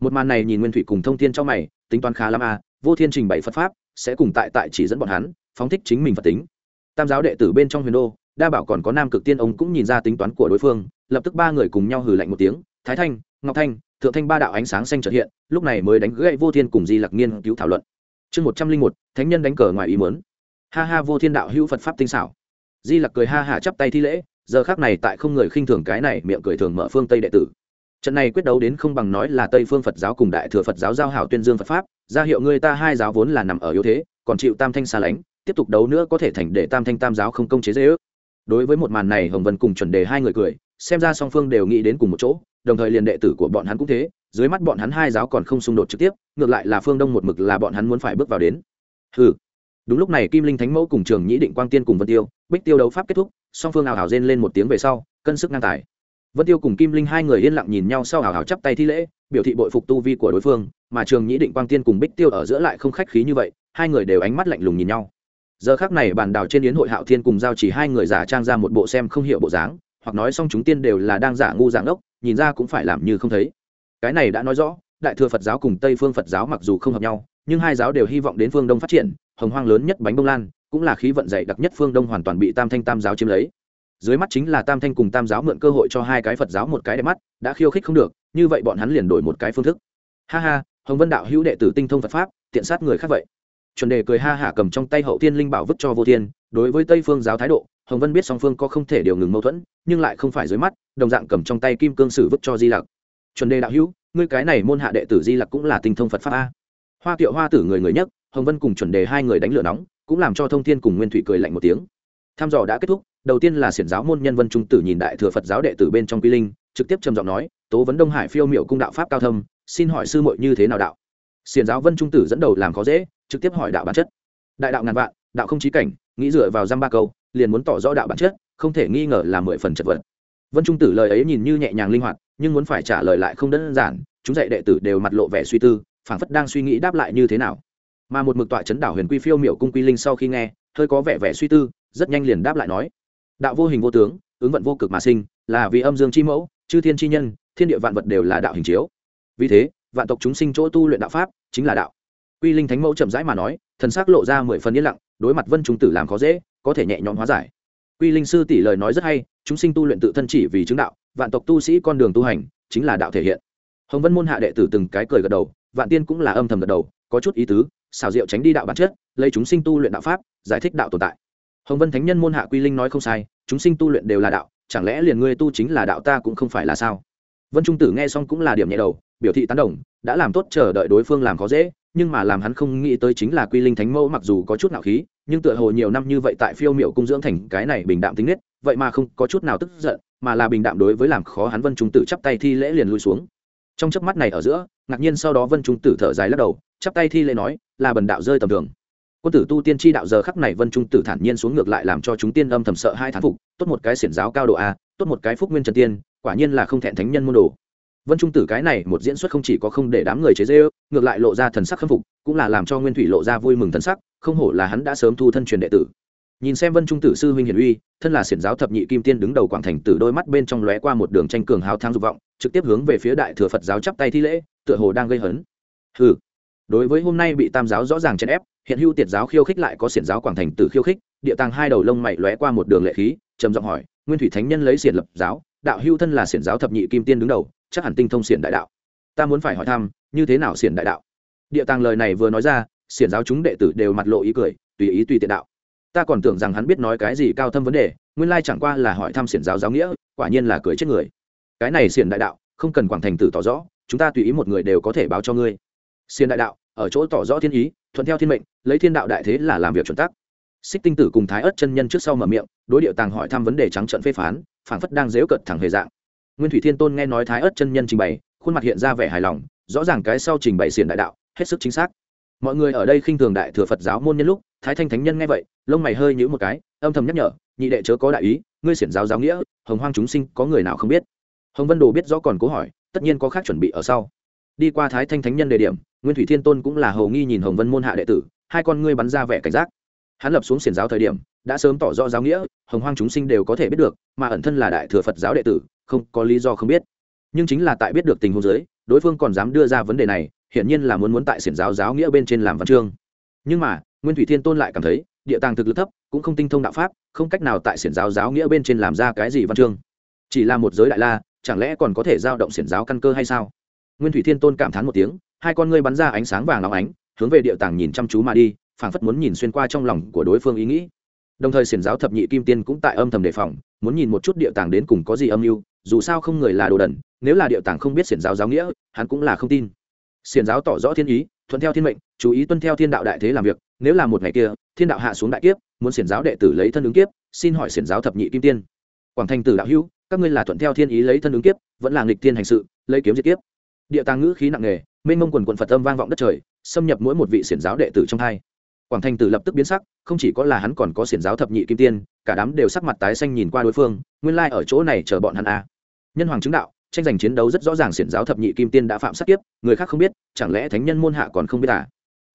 một màn này nhìn nguyên thủy cùng thông thiên cho mày, tính toán khá lắm à vô thiên trình bày phật pháp, sẽ cùng tại tại chỉ dẫn bọn hắn, phóng thích chính mình phật tính. Tam giáo đệ tử bên trong huyền đô, đa bảo còn có nam cực tiên ông cũng nhìn ra tính toán của đối phương, lập tức ba người cùng nhau hừ lạnh một tiếng, thái thanh, ngọc thanh, thượng thanh ba đạo ánh sáng xanh trợt hiện, lúc này mới đánh gãy vô thiên cùng di lặc nghiên cứu thảo luận. Chương một trăm linh một, thánh nhân đánh cờ ngoài ý mớn ha ha, vô thiên đạo hữu phật pháp tinh xảo. Di lặc cười ha hả chắp tay thi lễ, giờ khác này tại không người khinh thường cái này miệng cười thường mở phương tây đệ tử trận này quyết đấu đến không bằng nói là tây phương phật giáo cùng đại thừa phật giáo giao hảo tuyên dương phật pháp, ra hiệu người ta hai giáo vốn là nằm ở yếu thế, còn chịu tam thanh xa lánh, tiếp tục đấu nữa có thể thành để tam thanh tam giáo không công chế dễ ước. Đối với một màn này hồng vân cùng chuẩn đề hai người cười, xem ra song phương đều nghĩ đến cùng một chỗ, đồng thời liền đệ tử của bọn hắn cũng thế, dưới mắt bọn hắn hai giáo còn không xung đột trực tiếp, ngược lại là phương đông một mực là bọn hắn muốn phải bước vào đến. Ừ đúng lúc này kim linh thánh mẫu cùng trường nhĩ định quang tiên cùng vân tiêu, bích tiêu đấu pháp kết thúc, song phương ảo hảo rên lên một tiếng về sau, cân sức ngang tài vân tiêu cùng kim linh hai người yên lặng nhìn nhau sau hào hào chắp tay thi lễ, biểu thị bội phục tu vi của đối phương, mà trường nhĩ định quang tiên cùng bích tiêu ở giữa lại không khách khí như vậy, hai người đều ánh mắt lạnh lùng nhìn nhau. Giờ khác này bàn đào trên yến hội hạo thiên cùng giao chỉ hai người giả trang ra một bộ xem không hiểu bộ dáng, hoặc nói xong chúng tiên đều là đang giả ngu dạng ốc nhìn ra cũng phải làm như không thấy. Cái này đã nói rõ, đại thừa phật giáo cùng tây phương phật giáo mặc dù không hợp nhau, nhưng hai giáo đều hy vọng đến phương đông phát triển, hồng hoang lớn nhất bánh bông lan, cũng là khí vận dày đặc nhất phương đông hoàn toàn bị tam thanh tam giáo chiếm lấy dưới mắt chính là tam thanh cùng tam giáo mượn cơ hội cho hai cái phật giáo một cái đẹp mắt, đã khiêu khích không được, như vậy bọn hắn liền đổi một cái phương thức. Ha ha, hồng vân đạo hữu đệ tử tinh thông phật pháp, tiện sát người khác vậy. Chuẩn đề cười ha hả cầm trong tay hậu tiên linh bảo vứt cho vô thiên, đối với tây phương giáo thái độ, hồng vân biết song phương có không thể điều ngừng mâu thuẫn, nhưng lại không phải dưới mắt, đồng dạng cầm trong tay kim cương sử vứt cho di lặc. Chuẩn đề đạo hữu, ngươi cái này môn hạ đệ tử di lặc cũng là tinh thông phật pháp a. Hoa kiệu hoa tử người người nhất, hồng vân cùng chuẩn đề hai người đánh lửa nóng, cũng làm cho thông thiên cùng nguyên thủy cười lạnh một tiếng. Tham dò đã kết thúc đầu tiên là xiển giáo môn nhân vân trung tử nhìn đại thừa phật giáo đệ tử bên trong quy linh, trực tiếp trầm giọng nói, tố vấn đông hải phiêu miệu cung đạo pháp cao thâm, xin hỏi sư muội như thế nào đạo? Xiển giáo vân trung tử dẫn đầu làm khó dễ, trực tiếp hỏi đạo bản chất. Đại đạo ngàn vạn, đạo không trí cảnh, nghĩ dựa vào dăm ba câu, liền muốn tỏ rõ đạo bản chất, không thể nghi ngờ là mười phần chật vật. Vân trung tử lời ấy nhìn như nhẹ nhàng linh hoạt, nhưng muốn phải trả lời lại không đơn giản, chúng dạy đệ tử đều mặt lộ vẻ suy tư, phảng phất đang suy nghĩ đáp lại như thế nào. Mà một mực tọa chấn đảo huyền quy phiêu miểu cung quy linh sau khi nghe, hơi có vẻ vẻ suy tư, rất nhanh liền đáp lại nói đạo vô hình vô tướng, ứng vận vô cực mà sinh, là vì âm dương chi mẫu, chư thiên chi nhân, thiên địa vạn vật đều là đạo hình chiếu. Vì thế, vạn tộc chúng sinh chỗ tu luyện đạo pháp chính là đạo. Quy linh thánh mẫu chậm rãi mà nói, thần xác lộ ra mười phần yên lặng, đối mặt vân chúng tử làm khó dễ, có thể nhẹ nhõm hóa giải. Quy linh sư tỷ lời nói rất hay, chúng sinh tu luyện tự thân chỉ vì chứng đạo, vạn tộc tu sĩ con đường tu hành, chính là đạo thể hiện. Hồng vân môn hạ đệ tử từng cái cười gật đầu, vạn tiên cũng là âm thầm gật đầu, có chút ý tứ xào rượu tránh đi đạo bản chất, lấy chúng sinh tu luyện đạo pháp, giải thích đạo tồn tại hồng vân thánh nhân môn hạ quy linh nói không sai, chúng sinh tu luyện đều là đạo, chẳng lẽ liền ngươi tu chính là đạo ta cũng không phải là sao? Vân trung tử nghe xong cũng là điểm nhẹ đầu, biểu thị tán đồng, đã làm tốt chờ đợi đối phương làm khó dễ, nhưng mà làm hắn không nghĩ tới chính là quy linh thánh mẫu mặc dù có chút nào khí, nhưng tựa hồ nhiều năm như vậy tại phiêu miệu cung dưỡng thành cái này bình đạm tính nết, vậy mà không có chút nào tức giận, mà là bình đạm đối với làm khó hắn vân trung tử chắp tay thi lễ liền lui xuống. Trong chớp mắt này ở giữa, ngạc nhiên sau đó vân trung tử thở dài lắc đầu, chắp tay thi lễ nói, là bần đạo rơi tầm thường quân tử tu tiên tri đạo giờ khắc này vân trung tử thản nhiên xuống ngược lại làm cho chúng tiên âm thầm sợ hai thán phục, tốt một cái xiển giáo cao độ a, tốt một cái phúc nguyên trần tiên, quả nhiên là không thẹn thánh nhân môn đồ. Vân trung tử cái này một diễn xuất không chỉ có không để đám người chế dê ước ngược lại lộ ra thần sắc khâm phục, cũng là làm cho nguyên thủy lộ ra vui mừng thần sắc, không hổ là hắn đã sớm thu thân truyền đệ tử. Nhìn xem vân trung tử sư huynh hiển uy, thân là xiển giáo thập nhị kim tiên đứng đầu quảng thành tử đôi mắt bên trong lóe qua một đường tranh cường hào thang dục vọng, trực tiếp hướng về phía đại thừa phật giáo chắp tay thi lễ, tựa hồ đang gây hấn. Ừ đối với hôm nay bị tam giáo rõ ràng chèn ép, hiện hưu tiệt giáo khiêu khích lại có xiển giáo quảng thành tử khiêu khích, địa tàng hai đầu lông mày lóe qua một đường lệ khí, trầm giọng hỏi, nguyên thủy thánh nhân lấy xiển lập giáo, đạo hưu thân là xiển giáo thập nhị kim tiên đứng đầu, chắc hẳn tinh thông xiển đại đạo. Ta muốn phải hỏi thăm, như thế nào xiển đại đạo? Địa tàng lời này vừa nói ra, xiển giáo chúng đệ tử đều mặt lộ ý cười, tùy ý tùy tiện đạo. Ta còn tưởng rằng hắn biết nói cái gì cao thâm vấn đề, nguyên lai chẳng qua là hỏi thăm xiển giáo giáo nghĩa, quả nhiên là cười chết người. Cái này xiển đại đạo, không cần quảng thành tử tỏ rõ, chúng ta tùy ý một người đều có thể báo cho ngươi. Xiển đại đạo ở chỗ tỏ rõ thiên ý, thuận theo thiên mệnh, lấy thiên đạo đại thế là làm việc chuẩn tắc. Xích tinh tử cùng thái ớt chân nhân trước sau mở miệng, đối điệu tàng hỏi thăm vấn đề trắng trận phê phán, phảng phất đang dếu cợt thẳng hề dạng. Nguyên thủy thiên tôn nghe nói thái ớt chân nhân trình bày, khuôn mặt hiện ra vẻ hài lòng, rõ ràng cái sau trình bày xiển đại đạo, hết sức chính xác. Mọi người ở đây khinh thường đại thừa phật giáo môn nhân lúc, thái thanh thánh nhân nghe vậy, lông mày hơi nhíu một cái, âm thầm nhắc nhở, nhị đệ chớ có đại ý, ngươi xiển giáo giáo nghĩa, hồng hoang chúng sinh có người nào không biết? Hồng vân đồ biết rõ còn cố hỏi, tất nhiên có khác chuẩn bị ở sau. Đi qua thái thanh thánh nhân đề điểm nguyên thủy thiên tôn cũng là hầu nghi nhìn hồng vân môn hạ đệ tử, hai con ngươi bắn ra vẻ cảnh giác. Hắn lập xuống xiển giáo thời điểm, đã sớm tỏ rõ giáo nghĩa, hồng hoang chúng sinh đều có thể biết được, mà ẩn thân là đại thừa phật giáo đệ tử, không có lý do không biết. Nhưng chính là tại biết được tình huống giới đối phương còn dám đưa ra vấn đề này, hiển nhiên là muốn muốn tại xiển giáo giáo nghĩa bên trên làm văn chương. Nhưng mà, nguyên thủy thiên tôn lại cảm thấy, địa tàng thực lực thấp, cũng không tinh thông đạo pháp, không cách nào tại xiển giáo giáo nghĩa bên trên làm ra cái gì văn chương. Chỉ là một giới đại la, chẳng lẽ còn có thể giao động xiển giáo căn cơ hay sao? Nguyên thủy thiên tôn cảm thán một tiếng, hai con ngươi bắn ra ánh sáng vàng óng ánh, hướng về địa tàng nhìn chăm chú mà đi, phảng phất muốn nhìn xuyên qua trong lòng của đối phương ý nghĩ. Đồng thời xiển giáo thập nhị kim tiên cũng tại âm thầm đề phòng, muốn nhìn một chút địa tàng đến cùng có gì âm mưu, dù sao không người là đồ đần, nếu là địa tàng không biết xiển giáo giáo nghĩa, hắn cũng là không tin. Xiển giáo tỏ rõ thiên ý, thuận theo thiên mệnh, chú ý tuân theo thiên đạo đại thế làm việc, nếu là một ngày kia, thiên đạo hạ xuống đại kiếp, muốn xiển giáo đệ tử lấy thân ứng kiếp, xin hỏi xiển giáo thập nhị kim tiên. Quảng thanh tử đạo hữu, các ngươi là thuận theo thiên ý lấy thân ứng kiếp, vẫn là nghịch thiên hành sự, lấy kiếm diệt kiếp địa tàng ngữ khí nặng nề, mênh mông quần quần phật âm vang vọng đất trời, xâm nhập mỗi một vị xiển giáo đệ tử trong hai. Quảng thành tử lập tức biến sắc, không chỉ có là hắn còn có xiển giáo thập nhị kim tiên, cả đám đều sắc mặt tái xanh nhìn qua đối phương, nguyên lai ở chỗ này chờ bọn hắn a nhân hoàng chứng đạo, tranh giành chiến đấu rất rõ ràng xiển giáo thập nhị kim tiên đã phạm sát kiếp, người khác không biết, chẳng lẽ thánh nhân môn hạ còn không biết à?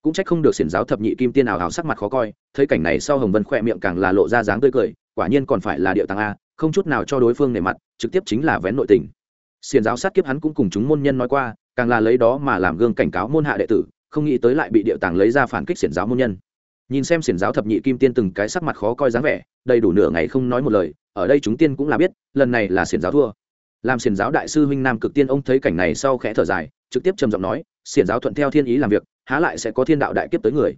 Cũng trách không được xiển giáo thập nhị kim tiên nào hào sắc mặt khó coi, thấy cảnh này sau hồng vân khỏe miệng càng là lộ ra dáng tươi cười, quả nhiên còn phải là điệu tăng a, không chút nào cho đối phương nề mặt, trực tiếp chính là vén nội tình xiền giáo sát kiếp hắn cũng cùng chúng môn nhân nói qua, càng là lấy đó mà làm gương cảnh cáo môn hạ đệ tử, không nghĩ tới lại bị địa tàng lấy ra phản kích xiển giáo môn nhân. Nhìn xem xiển giáo thập nhị kim tiên từng cái sắc mặt khó coi dáng vẻ, đầy đủ nửa ngày không nói một lời, ở đây chúng tiên cũng là biết, lần này là xiển giáo thua. Làm xiển giáo đại sư huynh nam cực tiên ông thấy cảnh này sau khẽ thở dài, trực tiếp trầm giọng nói xiển giáo thuận theo thiên ý làm việc, há lại sẽ có thiên đạo đại kiếp tới người?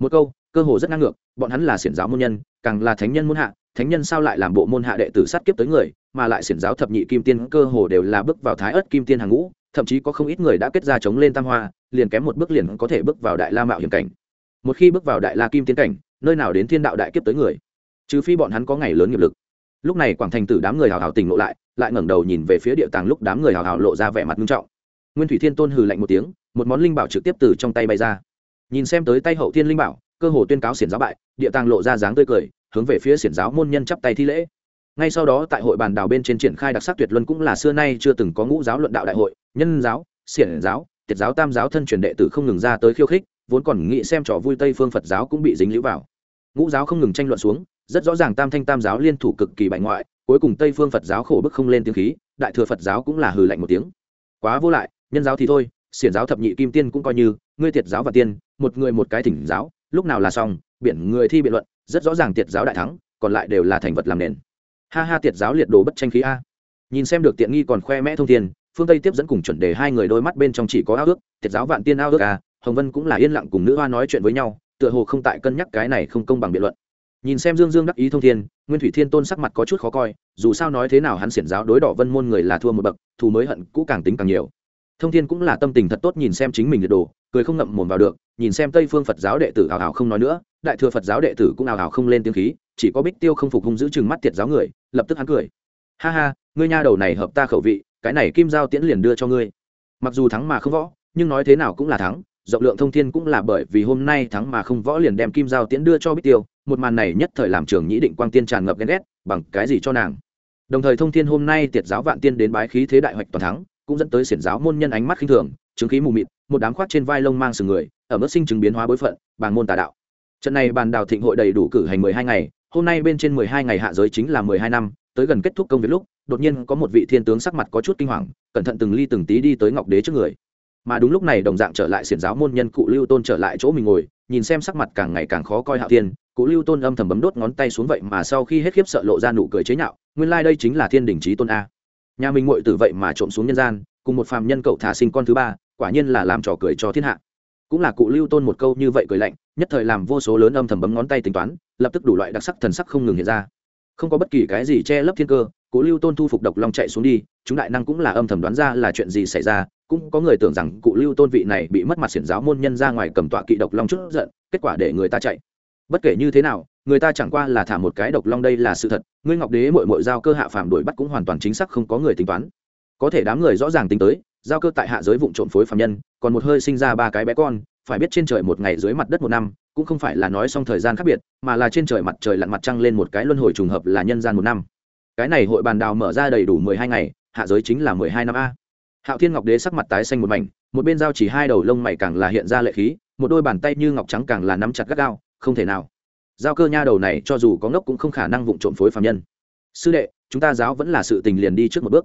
Một câu, cơ hồ rất ngang ngược, bọn hắn là xiển giáo môn nhân, càng là thánh nhân môn hạ, thánh nhân sao lại làm bộ môn hạ đệ tử sát kiếp tới người? Mà lại xiển giáo thập nhị kim tiên cơ hồ đều là bước vào thái ớt kim tiên hàng ngũ, thậm chí có không ít người đã kết ra chống lên tam hoa, liền kém một bước liền có thể bước vào đại la mạo hiểm cảnh. Một khi bước vào đại la kim tiên cảnh, nơi nào đến thiên đạo đại kiếp tới người? Trừ phi bọn hắn có ngày lớn nghiệp lực. Lúc này quảng thành tử đám người hào hào tỉnh lộ lại lại ngẩng đầu nhìn về phía địa tàng lúc đám người hào hào lộ ra vẻ mặt nghiêm trọng. Nguyên thủy thiên tôn hừ lạnh một tiếng, một món linh bảo trực tiếp từ trong tay bay ra. Nhìn xem tới tay hậu thiên linh bảo, cơ hồ tuyên cáo xiển giáo bại, địa tàng lộ ra dáng tươi cười, hướng về phía xiển giáo môn nhân chắp tay thi lễ ngay sau đó tại hội bàn đào bên trên triển khai đặc sắc tuyệt luân cũng là xưa nay chưa từng có ngũ giáo luận đạo đại hội, nhân giáo, xiển giáo, tiệt giáo, tam giáo thân truyền đệ tử không ngừng ra tới khiêu khích, vốn còn nghĩ xem trò vui tây phương phật giáo cũng bị dính lũ vào. Ngũ giáo không ngừng tranh luận xuống, rất rõ ràng tam thanh tam giáo liên thủ cực kỳ bại ngoại, cuối cùng tây phương phật giáo khổ bức không lên tiếng khí, đại thừa phật giáo cũng là hừ lạnh một tiếng. Quá vô lại, nhân giáo thì thôi, xiển giáo thập nhị kim tiên cũng coi như, ngươi tiệt giáo và tiên, một người một cái thỉnh giáo, lúc nào là xong, biển người thi biện luận, rất rõ ràng tiệt giáo đại thắng, còn lại đều là thành vật làm nền ha ha tiệt giáo liệt đồ bất tranh khí a nhìn xem được tiện nghi còn khoe mẽ thông thiên, phương tây tiếp dẫn cùng chuẩn đề hai người đôi mắt bên trong chỉ có ao ước, tiệt giáo vạn tiên ao ước à. hồng vân cũng là yên lặng cùng nữ hoa nói chuyện với nhau, tựa hồ không tại cân nhắc cái này không công bằng biện luận nhìn xem dương dương đắc ý thông thiên, nguyên thủy thiên tôn sắc mặt có chút khó coi, dù sao nói thế nào hắn xiển giáo đối đỏ vân môn người là thua một bậc, thù mới hận cũ càng tính càng nhiều thông thiên cũng là tâm tình thật tốt nhìn xem chính mình liệt đồ, cười không ngậm mồm vào được, nhìn xem tây phương phật giáo đệ tử ảo ảo không nói nữa, đại thừa phật giáo đệ tử cũng ảo ảo không lên tiếng khí, chỉ có bích tiêu không phục hung giữ chừng mắt tiệt giáo người, lập tức hắn cười. Ha ha, ngươi nha đầu này hợp ta khẩu vị, cái này kim giao tiễn liền đưa cho ngươi. Mặc dù thắng mà không võ, nhưng nói thế nào cũng là thắng, rộng lượng thông thiên cũng là bởi vì hôm nay thắng mà không võ liền đem kim giao tiễn đưa cho bích tiêu, một màn này nhất thời làm trường nhĩ định quang tiên tràn ngập ghen ghét, bằng cái gì cho nàng? Đồng thời thông thiên hôm nay tiệt giáo vạn tiên đến bái khí thế đại hoạch toàn thắng cũng dẫn tới xiển giáo môn nhân ánh mắt khinh thường, chứng khí mù mịt, một đám khoác trên vai lông mang sừng người, ở mức sinh chứng biến hóa bối phận, bàng môn tà đạo. Trận này bàn đào thịnh hội đầy đủ cử hành mười hai ngày, hôm nay bên trên mười hai ngày hạ giới chính là mười hai năm, tới gần kết thúc công việc lúc, đột nhiên có một vị thiên tướng sắc mặt có chút kinh hoàng, cẩn thận từng ly từng tí đi tới ngọc đế trước người. Mà đúng lúc này đồng dạng trở lại xiển giáo môn nhân cụ lưu tôn trở lại chỗ mình ngồi, nhìn xem sắc mặt càng ngày càng khó coi hạ thiên, cụ lưu tôn âm thầm bấm đốt ngón tay xuống vậy mà sau khi hết khiếp sợ lộ ra nụ cười chế nhạo, nguyên lai、like、đây chính là thiên đình trí tôn a nhà mình ngội từ vậy mà trộm xuống nhân gian, cùng một phàm nhân cậu thả sinh con thứ ba, quả nhiên là làm trò cười cho thiên hạ. Cũng là cụ lưu tôn một câu như vậy cười lạnh, nhất thời làm vô số lớn âm thầm bấm ngón tay tính toán, lập tức đủ loại đặc sắc thần sắc không ngừng hiện ra. Không có bất kỳ cái gì che lấp thiên cơ, cụ lưu tôn thu phục độc long chạy xuống đi, chúng đại năng cũng là âm thầm đoán ra là chuyện gì xảy ra, cũng có người tưởng rằng cụ lưu tôn vị này bị mất mặt xiển giáo môn nhân ra ngoài cầm tọa kỵ độc long chút giận, kết quả để người ta chạy bất kể như thế nào, người ta chẳng qua là thả một cái độc long đây là sự thật, ngươi ngọc đế mội mội giao cơ hạ phàm đuổi bắt cũng hoàn toàn chính xác không có người tính toán. Có thể đám người rõ ràng tính tới, giao cơ tại hạ giới vụ trộm phối phạm nhân, còn một hơi sinh ra ba cái bé con, phải biết trên trời một ngày dưới mặt đất một năm, cũng không phải là nói xong thời gian khác biệt, mà là trên trời mặt trời lặn mặt trăng lên một cái luân hồi trùng hợp là nhân gian một năm. Cái này hội bàn đào mở ra đầy đủ mười hai ngày, hạ giới chính là mười hai năm a. Hạo thiên ngọc đế sắc mặt tái xanh một mảnh, một bên dao chỉ hai đầu lông mày càng là hiện ra lệ khí, một đôi bàn tay như ngọc trắng càng là nắm chặt gắt gao không thể nào. Giao cơ nha đầu này cho dù có ngốc cũng không khả năng vụng trộm phối phạm nhân. Sư đệ, chúng ta giáo vẫn là sự tình liền đi trước một bước.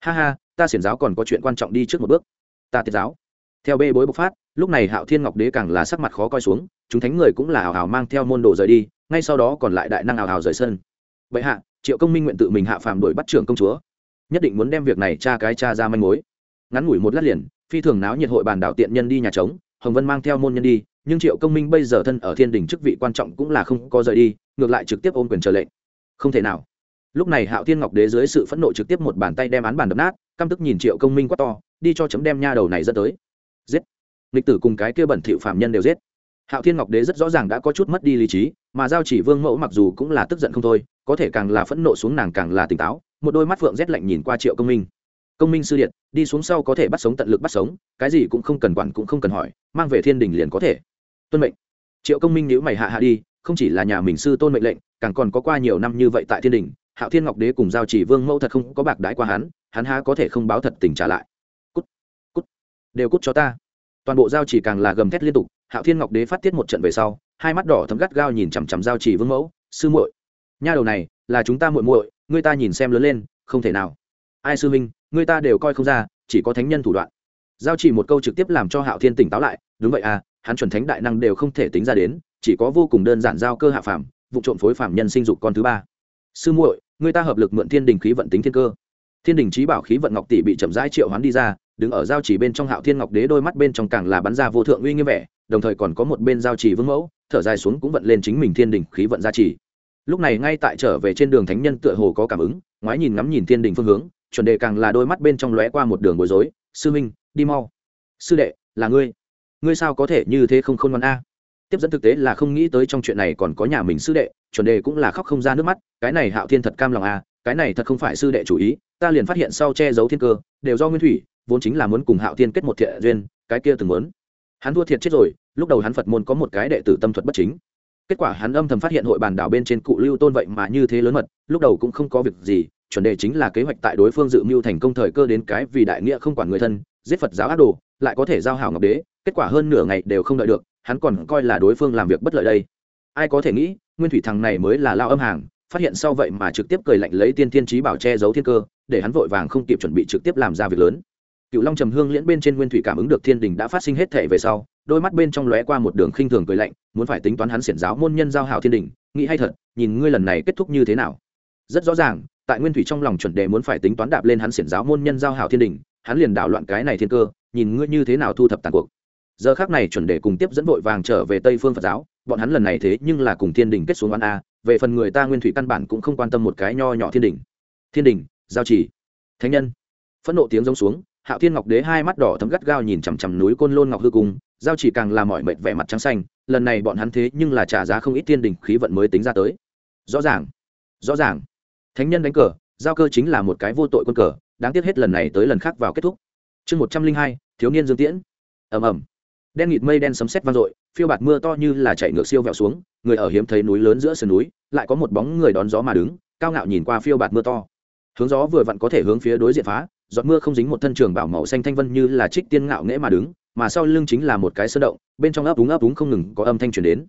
Ha ha, ta xiển giáo còn có chuyện quan trọng đi trước một bước. Ta tiết giáo. Theo bê bối bộc phát, lúc này hạo thiên ngọc đế càng là sắc mặt khó coi xuống, chúng thánh người cũng là ảo ảo mang theo môn đồ rời đi, ngay sau đó còn lại đại năng ảo ảo rời sân. Vậy hạ, triệu công minh nguyện tự mình hạ phàm đổi bắt trưởng công chúa. Nhất định muốn đem việc này tra cái tra ra manh mối. Ngắn ngủi một lát liền, phi thường náo nhiệt hội bàn đảo tiện nhân đi nhà trống hồng vân mang theo môn nhân đi, nhưng triệu công minh bây giờ thân ở thiên đình chức vị quan trọng cũng là không có rời đi, ngược lại trực tiếp ôm quyền chờ lệnh. Không thể nào. Lúc này hạo thiên ngọc đế dưới sự phẫn nộ trực tiếp một bàn tay đem án bàn đập nát, căm tức nhìn triệu công minh quát to, đi cho chấm đem nha đầu này dẫn tới. Giết. Lịch tử cùng cái kia bẩn thỉu phạm nhân đều giết. Hạo thiên ngọc đế rất rõ ràng đã có chút mất đi lý trí, mà giao chỉ vương mẫu mặc dù cũng là tức giận không thôi, có thể càng là phẫn nộ xuống nàng càng là tỉnh táo, một đôi mắt phượng rét lạnh nhìn qua triệu công minh. Công minh sư điện, đi xuống sau có thể bắt sống tận lực bắt sống, cái gì cũng không cần quản cũng không cần hỏi mang về thiên đình liền có thể. Tuân mệnh. Triệu công minh nếu mày hạ hạ đi, không chỉ là nhà mình sư tôn mệnh lệnh, càng còn có qua nhiều năm như vậy tại thiên đình, hạo thiên ngọc đế cùng giao chỉ vương mẫu thật không có bạc đái qua hắn hắn há có thể không báo thật tình trả lại. Cút cút, đều cút cho ta. Toàn bộ giao chỉ càng là gầm thét liên tục, hạo thiên ngọc đế phát tiết một trận về sau, hai mắt đỏ thấm gắt gao nhìn chằm chằm giao chỉ vương mẫu, sư muội, nha đầu này là chúng ta muội muội người ta nhìn xem lớn lên, không thể nào. Ai sư minh người ta đều coi không ra, chỉ có thánh nhân thủ đoạn giao chỉ một câu trực tiếp làm cho hạo thiên tỉnh táo lại, đúng vậy à hắn chuẩn thánh đại năng đều không thể tính ra đến, chỉ có vô cùng đơn giản giao cơ hạ phàm, vụ trộm phối phàm nhân sinh dục con thứ ba. Sư muội, người ta hợp lực mượn thiên đình khí vận tính thiên cơ. Thiên đình trí bảo khí vận ngọc tỷ bị chậm rãi triệu hoán đi ra, đứng ở giao chỉ bên trong hạo thiên ngọc đế đôi mắt bên trong càng là bắn ra vô thượng uy nghiêm vẻ, đồng thời còn có một bên giao chỉ vương mẫu, thở dài xuống cũng vận lên chính mình thiên đình khí vận gia trì. Lúc này ngay tại trở về trên đường thánh nhân tựa hồ có cảm ứng, ngoái nhìn ngắm nhìn thiên đình phương hướng, chuẩn đề càng là đôi mắt bên trong lóe qua một đường bối rối, sư minh đi mau. Sư đệ, là ngươi. Ngươi sao có thể như thế không khôn ngoan a? Tiếp dẫn thực tế là không nghĩ tới trong chuyện này còn có nhà mình sư đệ, chuẩn đề cũng là khóc không ra nước mắt, cái này hạo thiên thật cam lòng a, cái này thật không phải sư đệ chủ ý, ta liền phát hiện sau che giấu thiên cơ, đều do nguyên thủy, vốn chính là muốn cùng hạo thiên kết một thiện duyên, cái kia từng muốn. Hắn thua thiệt chết rồi, lúc đầu hắn phật môn có một cái đệ tử tâm thuật bất chính. Kết quả hắn âm thầm phát hiện hội bàn đảo bên trên cụ lưu tôn vậy mà như thế lớn mật, lúc đầu cũng không có việc gì chuẩn đề chính là kế hoạch tại đối phương dự mưu thành công thời cơ đến cái vì đại nghĩa không quản người thân, giết phật giáo ác đồ, lại có thể giao hảo ngọc đế, kết quả hơn nửa ngày đều không đợi được, hắn còn coi là đối phương làm việc bất lợi đây. Ai có thể nghĩ, nguyên thủy thằng này mới là lao âm hàng, phát hiện sau vậy mà trực tiếp cười lạnh lấy tiên thiên trí bảo che giấu thiên cơ, để hắn vội vàng không kịp chuẩn bị trực tiếp làm ra việc lớn. Cựu long trầm hương liễn bên trên nguyên thủy cảm ứng được thiên đình đã phát sinh hết thể về sau, đôi mắt bên trong lóe qua một đường khinh thường cười lạnh, muốn phải tính toán hắn xiển giáo môn nhân giao hảo thiên đình, nghĩ hay thật, nhìn ngươi lần này kết thúc như thế nào. Rất rõ ràng tại nguyên thủy trong lòng chuẩn đề muốn phải tính toán đạp lên hắn xiển giáo môn nhân giao hảo thiên đình, hắn liền đảo loạn cái này thiên cơ, nhìn ngươi như thế nào thu thập tàn cuộc. Giờ khác này chuẩn đề cùng tiếp dẫn vội vàng trở về tây phương phật giáo, bọn hắn lần này thế nhưng là cùng thiên đình kết xuống oan a, về phần người ta nguyên thủy căn bản cũng không quan tâm một cái nho nhỏ thiên đình. Thiên đình, giao chỉ. Thánh nhân. Phẫn nộ tiếng giống xuống, hạo thiên ngọc đế hai mắt đỏ thấm gắt gao nhìn chằm chằm núi côn lôn ngọc hư cung, giao chỉ càng làm mọi mệt vẻ mặt trắng xanh, lần này bọn hắn thế nhưng là trả giá không ít thiên đình khí vận mới tính ra tới. Rõ ràng. Rõ ràng thánh nhân đánh cờ, giao cơ chính là một cái vô tội quân cờ, đáng tiếc hết lần này tới lần khác vào kết thúc. Chương một trăm linh hai, thiếu niên dương tiễn. Ầm ầm. Đen nghịt mây đen sấm sét vang dội, phiêu bạt mưa to như là chạy ngược siêu vẹo xuống, người ở hiếm thấy núi lớn giữa sườn núi, lại có một bóng người đón gió mà đứng, cao ngạo nhìn qua phiêu bạt mưa to. Hướng gió vừa vặn có thể hướng phía đối diện phá, giọt mưa không dính một thân trường bảo màu xanh thanh vân như là trích tiên ngạo nghễ mà đứng, mà sau lưng chính là một cái sơn động, bên trong ấp úng ấp úng không ngừng có âm thanh truyền đến.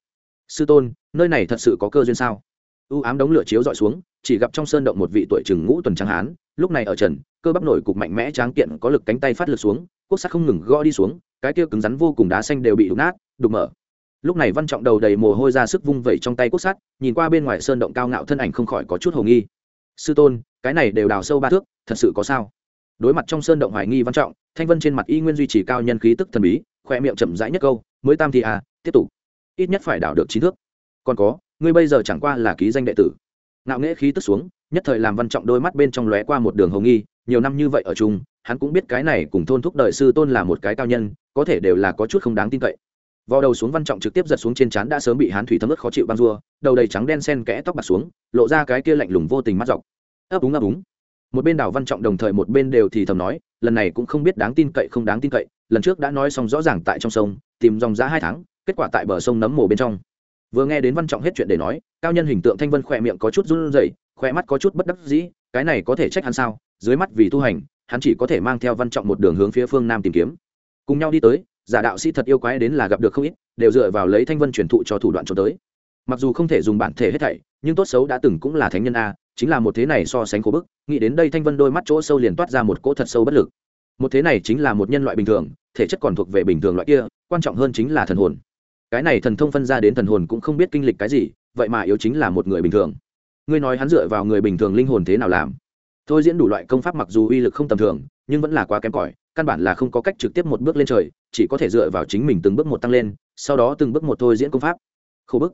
Sư tôn, nơi này thật sự có cơ duyên sao? U ám đống lửa chiếu dọi xuống chỉ gặp trong sơn động một vị tuổi chừng ngũ tuần trắng hán, lúc này ở trần, cơ bắp nổi cục mạnh mẽ tráng kiện, có lực cánh tay phát lực xuống, quốc sắc không ngừng gõ đi xuống, cái kia cứng rắn vô cùng đá xanh đều bị đục nát đục mở. Lúc này văn trọng đầu đầy mồ hôi ra sức vung vẩy trong tay quốc sắt, nhìn qua bên ngoài sơn động cao ngạo thân ảnh không khỏi có chút hồ nghi. Sư tôn, cái này đều đào sâu ba thước, thật sự có sao? Đối mặt trong sơn động hoài nghi văn trọng, thanh vân trên mặt y nguyên duy trì cao nhân khí tức thần bí, khoe miệng chậm rãi nhất câu, mới tam thì à tiếp tục. Ít nhất phải đào được chín thước. Còn có, ngươi bây giờ chẳng qua là ký danh đệ tử ngạo nghễ khí tức xuống, nhất thời làm văn trọng đôi mắt bên trong lóe qua một đường hồng nghi, nhiều năm như vậy ở chung, hắn cũng biết cái này cùng thôn thúc đợi sư tôn là một cái cao nhân, có thể đều là có chút không đáng tin cậy. Vào đầu xuống văn trọng trực tiếp giật xuống trên trán đã sớm bị hán thủy thấm ướt khó chịu băng rua, đầu đầy trắng đen sen kẽ tóc bạc xuống, lộ ra cái kia lạnh lùng vô tình mắt dọc. Ấp úng ấp úng. Một bên đảo văn trọng đồng thời một bên đều thì thầm nói, lần này cũng không biết đáng tin cậy, không đáng tin cậy, lần trước đã nói xong rõ ràng tại trong sông, tìm dòng giá hai tháng, kết quả tại bờ sông nấm mồ bên trong vừa nghe đến văn trọng hết chuyện để nói, cao nhân hình tượng thanh vân khỏe miệng có chút run rẩy, khỏe mắt có chút bất đắc dĩ, cái này có thể trách hắn sao? Dưới mắt vì tu hành, hắn chỉ có thể mang theo văn trọng một đường hướng phía phương nam tìm kiếm. Cùng nhau đi tới, giả đạo sĩ thật yêu quái đến là gặp được không ít, đều dựa vào lấy thanh vân truyền thụ cho thủ đoạn cho tới. Mặc dù không thể dùng bản thể hết thảy, nhưng tốt xấu đã từng cũng là thánh nhân a, chính là một thế này so sánh khổ bức, nghĩ đến đây thanh vân đôi mắt chỗ sâu liền toát ra một cỗ thật sâu bất lực. Một thế này chính là một nhân loại bình thường, thể chất còn thuộc về bình thường loại kia, quan trọng hơn chính là thần hồn cái này thần thông phân ra đến thần hồn cũng không biết kinh lịch cái gì, vậy mà yếu chính là một người bình thường. Ngươi nói hắn dựa vào người bình thường linh hồn thế nào làm? Thôi diễn đủ loại công pháp mặc dù uy lực không tầm thường, nhưng vẫn là quá kém cỏi, căn bản là không có cách trực tiếp một bước lên trời, chỉ có thể dựa vào chính mình từng bước một tăng lên, sau đó từng bước một thôi diễn công pháp. Khổ bức.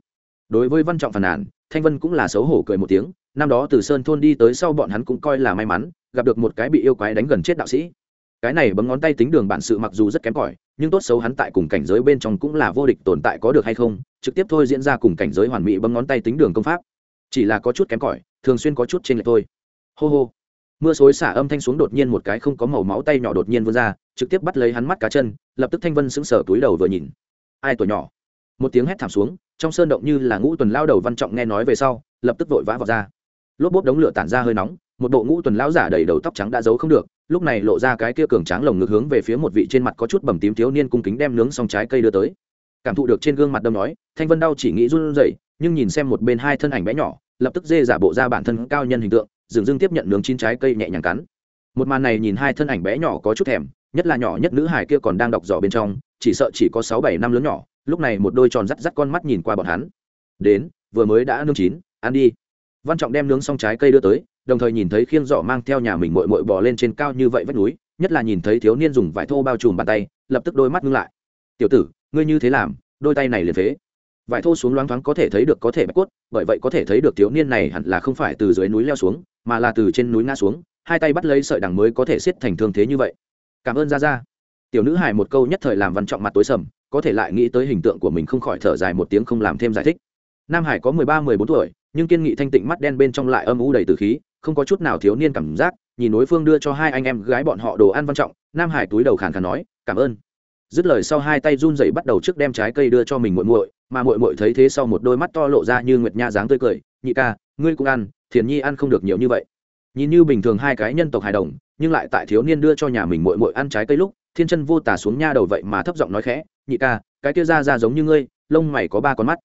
Đối với văn trọng phàn nàn, thanh vân cũng là xấu hổ cười một tiếng, năm đó từ sơn thôn đi tới sau bọn hắn cũng coi là may mắn, gặp được một cái bị yêu quái đánh gần chết đạo sĩ cái này bấm ngón tay tính đường bản sự mặc dù rất kém cỏi, nhưng tốt xấu hắn tại cùng cảnh giới bên trong cũng là vô địch tồn tại có được hay không, trực tiếp thôi diễn ra cùng cảnh giới hoàn mỹ bấm ngón tay tính đường công pháp. Chỉ là có chút kém cỏi, thường xuyên có chút trên lệch thôi. Hô hô. Mưa xối xả âm thanh xuống đột nhiên một cái không có màu máu tay nhỏ đột nhiên vươn ra, trực tiếp bắt lấy hắn mắt cá chân, lập tức thanh vân sững sờ túi đầu vừa nhìn. Ai tuổi nhỏ? Một tiếng hét thảm xuống, trong sơn động như là ngũ tuần lao đầu văn trọng nghe nói về sau, lập tức vội vã vào ra. Lốp bốp đống lửa tản ra hơi nóng một bộ ngũ tuần lão giả đầy đầu tóc trắng đã giấu không được, lúc này lộ ra cái kia cường tráng lồng ngực hướng về phía một vị trên mặt có chút bầm tím thiếu niên cung kính đem nướng xong trái cây đưa tới. Cảm thụ được trên gương mặt đâm nói, thanh vân đau chỉ nghĩ run rẩy, nhưng nhìn xem một bên hai thân ảnh bé nhỏ, lập tức dê giả bộ ra bản thân cao nhân hình tượng dường dưng tiếp nhận nướng chín trái cây nhẹ nhàng cắn. Một màn này nhìn hai thân ảnh bé nhỏ có chút thèm, nhất là nhỏ nhất nữ hải kia còn đang đọc giỏ bên trong, chỉ sợ chỉ có sáu bảy năm lớn nhỏ, lúc này một đôi tròn rắt rắt con mắt nhìn qua bọn hắn. Đến, vừa mới đã nướng chín, ăn đi. Văn trọng đem nướng xong trái cây đưa tới đồng thời nhìn thấy khiêng giỏ mang theo nhà mình mội mội bò lên trên cao như vậy vách núi, nhất là nhìn thấy thiếu niên dùng vải thô bao trùm bàn tay, lập tức đôi mắt ngưng lại. Tiểu tử, ngươi như thế làm, đôi tay này liền phế. Vải thô xuống loáng thoáng có thể thấy được có thể bạch cốt, bởi vậy có thể thấy được thiếu niên này hẳn là không phải từ dưới núi leo xuống, mà là từ trên núi ngã xuống, hai tay bắt lấy sợi đằng mới có thể xiết thành thương thế như vậy. Cảm ơn ra ra tiểu nữ hải một câu nhất thời làm văn trọng mặt tối sầm, có thể lại nghĩ tới hình tượng của mình không khỏi thở dài một tiếng không làm thêm giải thích. Nam hải có mười ba, mười bốn tuổi, nhưng kiên nghị thanh tịnh mắt đen bên trong lại âm u đầy từ khí không có chút nào thiếu niên cảm giác, nhìn đối phương đưa cho hai anh em gái bọn họ đồ ăn văn trọng, nam hải túi đầu khàn khàn nói, cảm ơn. Dứt lời sau hai tay run rẩy bắt đầu trước đem trái cây đưa cho mình muội muội, mà muội muội thấy thế sau một đôi mắt to lộ ra như nguyệt nha dáng tươi cười, nhị ca, ngươi cũng ăn, thiền nhi ăn không được nhiều như vậy. Nhìn như bình thường hai cái nhân tộc hài đồng, nhưng lại tại thiếu niên đưa cho nhà mình muội muội ăn trái cây lúc, thiên chân vô tả xuống nha đầu vậy mà thấp giọng nói khẽ, nhị ca, cái kia ra ra giống như ngươi, lông mày có ba con mắt.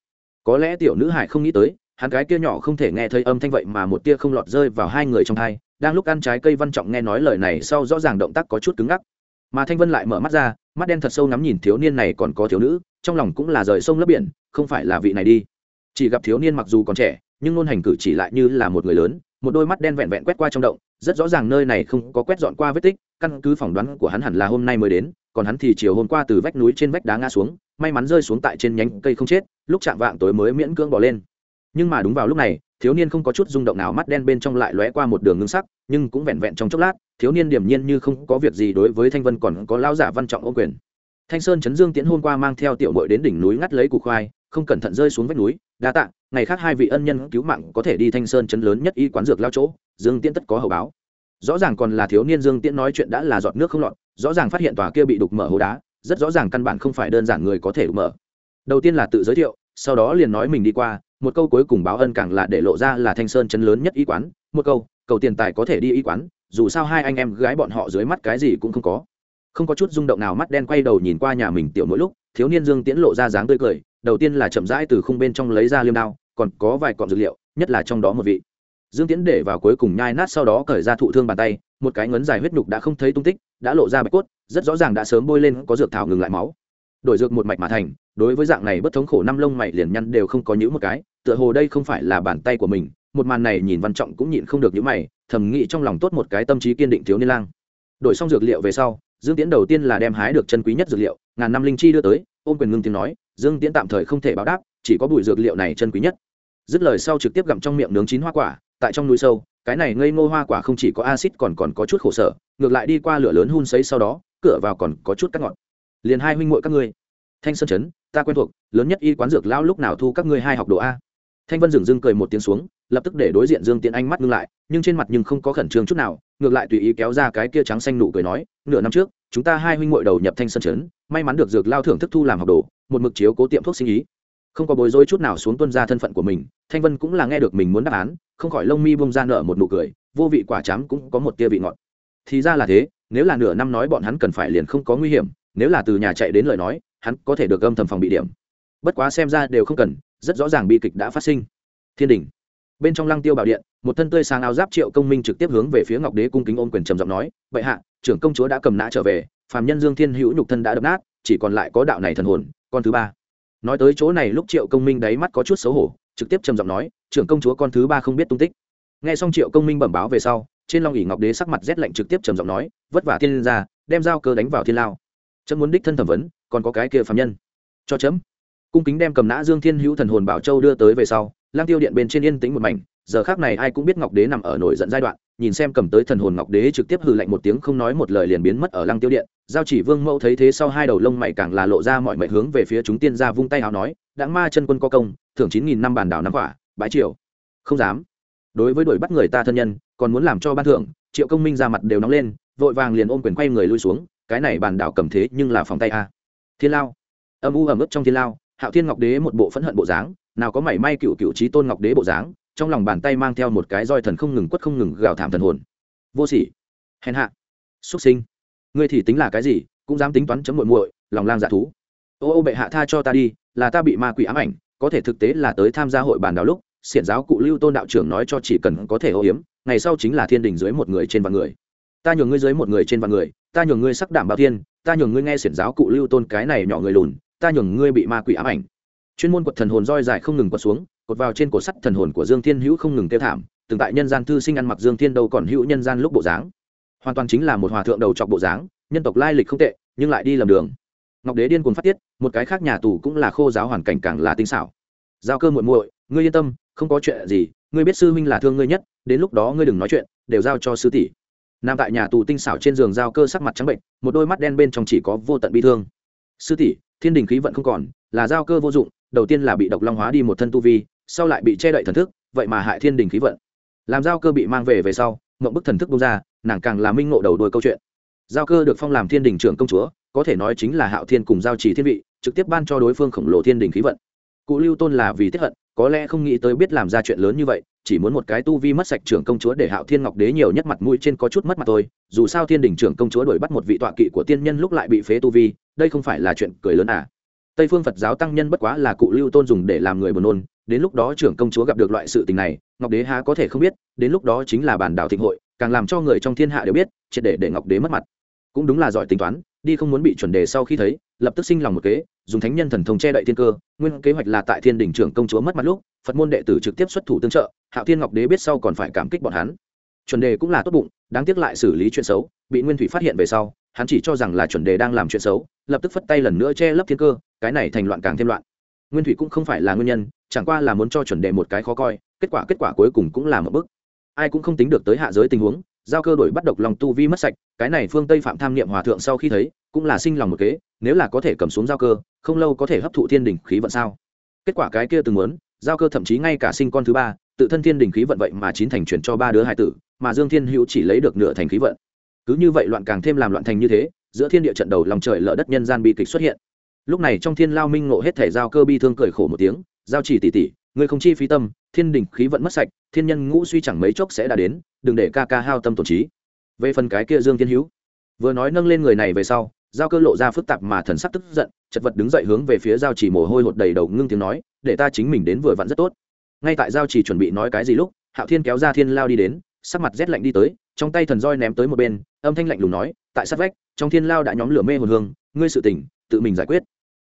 Có lẽ tiểu nữ hải không nghĩ tới hắn cái kia nhỏ không thể nghe thấy âm thanh vậy mà một tia không lọt rơi vào hai người trong hai đang lúc ăn trái cây văn trọng nghe nói lời này sau rõ ràng động tác có chút cứng ngắc. Mà thanh vân lại mở mắt ra, mắt đen thật sâu ngắm nhìn thiếu niên này còn có thiếu nữ, trong lòng cũng là rời sông lấp biển, không phải là vị này đi. Chỉ gặp thiếu niên mặc dù còn trẻ, nhưng luôn hành cử chỉ lại như là một người lớn, một đôi mắt đen vẹn vẹn quét qua trong động, rất rõ ràng nơi này không có quét dọn qua vết tích, căn cứ phỏng đoán của hắn hẳn là hôm nay mới đến, còn hắn thì chiều hôm qua từ vách núi trên vách đá ngã xuống, may mắn rơi xuống tại trên nhánh cây không chết, lúc chạm vạng tối mới miễn cưỡng bỏ lên nhưng mà đúng vào lúc này, thiếu niên không có chút rung động nào mắt đen bên trong lại lóe qua một đường ngưng sắc, nhưng cũng vẹn vẹn trong chốc lát, thiếu niên điềm nhiên như không có việc gì đối với thanh vân còn có lao giả văn trọng ô quyền. Thanh sơn chấn dương tiễn hôm qua mang theo tiểu mội đến đỉnh núi ngắt lấy củ khoai, không cẩn thận rơi xuống vách núi. Đa tạ, ngày khác hai vị ân nhân cứu mạng có thể đi thanh sơn chấn lớn nhất y quán dược lao chỗ, dương tiễn tất có hậu báo. Rõ ràng còn là thiếu niên dương tiễn nói chuyện đã là giọt nước không lọt, rõ ràng phát hiện tòa kia bị đục mở hố đá, rất rõ ràng căn bản không phải đơn giản người có thể đục mở. Đầu tiên là tự giới thiệu, sau đó liền nói mình đi qua một câu cuối cùng báo ân càng là để lộ ra là thanh sơn chấn lớn nhất y quán. Một câu, cầu tiền tài có thể đi y quán, dù sao hai anh em gái bọn họ dưới mắt cái gì cũng không có. Không có chút rung động nào mắt đen quay đầu nhìn qua nhà mình tiểu mỗi lúc, thiếu niên dương tiễn lộ ra dáng tươi cười, đầu tiên là chậm rãi từ khung bên trong lấy ra liêm đao, còn có vài cọng dược liệu, nhất là trong đó một vị. Dương tiễn để vào cuối cùng nhai nát sau đó cởi ra thụ thương bàn tay, một cái ngấn dài huyết nhục đã không thấy tung tích, đã lộ ra bạch cốt, rất rõ ràng đã sớm bôi lên, có dược thảo ngừng lại máu đổi dược một mạch mà thành, đối với dạng này bất thống khổ năm lông mày liền nhăn đều không có những một cái, tựa hồ đây không phải là bàn tay của mình, một màn này nhìn văn trọng cũng nhịn không được những mày, thầm nghĩ trong lòng tốt một cái tâm trí kiên định thiếu niên lang. Đổi xong dược liệu về sau, dương tiễn đầu tiên là đem hái được chân quý nhất dược liệu, ngàn năm linh chi đưa tới, ôm quyền ngưng tiếng nói, dương tiễn tạm thời không thể báo đáp, chỉ có bụi dược liệu này chân quý nhất. Dứt lời sau trực tiếp gặm trong miệng nướng chín hoa quả, tại trong núi sâu, cái này ngây ngô hoa quả không chỉ có acid còn còn có chút khổ sở, ngược lại đi qua lửa lớn hun sấy sau đó, cửa vào còn có chút cắt ngọt liền hai huynh muội các ngươi. Thanh sơn chấn, ta quen thuộc, lớn nhất y quán dược lão lúc nào thu các ngươi hai học đồ a? Thanh vân dừng dưng cười một tiếng xuống, lập tức để đối diện dương tiễn anh mắt ngưng lại, nhưng trên mặt nhưng không có khẩn trương chút nào, ngược lại tùy ý kéo ra cái kia trắng xanh nụ cười nói, nửa năm trước, chúng ta hai huynh muội đầu nhập thanh sơn chấn, may mắn được dược lao thưởng thức thu làm học đồ, một mực chiếu cố tiệm thuốc sinh ý. Không có bối rối chút nào xuống tuân ra thân phận của mình, thanh vân cũng là nghe được mình muốn đáp án, không khỏi lông mi bông ra nở một nụ cười, vô vị quả chám cũng có một tia vị ngọt. Thì ra là thế, nếu là nửa năm nói bọn hắn cần phải liền không có nguy hiểm nếu là từ nhà chạy đến lời nói, hắn có thể được âm thầm phòng bị điểm. Bất quá xem ra đều không cần, rất rõ ràng bi kịch đã phát sinh. Thiên đình. Bên trong lăng tiêu bảo điện, một thân tươi sáng áo giáp triệu công minh trực tiếp hướng về phía ngọc đế cung kính ôm quyền trầm giọng nói vậy hạ, trưởng công chúa đã cầm nã trở về, phàm nhân dương thiên hữu nhục thân đã đập nát, chỉ còn lại có đạo này thần hồn, con thứ ba. Nói tới chỗ này lúc triệu công minh đáy mắt có chút xấu hổ, trực tiếp trầm giọng nói, trưởng công chúa con thứ ba không biết tung tích. Nghe xong triệu công minh bẩm báo về sau, trên long ỉ ngọc đế sắc mặt rét lạnh trực tiếp trầm giọng nói, vất vả thiên ra đem dao cơ đánh vào thiên lao chấm muốn đích thân thẩm vấn, còn có cái kia phạm nhân. Cho chấm. Cung kính đem cầm nã dương thiên hữu thần hồn bảo châu đưa tới về sau, lang tiêu điện bên trên yên tĩnh một mảnh, giờ khác này ai cũng biết ngọc đế nằm ở nổi giận giai đoạn, nhìn xem cầm tới thần hồn ngọc đế trực tiếp hừ lạnh một tiếng không nói một lời liền biến mất ở lăng tiêu điện. Giao chỉ vương mẫu thấy thế sau hai đầu lông mày càng là lộ ra mọi mệnh hướng về phía chúng tiên gia vung tay áo nói, đã ma chân quân có công, thưởng chín nghìn năm bàn đảo năm quả bãi triều. Không dám. Đối với đuổi bắt người ta thân nhân, còn muốn làm cho ban thưởng, triệu công minh ra mặt đều nóng lên, vội vàng liền ôm quyền quay người lui xuống cái này bàn đảo cầm thế nhưng là phòng tay a. Thiên lao. Âm u ẩm ướt trong thiên lao, hạo thiên ngọc đế một bộ phẫn hận bộ dáng, nào có mảy may cựu cựu trí tôn ngọc đế bộ dáng, trong lòng bàn tay mang theo một cái roi thần không ngừng quất không ngừng gào thảm thần hồn. Vô sỉ. Hèn hạ. Xuất sinh. Ngươi thì tính là cái gì, cũng dám tính toán chấm muội muội, lòng lang dạ thú. Ô ô bệ hạ tha cho ta đi, là ta bị ma quỷ ám ảnh, có thể thực tế là tới tham gia hội bàn đảo lúc, xiển giáo cụ lưu tôn đạo trưởng nói cho chỉ cần có thể ô hiếm, ngày sau chính là thiên đình dưới một người trên vạn người ta nhường ngươi dưới một người trên vạn người, ta nhường ngươi sắc đảm bảo thiên, ta nhường ngươi nghe xiển giáo cụ lưu tôn cái này nhỏ người lùn, ta nhường ngươi bị ma quỷ ám ảnh. Chuyên môn quật thần hồn roi dài không ngừng quật xuống, cột vào trên cổ sắt thần hồn của dương thiên hữu không ngừng kêu thảm, từng tại nhân gian thư sinh ăn mặc dương thiên đâu còn hữu nhân gian lúc bộ dáng. Hoàn toàn chính là một hòa thượng đầu chọc bộ dáng, nhân tộc lai lịch không tệ, nhưng lại đi lầm đường. Ngọc đế điên cuồng phát tiết, một cái khác nhà tù cũng là khô giáo hoàn cảnh càng là tinh xảo. Giao cơ muội muội, ngươi yên tâm, không có chuyện gì, ngươi biết sư huynh là thương ngươi nhất, đến lúc đó ngươi đừng nói chuyện, đều giao cho sư tỷ nằm tại nhà tù tinh xảo trên giường giao cơ sắc mặt trắng bệnh, một đôi mắt đen bên trong chỉ có vô tận bi thương. Sư tỷ, thiên đình khí vận không còn, là giao cơ vô dụng, đầu tiên là bị độc long hóa đi một thân tu vi, sau lại bị che đậy thần thức, vậy mà hại thiên đình khí vận. Làm giao cơ bị mang về về sau, mộng bức thần thức bung ra, nàng càng là minh ngộ đầu đuôi câu chuyện. Giao cơ được phong làm thiên đình trưởng công chúa, có thể nói chính là hạo thiên cùng giao chỉ thiên vị, trực tiếp ban cho đối phương khổng lồ thiên đình khí vận. Cụ lưu tôn là vì tiếp hận, có lẽ không nghĩ tới biết làm ra chuyện lớn như vậy chỉ muốn một cái tu vi mất sạch trưởng công chúa để hạo thiên ngọc đế nhiều nhất mặt mũi trên có chút mất mặt thôi, dù sao thiên đình trưởng công chúa đuổi bắt một vị tọa kỵ của tiên nhân lúc lại bị phế tu vi, đây không phải là chuyện cười lớn à. Tây phương phật giáo tăng nhân bất quá là cụ lưu tôn dùng để làm người buồn nôn, đến lúc đó trưởng công chúa gặp được loại sự tình này, ngọc đế há có thể không biết, đến lúc đó chính là bản đảo thịnh hội, càng làm cho người trong thiên hạ đều biết, triệt để để ngọc đế mất mặt. Cũng đúng là giỏi tính toán đi không muốn bị chuẩn đề sau khi thấy, lập tức sinh lòng một kế, dùng thánh nhân thần thông che đậy thiên cơ. Nguyên kế hoạch là tại thiên đình trưởng công chúa mất mặt lúc, phật môn đệ tử trực tiếp xuất thủ tương trợ, hạo thiên ngọc đế biết sau còn phải cảm kích bọn hắn. Chuẩn đề cũng là tốt bụng, đáng tiếc lại xử lý chuyện xấu, bị nguyên thủy phát hiện về sau, hắn chỉ cho rằng là chuẩn đề đang làm chuyện xấu, lập tức phất tay lần nữa che lấp thiên cơ, cái này thành loạn càng thêm loạn. Nguyên thủy cũng không phải là nguyên nhân, chẳng qua là muốn cho chuẩn đề một cái khó coi, kết quả kết quả cuối cùng cũng là một bức ai cũng không tính được tới hạ giới tình huống giao cơ đổi bắt độc lòng tu vi mất sạch, cái này phương tây phạm tham niệm hòa thượng sau khi thấy, cũng là sinh lòng một kế, nếu là có thể cầm xuống giao cơ, không lâu có thể hấp thụ thiên đình khí vận sao? Kết quả cái kia từng muốn, giao cơ thậm chí ngay cả sinh con thứ ba, tự thân thiên đình khí vận vậy mà chín thành chuyển cho ba đứa hai tử, mà dương thiên hữu chỉ lấy được nửa thành khí vận. Cứ như vậy loạn càng thêm làm loạn thành như thế, giữa thiên địa trận đầu lòng trời lỡ đất nhân gian bị kịch xuất hiện. Lúc này trong thiên lao minh ngộ hết thể giao cơ bi thương cười khổ một tiếng, giao chỉ tỷ tỷ người không chi phí tâm thiên đình khí vận mất sạch, thiên nhân ngũ suy chẳng mấy chốc sẽ đã đến, đừng để ca ca hao tâm tổn trí. Về phần cái kia dương thiên hữu, vừa nói nâng lên người này về sau, giao cơ lộ ra phức tạp mà thần sắc tức giận, chật vật đứng dậy hướng về phía giao chỉ mồ hôi hột đầy đầu ngưng tiếng nói, để ta chính mình đến vừa vặn rất tốt. Ngay tại giao chỉ chuẩn bị nói cái gì lúc, hạo thiên kéo ra thiên lao đi đến, sắc mặt rét lạnh đi tới, trong tay thần roi ném tới một bên, âm thanh lạnh lùng nói, tại sát vách, trong thiên lao đã nhóm lửa mê hồn hương, ngươi sự tỉnh tự mình giải quyết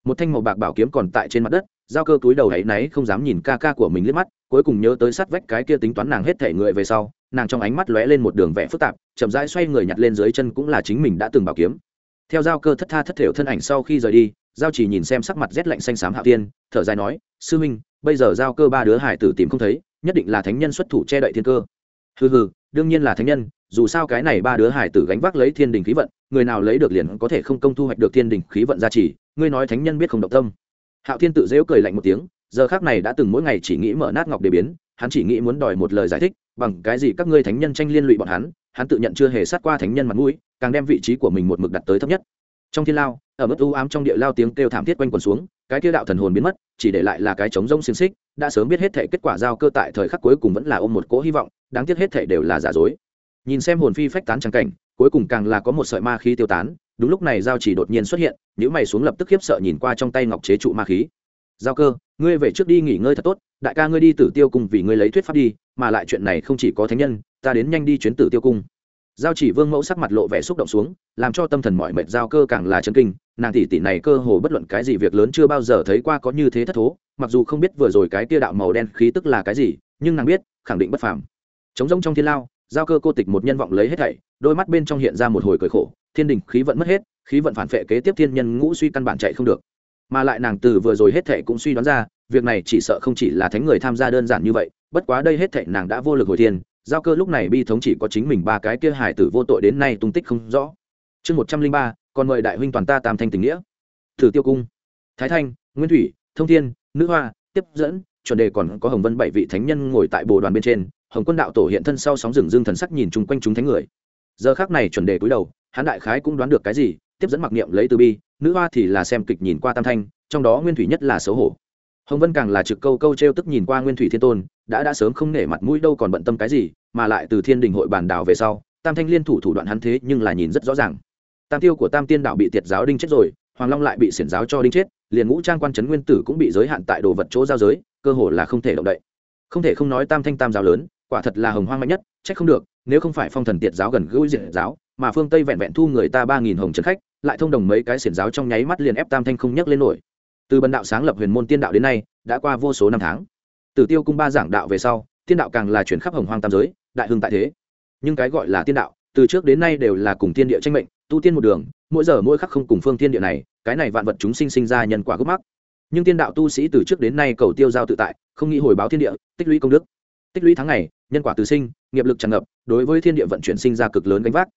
một thanh màu bạc bảo kiếm còn tại trên mặt đất, giao cơ túi đầu hãy náy không dám nhìn ca ca của mình liếc mắt, cuối cùng nhớ tới sát vách cái kia tính toán nàng hết thể người về sau, nàng trong ánh mắt lóe lên một đường vẽ phức tạp, chậm rãi xoay người nhặt lên dưới chân cũng là chính mình đã từng bảo kiếm. Theo giao cơ thất tha thất thểu thân ảnh sau khi rời đi, giao chỉ nhìn xem sắc mặt rét lạnh xanh xám hạ tiên thở dài nói, sư huynh, bây giờ giao cơ ba đứa hải tử tìm không thấy, nhất định là thánh nhân xuất thủ che đậy thiên cơ. Hừ hừ, đương nhiên là thánh nhân dù sao cái này ba đứa hải tử gánh vác lấy thiên đình khí vận, người nào lấy được liền có thể không công thu hoạch được thiên đình khí vận gia trì, ngươi nói thánh nhân biết không động tâm. Hạo thiên tự dễu cười lạnh một tiếng, giờ khác này đã từng mỗi ngày chỉ nghĩ mở nát ngọc để biến, hắn chỉ nghĩ muốn đòi một lời giải thích, bằng cái gì các ngươi thánh nhân tranh liên lụy bọn hắn hắn tự nhận chưa hề sát qua thánh nhân mặt mũi, càng đem vị trí của mình một mực đặt tới thấp nhất. Trong thiên lao, ở mức u ám trong địa lao tiếng kêu thảm thiết quanh quần xuống, cái kia đạo thần hồn biến mất, chỉ để lại là cái trống rông xiềng xích, đã sớm biết hết thể kết quả giao cơ tại thời khắc cuối cùng vẫn là ôm một cỗ hy vọng, đáng tiếc hết thể đều là giả dối nhìn xem hồn phi phách tán trắng cảnh, cuối cùng càng là có một sợi ma khí tiêu tán, đúng lúc này giao chỉ đột nhiên xuất hiện nếu mày xuống lập tức khiếp sợ nhìn qua trong tay ngọc chế trụ ma khí. Giao cơ, ngươi về trước đi nghỉ ngơi thật tốt, đại ca ngươi đi tử tiêu cung vì ngươi lấy thuyết pháp đi, mà lại chuyện này không chỉ có thánh nhân, ta đến nhanh đi chuyến tử tiêu cung. Giao chỉ vương mẫu sắc mặt lộ vẻ xúc động xuống, làm cho tâm thần mọi mệt giao cơ càng là chân kinh, nàng tỷ tỷ này cơ hồ bất luận cái gì việc lớn chưa bao giờ thấy qua có như thế thất thố, mặc dù không biết vừa rồi cái tia đạo màu đen khí tức là cái gì, nhưng nàng biết, khẳng định bất phàm. Chống rông trong thiên lao giao cơ cô tịch một nhân vọng lấy hết thảy, đôi mắt bên trong hiện ra một hồi cười khổ, thiên đình khí vận mất hết, khí vận phản phệ kế tiếp thiên nhân ngũ suy căn bản chạy không được. Mà lại nàng từ vừa rồi hết thảy cũng suy đoán ra, việc này chỉ sợ không chỉ là thánh người tham gia đơn giản như vậy, bất quá đây hết thảy nàng đã vô lực hồi thiên, giao cơ lúc này bi thống chỉ có chính mình ba cái kia hải tử vô tội đến nay tung tích không rõ. Chương một trăm linh ba, còn mời đại huynh toàn ta tam thanh tình nghĩa. Thử tiêu cung, thái thanh, nguyên thủy, thông thiên, nữ hoa, tiếp dẫn, chuẩn đề còn có hồng vân bảy vị thánh nhân ngồi tại bồ đoàn bên trên hồng quân đạo tổ hiện thân sau sóng rừng dương thần sắc nhìn chung quanh chúng thánh người. Giờ khác này chuẩn đề cúi đầu, hắn đại khái cũng đoán được cái gì, tiếp dẫn mặc niệm lấy từ bi, nữ hoa thì là xem kịch nhìn qua tam thanh, trong đó nguyên thủy nhất là xấu hổ. Hồng vân càng là trực câu câu t r e o tức nhìn qua nguyên thủy thiên tôn, đã đã sớm không nể mặt mũi đâu còn bận tâm cái gì, mà lại từ thiên đình hội bàn đảo về sau, tam thanh liên thủ thủ đoạn hắn thế nhưng là nhìn rất rõ ràng. Tam tiêu của tam tiên đạo bị tiệt giáo đinh chết rồi, hoàng long lại bị xiển giáo cho đinh chết, liền ngũ trang quan trấn nguyên tử cũng bị giới hạn tại đồ vật chỗ giao giới, cơ hồ là không thể động đậy. Không thể không nói tam thanh tam giáo lớn quả thật là hồng hoang mạnh nhất trách không được, nếu không phải phong thần tiệt giáo gần gũi diện giáo, mà phương tây vẹn vẹn thu người ta ba nghìn hồng trấn khách, lại thông đồng mấy cái xiển giáo trong nháy mắt liền ép tam thanh không nhấc lên nổi. Từ bần đạo sáng lập huyền môn tiên đạo đến nay, đã qua vô số năm tháng. Từ tiêu cung ba giảng đạo về sau, tiên đạo càng là chuyển khắp hồng hoang tam giới, đại hưng tại thế. Nhưng cái gọi là tiên đạo, từ trước đến nay đều là cùng tiên địa tranh mệnh, tu tiên một đường, mỗi giờ mỗi khắc không cùng phương tiên địa này, cái này vạn vật chúng sinh sinh ra nhân quả gốc mắc. Nhưng tiên đạo tu sĩ từ trước đến nay cầu tiêu giao tự tại, không nghĩ hồi báo thiên địa, tích lũy công đức. Tích lũy tháng ngày nhân quả từ sinh, nghiệp lực tràn ngập, đối với thiên địa vận chuyển sinh ra cực lớn gánh vác.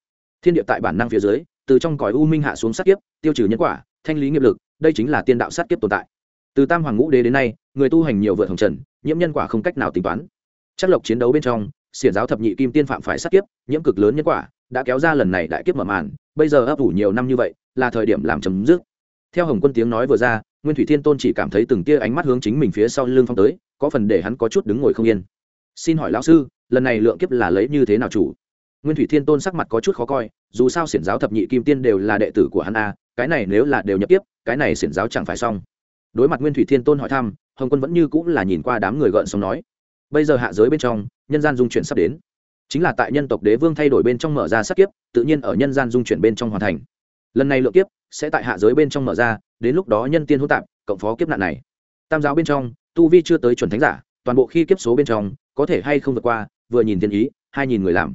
Thiên địa tại bản năng phía dưới, từ trong cõi u minh hạ xuống sát kiếp, tiêu trừ nhân quả, thanh lý nghiệp lực, đây chính là tiên đạo sát kiếp tồn tại. Từ tam hoàng ngũ đế đến nay, người tu hành nhiều vượt hồng trần, nhiễm nhân quả không cách nào tính toán. Chất lộc chiến đấu bên trong, xiển giáo thập nhị kim tiên phạm phải sát kiếp, nhiễm cực lớn nhân quả, đã kéo ra lần này đại kiếp mở màn, bây giờ ấp ủ nhiều năm như vậy, là thời điểm làm chấm dứt. Theo hồng quân tiếng nói vừa ra, nguyên thủy thiên tôn chỉ cảm thấy từng tia ánh mắt hướng chính mình phía sau lưng phong tới, có phần để hắn có chút đứng ngồi không yên xin hỏi lão sư, lần này lượng kiếp là lấy như thế nào chủ? Nguyên thủy thiên tôn sắc mặt có chút khó coi, dù sao xiển giáo thập nhị kim tiên đều là đệ tử của hắn a, cái này nếu là đều nhập tiếp cái này xiển giáo chẳng phải xong. Đối mặt nguyên thủy thiên tôn hỏi thăm, hồng quân vẫn như cũng là nhìn qua đám người gợn xong nói, bây giờ hạ giới bên trong, nhân gian dung chuyển sắp đến. Chính là tại nhân tộc đế vương thay đổi bên trong mở ra sắc kiếp, tự nhiên ở nhân gian dung chuyển bên trong hoàn thành. Lần này lượng kiếp sẽ tại hạ giới bên trong mở ra, đến lúc đó nhân tiên hỗn tạp, cộng phó kiếp nạn này. Tam giáo bên trong, tu vi chưa tới chuẩn thánh giả, toàn bộ khi kiếp số bên trong có thể hay không vượt qua, vừa nhìn thiên ý, hai nhìn người làm.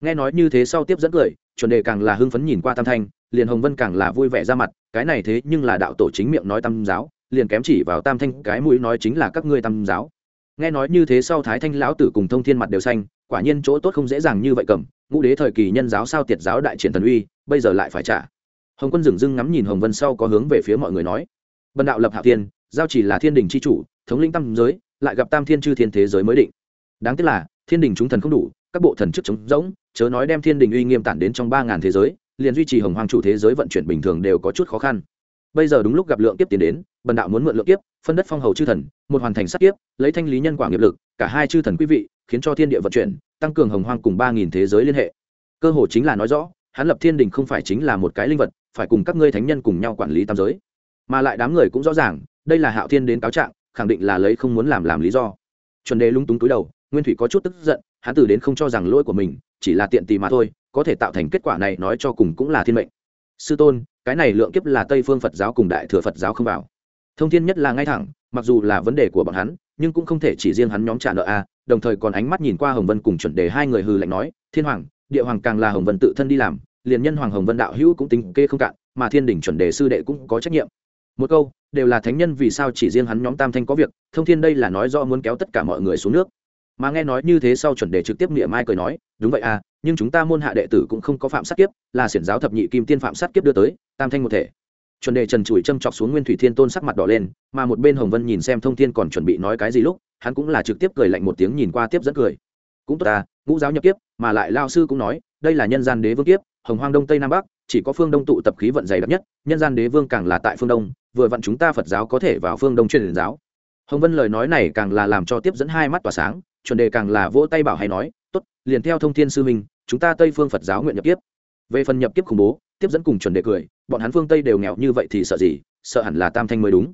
Nghe nói như thế sau tiếp dẫn cười, chuẩn đề càng là hưng phấn nhìn qua tam thanh, liền hồng vân càng là vui vẻ ra mặt, cái này thế nhưng là đạo tổ chính miệng nói tam giáo, liền kém chỉ vào tam thanh, cái mũi nói chính là các ngươi tam giáo. Nghe nói như thế sau thái thanh lão tử cùng thông thiên mặt đều xanh, quả nhiên chỗ tốt không dễ dàng như vậy cầm, ngũ đế thời kỳ nhân giáo sao tiệt giáo đại triển thần uy, bây giờ lại phải trả. Hồng quân dừng dưng ngắm nhìn hồng vân sau có hướng về phía mọi người nói, bần đạo lập hạ tiên giao chỉ là thiên đình c h i chủ, thống lĩnh tam giới, lại gặp tam thiên chư thiên thế giới mới định đáng tiếc là, thiên đình chúng thần không đủ, các bộ thần chức chống rỗng, chớ nói đem thiên đình uy nghiêm tản đến trong ba ngàn thế giới, liền duy trì hồng hoàng chủ thế giới vận chuyển bình thường đều có chút khó khăn. Bây giờ đúng lúc gặp lượng kiếp tiến đến, bần đạo muốn mượn lượng kiếp, phân đất phong hầu chư thần, một hoàn thành sát kiếp, lấy thanh lý nhân quả nghiệp lực, cả hai chư thần quý vị, khiến cho thiên địa vận chuyển, tăng cường hồng hoang cùng ba nghìn thế giới liên hệ. Cơ hồ chính là nói rõ, hắn lập thiên đình không phải chính là một cái linh vật, phải cùng các ngươi thánh nhân cùng nhau quản lý tam giới. Mà lại đám người cũng rõ ràng, đây là hạo thiên đến cáo trạng, khẳng định là lấy không muốn làm làm lý do. Chuẩn đề lung túng túi đầu nguyên thủy có chút tức giận, hắn từ đến không cho rằng lỗi của mình, chỉ là tiện tì mà thôi, có thể tạo thành kết quả này nói cho cùng cũng là thiên mệnh. Sư tôn, cái này lượng kiếp là tây phương phật giáo cùng đại thừa phật giáo không vào. Thông thiên nhất là ngay thẳng, mặc dù là vấn đề của bọn hắn, nhưng cũng không thể chỉ riêng hắn nhóm trả nợ a, đồng thời còn ánh mắt nhìn qua hồng vân cùng chuẩn đề hai người hư lạnh nói, thiên hoàng, địa hoàng càng là hồng vân tự thân đi làm, liền nhân hoàng hồng vân đạo hữu cũng tính kê không cạn, mà thiên đình chuẩn đề sư đệ cũng có trách nhiệm. Một câu, đều là thánh nhân vì sao chỉ riêng hắn nhóm tam thanh có việc, thông thiên đây là nói do muốn kéo tất cả mọi người xuống nước mà nghe nói như thế sau chuẩn đề trực tiếp niệm mai cười nói, đúng vậy à nhưng chúng ta môn hạ đệ tử cũng không có phạm sát kiếp, là xiển giáo thập nhị kim tiên phạm sát kiếp đưa tới, tam thanh một thể. Chuẩn đề trần trụi châm chọc xuống nguyên thủy thiên tôn sắc mặt đỏ lên, mà một bên hồng vân nhìn xem thông thiên còn chuẩn bị nói cái gì lúc, hắn cũng là trực tiếp cười lạnh một tiếng nhìn qua tiếp dẫn cười. Cũng tốt à ngũ giáo nhập kiếp, mà lại lao sư cũng nói, đây là nhân gian đế vương kiếp, hồng hoang đông tây nam bắc, chỉ có phương đông tụ tập khí vận dày đặc nhất, nhân gian đế vương càng là tại phương đông, vừa vặn chúng ta phật giáo có thể vào phương đông truyền giáo. Hồng vân lời nói này càng là làm cho tiếp dẫn hai mắt tỏa sáng chuẩn đề càng là vỗ tay bảo hay nói, tốt, liền theo thông thiên sư minh, chúng ta tây phương phật giáo nguyện nhập tiếp về phần nhập tiếp khủng bố, tiếp dẫn cùng chuẩn đề cười, bọn hắn phương tây đều nghèo như vậy thì sợ gì, sợ hẳn là tam thanh mới đúng.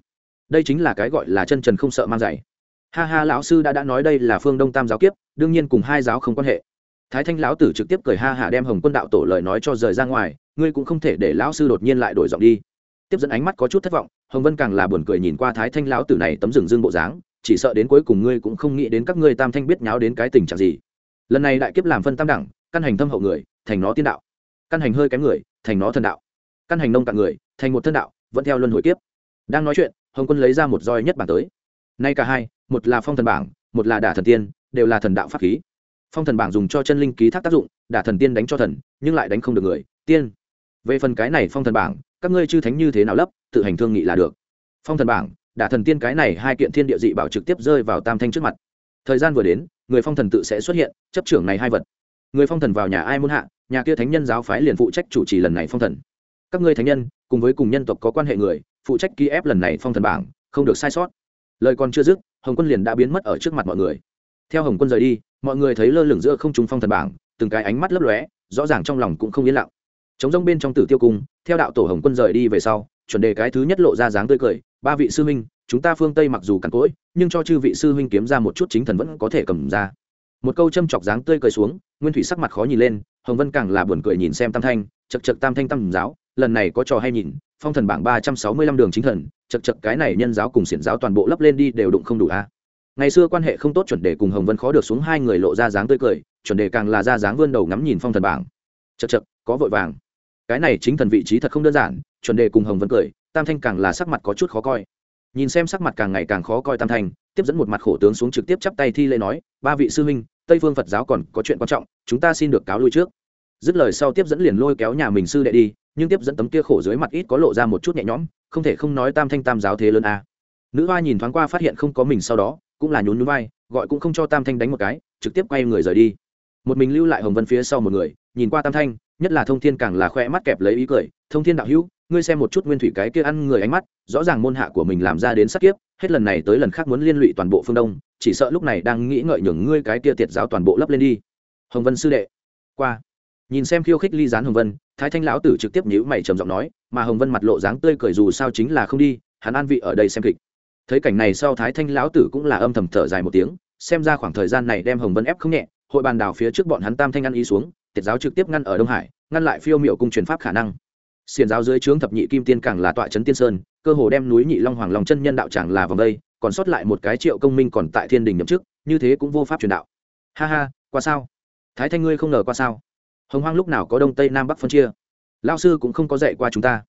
Đây chính là cái gọi là chân trần không sợ mang giày. Ha ha, lão sư đã đã nói đây là phương đông tam giáo kiếp, đương nhiên cùng hai giáo không quan hệ. Thái thanh lão tử trực tiếp cười ha hả đem hồng quân đạo tổ lời nói cho rời ra ngoài, ngươi cũng không thể để lão sư đột nhiên lại đổi giọng đi. Tiếp dẫn ánh mắt có chút thất vọng, hồng vân càng là buồn cười nhìn qua thái thanh lão tử này tấm rừng dương bộ dáng chỉ sợ đến cuối cùng ngươi cũng không nghĩ đến các ngươi tam thanh biết nháo đến cái tình trạng gì. Lần này đại kiếp làm phân tam đẳng, căn hành thâm hậu người, thành nó tiên đạo. Căn hành hơi kém người, thành nó thần đạo. Căn hành nông cạn người, thành một thân đạo, vẫn theo luân hồi kiếp. Đang nói chuyện, hồng quân lấy ra một roi nhất bản tới. Nay cả hai, một là phong thần bảng, một là đả thần tiên, đều là thần đạo pháp khí. Phong thần bảng dùng cho chân linh ký thác tác dụng, đả thần tiên đánh cho thần, nhưng lại đánh không được người, tiên. Về phần cái này phong thần bảng, các ngươi chư thánh như thế nào lấp, tự hành thương nghị là được. Phong thần bảng đả thần tiên cái này hai kiện thiên địa dị bảo trực tiếp rơi vào tam thanh trước mặt. Thời gian vừa đến, người phong thần tự sẽ xuất hiện, chấp trưởng này hai vật. Người phong thần vào nhà ai muốn hạ, nhà kia thánh nhân giáo phái liền phụ trách chủ trì lần này phong thần. Các ngươi thánh nhân, cùng với cùng nhân tộc có quan hệ người, phụ trách ký ép lần này phong thần bảng, không được sai sót. Lời còn chưa dứt, hồng quân liền đã biến mất ở trước mặt mọi người. Theo hồng quân rời đi, mọi người thấy lơ lửng giữa không trung phong thần bảng, từng cái ánh mắt lấp lóe, rõ ràng trong lòng cũng không yên lặng. Chống rông bên trong tử tiêu cung, theo đạo tổ hồng quân rời đi về sau, chuẩn đề cái thứ nhất lộ ra dáng tươi cười ba vị sư huynh, chúng ta phương tây mặc dù cằn cỗi, nhưng cho chư vị sư huynh kiếm ra một chút chính thần vẫn có thể cầm ra. Một câu châm chọc dáng tươi cười xuống, nguyên thủy sắc mặt khó nhìn lên, hồng vân càng là buồn cười nhìn xem tam thanh chật chật tam thanh tam giáo, lần này có trò hay nhìn, phong thần bảng ba trăm sáu mươi lăm đường chính thần chật chật cái này nhân giáo cùng xiển giáo toàn bộ lấp lên đi đều đụng không đủ a. Ngày xưa quan hệ không tốt chuẩn đề cùng hồng vân khó được xuống hai người lộ ra dáng tươi cười, chuẩn đề càng là ra dáng vươn đầu ngắm nhìn phong thần bảng. Chật chật có vội vàng. Cái này chính thần vị trí thật không đơn giản, chuẩn đề cùng hồng vân cười tam thanh càng là sắc mặt có chút khó coi. Nhìn xem sắc mặt càng ngày càng khó coi tam thanh, tiếp dẫn một mặt khổ tướng xuống trực tiếp chắp tay thi lễ nói, ba vị sư huynh, tây phương phật giáo còn có chuyện quan trọng, chúng ta xin được cáo lui trước. Dứt lời sau tiếp dẫn liền lôi kéo nhà mình sư đệ đi, nhưng tiếp dẫn tấm kia khổ dưới mặt ít có lộ ra một chút nhẹ nhõm, không thể không nói tam thanh tam giáo thế lớn a. Nữ hoa nhìn thoáng qua phát hiện không có mình sau đó, cũng là nhún núi vai, gọi cũng không cho tam thanh đánh một cái, trực tiếp quay người rời đi. Một mình lưu lại hồng vân phía sau một người, nhìn qua tam thanh, nhất là thông thiên càng là khoe mắt kẹp lấy ý cười thông thiên đạo hữu, ngươi xem một chút nguyên thủy cái kia ăn người ánh mắt, rõ ràng môn hạ của mình làm ra đến sắc kiếp, hết lần này tới lần khác muốn liên lụy toàn bộ phương đông, chỉ sợ lúc này đang nghĩ ngợi nhường ngươi cái kia tiệt giáo toàn bộ lấp lên đi. Hồng vân sư đệ, qua. Nhìn xem khiêu khích ly gián hồng vân, thái thanh lão tử trực tiếp nhữ mày trầm giọng nói, mà hồng vân mặt lộ dáng tươi cười dù sao chính là không đi, hắn an vị ở đây xem kịch. Thấy cảnh này sau thái thanh lão tử cũng là âm thầm thở dài một tiếng, xem ra khoảng thời gian này đem hồng vân ép không nhẹ, hội bàn đào phía trước bọn hắn tam thanh ăn ý xuống, tiệt giáo trực tiếp ngăn ở đông hải, ngăn lại phiêu miệu cung truyền pháp khả năng xiền giáo dưới trướng thập nhị kim tiên càng là tọa trấn tiên sơn, cơ hồ đem núi nhị long hoàng lòng chân nhân đạo tràng là vòng đây, còn sót lại một cái triệu công minh còn tại thiên đình nhậm chức, như thế cũng vô pháp truyền đạo. Ha ha, qua sao? Thái thanh ngươi không ngờ qua sao? Hồng hoang lúc nào có đông tây nam bắc phân chia? Lao sư cũng không có dạy qua chúng ta.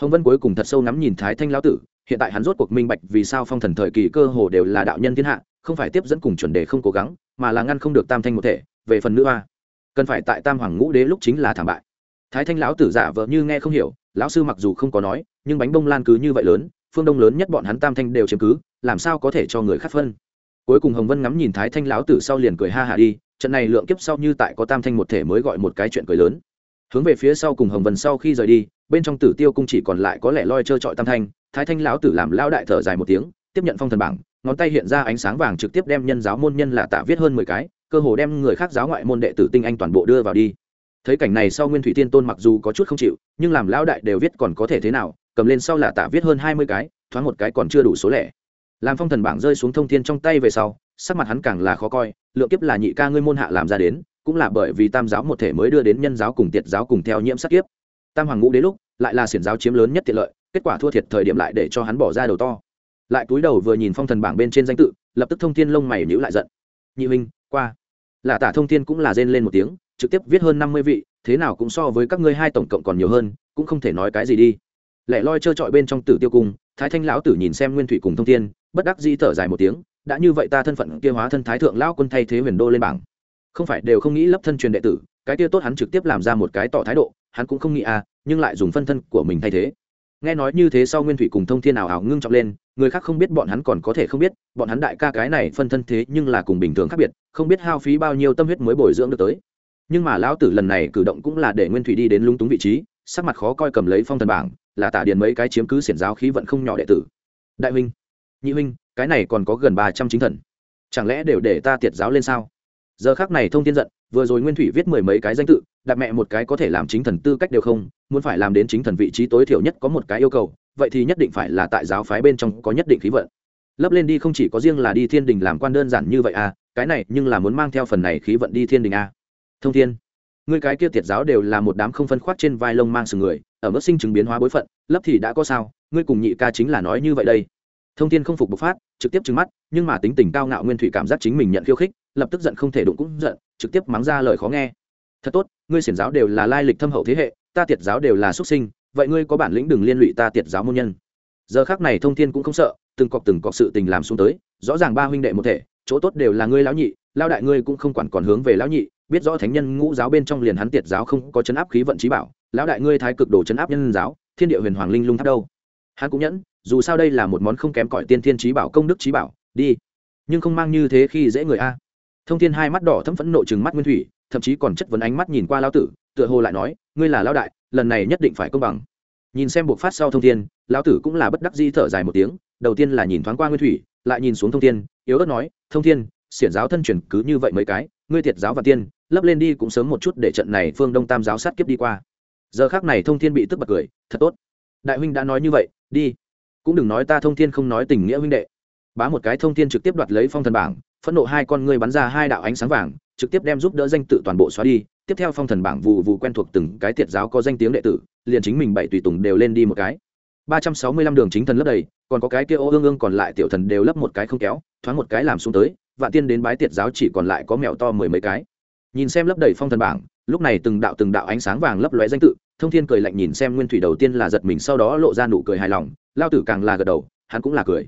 Hồng vân cuối cùng thật sâu ngắm nhìn thái thanh lão tử, hiện tại hắn rốt cuộc minh bạch vì sao phong thần thời kỳ cơ hồ đều là đạo nhân thiên hạ, không phải tiếp dẫn cùng chuẩn đề không cố gắng, mà là ngăn không được tam thanh một thể, về phần nữ hoa. Cần phải tại tam hoàng ngũ đế lúc chính là thảm bại thái thanh lão tử giả vợ như nghe không hiểu, lão sư mặc dù không có nói, nhưng bánh bông lan cứ như vậy lớn, phương đông lớn nhất bọn hắn tam thanh đều chiếm cứ, làm sao có thể cho người khác phân? Cuối cùng hồng vân ngắm nhìn thái thanh lão tử sau liền cười ha hạ đi, trận này lượng kiếp sau như tại có tam thanh một thể mới gọi một cái chuyện cười lớn. Hướng về phía sau cùng hồng vân sau khi rời đi, bên trong tử tiêu cung chỉ còn lại có lẽ loi trơ trọi tam thanh, thái thanh lão tử làm lão đại thở dài một tiếng, tiếp nhận phong thần bảng, ngón tay hiện ra ánh sáng vàng trực tiếp đem nhân giáo môn nhân là tạ viết hơn mười cái, cơ hồ đem người khác giáo ngoại môn đệ tử tinh anh toàn bộ đưa vào đi thấy cảnh này sau nguyên thủy tiên tôn mặc dù có chút không chịu, nhưng làm lão đại đều viết còn có thể thế nào, cầm lên sau là tả viết hơn hai mươi cái, thoáng một cái còn chưa đủ số lẻ. Làm phong thần bảng rơi xuống thông thiên trong tay về sau, sắc mặt hắn càng là khó coi, lượng kiếp là nhị ca ngươi môn hạ làm ra đến, cũng là bởi vì tam giáo một thể mới đưa đến nhân giáo cùng tiệt giáo cùng theo nhiễm sát kiếp. Tam hoàng ngũ đến lúc, lại là xiển giáo chiếm lớn nhất tiện lợi, kết quả thua thiệt thời điểm lại để cho hắn bỏ ra đầu to. Lại túi đầu vừa nhìn phong thần bảng bên trên danh tự, lập tức thông thiên lông mày nhữ lại giận. Nhị minh qua. Là tả thông thiên cũng là rên lên một tiếng trực tiếp viết hơn năm mươi vị, thế nào cũng so với các ngươi hai tổng cộng còn nhiều hơn, cũng không thể nói cái gì đi. Lẻ loi trơ trọi bên trong tử tiêu cung, thái thanh lão tử nhìn xem nguyên thủy cùng thông thiên, bất đắc di thở dài một tiếng, đã như vậy ta thân phận kia hóa thân thái thượng lão quân thay thế huyền đô lên bảng. Không phải đều không nghĩ lấp thân truyền đệ tử, cái kia tốt hắn trực tiếp làm ra một cái tỏ thái độ, hắn cũng không nghĩ à nhưng lại dùng phân thân của mình thay thế. Nghe nói như thế sau nguyên thủy cùng thông thiên ảo ảo ngưng trọng lên, người khác không biết bọn hắn còn có thể không biết, bọn hắn đại ca cái này phân thân thế nhưng là cùng bình thường khác biệt, không biết hao phí bao nhiêu tâm huyết mới bồi dưỡng được tới nhưng mà lão tử lần này cử động cũng là để nguyên thủy đi đến lung túng vị trí, sắc mặt khó coi cầm lấy phong thần bảng, là tả điền mấy cái chiếm cứ xiển giáo khí vận không nhỏ đệ tử. Đại huynh, nhị huynh, cái này còn có gần ba trăm chính thần. Chẳng lẽ đều để ta tiệt giáo lên sao? Giờ khác này thông tin giận, vừa rồi nguyên thủy viết mười mấy cái danh tự, đặt mẹ một cái có thể làm chính thần tư cách đều không, muốn phải làm đến chính thần vị trí tối thiểu nhất có một cái yêu cầu, vậy thì nhất định phải là tại giáo phái bên trong có nhất định khí vận. Lấp lên đi không chỉ có riêng là đi thiên đình làm quan đơn giản như vậy à cái này nhưng là muốn mang theo phần này khí vận đi thiên đình à thông thiên, ngươi cái kia tiệt giáo đều là một đám không phân khoát trên vai lông mang sừng người, ở mức sinh chứng biến hóa bối phận, lấp thì đã có sao, ngươi cùng nhị ca chính là nói như vậy đây. Thông thiên không phục bộc phát, trực tiếp trừng mắt, nhưng mà tính tình cao ngạo nguyên thủy cảm giác chính mình nhận khiêu khích, lập tức giận không thể đụng cũng giận, trực tiếp mắng ra lời khó nghe. Thật tốt, ngươi xiển giáo đều là lai lịch thâm hậu thế hệ, ta tiệt giáo đều là xuất sinh, vậy ngươi có bản lĩnh đừng liên lụy ta tiệt giáo môn nhân. Giờ khác này thông thiên cũng không sợ, từng cọc từng cọc sự tình làm xuống tới, rõ ràng ba huynh đệ một thể, chỗ tốt đều là ngươi lão nhị lao đại ngươi cũng không quản còn hướng về lão nhị biết rõ thánh nhân ngũ giáo bên trong liền hắn tiệt giáo không có chấn áp khí vận trí bảo, lão đại ngươi thái cực đồ chấn áp nhân giáo, thiên địa huyền hoàng linh lung tháp đâu? Hắn cũng nhẫn, dù sao đây là một món không kém cỏi tiên thiên trí bảo công đức trí bảo, đi. Nhưng không mang như thế khi dễ người a. Thông thiên hai mắt đỏ thấm phẫn nộ chừng mắt nguyên thủy, thậm chí còn chất vấn ánh mắt nhìn qua lão tử, tựa hồ lại nói, ngươi là lão đại, lần này nhất định phải công bằng. Nhìn xem buộc phát sau thông thiên, lão tử cũng là bất đắc di thở dài một tiếng, đầu tiên là nhìn thoáng qua nguyên thủy, lại nhìn xuống thông thiên, yếu ớt nói, thông thiên, xiển giáo thân truyền cứ như vậy mấy cái ngươi thiệt giáo và tiên, lấp lên đi cũng sớm một chút để trận này phương đông tam giáo sát kiếp đi qua. Giờ khác này thông thiên bị tức bật cười, thật tốt. Đại huynh đã nói như vậy, đi. Cũng đừng nói ta thông thiên không nói tình nghĩa huynh đệ. Bá một cái thông thiên trực tiếp đoạt lấy phong thần bảng, phẫn nộ hai con ngươi bắn ra hai đạo ánh sáng vàng, trực tiếp đem giúp đỡ danh tự toàn bộ xóa đi. Tiếp theo phong thần bảng vụ vụ quen thuộc từng cái tiệt giáo có danh tiếng đệ tử, liền chính mình bảy tùy tùng đều lên đi một cái. Ba trăm sáu mươi lăm đường chính thần lấp đầy, còn có cái kia ô ương ương còn lại tiểu thần đều lấp một cái không kéo, thoáng một cái làm xuống tới vạn tiên đến bái tiệt giáo chỉ còn lại có mèo to mười mấy cái. Nhìn xem lấp đầy phong thần bảng, lúc này từng đạo từng đạo ánh sáng vàng lấp lóe danh tự, thông thiên cười lạnh nhìn xem nguyên thủy đầu tiên là giật mình sau đó lộ ra nụ cười hài lòng, lao tử càng là gật đầu, hắn cũng là cười.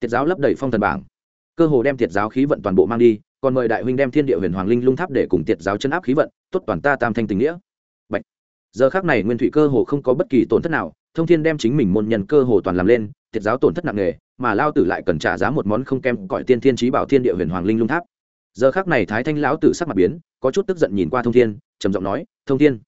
Tiệt giáo lấp đầy phong thần bảng. Cơ hồ đem tiệt giáo khí vận toàn bộ mang đi, còn mời đại huynh đem thiên địa huyền hoàng linh lung tháp để cùng tiệt giáo chân áp khí vận, tốt toàn ta tam thanh tình nghĩa. Bạch. giờ khác này nguyên thủy cơ hồ không có bất kỳ tổn thất nào, thông thiên đem chính mình môn nhân cơ hồ toàn làm lên, tiệt giáo tổn thất nặng nề mà lao tử lại cần trả giá một món không kém cõi tiên thiên trí bảo thiên địa huyền hoàng linh lung tháp. Giờ khác này thái thanh lão tử sắc mặt biến, có chút tức giận nhìn qua thông thiên, trầm giọng nói, thông thiên.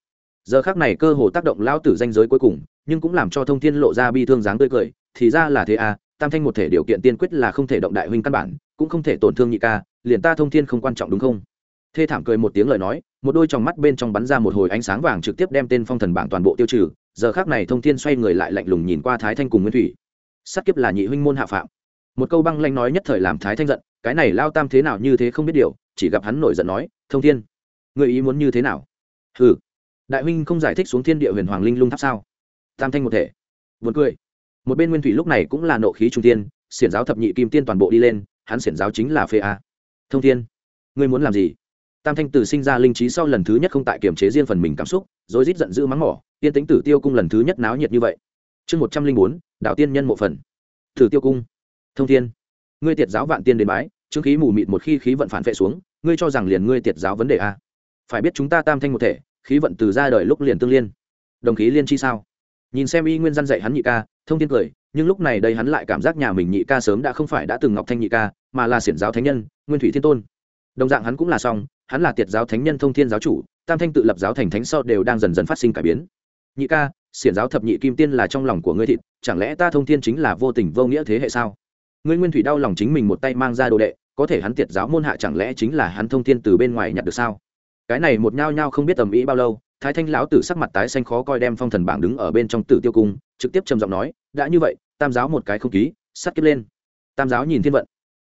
Giờ khác này cơ hồ tác động lão tử danh giới cuối cùng, nhưng cũng làm cho thông thiên lộ ra bi thương dáng tươi cười, thì ra là thế à tam thanh một thể điều kiện tiên quyết là không thể động đại huynh căn bản, cũng không thể tổn thương nhị ca, liền ta thông thiên không quan trọng đúng không? Thê thảm cười một tiếng lời nói, một đôi tròng mắt bên trong bắn ra một hồi ánh sáng vàng trực tiếp đem tên phong thần bảng toàn bộ tiêu trừ. Giờ khác này thông thiên xoay người lại lạnh lùng nhìn qua thái thanh cùng nguyên thủy sát kiếp là nhị huynh môn hạ phạm. Một câu băng lanh nói nhất thời làm thái thanh giận, cái này lao tam thế nào như thế không biết điều, chỉ gặp hắn nổi giận nói, thông thiên người ý muốn như thế nào? Ừ đại huynh không giải thích xuống thiên địa huyền hoàng linh lung tháp sao? Tam thanh một thể. Vượt cười. Một bên nguyên thủy lúc này cũng là nộ khí trung tiên xiển giáo thập nhị kim tiên toàn bộ đi lên, hắn xiển giáo chính là phê a. Thông thiên, ngươi muốn làm gì? Tam thanh từ sinh ra linh trí sau lần thứ nhất không tại kiềm chế riêng phần mình cảm xúc rồi rít giận dữ mắng mỏ, tiên tính tử tiêu cung lần thứ nhất náo nhiệt như vậy chương một trăm linh bốn đạo tiên nhân mộ phần. Thử tiêu cung. Thông thiên. Ngươi tiệt giáo vạn tiên đến bái, chứng khí mù mịt một khi khí vận phản vệ xuống, ngươi cho rằng liền ngươi tiệt giáo vấn đề a phải biết chúng ta tam thanh một thể, khí vận từ ra đời lúc liền tương liên. Đồng khí liên chi sao? Nhìn xem y nguyên dân dạy hắn nhị ca, thông thiên cười, nhưng lúc này đây hắn lại cảm giác nhà mình nhị ca sớm đã không phải đã từng ngọc thanh nhị ca, mà là xiển giáo thánh nhân, nguyên thủy thiên tôn. Đồng dạng hắn cũng là xong hắn là tiệt giáo thánh nhân thông thiên giáo chủ, tam thanh tự lập giáo thành thánh sau đều đang dần dần phát sinh cải biến. Nhị ca xiển giáo thập nhị kim tiên là trong lòng của ngươi thịt, chẳng lẽ ta thông thiên chính là vô tình vô nghĩa thế hệ sao? Ngươi nguyên thủy đau lòng chính mình một tay mang ra đồ đệ, có thể hắn tiệt giáo môn hạ chẳng lẽ chính là hắn thông thiên từ bên ngoài nhặt được sao? Cái này một nhao nhao không biết tầm ý bao lâu, thái thanh lão tử sắc mặt tái xanh khó coi đem phong thần bảng đứng ở bên trong tử tiêu cung, trực tiếp trầm giọng nói, đã như vậy, tam giáo một cái không ký, sắt kiếp lên. Tam giáo nhìn thiên vận.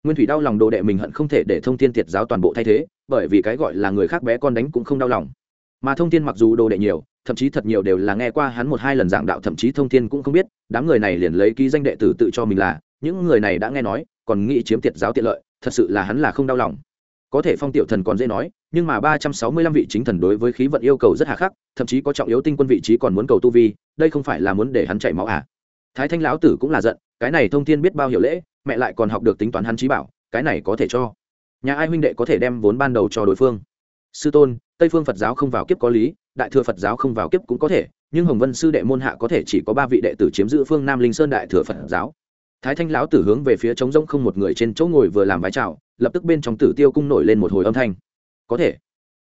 Nguyên thủy đau lòng đồ đệ mình hận không thể để thông thiên tiệt giáo toàn bộ thay thế, bởi vì cái gọi là người khác bé con đánh cũng không đau lòng. Mà thông thiên mặc dù đồ đệ nhiều thậm chí thật nhiều đều là nghe qua hắn một hai lần giảng đạo, thậm chí thông thiên cũng không biết, đám người này liền lấy ký danh đệ tử tự cho mình là. Những người này đã nghe nói, còn nghĩ chiếm tiệt giáo tiện lợi, thật sự là hắn là không đau lòng. Có thể phong tiểu thần còn dễ nói, nhưng mà ba trăm sáu mươi lăm vị chính thần đối với khí vận yêu cầu rất hà khắc, thậm chí có trọng yếu tinh quân vị trí còn muốn cầu tu vi, đây không phải là muốn để hắn chảy máu à? Thái thanh lão tử cũng là giận, cái này thông thiên biết bao hiểu lễ, mẹ lại còn học được tính toán hắn trí bảo, cái này có thể cho. Nhà ai huynh đệ có thể đem vốn ban đầu cho đối phương? Sư tôn tây phương phật giáo không vào kiếp có lý, đại thừa phật giáo không vào kiếp cũng có thể, nhưng hồng vân sư đệ môn hạ có thể chỉ có ba vị đệ tử chiếm giữ phương nam linh sơn đại thừa phật giáo. Thái thanh lão tử hướng về phía trống rỗng không một người trên chỗ ngồi vừa làm vái chào, lập tức bên trong tử tiêu cung nổi lên một hồi âm thanh. Có thể.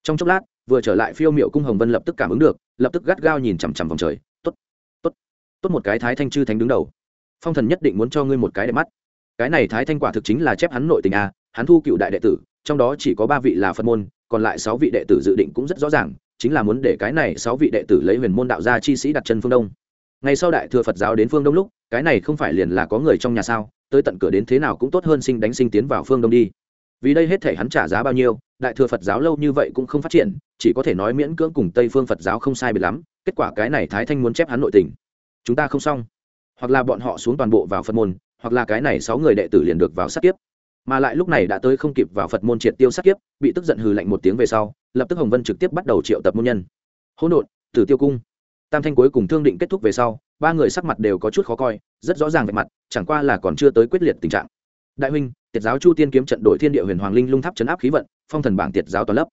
Trong chốc lát, vừa trở lại phiêu miệu cung hồng vân lập tức cảm ứng được, lập tức gắt gao nhìn chằm chằm vòng trời. T ố t t ố t tốt một cái thái thanh chư thánh đứng đầu. Phong thần nhất định muốn cho ngươi một cái đẹp mắt. Cái này thái thanh quả thực chính là chép hắn nội tình a, hắn thu cựu đại đệ tử, trong đó chỉ có ba vị là phật môn còn lại sáu vị đệ tử dự định cũng rất rõ ràng, chính là muốn để cái này sáu vị đệ tử lấy huyền môn đạo gia chi sĩ đặt chân phương đông. Ngay sau đại thừa phật giáo đến phương đông lúc, cái này không phải liền là có người trong nhà sao, tới tận cửa đến thế nào cũng tốt hơn sinh đánh sinh tiến vào phương đông đi. Vì đây hết thể hắn trả giá bao nhiêu, đại thừa phật giáo lâu như vậy cũng không phát triển, chỉ có thể nói miễn cưỡng cùng tây phương phật giáo không sai biệt lắm, kết quả cái này thái thanh muốn chép hắn nội tình. Chúng ta không xong. Hoặc là bọn họ xuống toàn bộ vào phật môn, hoặc là cái này sáu người đệ tử liền được vào sát kiếp mà lại lúc này đã tới không kịp vào phật môn triệt tiêu sát kiếp, bị tức giận hừ lạnh một tiếng về sau, lập tức hồng vân trực tiếp bắt đầu triệu tập môn nhân. Hỗn độn, tử tiêu cung. Tam thanh cuối cùng thương định kết thúc về sau, ba người sắc mặt đều có chút khó coi, rất rõ ràng về mặt, chẳng qua là còn chưa tới quyết liệt tình trạng. Đại huynh, tiệt giáo chu tiên kiếm trận đội thiên địa huyền hoàng linh lung tháp chấn áp khí vận, phong thần bảng tiệt giáo toàn lấp.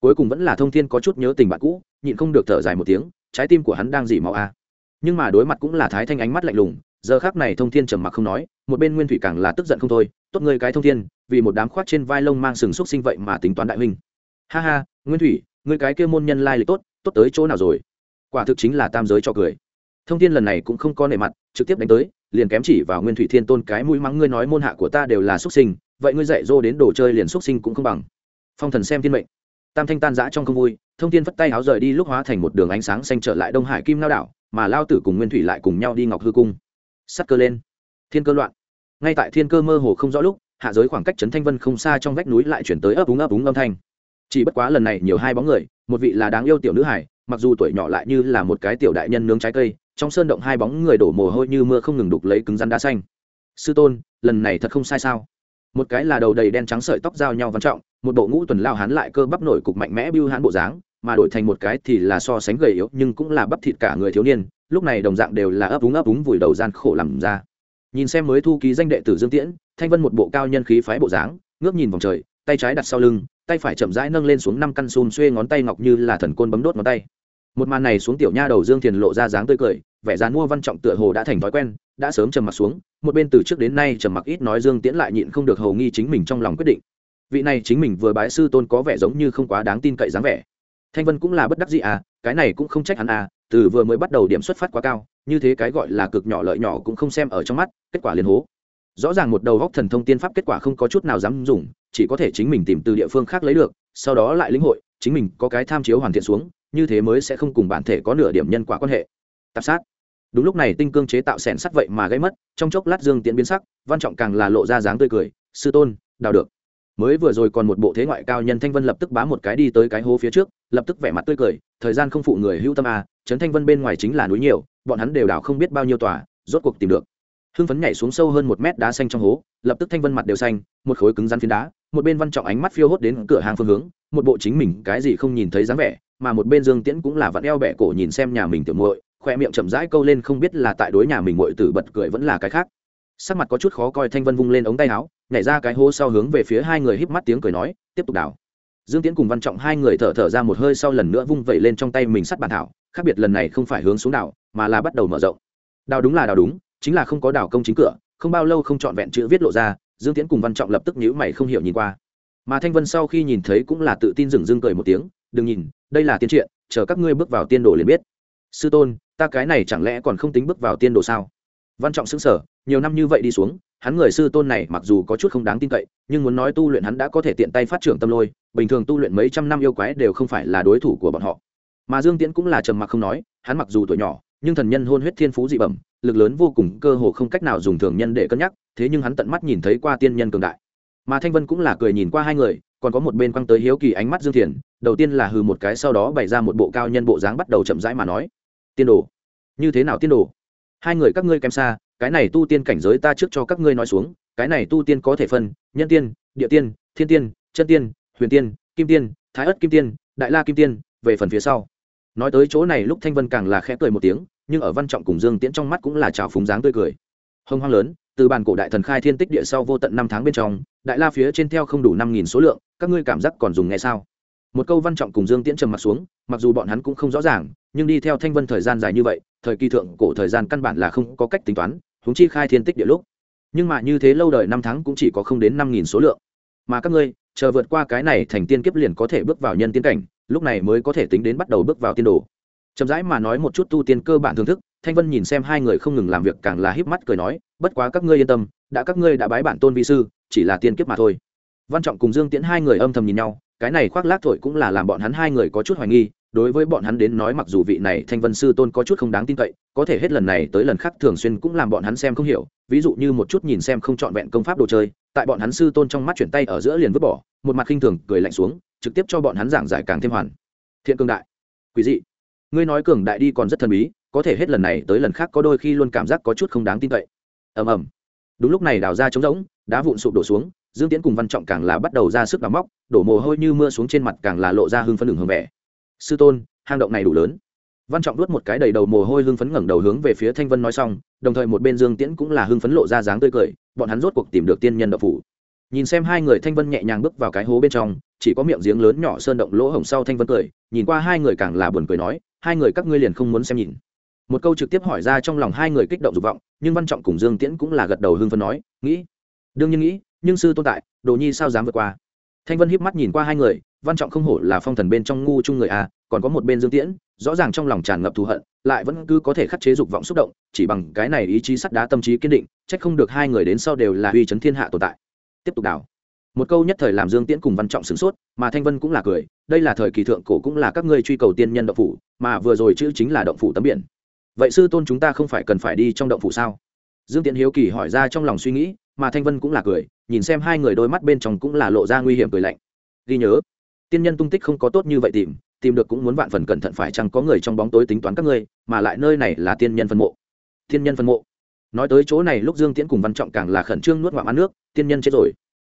Cuối cùng vẫn là thông thiên có chút nhớ tình bạn cũ, nhịn không được thở dài một tiếng, trái tim của hắn đang dỉ máu a. Nhưng mà đối mặt cũng là thái thanh ánh mắt lạnh lùng giờ khác này thông thiên trầm mặc không nói, một bên nguyên thủy càng là tức giận không thôi, tốt ngươi cái thông thiên, vì một đám khoác trên vai lông mang sừng xúc sinh vậy mà tính toán đại huynh. Ha ha, nguyên thủy, ngươi cái kia môn nhân lai lịch tốt tốt tới chỗ nào rồi? Quả thực chính là tam giới cho cười. Thông thiên lần này cũng không có nề mặt, trực tiếp đánh tới, liền kém chỉ vào nguyên thủy thiên tôn cái mũi mắng ngươi nói môn hạ của ta đều là xuất sinh, vậy ngươi dạy dô đến đồ chơi liền xuất sinh cũng không bằng. Phong thần xem thiên mệnh. Tam thanh tan giã trong không vui, thông thiên phất tay áo rời đi lúc hóa thành một đường ánh sáng xanh trở lại đông hải kim lao đảo, mà lao tử cùng nguyên thủy lại cùng nhau đi ngọc hư cung sắt cơ lên. Thiên cơ loạn. Ngay tại thiên cơ mơ hồ không rõ lúc, hạ giới khoảng cách trấn thanh vân không xa trong vách núi lại chuyển tới ấp úng ấp úng âm thanh. Chỉ bất quá lần này nhiều hai bóng người, một vị là đáng yêu tiểu nữ hải mặc dù tuổi nhỏ lại như là một cái tiểu đại nhân nướng trái cây, trong sơn động hai bóng người đổ mồ hôi như mưa không ngừng đục lấy cứng rắn đá xanh. Sư tôn, lần này thật không sai sao? Một cái là đầu đầy đen trắng sợi tóc giao nhau văn trọng, một bộ ngũ tuần lao hán lại cơ bắp nổi cục mạnh mẽ bưu hãn bộ dáng, mà đổi thành một cái thì là so sánh gầy yếu nhưng cũng là bắp thịt cả người thiếu niên lúc này đồng dạng đều là ấp úng ấp úng vùi đầu gian khổ làm ra. Nhìn xem mới thu ký danh đệ tử dương tiễn, thanh vân một bộ cao nhân khí phái bộ dáng, ngước nhìn vòng trời, tay trái đặt sau lưng, tay phải chậm rãi nâng lên xuống năm căn xun xuê ngón tay ngọc như là thần côn bấm đốt ngón tay. Một màn này xuống tiểu nha đầu dương thiền lộ ra dáng tươi cười, vẻ dán mua văn trọng tựa hồ đã thành thói quen, đã sớm trầm mặc xuống, một bên từ trước đến nay trầm mặc ít nói dương tiễn lại nhịn không được hầu nghi chính mình trong lòng quyết định. Vị này chính mình vừa bái sư tôn có vẻ giống như không quá đáng tin cậy dáng vẻ. Thanh vân cũng là bất đắc gì à cái này cũng không trách hắn à từ vừa mới bắt đầu điểm xuất phát quá cao, như thế cái gọi là cực nhỏ lợi nhỏ cũng không xem ở trong mắt, kết quả liền hố. Rõ ràng một đầu góc thần thông tiên pháp kết quả không có chút nào dám dùng, chỉ có thể chính mình tìm từ địa phương khác lấy được, sau đó lại lĩnh hội, chính mình có cái tham chiếu hoàn thiện xuống, như thế mới sẽ không cùng bản thể có nửa điểm nhân quả quan hệ. Tạp sát. Đúng lúc này tinh cương chế tạo sẻn sắt vậy mà gây mất, trong chốc lát dương tiễn biến sắc, văn trọng càng là lộ ra dáng tươi cười, sư tôn, đào được. Mới vừa rồi còn một bộ thế ngoại cao nhân thanh vân lập tức bá một cái đi tới cái hố phía trước, lập tức vẻ mặt tươi cười, thời gian không phụ người hữu tâm à trấn thanh vân bên ngoài chính là núi nhiều, bọn hắn đều đào không biết bao nhiêu tòa, rốt cuộc tìm được. Hưng phấn nhảy xuống sâu hơn một mét đá xanh trong hố, lập tức thanh vân mặt đều xanh, một khối cứng rắn phiến đá, một bên văn trọng ánh mắt phiêu hốt đến cửa hàng phương hướng, một bộ chính mình cái gì không nhìn thấy dáng vẻ, mà một bên dương tiễn cũng là vặn eo bẹ cổ nhìn xem nhà mình tiểu muội, khoe miệng chậm rãi câu lên không biết là tại đối nhà mình muội tử bật cười vẫn là cái khác. Sắc mặt có chút khó coi, thanh vân vung lên ống tay áo, nhảy ra cái hố sau hướng về phía hai người híp mắt tiếng cười nói, tiếp tục đào dương tiễn cùng văn trọng hai người thở thở ra một hơi sau lần nữa vung vẩy lên trong tay mình sắt bàn thảo khác biệt lần này không phải hướng xuống đảo, mà là bắt đầu mở rộng. Đào đúng là đào đúng, chính là không có đảo công chính cửa, không bao lâu không trọn vẹn chữ viết lộ ra, dương tiễn cùng văn trọng lập tức nhíu mày không hiểu nhìn qua. Mà thanh vân sau khi nhìn thấy cũng là tự tin dừng dưng cười một tiếng, đừng nhìn, đây là tiên triện, chờ các ngươi bước vào tiên đồ liền biết. Sư tôn, ta cái này chẳng lẽ còn không tính bước vào tiên đồ sao? Văn trọng xứng sở nhiều năm như vậy đi xuống, hắn người sư tôn này mặc dù có chút không đáng tin cậy, nhưng muốn nói tu luyện hắn đã có thể tiện tay phát triển tâm lôi, bình thường tu luyện mấy trăm năm yêu quái đều không phải là đối thủ của bọn họ mà dương tiễn cũng là trầm mặc không nói, hắn mặc dù tuổi nhỏ, nhưng thần nhân hôn huyết thiên phú dị bẩm, lực lớn vô cùng, cơ hồ không cách nào dùng thường nhân để cân nhắc, thế nhưng hắn tận mắt nhìn thấy qua tiên nhân cường đại. Mà thanh vân cũng là cười nhìn qua hai người, còn có một bên quăng tới hiếu kỳ ánh mắt dương thiền, đầu tiên là hừ một cái sau đó bày ra một bộ cao nhân bộ dáng bắt đầu chậm rãi mà nói, tiên đồ, như thế nào tiên đồ? Hai người các ngươi kém xa, cái này tu tiên cảnh giới ta trước cho các ngươi nói xuống, cái này tu tiên có thể phân, nhân tiên, địa tiên, thiên tiên, chân tiên, huyền tiên, kim tiên, thái ất kim tiên, đại la kim tiên, về phần phía sau nói tới chỗ này lúc thanh vân càng là khẽ cười một tiếng, nhưng ở văn trọng cùng dương tiễn trong mắt cũng là trào phúng dáng tươi cười. Hông hoang lớn, từ bàn cổ đại thần khai thiên tích địa sau vô tận năm tháng bên trong, đại la phía trên theo không đủ năm nghìn số lượng, các ngươi cảm giác còn dùng nghe sao? Một câu văn trọng cùng dương tiễn trầm mặt xuống, mặc dù bọn hắn cũng không rõ ràng, nhưng đi theo thanh vân thời gian dài như vậy, thời kỳ thượng cổ thời gian căn bản là không có cách tính toán húng chi khai thiên tích địa lúc. Nhưng mà như thế lâu đời năm tháng cũng chỉ có không đến năm nghìn số lượng. Mà các ngươi, chờ vượt qua cái này thành tiên kiếp liền có thể bước vào nhân tiên cảnh lúc này mới có thể tính đến bắt đầu bước vào tiên đồ. Chậm rãi mà nói một chút tu tiên cơ bản thưởng thức, thanh vân nhìn xem hai người không ngừng làm việc càng là híp mắt cười nói, bất quá các ngươi yên tâm, đã các ngươi đã bái bản tôn vi sư, chỉ là tiên kiếp mà thôi. Văn trọng cùng dương tiễn hai người âm thầm nhìn nhau, cái này khoác lác thổi cũng là làm bọn hắn hai người có chút hoài nghi, đối với bọn hắn đến nói mặc dù vị này thanh vân sư tôn có chút không đáng tin cậy, có thể hết lần này tới lần khác thường xuyên cũng làm bọn hắn xem không hiểu, ví dụ như một chút nhìn xem không trọn vẹn công pháp đồ chơi tại bọn hắn sư tôn trong mắt chuyển tay ở giữa liền vứt bỏ, một mặt khinh thường cười lạnh xuống, trực tiếp cho bọn hắn giảng giải càng thêm hoàn. Thiện cường đại. Quý dị. Ngươi nói cường đại đi còn rất thần bí, có thể hết lần này tới lần khác có đôi khi luôn cảm giác có chút không đáng tin cậy. Ầm ầm. Đúng lúc này đào ra trống rỗng, đá vụn sụp đổ xuống, dương tiễn cùng văn trọng càng là bắt đầu ra sức đắm móc, đổ mồ hôi như mưa xuống trên mặt càng là lộ ra hưng phân đường hương vẻ. Sư tôn, hang động này đủ lớn văn trọng đuốt một cái đầy đầu mồ hôi hưng phấn ngẩng đầu hướng về phía thanh vân nói xong, đồng thời một bên dương tiễn cũng là hưng phấn lộ ra dáng tươi cười, bọn hắn rốt cuộc tìm được tiên nhân đậu phủ. Nhìn xem hai người thanh vân nhẹ nhàng bước vào cái hố bên trong, chỉ có miệng giếng lớn nhỏ sơn động lỗ hổng sau thanh vân cười, nhìn qua hai người càng là buồn cười nói, hai người các ngươi liền không muốn xem nhìn. Một câu trực tiếp hỏi ra trong lòng hai người kích động dục vọng, nhưng văn trọng cùng dương tiễn cũng là gật đầu hưng phấn nói, nghĩ. Đương nhiên nghĩ, nhưng sư tồn tại, đồ nhi sao dám vượt qua? Thanh vân híp mắt nhìn qua hai người văn trọng không hổ là phong thần bên trong ngu chung người a, còn có một bên dương tiễn, rõ ràng trong lòng tràn ngập thù hận, lại vẫn cứ có thể khắc chế dục vọng xúc động, chỉ bằng cái này ý chí sắt đá tâm trí kiên định, trách không được hai người đến sau đều là uy chấn thiên hạ tồn tại. Tiếp tục đào một câu nhất thời làm dương tiễn cùng văn trọng sửng sốt, mà thanh vân cũng là cười, đây là thời kỳ thượng cổ cũng là các ngươi truy cầu tiên nhân động phủ, mà vừa rồi chữ chính là động phủ tấm biển. Vậy sư tôn chúng ta không phải cần phải đi trong động phủ sao? Dương tiễn hiếu kỳ hỏi ra trong lòng suy nghĩ, mà thanh vân cũng là cười, nhìn xem hai người đôi mắt bên trong cũng là lộ ra nguy hiểm cười lạnh. Ghi nhớ tiên nhân tung tích không có tốt như vậy tìm tìm được cũng muốn vạn phần cẩn thận phải chăng có người trong bóng tối tính toán các ngươi, mà lại nơi này là tiên nhân phân mộ. Tiên nhân phân mộ. Nói tới chỗ này lúc dương tiễn cùng văn trọng càng là khẩn trương nuốt ngoạm ăn nước, tiên nhân chết rồi.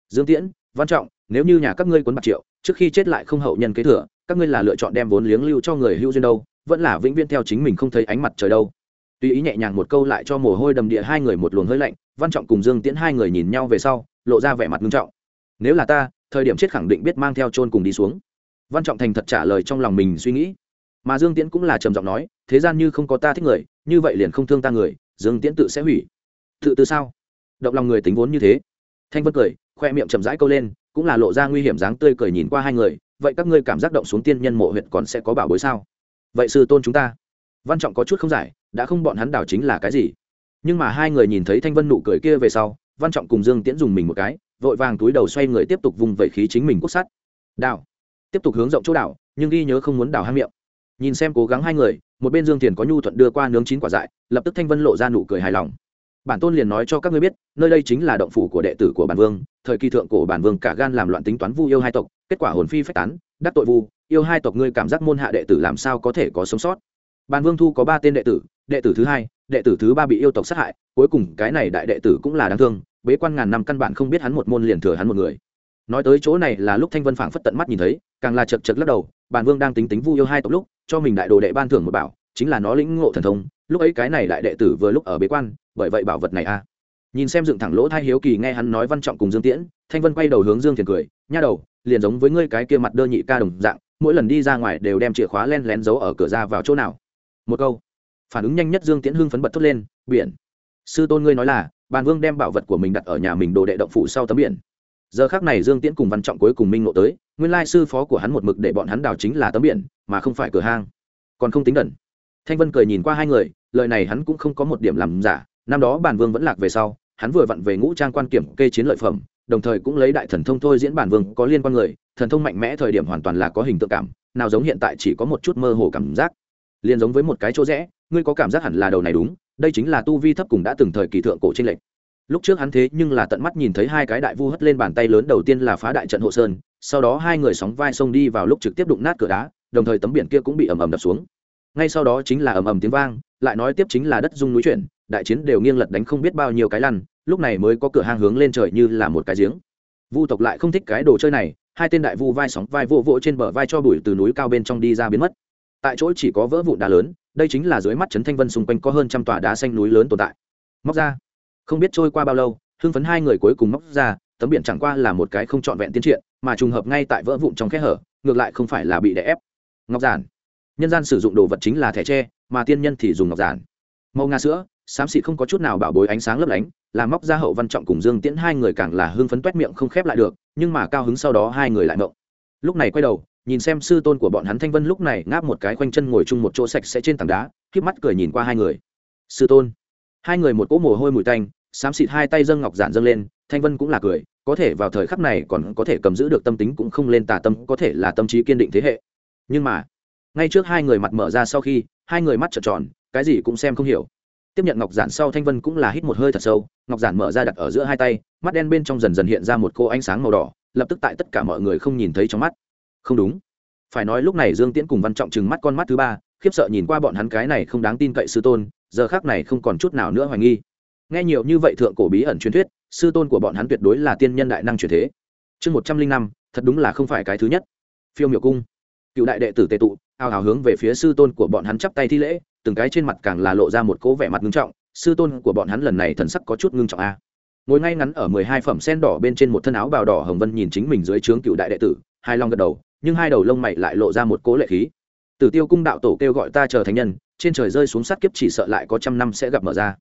Dương tiễn, văn trọng, nếu như nhà các ngươi quấn bạc triệu, trước khi chết lại không hậu nhân kế thừa, các ngươi là lựa chọn đem vốn liếng lưu cho người hưu duyên đâu, vẫn là vĩnh viễn theo chính mình không thấy ánh mặt trời đâu. Tuy ý nhẹ nhàng một câu lại cho mồ hôi đầm địa hai người một luồng hơi lạnh, văn trọng cùng dương tiễn hai người nhìn nhau về sau, lộ ra vẻ mặt nghiêm trọng. Nếu là ta thời điểm chết khẳng định biết mang theo chôn cùng đi xuống. Văn trọng thành thật trả lời trong lòng mình suy nghĩ. Mà dương tiễn cũng là trầm giọng nói, thế gian như không có ta thích người, như vậy liền không thương ta người, dương tiễn tự sẽ hủy. Tự từ sao? Động lòng người tính vốn như thế. Thanh vân cười, khoe miệng chậm rãi câu lên, cũng là lộ ra nguy hiểm dáng tươi cười nhìn qua hai người, vậy các ngươi cảm giác động xuống tiên nhân mộ huyệt còn sẽ có bảo bối sao? Vậy sư tôn chúng ta. Văn trọng có chút không giải, đã không bọn hắn đảo chính là cái gì? Nhưng mà hai người nhìn thấy thanh vân nụ cười kia về sau, văn trọng cùng dương tiễn dùng mình một cái vội vàng túi đầu xoay người tiếp tục vùng vẩy khí chính mình quốc sắt đảo. Tiếp tục hướng rộng chỗ đảo, nhưng ghi nhớ không muốn đảo hai miệng. Nhìn xem cố gắng hai người, một bên dương tiền có nhu thuận đưa qua nướng chín quả dại, lập tức thanh vân lộ ra nụ cười hài lòng. Bản tôn liền nói cho các ngươi biết, nơi đây chính là động phủ của đệ tử của bản vương, thời kỳ thượng cổ bản vương cả gan làm loạn tính toán vu yêu hai tộc, kết quả hồn phi phách tán, đắc tội vu, yêu hai tộc ngươi cảm giác môn hạ đệ tử làm sao có thể có sống sót. Bản vương thu có ba tên đệ tử đệ tử thứ hai, đệ tử thứ ba bị yêu tộc sát hại, cuối cùng cái này đại đệ tử cũng là đáng thương bế quan ngàn năm căn bản không biết hắn một môn liền thừa hắn một người. Nói tới chỗ này là lúc thanh vân phảng phất tận mắt nhìn thấy, càng là chật chật lắc đầu, bản vương đang tính tính vu yêu hai tộc lúc, cho mình đại đồ đệ ban thưởng một bảo, chính là nó lĩnh ngộ thần thông, lúc ấy cái này đại đệ tử vừa lúc ở bế quan, bởi vậy bảo vật này a. Nhìn xem dựng thẳng lỗ thai hiếu kỳ nghe hắn nói văn trọng cùng dương tiễn, thanh vân quay đầu hướng dương thiền cười, nha đầu, liền giống với ngươi cái kia mặt đơ nhị ca đồng dạng, mỗi lần đi ra ngoài đều đem chìa khóa len lén giấu ở cửa ra vào chỗ nào? Một câu. Phản ứng nhanh nhất dương tiễn hưng phấn bật thốt lên, biển, sư tôn ngươi nói là bàn vương đem bảo vật của mình đặt ở nhà mình đồ đệ động phủ sau tấm biển. Giờ khác này dương tiễn cùng văn trọng cuối cùng minh ngộ tới, nguyên lai sư phó của hắn một mực để bọn hắn đào chính là tấm biển, mà không phải cửa hang. Còn không tính đẩn thanh vân cười nhìn qua hai người, lời này hắn cũng không có một điểm làm giả. Năm đó bản vương vẫn lạc về sau, hắn vừa vặn về ngũ trang quan kiểm kê chiến lợi phẩm, đồng thời cũng lấy đại thần thông thôi diễn bản vương có liên quan người, thần thông mạnh mẽ thời điểm hoàn toàn là có hình tượng cảm, nào giống hiện tại chỉ có một chút mơ hồ cảm giác liền giống với một cái chỗ rẽ, ngươi có cảm giác hẳn là đầu này đúng, đây chính là tu vi thấp cùng đã từng thời kỳ thượng cổ tranh lệnh lúc trước hắn thế nhưng là tận mắt nhìn thấy hai cái đại vu hất lên bàn tay lớn đầu tiên là phá đại trận hộ sơn, sau đó hai người sóng vai xông đi vào lúc trực tiếp đụng nát cửa đá, đồng thời tấm biển kia cũng bị ầm ầm đập xuống. Ngay sau đó chính là ầm ầm tiếng vang, lại nói tiếp chính là đất rung núi chuyển, đại chiến đều nghiêng lật đánh không biết bao nhiêu cái lăn, lúc này mới có cửa hang hướng lên trời như là một cái giếng. Vu tộc lại không thích cái đồ chơi này, hai tên đại vu vai sóng vai vô vỗ trên bờ vai cho bụi từ núi cao bên trong đi ra biến mất tại chỗ chỉ có vỡ vụn đá lớn, đây chính là dưới mắt trấn thanh vân xung quanh có hơn trăm tòa đá xanh núi lớn tồn tại. Móc ra. Không biết trôi qua bao lâu, hưng phấn hai người cuối cùng móc ra, tấm biển chẳng qua là một cái không trọn vẹn tiến triện mà trùng hợp ngay tại vỡ vụn trong kẽ hở, ngược lại không phải là bị đè ép. Ngọc giản. Nhân gian sử dụng đồ vật chính là thẻ tre, mà tiên nhân thì dùng ngọc giản. Màu nga sữa, xám xịt không có chút nào bảo bối ánh sáng lấp lánh, làm móc ra hậu văn trọng cùng dương tiễn hai người càng là hưng phấn toét miệng không khép lại được, nhưng mà cao hứng sau đó hai người lại mộng. Lúc này quay đầu nhìn xem sư tôn của bọn hắn thanh vân lúc này ngáp một cái khoanh chân ngồi chung một chỗ sạch sẽ trên tảng đá k mắt cười nhìn qua hai người. Sư tôn. Hai người một cỗ mồ hôi mùi tanh, xám xịt hai tay dâng ngọc giản dâng lên, thanh vân cũng là cười, có thể vào thời khắc này còn có thể cầm giữ được tâm tính cũng không lên tà tâm, có thể là tâm trí kiên định thế hệ. Nhưng mà, ngay trước hai người mặt mở ra sau khi, hai người mắt trợn tròn, cái gì cũng xem không hiểu. Tiếp nhận ngọc giản sau thanh vân cũng là hít một hơi thật sâu, ngọc giản mở ra đặt ở giữa hai tay, mắt đen bên trong dần dần hiện ra một cô ánh sáng màu đỏ, lập tức tại tất cả mọi người không nhìn thấy trong mắt không đúng. Phải nói lúc này dương tiễn cùng văn trọng Trừng mắt con mắt thứ ba, khiếp sợ nhìn qua bọn hắn cái này không đáng tin cậy sư tôn, giờ khác này không còn chút nào nữa hoài nghi. Nghe nhiều như vậy thượng cổ bí ẩn truyền thuyết, sư tôn của bọn hắn tuyệt đối là tiên nhân đại năng truyền thế. Chương một trăm linh năm, thật đúng là không phải cái thứ nhất. Phiêu miệu cung. Cựu đại đệ tử tệ tụ ao hào hướng về phía sư tôn của bọn hắn chắp tay thi lễ, từng cái trên mặt càng là lộ ra một cố vẻ mặt ngưng trọng, sư tôn của bọn hắn lần này thần sắc có chút ngưng trọng a. Ngồi ngay ngắn ở mười hai phẩm sen đỏ bên trên một thân áo bào đỏ hồng vân nhìn chính mình dưới trướng cựu đại đệ tử hai long gật đầu nhưng hai đầu lông mày lại lộ ra một cố lệ khí. Tử tiêu cung đạo tổ kêu gọi ta chờ thánh nhân, trên trời rơi xuống sát kiếp chỉ sợ lại có trăm năm sẽ gặp mở ra.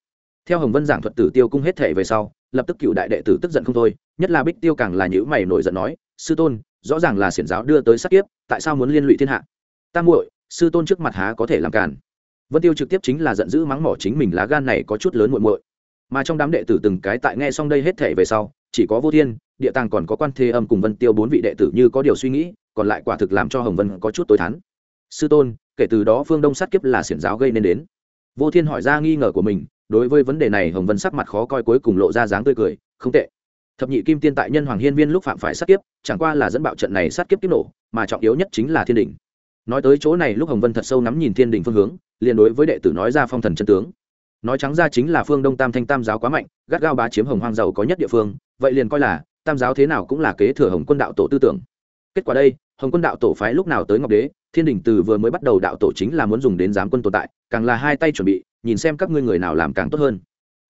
Theo hồng vân giảng thuật tử tiêu cung hết thể về sau, lập tức cựu đại đệ tử tức giận không thôi, nhất là bích tiêu càng là nhữ mày nổi giận nói, sư tôn, rõ ràng là xiển giáo đưa tới sát kiếp, tại sao muốn liên lụy thiên hạ? Tam muội, sư tôn trước mặt há có thể làm cản vân tiêu trực tiếp chính là giận dữ mắng mỏ chính mình lá gan này có chút lớn muội muội. Mà trong đám đệ tử từng cái tại nghe xong đây hết thể về sau, chỉ có vô thiên, địa tàng còn có quan thế âm cùng vân tiêu bốn vị đệ tử như có điều suy nghĩ còn lại quả thực làm cho hồng vân có chút tối thắn sư tôn, kể từ đó phương đông sát kiếp là xiển giáo gây nên đến. Vô thiên hỏi ra nghi ngờ của mình, đối với vấn đề này hồng vân sắc mặt khó coi cuối cùng lộ ra dáng tươi cười, không tệ. Thập nhị kim tiên tại nhân hoàng hiên viên lúc phạm phải sát kiếp, chẳng qua là dẫn bạo trận này sát kiếp kiếp nổ, mà trọng yếu nhất chính là thiên đình nói tới chỗ này lúc hồng vân thật sâu nắm nhìn thiên đình phương hướng, liền đối với đệ tử nói ra phong thần chân tướng. Nói trắng ra chính là phương đông tam thanh tam giáo quá mạnh, gắt gao bá chiếm hồng hoang giàu có nhất địa phương, vậy liền coi là tam giáo thế nào cũng là kế thừa hồng quân đạo tổ tư tưởng kết quả đây, hồng quân đạo tổ phái lúc nào tới ngọc đế, thiên đình từ vừa mới bắt đầu đạo tổ chính là muốn dùng đến giám quân tồn tại, càng là hai tay chuẩn bị, nhìn xem các ngươi người nào làm càng tốt hơn.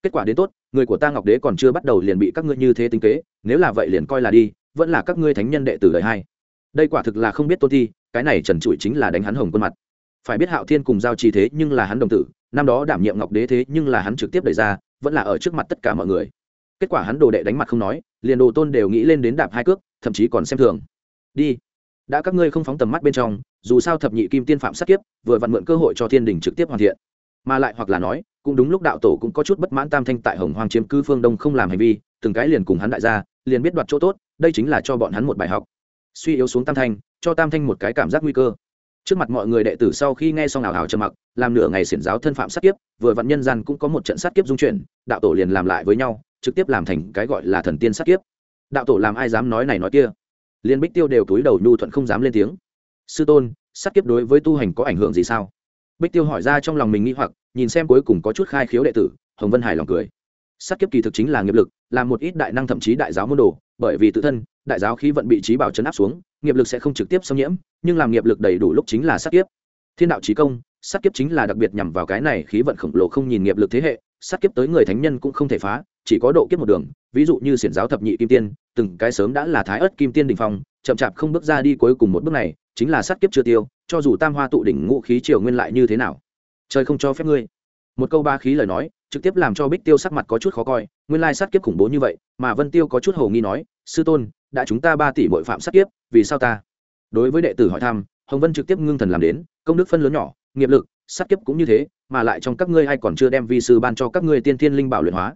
Kết quả đến tốt, người của ta ngọc đế còn chưa bắt đầu liền bị các ngươi như thế tính kế, nếu là vậy liền coi là đi, vẫn là các ngươi thánh nhân đệ tử đời hai đây quả thực là không biết tôn thi, cái này trần trụi chính là đánh hắn hồng quân mặt. Phải biết hạo thiên cùng giao trì thế nhưng là hắn đồng tử, năm đó đảm nhiệm ngọc đế thế nhưng là hắn trực tiếp đẩy ra, vẫn là ở trước mặt tất cả mọi người. Kết quả hắn đồ đệ đánh mặt không nói, liền đồ tôn đều nghĩ lên đến đạp hai cước, thậm chí còn xem thường đi. Đã các ngươi không phóng tầm mắt bên trong, dù sao thập nhị kim tiên phạm sát kiếp, vừa vặn mượn cơ hội cho thiên đình trực tiếp hoàn thiện. Mà lại hoặc là nói, cũng đúng lúc đạo tổ cũng có chút bất mãn tam thanh tại hồng hoàng chiếm cư phương đông không làm hành vi, từng cái liền cùng hắn đại gia, liền biết đoạt chỗ tốt, đây chính là cho bọn hắn một bài học. Suy yếu xuống tam thanh, cho tam thanh một cái cảm giác nguy cơ. Trước mặt mọi người đệ tử sau khi nghe xong ảo ảo trầm mặc, làm nửa ngày xiển giáo thân phạm sát kiếp, vừa vặn nhân gian cũng có một trận sát kiếp dung chuyển, đạo tổ liền làm lại với nhau, trực tiếp làm thành cái gọi là thần tiên sát kiếp. Đạo tổ làm ai dám nói này nói kia? Liên bích tiêu đều túi đầu nhu thuận không dám lên tiếng. Sư tôn, sát kiếp đối với tu hành có ảnh hưởng gì sao? Bích tiêu hỏi ra trong lòng mình nghĩ hoặc, nhìn xem cuối cùng có chút khai khiếu đệ tử, hồng vân hải lòng cười. Sát kiếp kỳ thực chính là nghiệp lực, là một ít đại năng thậm chí đại giáo môn đồ, bởi vì tự thân, đại giáo khí vận bị trí bảo chấn áp xuống, nghiệp lực sẽ không trực tiếp xâm nhiễm, nhưng làm nghiệp lực đầy đủ lúc chính là sát kiếp. Thiên đạo trí công, sát kiếp chính là đặc biệt nhằm vào cái này khí vận khổng lồ không nhìn nghiệp lực thế hệ, sát kiếp tới người thánh nhân cũng không thể phá, chỉ có độ kiếp một đường, ví dụ như xiển giáo thập nhị kim tiên từng cái sớm đã là thái ớt kim tiên đình phong, chậm chạp không bước ra đi cuối cùng một bước này, chính là sát kiếp chưa tiêu, cho dù tam hoa tụ đỉnh ngũ khí triều nguyên lại như thế nào, trời không cho phép ngươi. Một câu ba khí lời nói, trực tiếp làm cho bích tiêu sắc mặt có chút khó coi, nguyên lai sát kiếp khủng bố như vậy, mà vân tiêu có chút hồ nghi nói, sư tôn, đã chúng ta ba tỷ bội phạm sát kiếp, vì sao ta? Đối với đệ tử hỏi thăm, hồng vân trực tiếp ngưng thần làm đến, công đức phân lớn nhỏ, nghiệp lực, sát kiếp cũng như thế, mà lại trong các ngươi hay còn chưa đem vi sư ban cho các ngươi tiên thiên linh bảo luyện hóa.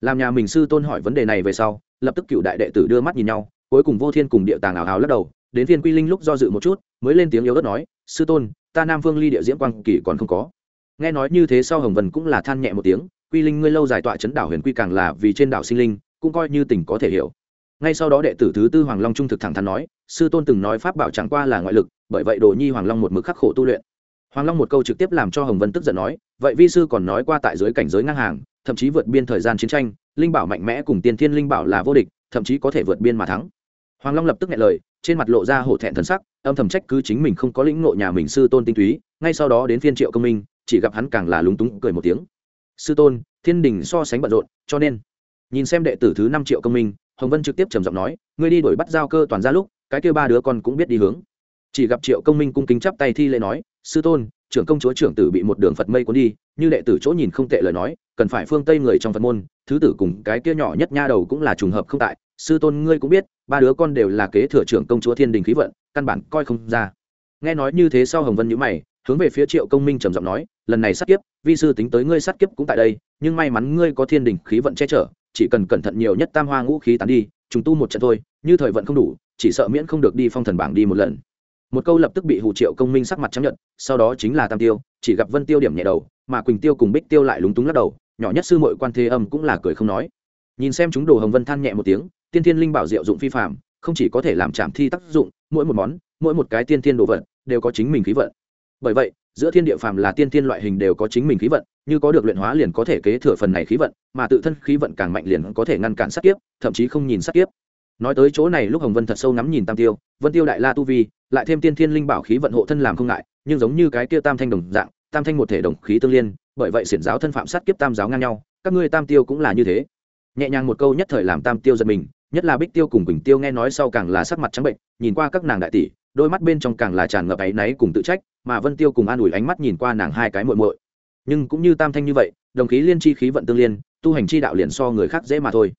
Làm nhà mình sư tôn hỏi vấn đề này về sau lập tức cựu đại đệ tử đưa mắt nhìn nhau, cuối cùng vô thiên cùng địa tàng ảo hào lắc đầu, đến viên quy linh lúc do dự một chút, mới lên tiếng yếu ớt nói, sư tôn, ta nam vương ly địa diễm quang kỳ còn không có. Nghe nói như thế sau hồng vân cũng là than nhẹ một tiếng, quy linh ngươi lâu dài tọa chấn đảo huyền quy càng là vì trên đảo sinh linh, cũng coi như tình có thể hiểu. Ngay sau đó đệ tử thứ tư hoàng long trung thực thẳng thắn nói, sư tôn từng nói pháp bảo chẳng qua là ngoại lực, bởi vậy đồ nhi hoàng long một mực khắc khổ tu luyện. Hoàng long một câu trực tiếp làm cho hồng vân tức giận nói, vậy vi sư còn nói qua tại dưới cảnh giới ngang hàng, thậm chí vượt biên thời gian chiến tranh linh bảo mạnh mẽ cùng tiên thiên linh bảo là vô địch, thậm chí có thể vượt biên mà thắng. Hoàng long lập tức nghe lời, trên mặt lộ ra hổ thẹn thần sắc, âm thầm trách cứ chính mình không có lĩnh ngộ nhà mình sư tôn tinh túy, ngay sau đó đến phiên triệu công minh, chỉ gặp hắn càng là lúng túng, cười một tiếng. Sư tôn, thiên đình so sánh bận rộn, cho nên. Nhìn xem đệ tử thứ năm triệu công minh, hồng vân trực tiếp trầm giọng nói, ngươi đi đuổi bắt giao cơ toàn ra lúc, cái kêu ba đứa con cũng biết đi hướng. Chỉ gặp triệu công minh cung kính chắp tay thi lễ nói, sư tôn trưởng công chúa trưởng tử bị một đường phật mây cuốn đi, như đệ tử chỗ nhìn không tệ lời nói, cần phải phương tây người trong phật môn, thứ tử cùng cái kia nhỏ nhất nha đầu cũng là trùng hợp không tại, sư tôn ngươi cũng biết, ba đứa con đều là kế thừa trưởng công chúa thiên đình khí vận, căn bản coi không ra. Nghe nói như thế sau hồng vân nhữ mày, hướng về phía triệu công minh trầm giọng nói, lần này sát kiếp, vi sư tính tới ngươi sát kiếp cũng tại đây, nhưng may mắn ngươi có thiên đình khí vận che chở, chỉ cần cẩn thận nhiều nhất tam hoa ngũ khí tán đi chúng tu một trận thôi, như thời vận không đủ, chỉ sợ miễn không được đi phong thần bảng đi một lần một câu lập tức bị hủ triệu công minh sắc mặt chấp nhận, sau đó chính là tam tiêu, chỉ gặp vân tiêu điểm nhẹ đầu, mà quỳnh tiêu cùng bích tiêu lại lúng túng lắc đầu, nhỏ nhất sư mội quan thế âm cũng là cười không nói. Nhìn xem chúng đồ hồng vân than nhẹ một tiếng, tiên thiên linh bảo diệu dụng phi phạm không chỉ có thể làm chạm thi tác dụng, mỗi một món, mỗi một cái tiên thiên đồ vật đều có chính mình khí vận. Bởi vậy, giữa thiên địa phàm là tiên thiên loại hình đều có chính mình khí vận, như có được luyện hóa liền có thể kế thừa phần này khí vận, mà tự thân khí vận càng mạnh liền có thể ngăn cản sát kiếp, thậm chí không nhìn sát kiếp nói tới chỗ này lúc hồng vân thật sâu ngắm nhìn tam tiêu, vân tiêu đại la tu vi, lại thêm tiên thiên linh bảo khí vận hộ thân làm không ngại, nhưng giống như cái kia tam thanh đồng dạng, tam thanh một thể đồng khí tương liên, bởi vậy xiển giáo thân phạm sát kiếp tam giáo ngang nhau, các ngươi tam tiêu cũng là như thế. Nhẹ nhàng một câu nhất thời làm tam tiêu giật mình, nhất là bích tiêu cùng quỳnh tiêu nghe nói sau càng là sắc mặt trắng bệnh, nhìn qua các nàng đại tỷ, đôi mắt bên trong càng là tràn ngập áy náy cùng tự trách, mà vân tiêu cùng an ủi ánh mắt nhìn qua nàng hai cái muội muội. Nhưng cũng như tam thanh như vậy, đồng khí liên chi khí vận tương liên, tu hành chi đạo liền so người khác dễ mà thôi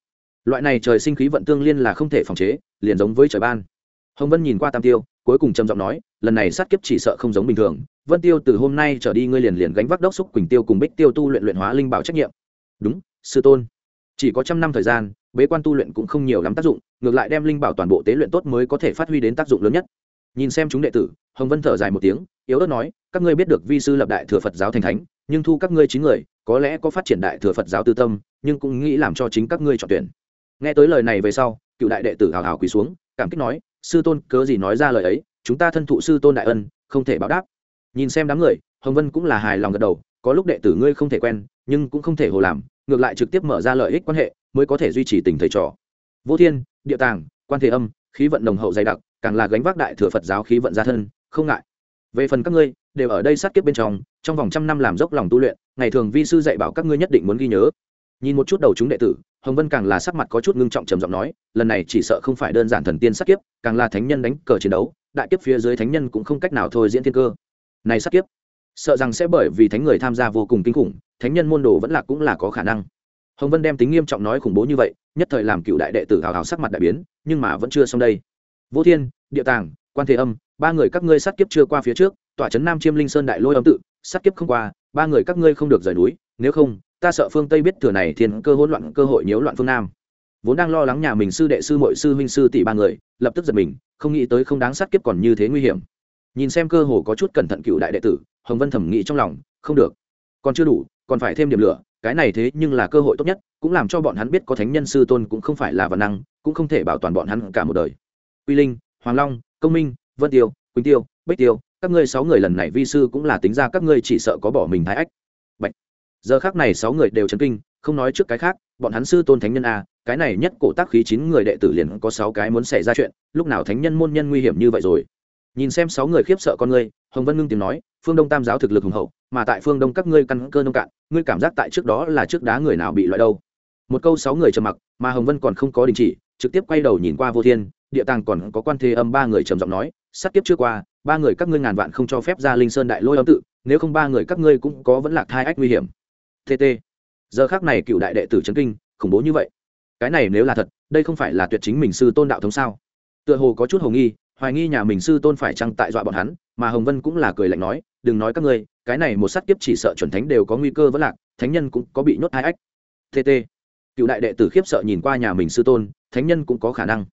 loại này trời sinh khí vận tương liên là không thể phòng chế, liền giống với trời ban. Hồng vân nhìn qua tam tiêu, cuối cùng trầm giọng nói, lần này sát kiếp chỉ sợ không giống bình thường. Vân tiêu từ hôm nay trở đi ngươi liền liền gánh vác đốc xúc quỳnh tiêu cùng bích tiêu tu luyện luyện hóa linh bảo trách nhiệm. Đúng, sư tôn. Chỉ có trăm năm thời gian, bế quan tu luyện cũng không nhiều lắm tác dụng, ngược lại đem linh bảo toàn bộ tế luyện tốt mới có thể phát huy đến tác dụng lớn nhất. Nhìn xem chúng đệ tử, hồng vân thở dài một tiếng, yếu ớt nói, các ngươi biết được vi sư lập đại thừa phật giáo thành thánh, nhưng thu các ngươi chín người, có lẽ có phát triển đại thừa phật giáo tư tâm, nhưng cũng nghĩ làm cho chính các ngươi chọn tuyển nghe tới lời này về sau, cựu đại đệ tử hào hào quỳ xuống, cảm kích nói, sư tôn, cớ gì nói ra lời ấy? Chúng ta thân thụ sư tôn đại ân, không thể báo đáp. Nhìn xem đám người, hồng vân cũng là hài lòng gật đầu, có lúc đệ tử ngươi không thể quen, nhưng cũng không thể hồ làm, ngược lại trực tiếp mở ra lợi ích quan hệ, mới có thể duy trì tình thầy trò. Vô thiên, địa tàng, quan thế âm, khí vận đồng hậu dày đặc, càng là gánh vác đại thừa phật giáo khí vận gia thân, không ngại. Về phần các ngươi, đều ở đây sát kiếp bên trong trong vòng trăm năm làm dốc lòng tu luyện, ngày thường vi sư dạy bảo các ngươi nhất định muốn ghi nhớ nhìn một chút đầu chúng đệ tử, hồng vân càng là sắc mặt có chút ngưng trọng trầm giọng nói, lần này chỉ sợ không phải đơn giản thần tiên sát kiếp, càng là thánh nhân đánh cờ chiến đấu, đại kiếp phía dưới thánh nhân cũng không cách nào thôi diễn thiên cơ. Này sát kiếp, sợ rằng sẽ bởi vì thánh người tham gia vô cùng kinh khủng, thánh nhân môn đồ vẫn là cũng là có khả năng. Hồng vân đem tính nghiêm trọng nói khủng bố như vậy, nhất thời làm cựu đại đệ tử hào hào sắc mặt đại biến, nhưng mà vẫn chưa xong đây. Vô thiên, địa tàng, quan thế âm, ba người các ngươi sát kiếp chưa qua phía trước, tòa trấn nam chiêm linh sơn đại lôi âm tự, sát kiếp không qua, ba người các ngươi không được rời núi, nếu không ta sợ phương tây biết thừa này thiên cơ hỗn loạn, cơ hội nhiễu loạn phương nam. Vốn đang lo lắng nhà mình sư đệ sư mội sư huynh sư tỷ ba người, lập tức giật mình, không nghĩ tới không đáng sát kiếp còn như thế nguy hiểm. Nhìn xem cơ hồ có chút cẩn thận cựu đại đệ tử, hồng vân thẩm nghĩ trong lòng, không được. Còn chưa đủ, còn phải thêm điểm lửa, cái này thế nhưng là cơ hội tốt nhất, cũng làm cho bọn hắn biết có thánh nhân sư tôn cũng không phải là văn năng, cũng không thể bảo toàn bọn hắn cả một đời. Quy linh, hoàng long, công minh, vân tiêu, quỳnh tiêu, bích tiêu, các ngươi sáu người lần này vi sư cũng là tính ra các ngươi chỉ sợ có bỏ mình thái ách giờ khác này sáu người đều chấn kinh, không nói trước cái khác, bọn hắn sư tôn thánh nhân a, cái này nhất cổ tác khí chín người đệ tử liền có sáu cái muốn xảy ra chuyện, lúc nào thánh nhân môn nhân nguy hiểm như vậy rồi. Nhìn xem sáu người khiếp sợ con ngươi, hồng vân ngưng tiếng nói, phương đông tam giáo thực lực hùng hậu, mà tại phương đông các ngươi căn cơ nông cạn, ngươi cảm giác tại trước đó là trước đá người nào bị loại đâu. Một câu sáu người trầm mặc, mà hồng vân còn không có đình chỉ, trực tiếp quay đầu nhìn qua vô thiên, địa tàng còn có quan thế âm ba người trầm giọng nói sát kiếp chưa qua, ba người các ngươi ngàn vạn không cho phép ra linh sơn đại lôi âm tự, nếu không ba người các ngươi cũng có vẫn lạc thai ách nguy hiểm tt giờ khác này cựu đại đệ tử trấn kinh, khủng bố như vậy. Cái này nếu là thật, đây không phải là tuyệt chính mình sư tôn đạo thống sao? Tựa hồ có chút hồ nghi, hoài nghi nhà mình sư tôn phải chăng tại dọa bọn hắn, mà hồng vân cũng là cười lạnh nói, đừng nói các ngươi, cái này một sát kiếp chỉ sợ chuẩn thánh đều có nguy cơ vẫn lạc, thánh nhân cũng có bị nhốt hai ách. Tt cựu đại đệ tử khiếp sợ nhìn qua nhà mình sư tôn, thánh nhân cũng có khả năng.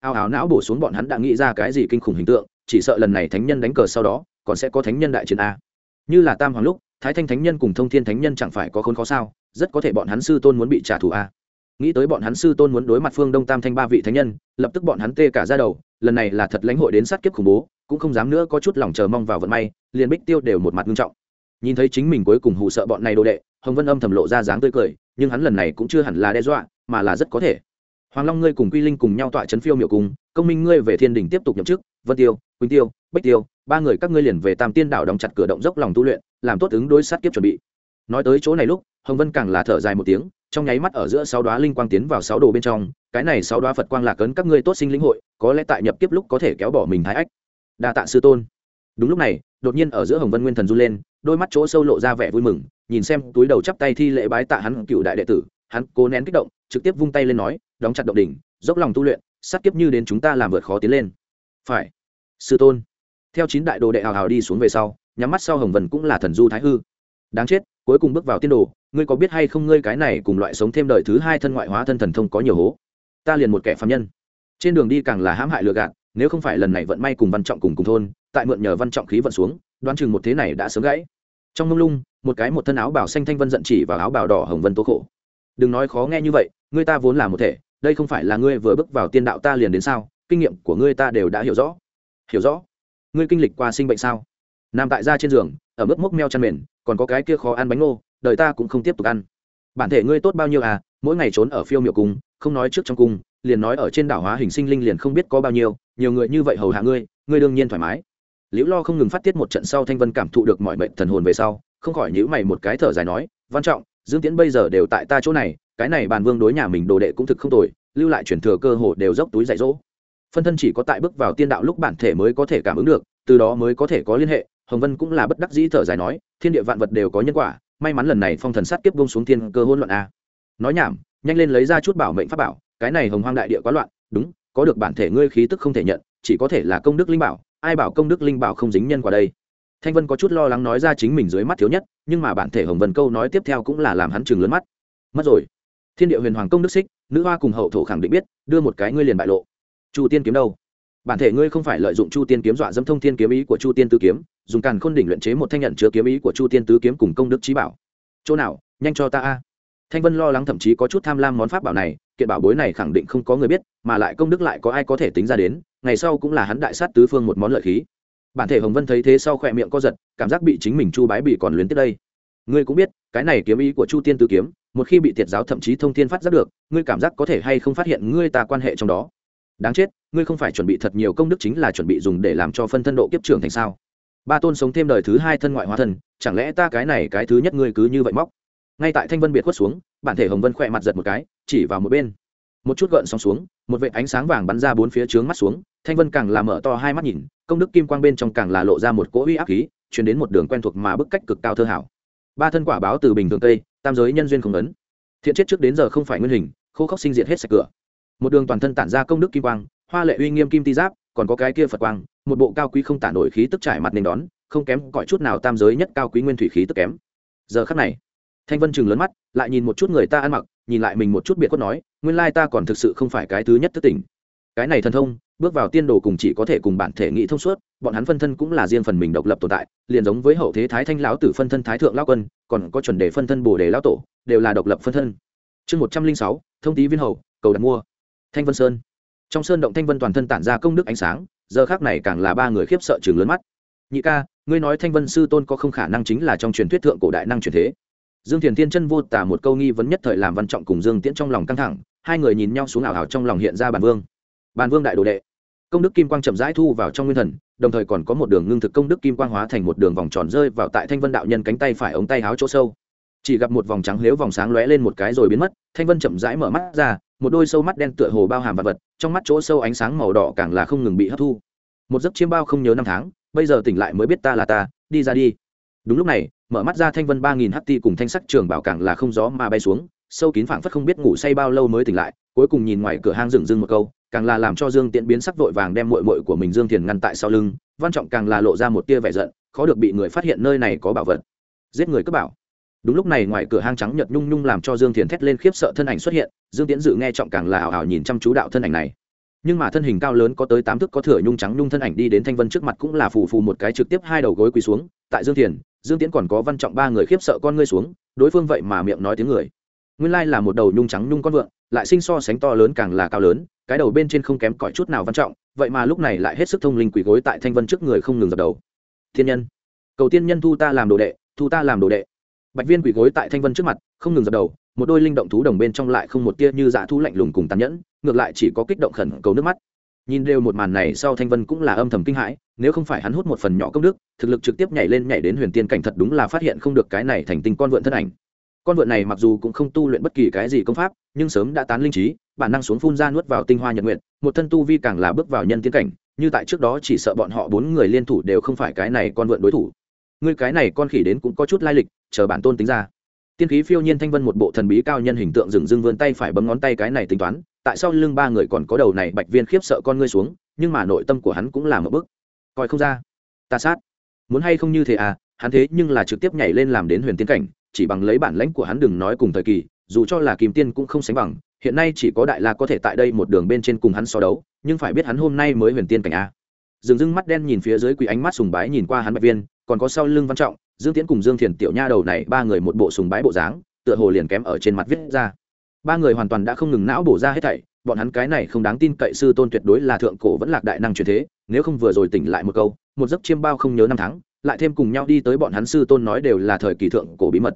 Ao áo não bổ xuống bọn hắn đã nghĩ ra cái gì kinh khủng hình tượng, chỉ sợ lần này thánh nhân đánh cờ sau đó, còn sẽ có thánh nhân đại chiến a. Như là tam hoàng lúc thái thanh thánh nhân cùng thông thiên thánh nhân chẳng phải có khốn khó sao? Rất có thể bọn hắn sư tôn muốn bị trả thù a nghĩ tới bọn hắn sư tôn muốn đối mặt phương đông tam thanh ba vị thánh nhân, lập tức bọn hắn tê cả ra đầu, lần này là thật lãnh hội đến sát kiếp khủng bố, cũng không dám nữa có chút lòng chờ mong vào vận may, liền bích tiêu đều một mặt nghiêm trọng. Nhìn thấy chính mình cuối cùng hù sợ bọn này đồ đệ, hồng vân âm thầm lộ ra dáng tươi cười, nhưng hắn lần này cũng chưa hẳn là đe dọa, mà là rất có thể. Hoàng long ngươi cùng quy linh cùng nhau tọa chấn phiêu miệu cùng, công minh ngươi về thiên đình tiếp tục nhậm chức, vân tiêu, quỳnh tiêu bách tiêu, ba người các ngươi liền về tam tiên đảo đóng chặt cửa động dốc lòng tu luyện làm tốt ứng đối sát kiếp chuẩn bị. Nói tới chỗ này lúc, hồng vân càng là thở dài một tiếng, trong nháy mắt ở giữa sáu đoá linh quang tiến vào sáu đồ bên trong, cái này sáu đoá phật quang lạc ấn các ngươi tốt sinh lĩnh hội, có lẽ tại nhập kiếp lúc có thể kéo bỏ mình thái ách. Đa tạ sư tôn. Đúng lúc này, đột nhiên ở giữa hồng vân nguyên thần run lên, đôi mắt chỗ sâu lộ ra vẻ vui mừng, nhìn xem túi đầu chắp tay thi lễ bái tạ hắn cựu đại đệ tử, hắn cố nén kích động, trực tiếp vung tay lên nói, đóng chặt động đỉnh, dốc lòng tu luyện, sát kiếp như đến chúng ta làm vượt khó tiến lên. Phải. Sư tôn. Theo chín đại đồ đệ hào hào đi xuống về sau nhắm mắt sau hồng vân cũng là thần du thái hư. Đáng chết, cuối cùng bước vào tiên đồ, ngươi có biết hay không ngươi cái này cùng loại sống thêm đời thứ hai thân ngoại hóa thân thần thông có nhiều hố? Ta liền một kẻ phạm nhân. Trên đường đi càng là hãm hại lừa gạt, nếu không phải lần này vận may cùng văn trọng cùng cùng thôn, tại mượn nhờ văn trọng khí vận xuống, đoán chừng một thế này đã sớm gãy. Trong mông lung, một cái một thân áo bảo xanh thanh vân giận chỉ vào áo bảo đỏ hồng vân tố khổ. Đừng nói khó nghe như vậy ngươi ta vốn là một thể, đây không phải là ngươi vừa bước vào tiên đạo ta liền đến sao? Kinh nghiệm của ngươi ta đều đã hiểu rõ. Hiểu rõ. Ngươi kinh lịch qua sinh bệnh sao? Nằm tại ra trên giường, ở mức mốc meo chăn mền, còn có cái kia khó ăn bánh ngô, đời ta cũng không tiếp tục ăn. Bản thể ngươi tốt bao nhiêu à mỗi ngày trốn ở phiêu miệu cung, không nói trước trong cung, liền nói ở trên đảo hóa hình sinh linh liền không biết có bao nhiêu, nhiều người như vậy hầu hạ ngươi ngươi đương nhiên thoải mái. Liễu lo không ngừng phát tiết một trận sau thanh vân cảm thụ được mọi mệnh thần hồn về sau, không khỏi nhữ mày một cái thở dài nói, văn trọng, dương tiễn bây giờ đều tại ta chỗ này, cái này bàn vương đối nhà mình đồ đệ cũng thực không tồi, lưu lại chuyển thừa cơ hồ đều dốc túi dạy dỗ. Phân thân chỉ có tại bước vào tiên đạo lúc bản thể mới có thể cảm ứng được, từ đó mới có thể có liên hệ hồng vân cũng là bất đắc dĩ thở dài nói, thiên địa vạn vật đều có nhân quả, may mắn lần này phong thần sát kiếp bông xuống thiên cơ hỗn loạn a. Nói nhảm, nhanh lên lấy ra chút bảo mệnh pháp bảo, cái này hồng hoang đại địa quá loạn, đúng, có được bản thể ngươi khí tức không thể nhận, chỉ có thể là công đức linh bảo, ai bảo công đức linh bảo không dính nhân quả đây? Thanh vân có chút lo lắng nói ra chính mình dưới mắt thiếu nhất, nhưng mà bản thể hồng vân câu nói tiếp theo cũng là làm hắn chừng lớn mắt. Mất rồi. Thiên địa huyền hoàng công đức xích, nữ hoa cùng hậu thổ khẳng định biết, đưa một cái ngươi liền bại lộ. Chu tiên kiếm đâu? Bản thể ngươi không phải lợi dụng chu tiên kiếm dọa dâm thông thiên kiếm ý của chu tiên tứ kiếm dùng càn khôn đỉnh luyện chế một thanh nhận chứa kiếm ý của chu tiên tứ kiếm cùng công đức trí bảo. Chỗ nào, nhanh cho ta a. Thanh vân lo lắng thậm chí có chút tham lam món pháp bảo này, kiện bảo bối này khẳng định không có người biết, mà lại công đức lại có ai có thể tính ra đến, ngày sau cũng là hắn đại sát tứ phương một món lợi khí. Bản thể hồng vân thấy thế sau khỏe miệng co giật, cảm giác bị chính mình chu bái bị còn luyến tiếp đây. Ngươi cũng biết, cái này kiếm ý của chu tiên tứ kiếm, một khi bị tiệt giáo thậm chí thông thiên phát giác được, ngươi cảm giác có thể hay không phát hiện ngươi ta quan hệ trong đó? Đáng chết, ngươi không phải chuẩn bị thật nhiều công đức chính là chuẩn bị dùng để làm cho phân thân độ kiếp trưởng thành sao? Ba tôn sống thêm đời thứ hai thân ngoại hóa thần, chẳng lẽ ta cái này cái thứ nhất ngươi cứ như vậy móc? Ngay tại thanh vân biệt khuất xuống bản thể hồng vân khỏe mặt giật một cái chỉ vào một bên. Một chút gợn sóng xuống một vệ ánh sáng vàng bắn ra bốn phía trướng mắt xuống thanh vân càng làm mở to hai mắt nhìn công đức kim quang bên trong càng là lộ ra một cỗ uy áp khí chuyển đến một đường quen thuộc mà bức cách cực cao thơ hảo. Ba thân quả báo từ bình thường tây tam giới nhân duyên không ấn. Thiện chết trước đến giờ không phải nguyên hình khô khốc sinh diệt hết sạch cửa. Một đường toàn thân tản ra công đức kim quang hoa lệ uy nghiêm kim ti giáp còn có cái kia phật quang một bộ cao quý không tản nổi khí tức trải mặt nên đón, không kém cõi chút nào tam giới nhất cao quý nguyên thủy khí tức kém. Giờ khắc này, thanh vân chừng lớn mắt, lại nhìn một chút người ta ăn mặc, nhìn lại mình một chút biệt khuất nói, nguyên lai ta còn thực sự không phải cái thứ nhất thức tỉnh cái này thần thông, bước vào tiên đồ cùng chỉ có thể cùng bản thể nghị thông suốt, bọn hắn phân thân cũng là riêng phần mình độc lập tồn tại, liền giống với hậu thế thái thanh lão tử phân thân thái thượng lao quân, còn có chuẩn đề phân thân bồ đề lao tổ, đều là độc lập phân thân. Chương một trăm linh sáu, thông tý viên hậu cầu đặt mua. Thanh vân sơn. Trong sơn động thanh vân toàn thân tản ra công đức ánh sáng giờ khác này càng là ba người khiếp sợ chừng lớn mắt. Nhị ca, ngươi nói thanh vân sư tôn có không khả năng chính là trong truyền thuyết thượng cổ đại năng truyền thế? Dương thiền thiên chân vô tả một câu nghi vấn nhất thời làm văn trọng cùng dương tiễn trong lòng căng thẳng, hai người nhìn nhau xuống ảo ảo trong lòng hiện ra bản vương. Bản vương đại đồ đệ. Công đức kim quang chậm rãi thu vào trong nguyên thần, đồng thời còn có một đường ngưng thực công đức kim quang hóa thành một đường vòng tròn rơi vào tại thanh vân đạo nhân cánh tay phải ống tay háo chỗ sâu. Chỉ gặp một vòng trắng lếu vòng sáng lóe lên một cái rồi biến mất, thanh vân chậm rãi mở mắt ra một đôi sâu mắt đen tựa hồ bao hàm vật vật, trong mắt chỗ sâu ánh sáng màu đỏ càng là không ngừng bị hấp thu. Một giấc chiêm bao không nhớ năm tháng, bây giờ tỉnh lại mới biết ta là ta, đi ra đi. Đúng lúc này, mở mắt ra thanh vân ba nghìn ht cùng thanh sắc trường bảo càng là không gió mà bay xuống, sâu kín phảng phất không biết ngủ say bao lâu mới tỉnh lại, cuối cùng nhìn ngoài cửa hang dừng dưng một câu, càng là làm cho dương tiễn biến sắc vội vàng đem mội mội của mình dương thiền ngăn tại sau lưng, văn trọng càng là lộ ra một tia vẻ giận, khó được bị người phát hiện nơi này có bảo vật. Giết người cướp bảo đúng lúc này ngoài cửa hang trắng nhật nhung nhung làm cho dương thiền thét lên khiếp sợ thân ảnh xuất hiện, dương tiễn dự nghe trọng càng là ảo ảo nhìn chăm chú đạo thân ảnh này. Nhưng mà thân hình cao lớn có tới tám thước có thửa nhung trắng nhung thân ảnh đi đến thanh vân trước mặt cũng là phù phù một cái trực tiếp hai đầu gối quỳ xuống, tại dương thiền, dương tiễn còn có văn trọng ba người khiếp sợ con ngươi xuống, đối phương vậy mà miệng nói tiếng người. Nguyên lai là một đầu nhung trắng nhung con vượn lại sinh so sánh to lớn càng là cao lớn, cái đầu bên trên không kém cỏi chút nào văn trọng, vậy mà lúc này lại hết sức thông linh quỳ gối tại thanh vân trước người không ngừng dập đầu. Thiên nhân, cầu tiên nhân thu ta làm đồ đệ, thu ta làm đồ đệ bạch viên quỳ gối tại thanh vân trước mặt, không ngừng dập đầu, một đôi linh động thú đồng bên trong lại không một tia như dạ thú lạnh lùng cùng tàn nhẫn, ngược lại chỉ có kích động khẩn cầu nước mắt. Nhìn đều một màn này sau thanh vân cũng là âm thầm kinh hãi, nếu không phải hắn hút một phần nhỏ công đức, thực lực trực tiếp nhảy lên nhảy đến huyền tiên cảnh thật đúng là phát hiện không được cái này thành tinh con vượn thân ảnh. Con vượn này mặc dù cũng không tu luyện bất kỳ cái gì công pháp, nhưng sớm đã tán linh trí, bản năng xuống phun ra nuốt vào tinh hoa nhật nguyện một thân tu vi càng là bước vào nhân tiên cảnh, như tại trước đó chỉ sợ bọn họ bốn người liên thủ đều không phải cái này con vượn đối thủ ngươi cái này con khỉ đến cũng có chút lai lịch, chờ bản tôn tính ra. Tiên khí phiêu nhiên thanh vân một bộ thần bí cao nhân hình tượng dừng dưng vươn tay phải bấm ngón tay cái này tính toán, tại sao lưng ba người còn có đầu này bạch viên khiếp sợ con ngươi xuống, nhưng mà nội tâm của hắn cũng là một bức coi không ra. Ta sát. Muốn hay không như thế à hắn thế nhưng là trực tiếp nhảy lên làm đến huyền tiên cảnh, chỉ bằng lấy bản lãnh của hắn đừng nói cùng thời kỳ, dù cho là kim tiên cũng không sánh bằng, hiện nay chỉ có đại la có thể tại đây một đường bên trên cùng hắn so đấu, nhưng phải biết hắn hôm nay mới huyền tiên cảnh a dừng dưng mắt đen nhìn phía dưới quỷ ánh mắt sùng bái nhìn qua hắn bạch viên còn có sau lưng văn trọng, dương tiễn cùng dương thiền tiểu nha đầu này, ba người một bộ sùng bái bộ dáng, tựa hồ liền kém ở trên mặt viết ra. Ba người hoàn toàn đã không ngừng não bổ ra hết thảy, bọn hắn cái này không đáng tin cậy sư tôn tuyệt đối là thượng cổ vẫn lạc đại năng truyền thế, nếu không vừa rồi tỉnh lại một câu, một giấc chiêm bao không nhớ năm tháng, lại thêm cùng nhau đi tới bọn hắn sư tôn nói đều là thời kỳ thượng cổ bí mật.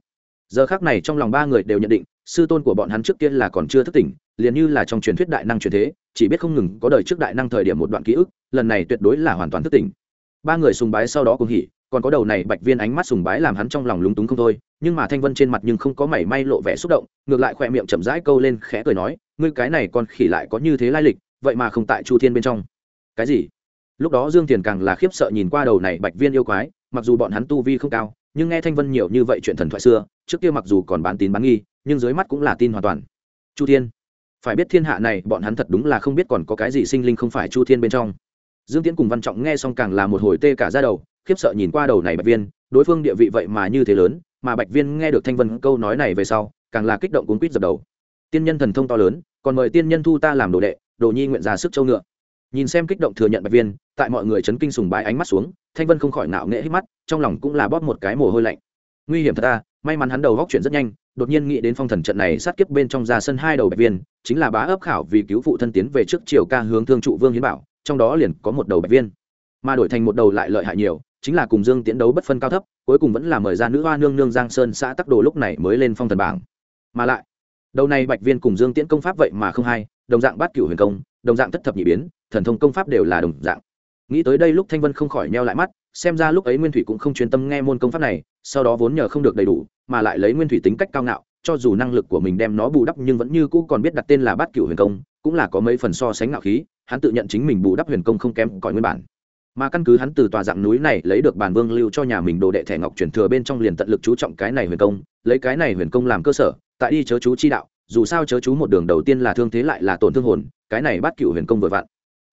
Giờ khác này trong lòng ba người đều nhận định, sư tôn của bọn hắn trước kia là còn chưa thức tỉnh, liền như là trong truyền thuyết đại năng truyền thế, chỉ biết không ngừng có đời trước đại năng thời điểm một đoạn ký ức, lần này tuyệt đối là hoàn toàn thức tỉnh. Ba người sùng bái sau đó cùng hỉ còn có đầu này bạch viên ánh mắt sùng bái làm hắn trong lòng lúng túng không thôi, nhưng mà thanh vân trên mặt nhưng không có mảy may lộ vẻ xúc động, ngược lại khỏe miệng chậm rãi câu lên khẽ cười nói, ngươi cái này còn khỉ lại có như thế lai lịch, vậy mà không tại chu thiên bên trong. Cái gì? Lúc đó dương tiền càng là khiếp sợ nhìn qua đầu này bạch viên yêu quái, mặc dù bọn hắn tu vi không cao, nhưng nghe thanh vân nhiều như vậy chuyện thần thoại xưa, trước kia mặc dù còn bán tín bán nghi, nhưng dưới mắt cũng là tin hoàn toàn. Chu thiên, phải biết thiên hạ này bọn hắn thật đúng là không biết còn có cái gì sinh linh không phải chu thiên bên trong. Dương tiễn cùng văn trọng nghe xong càng là một hồi tê cả ra đầu khiếp sợ nhìn qua đầu này bạch viên, đối phương địa vị vậy mà như thế lớn, mà bạch viên nghe được thanh vân câu nói này về sau, càng là kích động cuốn quýt dập đầu. Tiên nhân thần thông to lớn, còn mời tiên nhân thu ta làm đồ đệ, đồ nhi nguyện ra sức châu ngựa. Nhìn xem kích động thừa nhận bạch viên, tại mọi người chấn kinh sùng bái ánh mắt xuống, thanh vân không khỏi nạo nghệ hít mắt, trong lòng cũng là bóp một cái mồ hôi lạnh. Nguy hiểm thật ta, may mắn hắn đầu góc chuyển rất nhanh, đột nhiên nghĩ đến phong thần trận này sát kiếp bên trong ra sân hai đầu bạch viên, chính là bá ấp khảo vì cứu phụ thân tiến về trước triều ca hướng thương trụ vương hiến bảo, trong đó liền có một đầu bạch viên. Mà đổi thành một đầu lại lợi hại nhiều chính là cùng dương tiến đấu bất phân cao thấp, cuối cùng vẫn là mời ra nữ hoa nương nương giang sơn xã tắc đồ lúc này mới lên phong thần bảng. Mà lại, đầu này bạch viên cùng dương tiễn công pháp vậy mà không hay, đồng dạng bát cửu huyền công, đồng dạng thất thập nhị biến, thần thông công pháp đều là đồng dạng. Nghĩ tới đây lúc thanh vân không khỏi neo lại mắt, xem ra lúc ấy nguyên thủy cũng không chuyên tâm nghe môn công pháp này, sau đó vốn nhờ không được đầy đủ, mà lại lấy nguyên thủy tính cách cao ngạo, cho dù năng lực của mình đem nó bù đắp nhưng vẫn như cũ còn biết đặt tên là bát cửu huyền công, cũng là có mấy phần so sánh ngạo khí, hắn tự nhận chính mình bù đắp huyền công không kém cỏi nguyên bản mà căn cứ hắn từ tòa dạng núi này lấy được bản vương lưu cho nhà mình đồ đệ thẻ ngọc truyền thừa bên trong liền tận lực chú trọng cái này huyền công, lấy cái này huyền công làm cơ sở, tại đi chớ chú chi đạo, dù sao chớ chú một đường đầu tiên là thương thế lại là tổn thương hồn, cái này bắt cựu huyền công vừa vặn.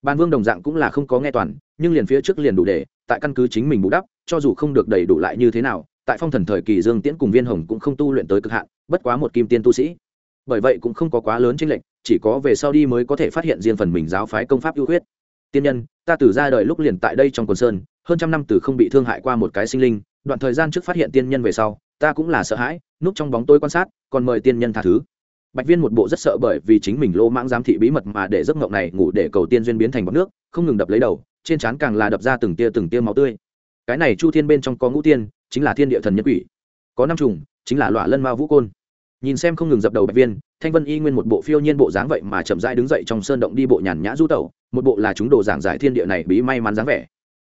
Bàn vương đồng dạng cũng là không có nghe toàn, nhưng liền phía trước liền đủ để, tại căn cứ chính mình bù đắp, cho dù không được đầy đủ lại như thế nào, tại phong thần thời kỳ dương tiễn cùng viên hồng cũng không tu luyện tới cực hạn, bất quá một kim tiên tu sĩ. Bởi vậy cũng không có quá lớn chênh lệch, chỉ có về sau đi mới có thể phát hiện riêng phần mình giáo phái công pháp ưu huyết tiên nhân, ta từ ra đời lúc liền tại đây trong quần sơn, hơn trăm năm từ không bị thương hại qua một cái sinh linh, đoạn thời gian trước phát hiện tiên nhân về sau, ta cũng là sợ hãi, núp trong bóng tôi quan sát, còn mời tiên nhân tha thứ. Bạch viên một bộ rất sợ bởi vì chính mình lô mãng giám thị bí mật mà để giấc mộng này ngủ để cầu tiên duyên biến thành bọc nước, không ngừng đập lấy đầu, trên trán càng là đập ra từng tia từng tia máu tươi. Cái này chu thiên bên trong có ngũ tiên, chính là thiên địa thần nhân quỷ. Có năm trùng, chính là lọa lân ma vũ côn. Nhìn xem không ngừng dập đầu bạch viên, thanh vân y nguyên một bộ phiêu nhiên bộ dáng vậy mà chậm rãi đứng dậy trong sơn động đi bộ nhàn nhã du tẩu một bộ là chúng đồ giảng giải thiên địa này bí may mắn dáng vẻ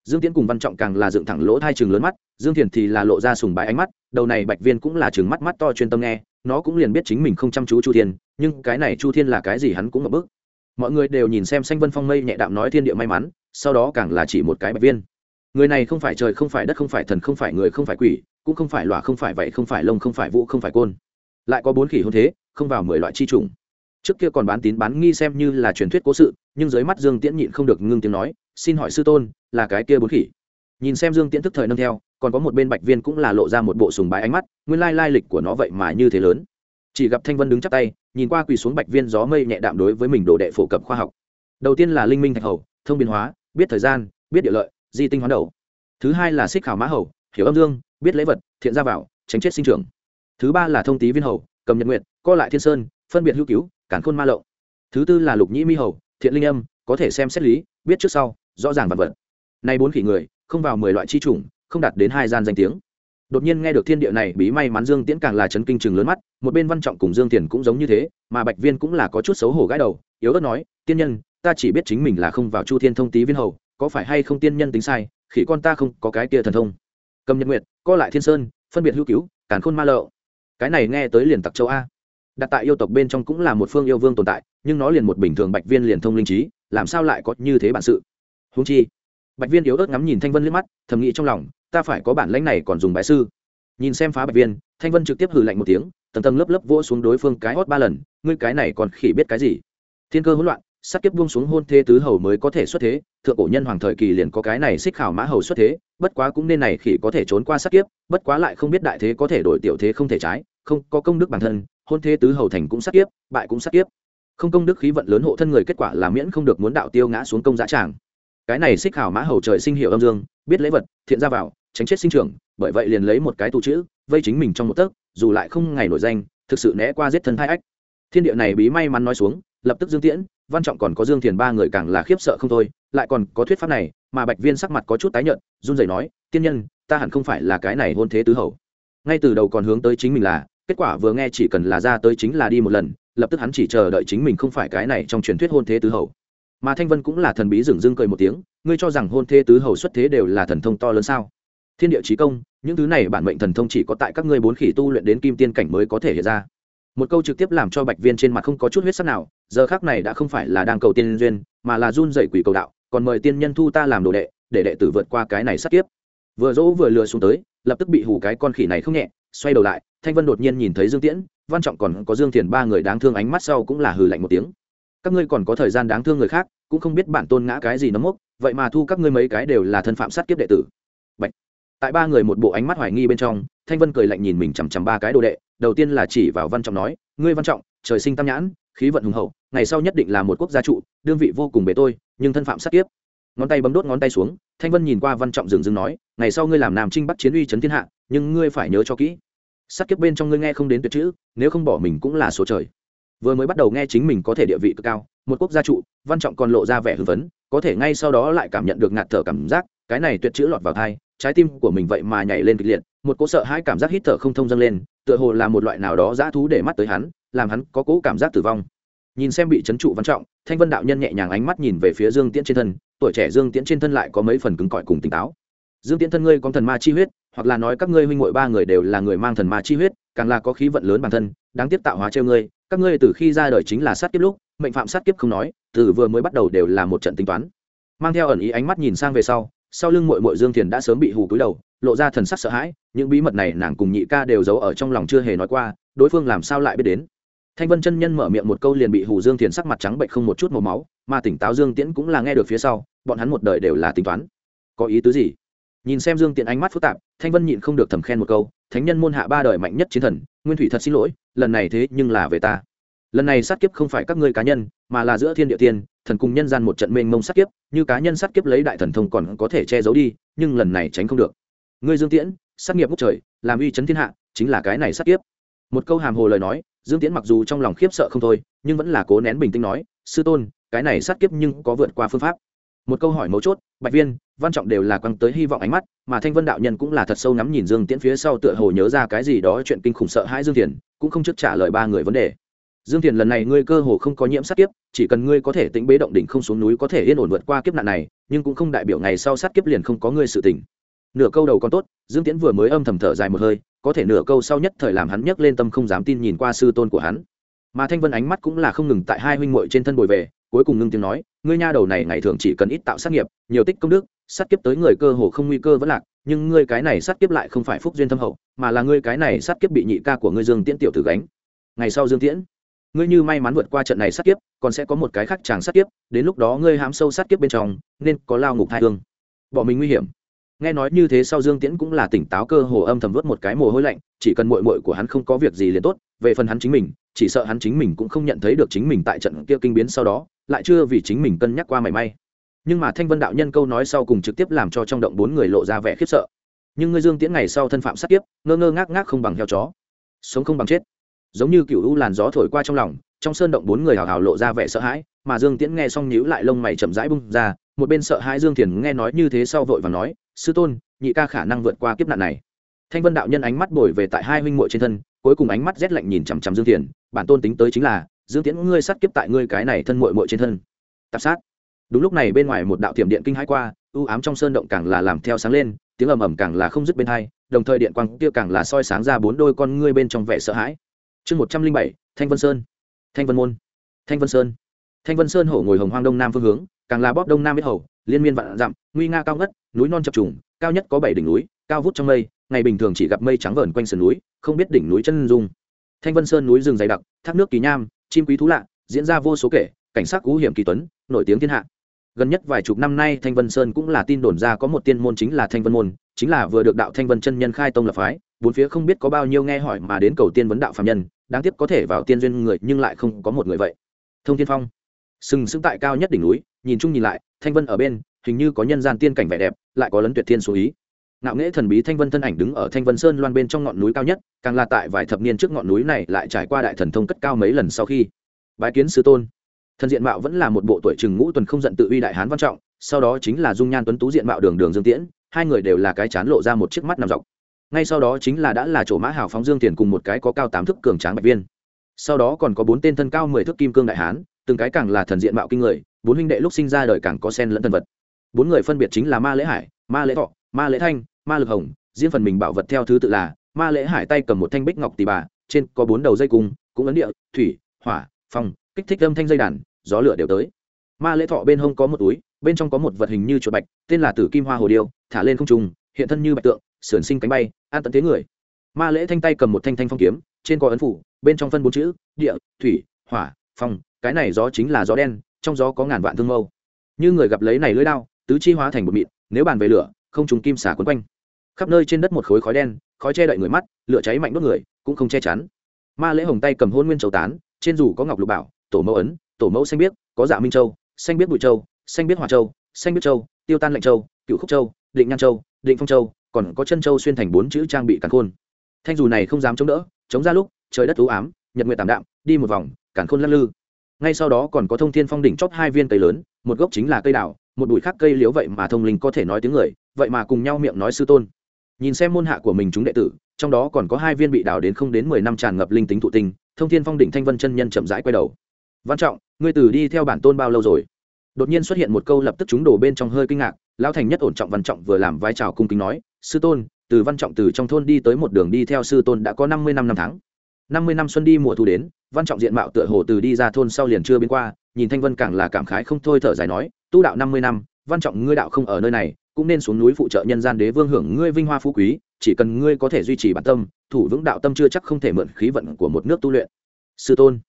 dương tiễn cùng văn trọng càng là dựng thẳng lỗ thay chừng lớn mắt dương thiền thì là lộ ra sùng bái ánh mắt đầu này bạch viên cũng là chừng mắt mắt to chuyên tâm nghe nó cũng liền biết chính mình không chăm chú chu thiên nhưng cái này chu thiên là cái gì hắn cũng ngập bức mọi người đều nhìn xem xanh vân phong mây nhẹ đạm nói thiên địa may mắn sau đó càng là chỉ một cái bạch viên người này không phải trời không phải đất không phải thần không phải người không phải quỷ cũng không phải lòa không phải vậy không phải lông không phải vũ không phải côn lại có bốn khỉ hôn thế không vào mười loại chi trùng trước kia còn bán tín bán nghi xem như là truyền thuyết cố sự, nhưng dưới mắt dương tiễn nhịn không được ngưng tiếng nói, xin hỏi sư tôn, là cái kia bốn khỉ? Nhìn xem dương tiễn thức thời nâng theo, còn có một bên bạch viên cũng là lộ ra một bộ sùng bái ánh mắt, nguyên lai lai lịch của nó vậy mà như thế lớn. Chỉ gặp thanh vân đứng chắp tay, nhìn qua quỳ xuống bạch viên gió mây nhẹ đạm đối với mình đồ đệ phổ cập khoa học. Đầu tiên là linh minh thạch hầu, thông biến hóa, biết thời gian, biết địa lợi, di tinh hoán đầu. Thứ hai là xích khảo mã hầu, hiểu âm dương, biết lễ vật, thiện ra vào tránh chết sinh trưởng. Thứ ba là thông tý viên hầu, cầm nhật nguyện co lại thiên sơn, phân biệt hữu cứu cản khôn ma lậu thứ tư là lục nhĩ mi hầu, thiện linh âm, có thể xem xét lý, biết trước sau, rõ ràng vật vật. Nay bốn khỉ người, không vào mười loại chi chủng, không đạt đến hai gian danh tiếng. Đột nhiên nghe được thiên địa này, bí may mắn dương tiễn càng là chấn kinh chừng lớn mắt, một bên văn trọng cùng dương tiền cũng giống như thế, mà bạch viên cũng là có chút xấu hổ gãi đầu, yếu ớt nói, tiên nhân, ta chỉ biết chính mình là không vào chu thiên thông tý viên hầu, có phải hay không tiên nhân tính sai, khỉ con ta không có cái kia thần thông. Cầm nhật nguyệt, co lại thiên sơn, phân biệt hữu cứu, càn khôn ma lậu. Cái này nghe tới liền tặc châu a đặt tại yêu tộc bên trong cũng là một phương yêu vương tồn tại, nhưng nó liền một bình thường bạch viên liền thông linh trí, làm sao lại có như thế bản sự? Húng chi, bạch viên yếu ớt ngắm nhìn thanh vân liếc mắt, thầm nghĩ trong lòng, ta phải có bản lãnh này còn dùng bái sư. Nhìn xem phá bạch viên, thanh vân trực tiếp hừ lạnh một tiếng, tầng tầng lớp lớp vỗ xuống đối phương cái hót ba lần, ngươi cái này còn khỉ biết cái gì? Thiên cơ hỗn loạn, sát kiếp buông xuống hôn thế tứ hầu mới có thể xuất thế, thượng cổ nhân hoàng thời kỳ liền có cái này xích khảo mã hầu xuất thế, bất quá cũng nên này khỉ có thể trốn qua sát kiếp, bất quá lại không biết đại thế có thể đổi tiểu thế không thể trái, không có công đức bản thân hôn thế tứ hầu thành cũng sát kiếp bại cũng sát kiếp không công đức khí vận lớn hộ thân người kết quả là miễn không được muốn đạo tiêu ngã xuống công giá tràng. Cái này xích hảo mã hầu trời sinh hiệu âm dương, biết lễ vật, thiện ra vào, tránh chết sinh trưởng, bởi vậy liền lấy một cái tù chữ, vây chính mình trong một tấc, dù lại không ngày nổi danh, thực sự né qua giết thân thai ách. Thiên địa này bí may mắn nói xuống, lập tức dương tiễn, văn trọng còn có dương thiền ba người càng là khiếp sợ không thôi, lại còn có thuyết pháp này, mà bạch viên sắc mặt có chút tái nhợt, run rẩy nói, tiên nhân, ta hẳn không phải là cái này hôn thế tứ hầu. Ngay từ đầu còn hướng tới chính mình là kết quả vừa nghe chỉ cần là ra tới chính là đi một lần, lập tức hắn chỉ chờ đợi chính mình không phải cái này trong truyền thuyết hôn thế tứ hầu. Mà thanh vân cũng là thần bí dừng dưng cười một tiếng, ngươi cho rằng hôn thế tứ hầu xuất thế đều là thần thông to lớn sao? Thiên địa trí công, những thứ này bản mệnh thần thông chỉ có tại các ngươi bốn khỉ tu luyện đến kim tiên cảnh mới có thể hiện ra. Một câu trực tiếp làm cho bạch viên trên mặt không có chút huyết sắc nào, giờ khác này đã không phải là đang cầu tiên duyên, mà là run dậy quỷ cầu đạo, còn mời tiên nhân thu ta làm đồ đệ, để đệ tử vượt qua cái này sắc tiếp vừa dỗ vừa lừa xuống tới, lập tức bị hủ cái con khỉ này không nhẹ, xoay đầu lại, thanh vân đột nhiên nhìn thấy dương tiễn, văn trọng còn có dương thiền ba người đáng thương ánh mắt sau cũng là hừ lạnh một tiếng. Các ngươi còn có thời gian đáng thương người khác, cũng không biết bản tôn ngã cái gì nấm mốc, vậy mà thu các ngươi mấy cái đều là thân phạm sát kiếp đệ tử. Bạch. tại ba người một bộ ánh mắt hoài nghi bên trong, thanh vân cười lạnh nhìn mình chằm chằm ba cái đồ đệ, đầu tiên là chỉ vào văn trọng nói, ngươi văn trọng, trời sinh tam nhãn, khí vận hùng hậu, ngày sau nhất định là một quốc gia trụ, đương vị vô cùng bề tôi, nhưng thân phạm sát kiếp ngón tay bấm đốt ngón tay xuống, thanh vân nhìn qua văn trọng dừng dừng nói, ngày sau ngươi làm nam trinh bắt chiến uy trấn thiên hạ, nhưng ngươi phải nhớ cho kỹ, sát kiếp bên trong ngươi nghe không đến tuyệt chữ, nếu không bỏ mình cũng là số trời. Vừa mới bắt đầu nghe chính mình có thể địa vị cực cao, một quốc gia trụ, văn trọng còn lộ ra vẻ hưng phấn, có thể ngay sau đó lại cảm nhận được ngạt thở cảm giác, cái này tuyệt chữ lọt vào thai trái tim của mình vậy mà nhảy lên kịch liệt, một cỗ sợ hãi cảm giác hít thở không thông dâng lên, tựa hồ là một loại nào đó dã thú để mắt tới hắn, làm hắn có cỗ cảm giác tử vong nhìn xem bị trấn trụ văn trọng, thanh vân đạo nhân nhẹ nhàng ánh mắt nhìn về phía dương tiễn trên thân, tuổi trẻ dương tiễn trên thân lại có mấy phần cứng cỏi cùng tỉnh táo. Dương tiễn thân ngươi có thần ma chi huyết, hoặc là nói các ngươi huynh muội ba người đều là người mang thần ma chi huyết, càng là có khí vận lớn bản thân, đáng tiếc tạo hóa treo ngươi, các ngươi từ khi ra đời chính là sát kiếp lúc, mệnh phạm sát kiếp không nói, từ vừa mới bắt đầu đều là một trận tính toán. Mang theo ẩn ý ánh mắt nhìn sang về sau sau lưng muội muội dương thiền đã sớm bị hù cúi đầu, lộ ra thần sắc sợ hãi, những bí mật này nàng cùng nhị ca đều giấu ở trong lòng chưa hề nói qua, đối phương làm sao lại biết đến thanh vân chân nhân mở miệng một câu liền bị hù dương thiền sắc mặt trắng bệnh không một chút màu máu, mà tỉnh táo dương tiễn cũng là nghe được phía sau, bọn hắn một đời đều là tính toán. Có ý tứ gì? Nhìn xem dương tiễn ánh mắt phức tạp, thanh vân nhịn không được thầm khen một câu, thánh nhân môn hạ ba đời mạnh nhất chiến thần, nguyên thủy thật xin lỗi, lần này thế nhưng là về ta. Lần này sát kiếp không phải các ngươi cá nhân, mà là giữa thiên địa tiên, thần cùng nhân gian một trận mênh mông sát kiếp, như cá nhân sát kiếp lấy đại thần thông còn có thể che giấu đi, nhưng lần này tránh không được. Ngươi dương tiễn, sát nghiệp bốc trời, làm uy chấn thiên hạ, chính là cái này sát kiếp một câu hàm hồ lời nói, dương tiễn mặc dù trong lòng khiếp sợ không thôi, nhưng vẫn là cố nén bình tĩnh nói, sư tôn, cái này sát kiếp nhưng có vượt qua phương pháp. Một câu hỏi mấu chốt, bạch viên, văn trọng đều là quăng tới hy vọng ánh mắt, mà thanh vân đạo nhân cũng là thật sâu ngắm nhìn dương tiễn phía sau tựa hồ nhớ ra cái gì đó chuyện kinh khủng sợ hãi dương thiền cũng không trước trả lời ba người vấn đề. Dương thiền lần này ngươi cơ hồ không có nhiễm sát kiếp, chỉ cần ngươi có thể tính bế động đỉnh không xuống núi có thể yên ổn vượt qua kiếp nạn này, nhưng cũng không đại biểu ngày sau sát kiếp liền không có ngươi sự tỉnh. Nửa câu đầu còn tốt, dương tiễn vừa mới âm thầm thở dài một hơi có thể nửa câu sau nhất thời làm hắn nhấc lên tâm không dám tin nhìn qua sư tôn của hắn. Mà thanh vân ánh mắt cũng là không ngừng tại hai huynh muội trên thân bồi về, cuối cùng ngưng tiếng nói, ngươi nha đầu này ngày thường chỉ cần ít tạo sát nghiệp, nhiều tích công đức, sát kiếp tới người cơ hồ không nguy cơ vẫn lạc, nhưng ngươi cái này sát kiếp lại không phải phúc duyên thâm hậu, mà là ngươi cái này sát kiếp bị nhị ca của ngươi dương tiễn tiểu tử gánh. Ngày sau dương tiễn, ngươi như may mắn vượt qua trận này sát kiếp, còn sẽ có một cái khác chàng sát kiếp, đến lúc đó ngươi hám sâu sát kiếp bên trong, nên có lao ngục thai hương. Bỏ mình nguy hiểm nghe nói như thế sau dương tiễn cũng là tỉnh táo cơ hồ âm thầm vớt một cái mồ hôi lạnh, chỉ cần mội mội của hắn không có việc gì liền tốt, về phần hắn chính mình, chỉ sợ hắn chính mình cũng không nhận thấy được chính mình tại trận kia kinh biến sau đó, lại chưa vì chính mình cân nhắc qua mảy may. Nhưng mà thanh vân đạo nhân câu nói sau cùng trực tiếp làm cho trong động bốn người lộ ra vẻ khiếp sợ. Nhưng ngươi dương tiễn ngày sau thân phạm sát kiếp, ngơ ngơ ngác ngác không bằng heo chó. Sống không bằng chết. Giống như cựu u làn gió thổi qua trong lòng, trong sơn động bốn người hào hào lộ ra vẻ sợ hãi, mà dương tiễn nghe xong nhíu lại lông mày chậm rãi bung ra một bên sợ hãi dương thiền nghe nói như thế sau vội và nói, sư tôn, nhị ca khả năng vượt qua kiếp nạn này. Thanh vân đạo nhân ánh mắt bồi về tại hai huynh muội trên thân, cuối cùng ánh mắt rét lạnh nhìn chằm chằm dương thiền, bản tôn tính tới chính là, dương tiễn, ngươi sát kiếp tại ngươi cái này thân muội muội trên thân. Tạp sát. Đúng lúc này bên ngoài một đạo thiểm điện kinh hãi qua, u ám trong sơn động càng là làm theo sáng lên, tiếng ầm ầm càng là không dứt bên hai, đồng thời điện quang kia càng là soi sáng ra bốn đôi con ngươi bên trong vẻ sợ hãi. Chương một trăm linh bảy, thanh vân sơn. Thanh vân môn. Thanh vân sơn. Thanh vân sơn hổ ngồi hồng hoang đông nam phương hướng càng là bóp đông nam biết hầu, liên miên vạn dặm, nguy nga cao ngất, núi non chập trùng, cao nhất có bảy đỉnh núi, cao vút trong mây, ngày bình thường chỉ gặp mây trắng vờn quanh sườn núi, không biết đỉnh núi chân dung. Thanh vân sơn núi rừng dày đặc, thác nước kỳ nham, chim quý thú lạ, diễn ra vô số kể, cảnh sát cú hiểm kỳ tuấn, nổi tiếng thiên hạ. Gần nhất vài chục năm nay thanh vân sơn cũng là tin đồn ra có một tiên môn chính là thanh vân môn, chính là vừa được đạo thanh vân chân nhân khai tông lập phái, bốn phía không biết có bao nhiêu nghe hỏi mà đến cầu tiên vấn đạo phạm nhân, đáng tiếc có thể vào tiên duyên người nhưng lại không có một người vậy. Thông thiên phong. Sừng sững tại cao nhất đỉnh núi nhìn chung nhìn lại, thanh vân ở bên, hình như có nhân gian tiên cảnh vẻ đẹp, lại có lấn tuyệt thiên số ý. Ngạo nghễ thần bí thanh vân thân ảnh đứng ở thanh vân sơn loan bên trong ngọn núi cao nhất, càng là tại vài thập niên trước ngọn núi này lại trải qua đại thần thông cất cao mấy lần sau khi. Bái kiến sư tôn. Thần diện mạo vẫn là một bộ tuổi trừng ngũ tuần không giận tự uy đại hán văn trọng, sau đó chính là dung nhan tuấn tú diện mạo đường đường dương tiễn, hai người đều là cái chán lộ ra một chiếc mắt nằm dọc. Ngay sau đó chính là đã là chỗ mã hào phóng dương tiền cùng một cái có cao tám thước cường tráng bạch viên. Sau đó còn có bốn tên thân cao mười thước kim cương đại hán từng cái càng là thần diện mạo kinh người, bốn huynh đệ lúc sinh ra đời càng có sen lẫn thần vật. Bốn người phân biệt chính là ma lễ hải, ma lễ thọ, ma lễ thanh, ma lực hồng, riêng phần mình bảo vật theo thứ tự là, ma lễ hải tay cầm một thanh bích ngọc tỳ bà, trên có bốn đầu dây cung, cũng ấn địa, thủy, hỏa, phong, kích thích âm thanh dây đàn, gió lửa đều tới. Ma lễ thọ bên hông có một túi, bên trong có một vật hình như chuột bạch, tên là tử kim hoa hồ điêu, thả lên không trùng hiện thân như bạch tượng, sườn sinh cánh bay, an tận thế người. Ma lễ thanh tay cầm một thanh thanh phong kiếm, trên có ấn phủ, bên trong phân bốn chữ, địa, thủy, hỏa, phong cái này gió chính là gió đen, trong gió có ngàn vạn thương mâu. Như người gặp lấy này lưỡi đao, tứ chi hóa thành một mịn, nếu bàn về lửa, không trùng kim xả quấn quanh. Khắp nơi trên đất một khối khói đen, khói che đậy người mắt, lửa cháy mạnh đốt người, cũng không che chắn. Ma lễ hồng tay cầm hôn nguyên châu tán, trên dù có ngọc lục bảo, tổ mẫu ấn, tổ mẫu xanh biếc, có dạ minh châu, xanh biếc bụi châu, xanh biếc hòa châu, xanh biếc châu, tiêu tan lệnh châu, cựu khúc châu, định nhan châu, định phong châu, còn có chân châu xuyên thành bốn chữ trang bị càn khôn. Thanh dù này không dám chống đỡ, chống ra lúc, trời đất ú ám, nhật nguyệt tảm đạm, đi một vòng, càn khôn lắc lư ngay sau đó còn có thông thiên phong đỉnh chóp hai viên cây lớn, một gốc chính là cây đào, một bụi khác cây liễu vậy mà thông linh có thể nói tiếng người, vậy mà cùng nhau miệng nói sư tôn. Nhìn xem môn hạ của mình chúng đệ tử, trong đó còn có hai viên bị đào đến không đến mười năm tràn ngập linh tính thụ tinh, thông thiên phong đỉnh thanh vân chân nhân chậm rãi quay đầu. Văn trọng, ngươi tử đi theo bản tôn bao lâu rồi? Đột nhiên xuất hiện một câu lập tức chúng đổ bên trong hơi kinh ngạc, lão thành nhất ổn trọng văn trọng vừa làm vai trào cung kính nói, sư tôn, từ văn trọng từ trong thôn đi tới một đường đi theo sư tôn đã có năm mươi năm năm tháng năm mươi năm xuân đi, mùa thu đến, văn trọng diện mạo tựa hồ từ đi ra thôn sau liền chưa biến qua, nhìn thanh vân càng là cảm khái không thôi thở dài nói, tu đạo năm mươi năm, văn trọng ngươi đạo không ở nơi này, cũng nên xuống núi phụ trợ nhân gian đế vương hưởng ngươi vinh hoa phú quý, chỉ cần ngươi có thể duy trì bản tâm, thủ vững đạo tâm chưa chắc không thể mượn khí vận của một nước tu luyện. Sư tôn,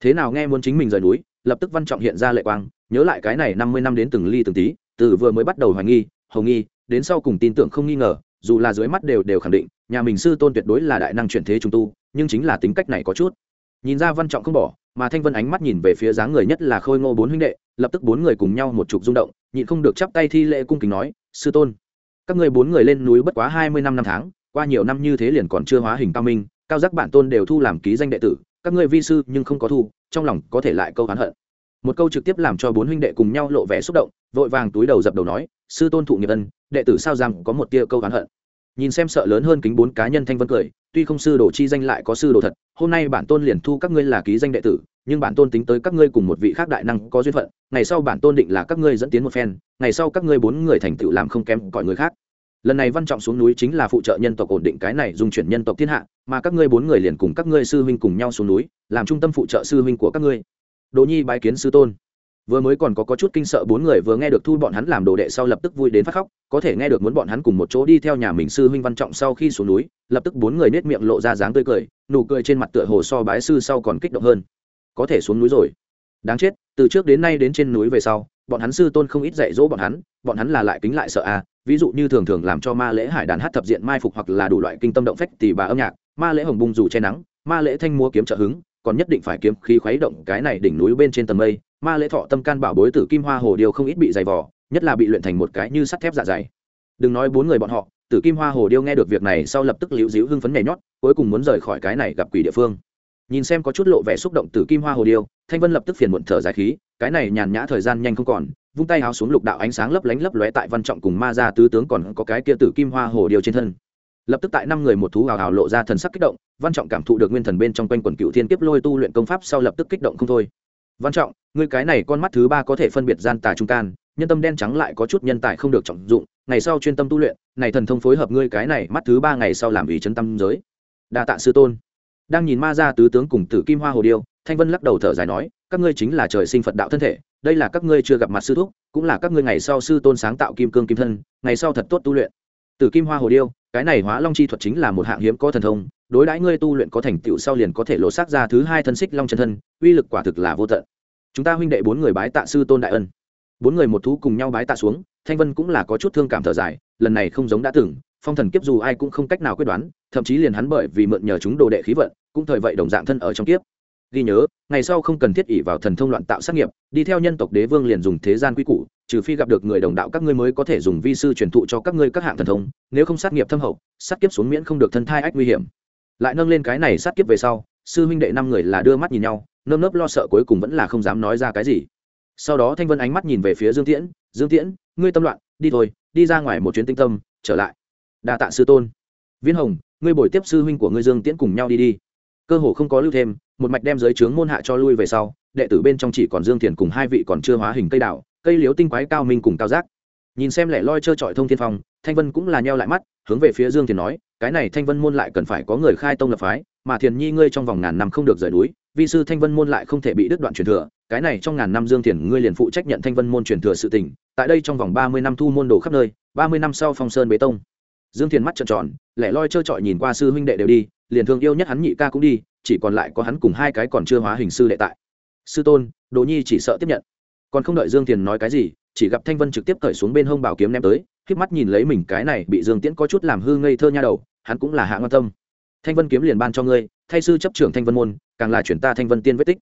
thế nào nghe muốn chính mình rời núi, lập tức văn trọng hiện ra lệ quang, nhớ lại cái này năm mươi năm đến từng ly từng tí, từ vừa mới bắt đầu hoài nghi, hầu nghi, đến sau cùng tin tưởng không nghi ngờ, dù là dưới mắt đều đều khẳng định nhà mình sư tôn tuyệt đối là đại năng chuyển thế trung tu, nhưng chính là tính cách này có chút. Nhìn ra văn trọng không bỏ, mà thanh vân ánh mắt nhìn về phía dáng người nhất là khôi ngô bốn huynh đệ, lập tức bốn người cùng nhau một chục rung động, nhịn không được chắp tay thi lễ cung kính nói, sư tôn, các người bốn người lên núi bất quá hai mươi năm năm tháng, qua nhiều năm như thế liền còn chưa hóa hình cao minh, cao giác bản tôn đều thu làm ký danh đệ tử, các ngươi vi sư nhưng không có thu, trong lòng có thể lại câu hắn hận. Một câu trực tiếp làm cho bốn huynh đệ cùng nhau lộ vẻ xúc động, vội vàng túi đầu dập đầu nói, sư tôn thụ nghiệp ân, đệ tử sao rằng có một tia câu hắn hận? Nhìn xem sợ lớn hơn kính bốn cá nhân thanh vân cười, tuy không sư đồ chi danh lại có sư đồ thật, hôm nay bản tôn liền thu các ngươi là ký danh đệ tử, nhưng bản tôn tính tới các ngươi cùng một vị khác đại năng có duyên phận, ngày sau bản tôn định là các ngươi dẫn tiến một phen, ngày sau các ngươi bốn người thành tựu làm không kém cỏi người khác. Lần này văn trọng xuống núi chính là phụ trợ nhân tộc ổn định cái này dùng chuyển nhân tộc thiên hạ, mà các ngươi bốn người liền cùng các ngươi sư huynh cùng nhau xuống núi, làm trung tâm phụ trợ sư huynh của các ngươi. Đỗ nhi bái kiến sư tôn vừa mới còn có, có chút kinh sợ bốn người vừa nghe được thu bọn hắn làm đồ đệ sau lập tức vui đến phát khóc có thể nghe được muốn bọn hắn cùng một chỗ đi theo nhà mình sư huynh văn trọng sau khi xuống núi lập tức bốn người nết miệng lộ ra dáng tươi cười nụ cười trên mặt tựa hồ so bái sư sau còn kích động hơn. Có thể xuống núi rồi. Đáng chết từ trước đến nay đến trên núi về sau bọn hắn sư tôn không ít dạy dỗ bọn hắn bọn hắn là lại kính lại sợ à ví dụ như thường thường làm cho ma lễ hải đàn hát thập diện mai phục hoặc là đủ loại kinh tâm động phách tì bà âm nhạc ma lễ hồng bung dù che nắng ma lễ thanh múa kiếm trợ hứng còn nhất định phải kiếm khí khuấy động cái này đỉnh núi bên trên tầng mây ma lễ thọ tâm can bảo bối tử kim hoa hồ điêu không ít bị dày vỏ nhất là bị luyện thành một cái như sắt thép dạ dày. Đừng nói bốn người bọn họ, tử kim hoa hồ điêu nghe được việc này sau lập tức liễu dĩu hưng phấn nhảy nhót, cuối cùng muốn rời khỏi cái này gặp quỷ địa phương. Nhìn xem có chút lộ vẻ xúc động tử kim hoa hồ điêu, thanh vân lập tức phiền muộn thở dài khí, cái này nhàn nhã thời gian nhanh không còn, vung tay áo xuống lục đạo ánh sáng lấp lánh lấp lóe tại văn trọng cùng ma gia tứ tướng còn có cái kia tử kim hoa hồ điêu trên thân. Lập tức tại năm người một thú hào hào lộ ra thần sắc kích động, văn trọng cảm thụ được nguyên thần bên trong quanh quần cựu thiên kiếp lôi tu luyện công pháp sau lập tức kích động không thôi văn trọng, ngươi cái này con mắt thứ ba có thể phân biệt gian tà trung can, nhân tâm đen trắng lại có chút nhân tài không được trọng dụng, ngày sau chuyên tâm tu luyện, này thần thông phối hợp ngươi cái này mắt thứ ba ngày sau làm ý chân tâm giới. Đa tạ sư tôn. Đang nhìn ma gia tứ tướng cùng tử kim hoa hồ điêu, thanh vân lắc đầu thở dài nói, các ngươi chính là trời sinh phật đạo thân thể, đây là các ngươi chưa gặp mặt sư thúc, cũng là các ngươi ngày sau sư tôn sáng tạo kim cương kim thân, ngày sau thật tốt tu luyện. Tử kim hoa hồ điêu, cái này hóa long chi thuật chính là một hạng hiếm có thần thông, đối đãi ngươi tu luyện có thành tựu sau liền có thể lộ xác ra thứ hai thân xích long chân thân, uy lực quả thực là vô tận chúng ta huynh đệ bốn người bái tạ sư tôn đại ân. Bốn người một thú cùng nhau bái tạ xuống, thanh vân cũng là có chút thương cảm thở dài, lần này không giống đã từng, phong thần kiếp dù ai cũng không cách nào quyết đoán, thậm chí liền hắn bởi vì mượn nhờ chúng đồ đệ khí vận, cũng thời vậy đồng dạng thân ở trong kiếp. Ghi nhớ, ngày sau không cần thiết ỷ vào thần thông loạn tạo sát nghiệp, đi theo nhân tộc đế vương liền dùng thế gian quy củ, trừ phi gặp được người đồng đạo các ngươi mới có thể dùng vi sư truyền thụ cho các ngươi các hạng thần thông, nếu không sát nghiệp thâm hậu, sát kiếp xuống miễn không được thân thai ách nguy hiểm. Lại nâng lên cái này sát kiếp về sau, sư huynh đệ năm người là đưa mắt nhìn nhau nơm nớp lo sợ cuối cùng vẫn là không dám nói ra cái gì. Sau đó thanh vân ánh mắt nhìn về phía dương tiễn dương tiễn, ngươi tâm loạn, đi thôi, đi ra ngoài một chuyến tinh tâm, trở lại. Đa tạ sư tôn. Viên hồng, ngươi bồi tiếp sư huynh của ngươi dương tiễn cùng nhau đi đi. Cơ hồ không có lưu thêm, một mạch đem giới trướng môn hạ cho lui về sau, đệ tử bên trong chỉ còn dương thiền cùng hai vị còn chưa hóa hình cây đạo cây liếu tinh quái cao minh cùng cao giác. Nhìn xem lẻ loi trơ trọi thông thiên phong, thanh vân cũng là nheo lại mắt, hướng về phía dương thiền nói, cái này thanh vân môn lại cần phải có người khai tông lập phái mà thiền nhi ngươi trong vòng ngàn năm không được rời núi, vi sư thanh vân môn lại không thể bị đứt đoạn truyền thừa, cái này trong ngàn năm dương thiền ngươi liền phụ trách nhận thanh vân môn truyền thừa sự tỉnh tại đây trong vòng ba mươi năm thu môn đồ khắp nơi, ba mươi năm sau phong sơn bế tông. Dương thiền mắt trợn tròn, lẻ loi trơ trọi nhìn qua sư huynh đệ đều đi, liền thương yêu nhất hắn nhị ca cũng đi, chỉ còn lại có hắn cùng hai cái còn chưa hóa hình sư đệ tại. Sư tôn, đồ nhi chỉ sợ tiếp nhận. Còn không đợi dương thiền nói cái gì, chỉ gặp thanh vân trực tiếp cởi xuống bên hông bảo kiếm ném tới k mắt nhìn lấy mình cái này bị dương tiễn có chút làm hư ngây thơ nha đầu, hắn cũng là hạ ngon tâm thanh vân kiếm liền ban cho ngươi, thay sư chấp trưởng thanh vân môn, càng là chuyển ta thanh vân tiên vết tích.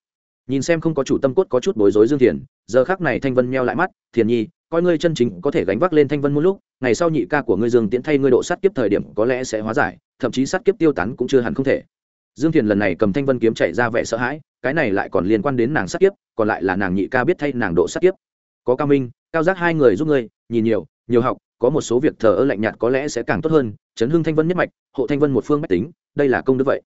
Nhìn xem không có chủ tâm cốt có chút bối rối dương thiền, giờ khác này thanh vân meo lại mắt, thiền nhi, coi ngươi chân chính có thể gánh vác lên thanh vân một lúc, ngày sau nhị ca của ngươi dương tiễn thay ngươi độ sát kiếp thời điểm có lẽ sẽ hóa giải, thậm chí sát kiếp tiêu tán cũng chưa hẳn không thể. Dương thiền lần này cầm thanh vân kiếm chạy ra vẻ sợ hãi, cái này lại còn liên quan đến nàng sát kiếp, còn lại là nàng nhị ca biết thay nàng độ sát kiếp. Có cao minh, cao giác hai người giúp ngươi, nhìn nhiều nhiều học có một số việc thờ ơ lạnh nhạt có lẽ sẽ càng tốt hơn chấn hưng thanh vân nhất mạch, hộ thanh vân một phương mách tính, đây là công đức vậy.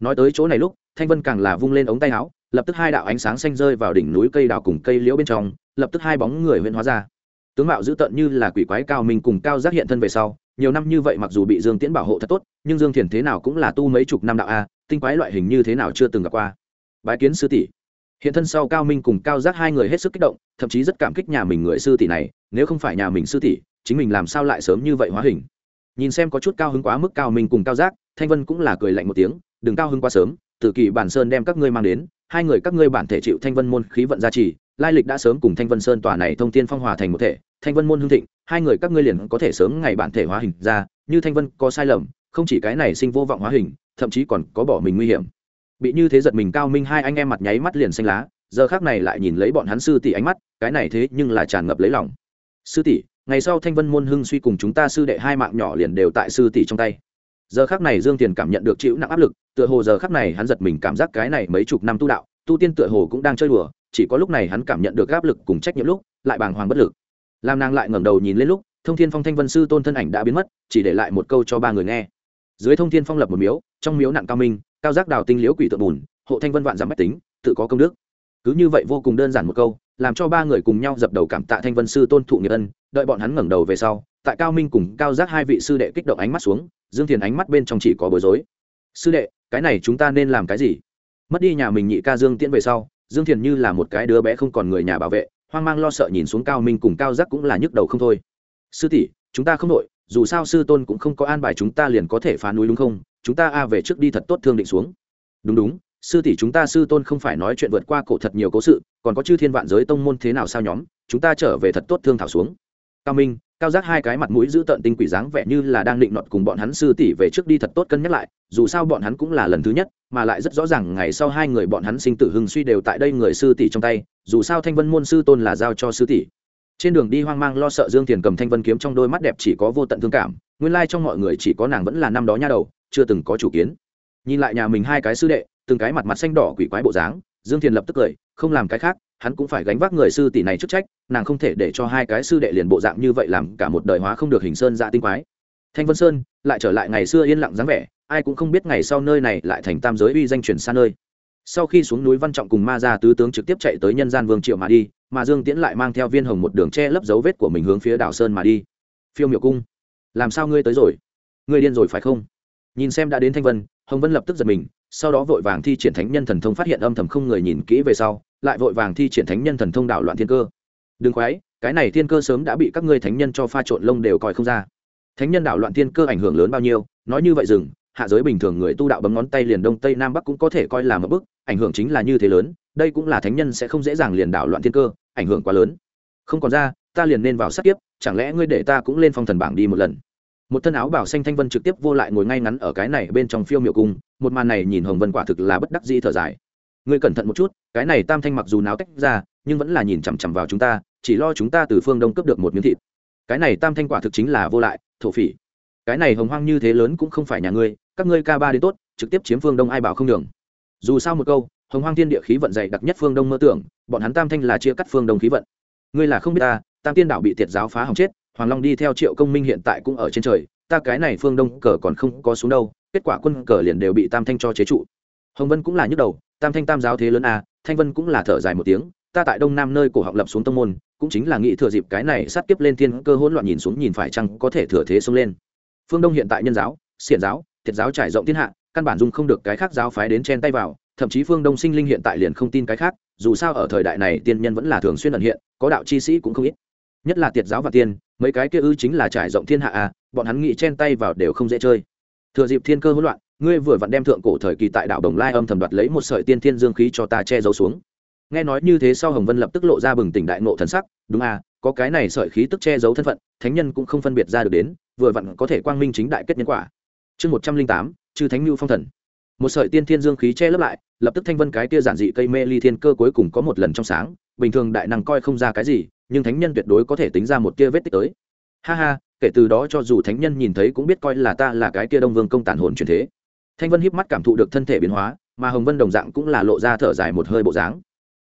Nói tới chỗ này lúc, thanh vân càng là vung lên ống tay áo, lập tức hai đạo ánh sáng xanh rơi vào đỉnh núi cây đào cùng cây liễu bên trong, lập tức hai bóng người huyện hóa ra. Tướng mạo dữ tợn như là quỷ quái cao minh cùng cao giác hiện thân về sau, nhiều năm như vậy mặc dù bị dương tiễn bảo hộ thật tốt, nhưng dương thiền thế nào cũng là tu mấy chục năm đạo a, tinh quái loại hình như thế nào chưa từng gặp qua. Bái kiến sư tỷ. Hiện thân sau cao minh cùng cao giác hai người hết sức kích động, thậm chí rất cảm kích nhà mình người sư tỷ này, nếu không phải nhà mình sư tỷ chính mình làm sao lại sớm như vậy hóa hình? Nhìn xem có chút cao hứng quá mức cao mình cùng cao giác, thanh vân cũng là cười lạnh một tiếng, đừng cao hứng quá sớm tự kỷ bản sơn đem các ngươi mang đến, hai người các ngươi bản thể chịu thanh vân môn khí vận gia trì, lai lịch đã sớm cùng thanh vân sơn tòa này thông tiên phong hòa thành một thể, thanh vân môn hương thịnh, hai người các ngươi liền có thể sớm ngày bản thể hóa hình ra, như thanh vân có sai lầm, không chỉ cái này sinh vô vọng hóa hình, thậm chí còn có bỏ mình nguy hiểm. Bị như thế giật mình cao minh hai anh em mặt nháy mắt liền xanh lá, giờ khác này lại nhìn lấy bọn hắn sư tỷ ánh mắt, cái này thế nhưng là tràn ngập lấy lòng. Sư tỷ ngày sau thanh vân môn hưng suy cùng chúng ta sư đệ hai mạng nhỏ liền đều tại sư tỷ trong tay. Giờ khác này dương tiền cảm nhận được chịu nặng áp lực, tựa hồ giờ khác này hắn giật mình cảm giác cái này mấy chục năm tu đạo, tu tiên tựa hồ cũng đang chơi đùa, chỉ có lúc này hắn cảm nhận được áp lực cùng trách nhiệm lúc, lại bàng hoàng bất lực. Làm nàng lại ngẩng đầu nhìn lên lúc, thông thiên phong thanh vân sư tôn thân ảnh đã biến mất, chỉ để lại một câu cho ba người nghe. Dưới thông thiên phong lập một miếu, trong miếu nặng cao minh, cao giác đào tinh liễu quỷ tượng bùn, hộ thanh vân vạn giảm mách tính, tự có công đức. Cứ như vậy vô cùng đơn giản một câu làm cho ba người cùng nhau dập đầu cảm tạ thanh vân sư tôn thụ nghiệp ân, đợi bọn hắn ngẩng đầu về sau, tại cao minh cùng cao giác hai vị sư đệ kích động ánh mắt xuống, dương thiền ánh mắt bên trong chỉ có bối rối. Sư đệ, cái này chúng ta nên làm cái gì? Mất đi nhà mình nhị ca dương tiễn về sau, dương thiền như là một cái đứa bé không còn người nhà bảo vệ, hoang mang lo sợ nhìn xuống cao minh cùng cao giác cũng là nhức đầu không thôi. Sư tỷ, chúng ta không đội, dù sao sư tôn cũng không có an bài chúng ta liền có thể phá núi đúng không? Chúng ta a về trước đi thật tốt thương định xuống. Đúng đúng sư tỷ chúng ta sư tôn không phải nói chuyện vượt qua cổ thật nhiều cố sự, còn có chư thiên vạn giới tông môn thế nào sao nhóm, chúng ta trở về thật tốt thương thảo xuống. Cao minh, cao giác hai cái mặt mũi giữ tợn tinh quỷ dáng vẻ như là đang định nọt cùng bọn hắn sư tỷ về trước đi thật tốt cân nhắc lại, dù sao bọn hắn cũng là lần thứ nhất, mà lại rất rõ ràng ngày sau hai người bọn hắn sinh tử hưng suy đều tại đây người sư tỷ trong tay, dù sao thanh vân môn sư tôn là giao cho sư tỷ. Trên đường đi hoang mang lo sợ dương tiền cầm thanh vân kiếm trong đôi mắt đẹp chỉ có vô tận thương cảm, nguyên lai trong mọi người chỉ có nàng vẫn là năm đó nha đầu, chưa từng có chủ kiến. Nhìn lại nhà mình hai cái sư đệ từng cái mặt mặt xanh đỏ quỷ quái bộ dáng, dương thiền lập tức cười, không làm cái khác, hắn cũng phải gánh vác người sư tỷ này chức trách, nàng không thể để cho hai cái sư đệ liền bộ dạng như vậy làm cả một đời hóa không được hình sơn dạ tinh quái. Thanh vân sơn lại trở lại ngày xưa yên lặng dáng vẻ, ai cũng không biết ngày sau nơi này lại thành tam giới uy danh truyền xa nơi. Sau khi xuống núi văn trọng cùng ma gia tứ tướng trực tiếp chạy tới nhân gian vương triệu mà đi, mà dương tiễn lại mang theo viên hồng một đường che lấp dấu vết của mình hướng phía đảo sơn mà đi. Phiêu miểu cung, làm sao ngươi tới rồi? Ngươi điên rồi phải không? Nhìn xem đã đến thanh vân hồng vân lập tức giật mình, sau đó vội vàng thi triển thánh nhân thần thông phát hiện âm thầm không người nhìn kỹ về sau, lại vội vàng thi triển thánh nhân thần thông đảo loạn thiên cơ. Đừng khoái cái này thiên cơ sớm đã bị các ngươi thánh nhân cho pha trộn lông đều coi không ra. Thánh nhân đảo loạn thiên cơ ảnh hưởng lớn bao nhiêu, nói như vậy dừng, hạ giới bình thường người tu đạo bấm ngón tay liền đông, tây, nam, bắc cũng có thể coi là một bức, ảnh hưởng chính là như thế lớn, đây cũng là thánh nhân sẽ không dễ dàng liền đảo loạn thiên cơ, ảnh hưởng quá lớn. Không còn ra, ta liền nên vào sát kiếp, chẳng lẽ ngươi để ta cũng lên phong thần bảng đi một lần? Một thân áo bảo xanh thanh vân trực tiếp vô lại ngồi ngay ngắn ở cái này bên trong phiêu miệu cung, một màn này nhìn hồng vân quả thực là bất đắc dĩ thở dài. Ngươi cẩn thận một chút, cái này tam thanh mặc dù náo tách ra, nhưng vẫn là nhìn chằm chằm vào chúng ta, chỉ lo chúng ta từ phương đông cướp được một miếng thịt. Cái này tam thanh quả thực chính là vô lại, thổ phỉ. Cái này hồng hoang như thế lớn cũng không phải nhà ngươi, các ngươi ca ba đến tốt, trực tiếp chiếm phương đông ai bảo không đường. Dù sao một câu, hồng hoang thiên địa khí vận dày đặc nhất phương đông mơ tưởng, bọn hắn tam thanh là chia cắt phương đông khí vận. Ngươi là không biết ta, tam tiên đạo bị tiệt giáo phá hỏng chết hoàng long đi theo triệu công minh hiện tại cũng ở trên trời, ta cái này phương đông cờ còn không có xuống đâu, kết quả quân cờ liền đều bị tam thanh cho chế trụ hồng vân cũng là nhức đầu, tam thanh tam giáo thế lớn à? thanh vân cũng là thở dài một tiếng, ta tại đông nam nơi cổ học lập xuống tông môn, cũng chính là nghĩ thừa dịp cái này sát kiếp lên thiên cơ hỗn loạn nhìn xuống nhìn phải chăng có thể thừa thế xông lên phương đông hiện tại nhân giáo, xiển giáo, thiệt giáo trải rộng thiên hạ, căn bản dung không được cái khác giáo phái đến chen tay vào, thậm chí phương đông sinh linh hiện tại liền không tin cái khác, dù sao ở thời đại này tiên nhân vẫn là thường xuyên ẩn hiện, có đạo chi sĩ cũng không ít nhất là tiệt giáo và tiên mấy cái kia ư chính là trải rộng thiên hạ à bọn hắn nghĩ chen tay vào đều không dễ chơi. Thừa dịp thiên cơ hỗn loạn, ngươi vừa vặn đem thượng cổ thời kỳ tại đạo đồng lai âm thầm đoạt lấy một sợi tiên thiên dương khí cho ta che giấu xuống. Nghe nói như thế sau hồng vân lập tức lộ ra bừng tỉnh đại nộ thần sắc, đúng à có cái này sợi khí tức che giấu thân phận, thánh nhân cũng không phân biệt ra được đến, vừa vặn có thể quang minh chính đại kết nhân quả. Chương một trăm linh tám, chư thánh mưu phong thần. Một sợi tiên thiên dương khí che lấp lại, lập tức thanh vân cái kia giản dị cây mê ly thiên cơ cuối cùng có một lần trong sáng, bình thường đại năng coi không ra cái gì nhưng thánh nhân tuyệt đối có thể tính ra một kia vết tích tới. Ha ha, kể từ đó cho dù thánh nhân nhìn thấy cũng biết coi là ta là cái kia đông vương công tản hồn truyền thế. Thanh vân híp mắt cảm thụ được thân thể biến hóa, mà hồng vân đồng dạng cũng là lộ ra thở dài một hơi bộ dáng.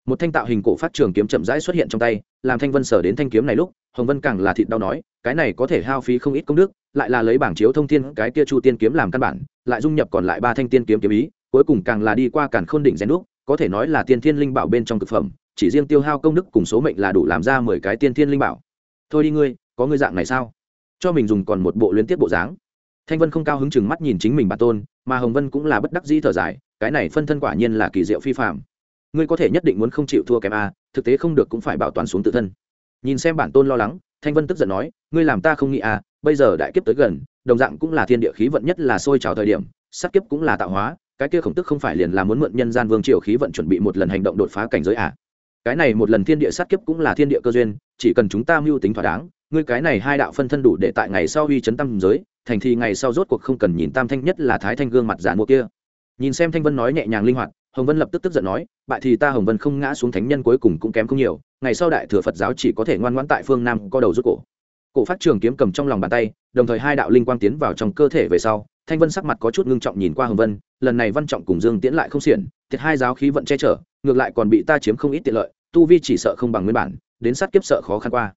Một thanh tạo hình cổ phát trường kiếm chậm rãi xuất hiện trong tay, làm thanh vân sở đến thanh kiếm này lúc, hồng vân càng là thịt đau nói, cái này có thể hao phí không ít công đức, lại là lấy bảng chiếu thông thiên cái kia chu tiên kiếm làm căn bản, lại dung nhập còn lại ba thanh tiên kiếm kiếm ý, cuối cùng càng là đi qua càn khôn đỉnh rèn đúc, có thể nói là tiên thiên linh bảo bên trong thực phẩm chỉ riêng tiêu hao công đức cùng số mệnh là đủ làm ra mười cái tiên thiên linh bảo. Thôi đi ngươi, có ngươi dạng này sao? Cho mình dùng còn một bộ liên tiếp bộ dáng. Thanh vân không cao hứng chừng mắt nhìn chính mình bản tôn, mà hồng vân cũng là bất đắc dĩ thở dài, cái này phân thân quả nhiên là kỳ diệu phi phạm ngươi có thể nhất định muốn không chịu thua kém a, thực tế không được cũng phải bảo toàn xuống tự thân. Nhìn xem bản tôn lo lắng, thanh vân tức giận nói, ngươi làm ta không nghĩ a, bây giờ đại kiếp tới gần, đồng dạng cũng là thiên địa khí vận nhất là sôi trào thời điểm, sát kiếp cũng là tạo hóa, cái kia khổng tức không phải liền là muốn mượn nhân gian vương triều khí vận chuẩn bị một lần hành động đột phá cảnh giới à? Cái này một lần thiên địa sát kiếp cũng là thiên địa cơ duyên, chỉ cần chúng ta mưu tính thỏa đáng, ngươi cái này hai đạo phân thân đủ để tại ngày sau uy chấn tâm giới, thành thì ngày sau rốt cuộc không cần nhìn tam thanh nhất là thái thanh gương mặt giả mua kia. Nhìn xem thanh vân nói nhẹ nhàng linh hoạt, hồng vân lập tức tức giận nói, bại thì ta hồng vân không ngã xuống thánh nhân cuối cùng cũng kém không nhiều, ngày sau đại thừa phật giáo chỉ có thể ngoan ngoãn tại phương nam co đầu rút cổ. Cổ phát trường kiếm cầm trong lòng bàn tay, đồng thời hai đạo linh quang tiến vào trong cơ thể về sau, thanh vân sắc mặt có chút ngưng trọng nhìn qua hồng vân, lần này văn trọng cùng dương tiễn lại không xiển, thiệt hai giáo khí vận che chở ngược lại còn bị ta chiếm không ít tiện lợi, tu vi chỉ sợ không bằng nguyên bản, đến sát kiếp sợ khó khăn qua.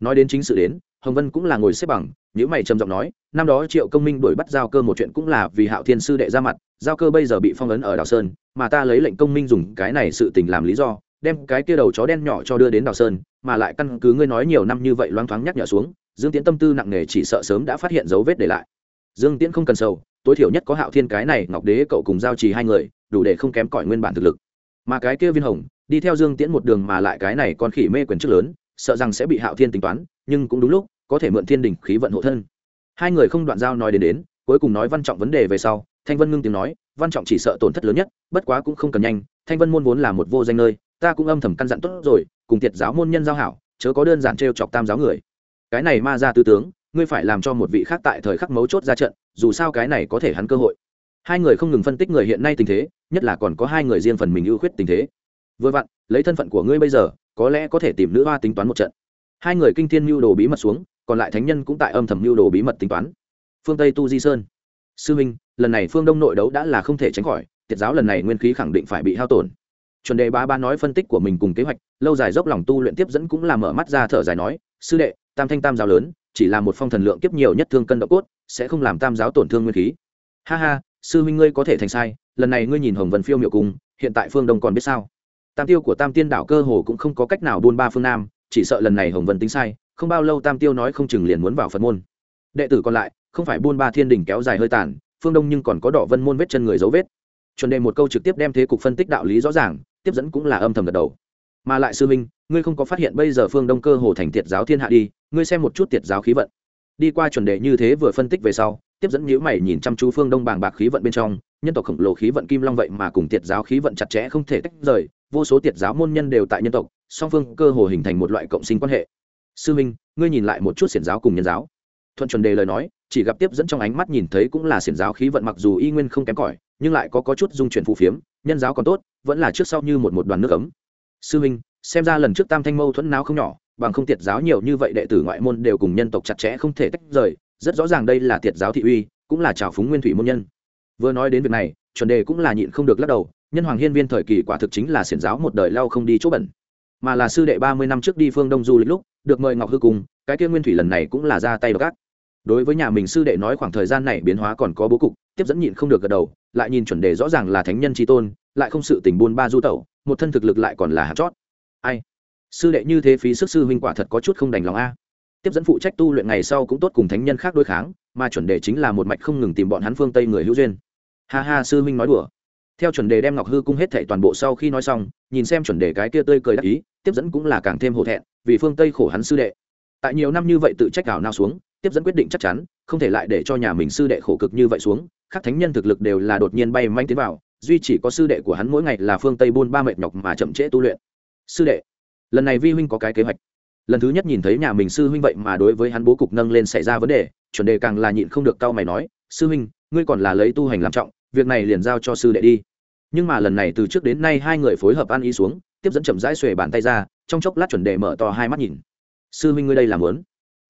Nói đến chính sự đến, hồng vân cũng là ngồi xếp bằng nhữ mày trầm giọng nói, năm đó triệu công minh đuổi bắt giao cơ một chuyện cũng là vì hạo thiên sư đệ ra mặt, giao cơ bây giờ bị phong ấn ở đào sơn, mà ta lấy lệnh công minh dùng cái này sự tình làm lý do, đem cái kia đầu chó đen nhỏ cho đưa đến đào sơn, mà lại căn cứ ngươi nói nhiều năm như vậy loáng thoáng nhắc nhở xuống, dương tiễn tâm tư nặng nề chỉ sợ sớm đã phát hiện dấu vết để lại. Dương tiễn không cần sầu, tối thiểu nhất có hạo thiên cái này ngọc đế cậu cùng giao trì hai người, đủ để không kém cỏi nguyên bản thực lực mà cái kia viên hồng, đi theo dương tiễn một đường mà lại cái này còn khỉ mê quyền chức lớn, sợ rằng sẽ bị hạo thiên tính toán, nhưng cũng đúng lúc, có thể mượn thiên đình khí vận hộ thân. Hai người không đoạn giao nói đến đến, cuối cùng nói văn trọng vấn đề về sau, thanh vân ngưng tiếng nói, văn trọng chỉ sợ tổn thất lớn nhất, bất quá cũng không cần nhanh, thanh vân môn vốn là một vô danh nơi, ta cũng âm thầm căn dặn tốt rồi, cùng tiệt giáo môn nhân giao hảo, chớ có đơn giản t chọc tam giáo người. Cái này ma ra tư tướng, ngươi phải làm cho một vị khác tại thời khắc mấu chốt ra trận, dù sao cái này có thể hắn cơ hội hai người không ngừng phân tích người hiện nay tình thế, nhất là còn có hai người riêng phần mình ưu khuyết tình thế. Vừa vặn, lấy thân phận của ngươi bây giờ, có lẽ có thể tìm nữ hoa tính toán một trận. Hai người kinh thiên mưu đồ bí mật xuống, còn lại thánh nhân cũng tại âm thầm mưu đồ bí mật tính toán. Phương tây tu di sơn. Sư minh, lần này phương đông nội đấu đã là không thể tránh khỏi, tiết giáo lần này nguyên khí khẳng định phải bị hao tổn. Chuẩn đề ba ba nói phân tích của mình cùng kế hoạch, lâu dài dốc lòng tu luyện tiếp dẫn cũng là mở mắt ra thở dài nói, sư đệ, tam thanh tam giáo lớn, chỉ là một phong thần lượng kiếp nhiều nhất thương cân độ cốt, sẽ không làm tam giáo tổn thương nguyên khí. Ha ha sư huynh ngươi có thể thành sai, lần này ngươi nhìn hồng vân phiêu miệu cùng, hiện tại phương đông còn biết sao? Tam tiêu của tam tiên đảo cơ hồ cũng không có cách nào buôn ba phương nam, chỉ sợ lần này hồng vân tính sai, không bao lâu tam tiêu nói không chừng liền muốn vào phật môn. Đệ tử còn lại, không phải buôn ba thiên đình kéo dài hơi tàn, phương đông nhưng còn có đỏ vân môn vết chân người dấu vết. Chuẩn đề một câu trực tiếp đem thế cục phân tích đạo lý rõ ràng, tiếp dẫn cũng là âm thầm gật đầu. Mà lại sư minh ngươi không có phát hiện bây giờ phương đông cơ hồ thành tiệt giáo thiên hạ đi, ngươi xem một chút tiệt giáo khí vận. Đi qua chuẩn đề như thế vừa phân tích về sau tiếp dẫn nhíu mày nhìn chăm chú phương đông bàng bạc khí vận bên trong nhân tộc khổng lồ khí vận kim long vậy mà cùng tiệt giáo khí vận chặt chẽ không thể tách rời vô số tiệt giáo môn nhân đều tại nhân tộc song phương cơ hồ hình thành một loại cộng sinh quan hệ. Sư minh ngươi nhìn lại một chút xiển giáo cùng nhân giáo. Thuận chuẩn đề lời nói chỉ gặp tiếp dẫn trong ánh mắt nhìn thấy cũng là xiển giáo khí vận mặc dù y nguyên không kém cỏi nhưng lại có, có chút dung chuyển phù phiếm nhân giáo còn tốt vẫn là trước sau như một một đoàn nước ấm. Sư minh xem ra lần trước tam thanh mâu thuẫn nào không nhỏ bằng không tiệt giáo nhiều như vậy đệ tử ngoại môn đều cùng nhân tộc chặt chẽ không thể tách rời rất rõ ràng đây là tiệt giáo thị uy, cũng là trào phúng nguyên thủy môn nhân. Vừa nói đến việc này, chuẩn đề cũng là nhịn không được lắc đầu, nhân hoàng hiên viên thời kỳ quả thực chính là xiển giáo một đời lao không đi chỗ bẩn. Mà là sư đệ ba mươi năm trước đi phương đông du lịch lúc, được mời ngọc hư cùng, cái kia nguyên thủy lần này cũng là ra tay gác đối với nhà mình sư đệ nói khoảng thời gian này biến hóa còn có bố cục, tiếp dẫn nhịn không được gật đầu, lại nhìn chuẩn đề rõ ràng là thánh nhân tri tôn, lại không sự tình buôn ba du tẩu, một thân thực lực lại còn là hạt chót. Ai? Sư đệ như thế phí sức sư huynh quả thật có chút không đành lòng a tiếp dẫn phụ trách tu luyện ngày sau cũng tốt cùng thánh nhân khác đối kháng, mà chuẩn đề chính là một mạch không ngừng tìm bọn hắn phương tây người hữu duyên. Ha ha, sư minh nói đùa. Theo chuẩn đề đem ngọc hư cung hết thảy toàn bộ sau khi nói xong, nhìn xem chuẩn đề cái kia tươi cười đắc ý, tiếp dẫn cũng là càng thêm hổ thẹn, vì phương tây khổ hắn sư đệ. Tại nhiều năm như vậy tự trách ảo nào xuống, tiếp dẫn quyết định chắc chắn, không thể lại để cho nhà mình sư đệ khổ cực như vậy xuống các thánh nhân thực lực đều là đột nhiên bay manh tiến vào, duy chỉ có sư đệ của hắn mỗi ngày là phương tây buôn ba mệt nhọc mà chậm trễ tu luyện. Sư đệ, lần này vi huynh có cái kế hoạch lần thứ nhất nhìn thấy nhà mình sư huynh vậy mà đối với hắn bố cục nâng lên xảy ra vấn đề, chuẩn đề càng là nhịn không được cau mày nói, sư huynh, ngươi còn là lấy tu hành làm trọng, việc này liền giao cho sư đệ đi. Nhưng mà lần này từ trước đến nay hai người phối hợp ăn ý xuống, tiếp dẫn chậm rãi xuề bàn tay ra, trong chốc lát chuẩn đề mở to hai mắt nhìn. Sư huynh ngươi đây làm lớn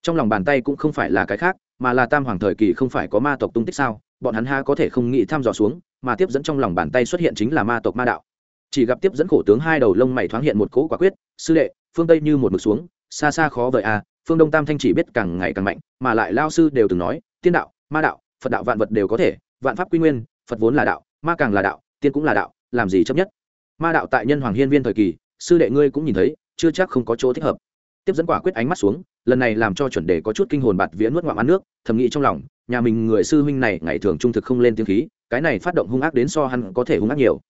trong lòng bàn tay cũng không phải là cái khác, mà là tam hoàng thời kỳ không phải có ma tộc tung tích sao, bọn hắn ha có thể không nghĩ thăm dò xuống, mà tiếp dẫn trong lòng bàn tay xuất hiện chính là ma tộc ma đạo. Chỉ gặp tiếp dẫn khổ tướng hai đầu lông mày thoáng hiện một cỗ quả quyết, sư đệ, phương tây như một mực xuống xa xa khó vời à phương đông tam thanh chỉ biết càng ngày càng mạnh, mà lại lao sư đều từng nói, tiên đạo, ma đạo, phật đạo vạn vật đều có thể, vạn pháp quy nguyên, phật vốn là đạo, ma càng là đạo, tiên cũng là đạo, làm gì chấp nhất? Ma đạo tại nhân hoàng hiên viên thời kỳ, sư đệ ngươi cũng nhìn thấy, chưa chắc không có chỗ thích hợp. Tiếp dẫn quả quyết ánh mắt xuống, lần này làm cho chuẩn đề có chút kinh hồn bạt vía nuốt ngoạm ăn nước, thầm nghĩ trong lòng, nhà mình người sư huynh này ngày thường trung thực không lên tiếng khí, cái này phát động hung ác đến so hắn có thể hung ác nhiều.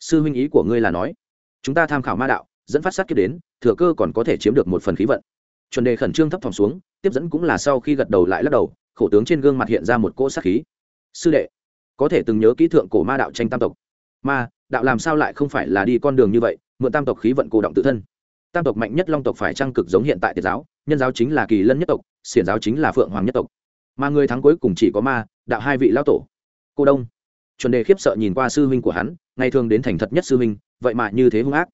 Sư huynh ý của ngươi là nói, chúng ta tham khảo ma đạo, dẫn phát sát kiếp đến thừa cơ còn có thể chiếm được một phần khí vận. Chuẩn đề khẩn trương thấp thỏm xuống, tiếp dẫn cũng là sau khi gật đầu lại lắc đầu, khổ tướng trên gương mặt hiện ra một cỗ sát khí. Sư đệ, có thể từng nhớ kỹ thượng cổ ma đạo tranh tam tộc. Ma, đạo làm sao lại không phải là đi con đường như vậy, mượn tam tộc khí vận cổ động tự thân. Tam tộc mạnh nhất long tộc phải trang cực giống hiện tại tiệt giáo, nhân giáo chính là kỳ lân nhất tộc, xiển giáo chính là phượng hoàng nhất tộc. Mà người thắng cuối cùng chỉ có ma, đạo hai vị lão tổ. Cô đông. Chuẩn đề khiếp sợ nhìn qua sư huynh của hắn, ngày thường đến thành thật nhất sư huynh, vậy mà như thế hung ác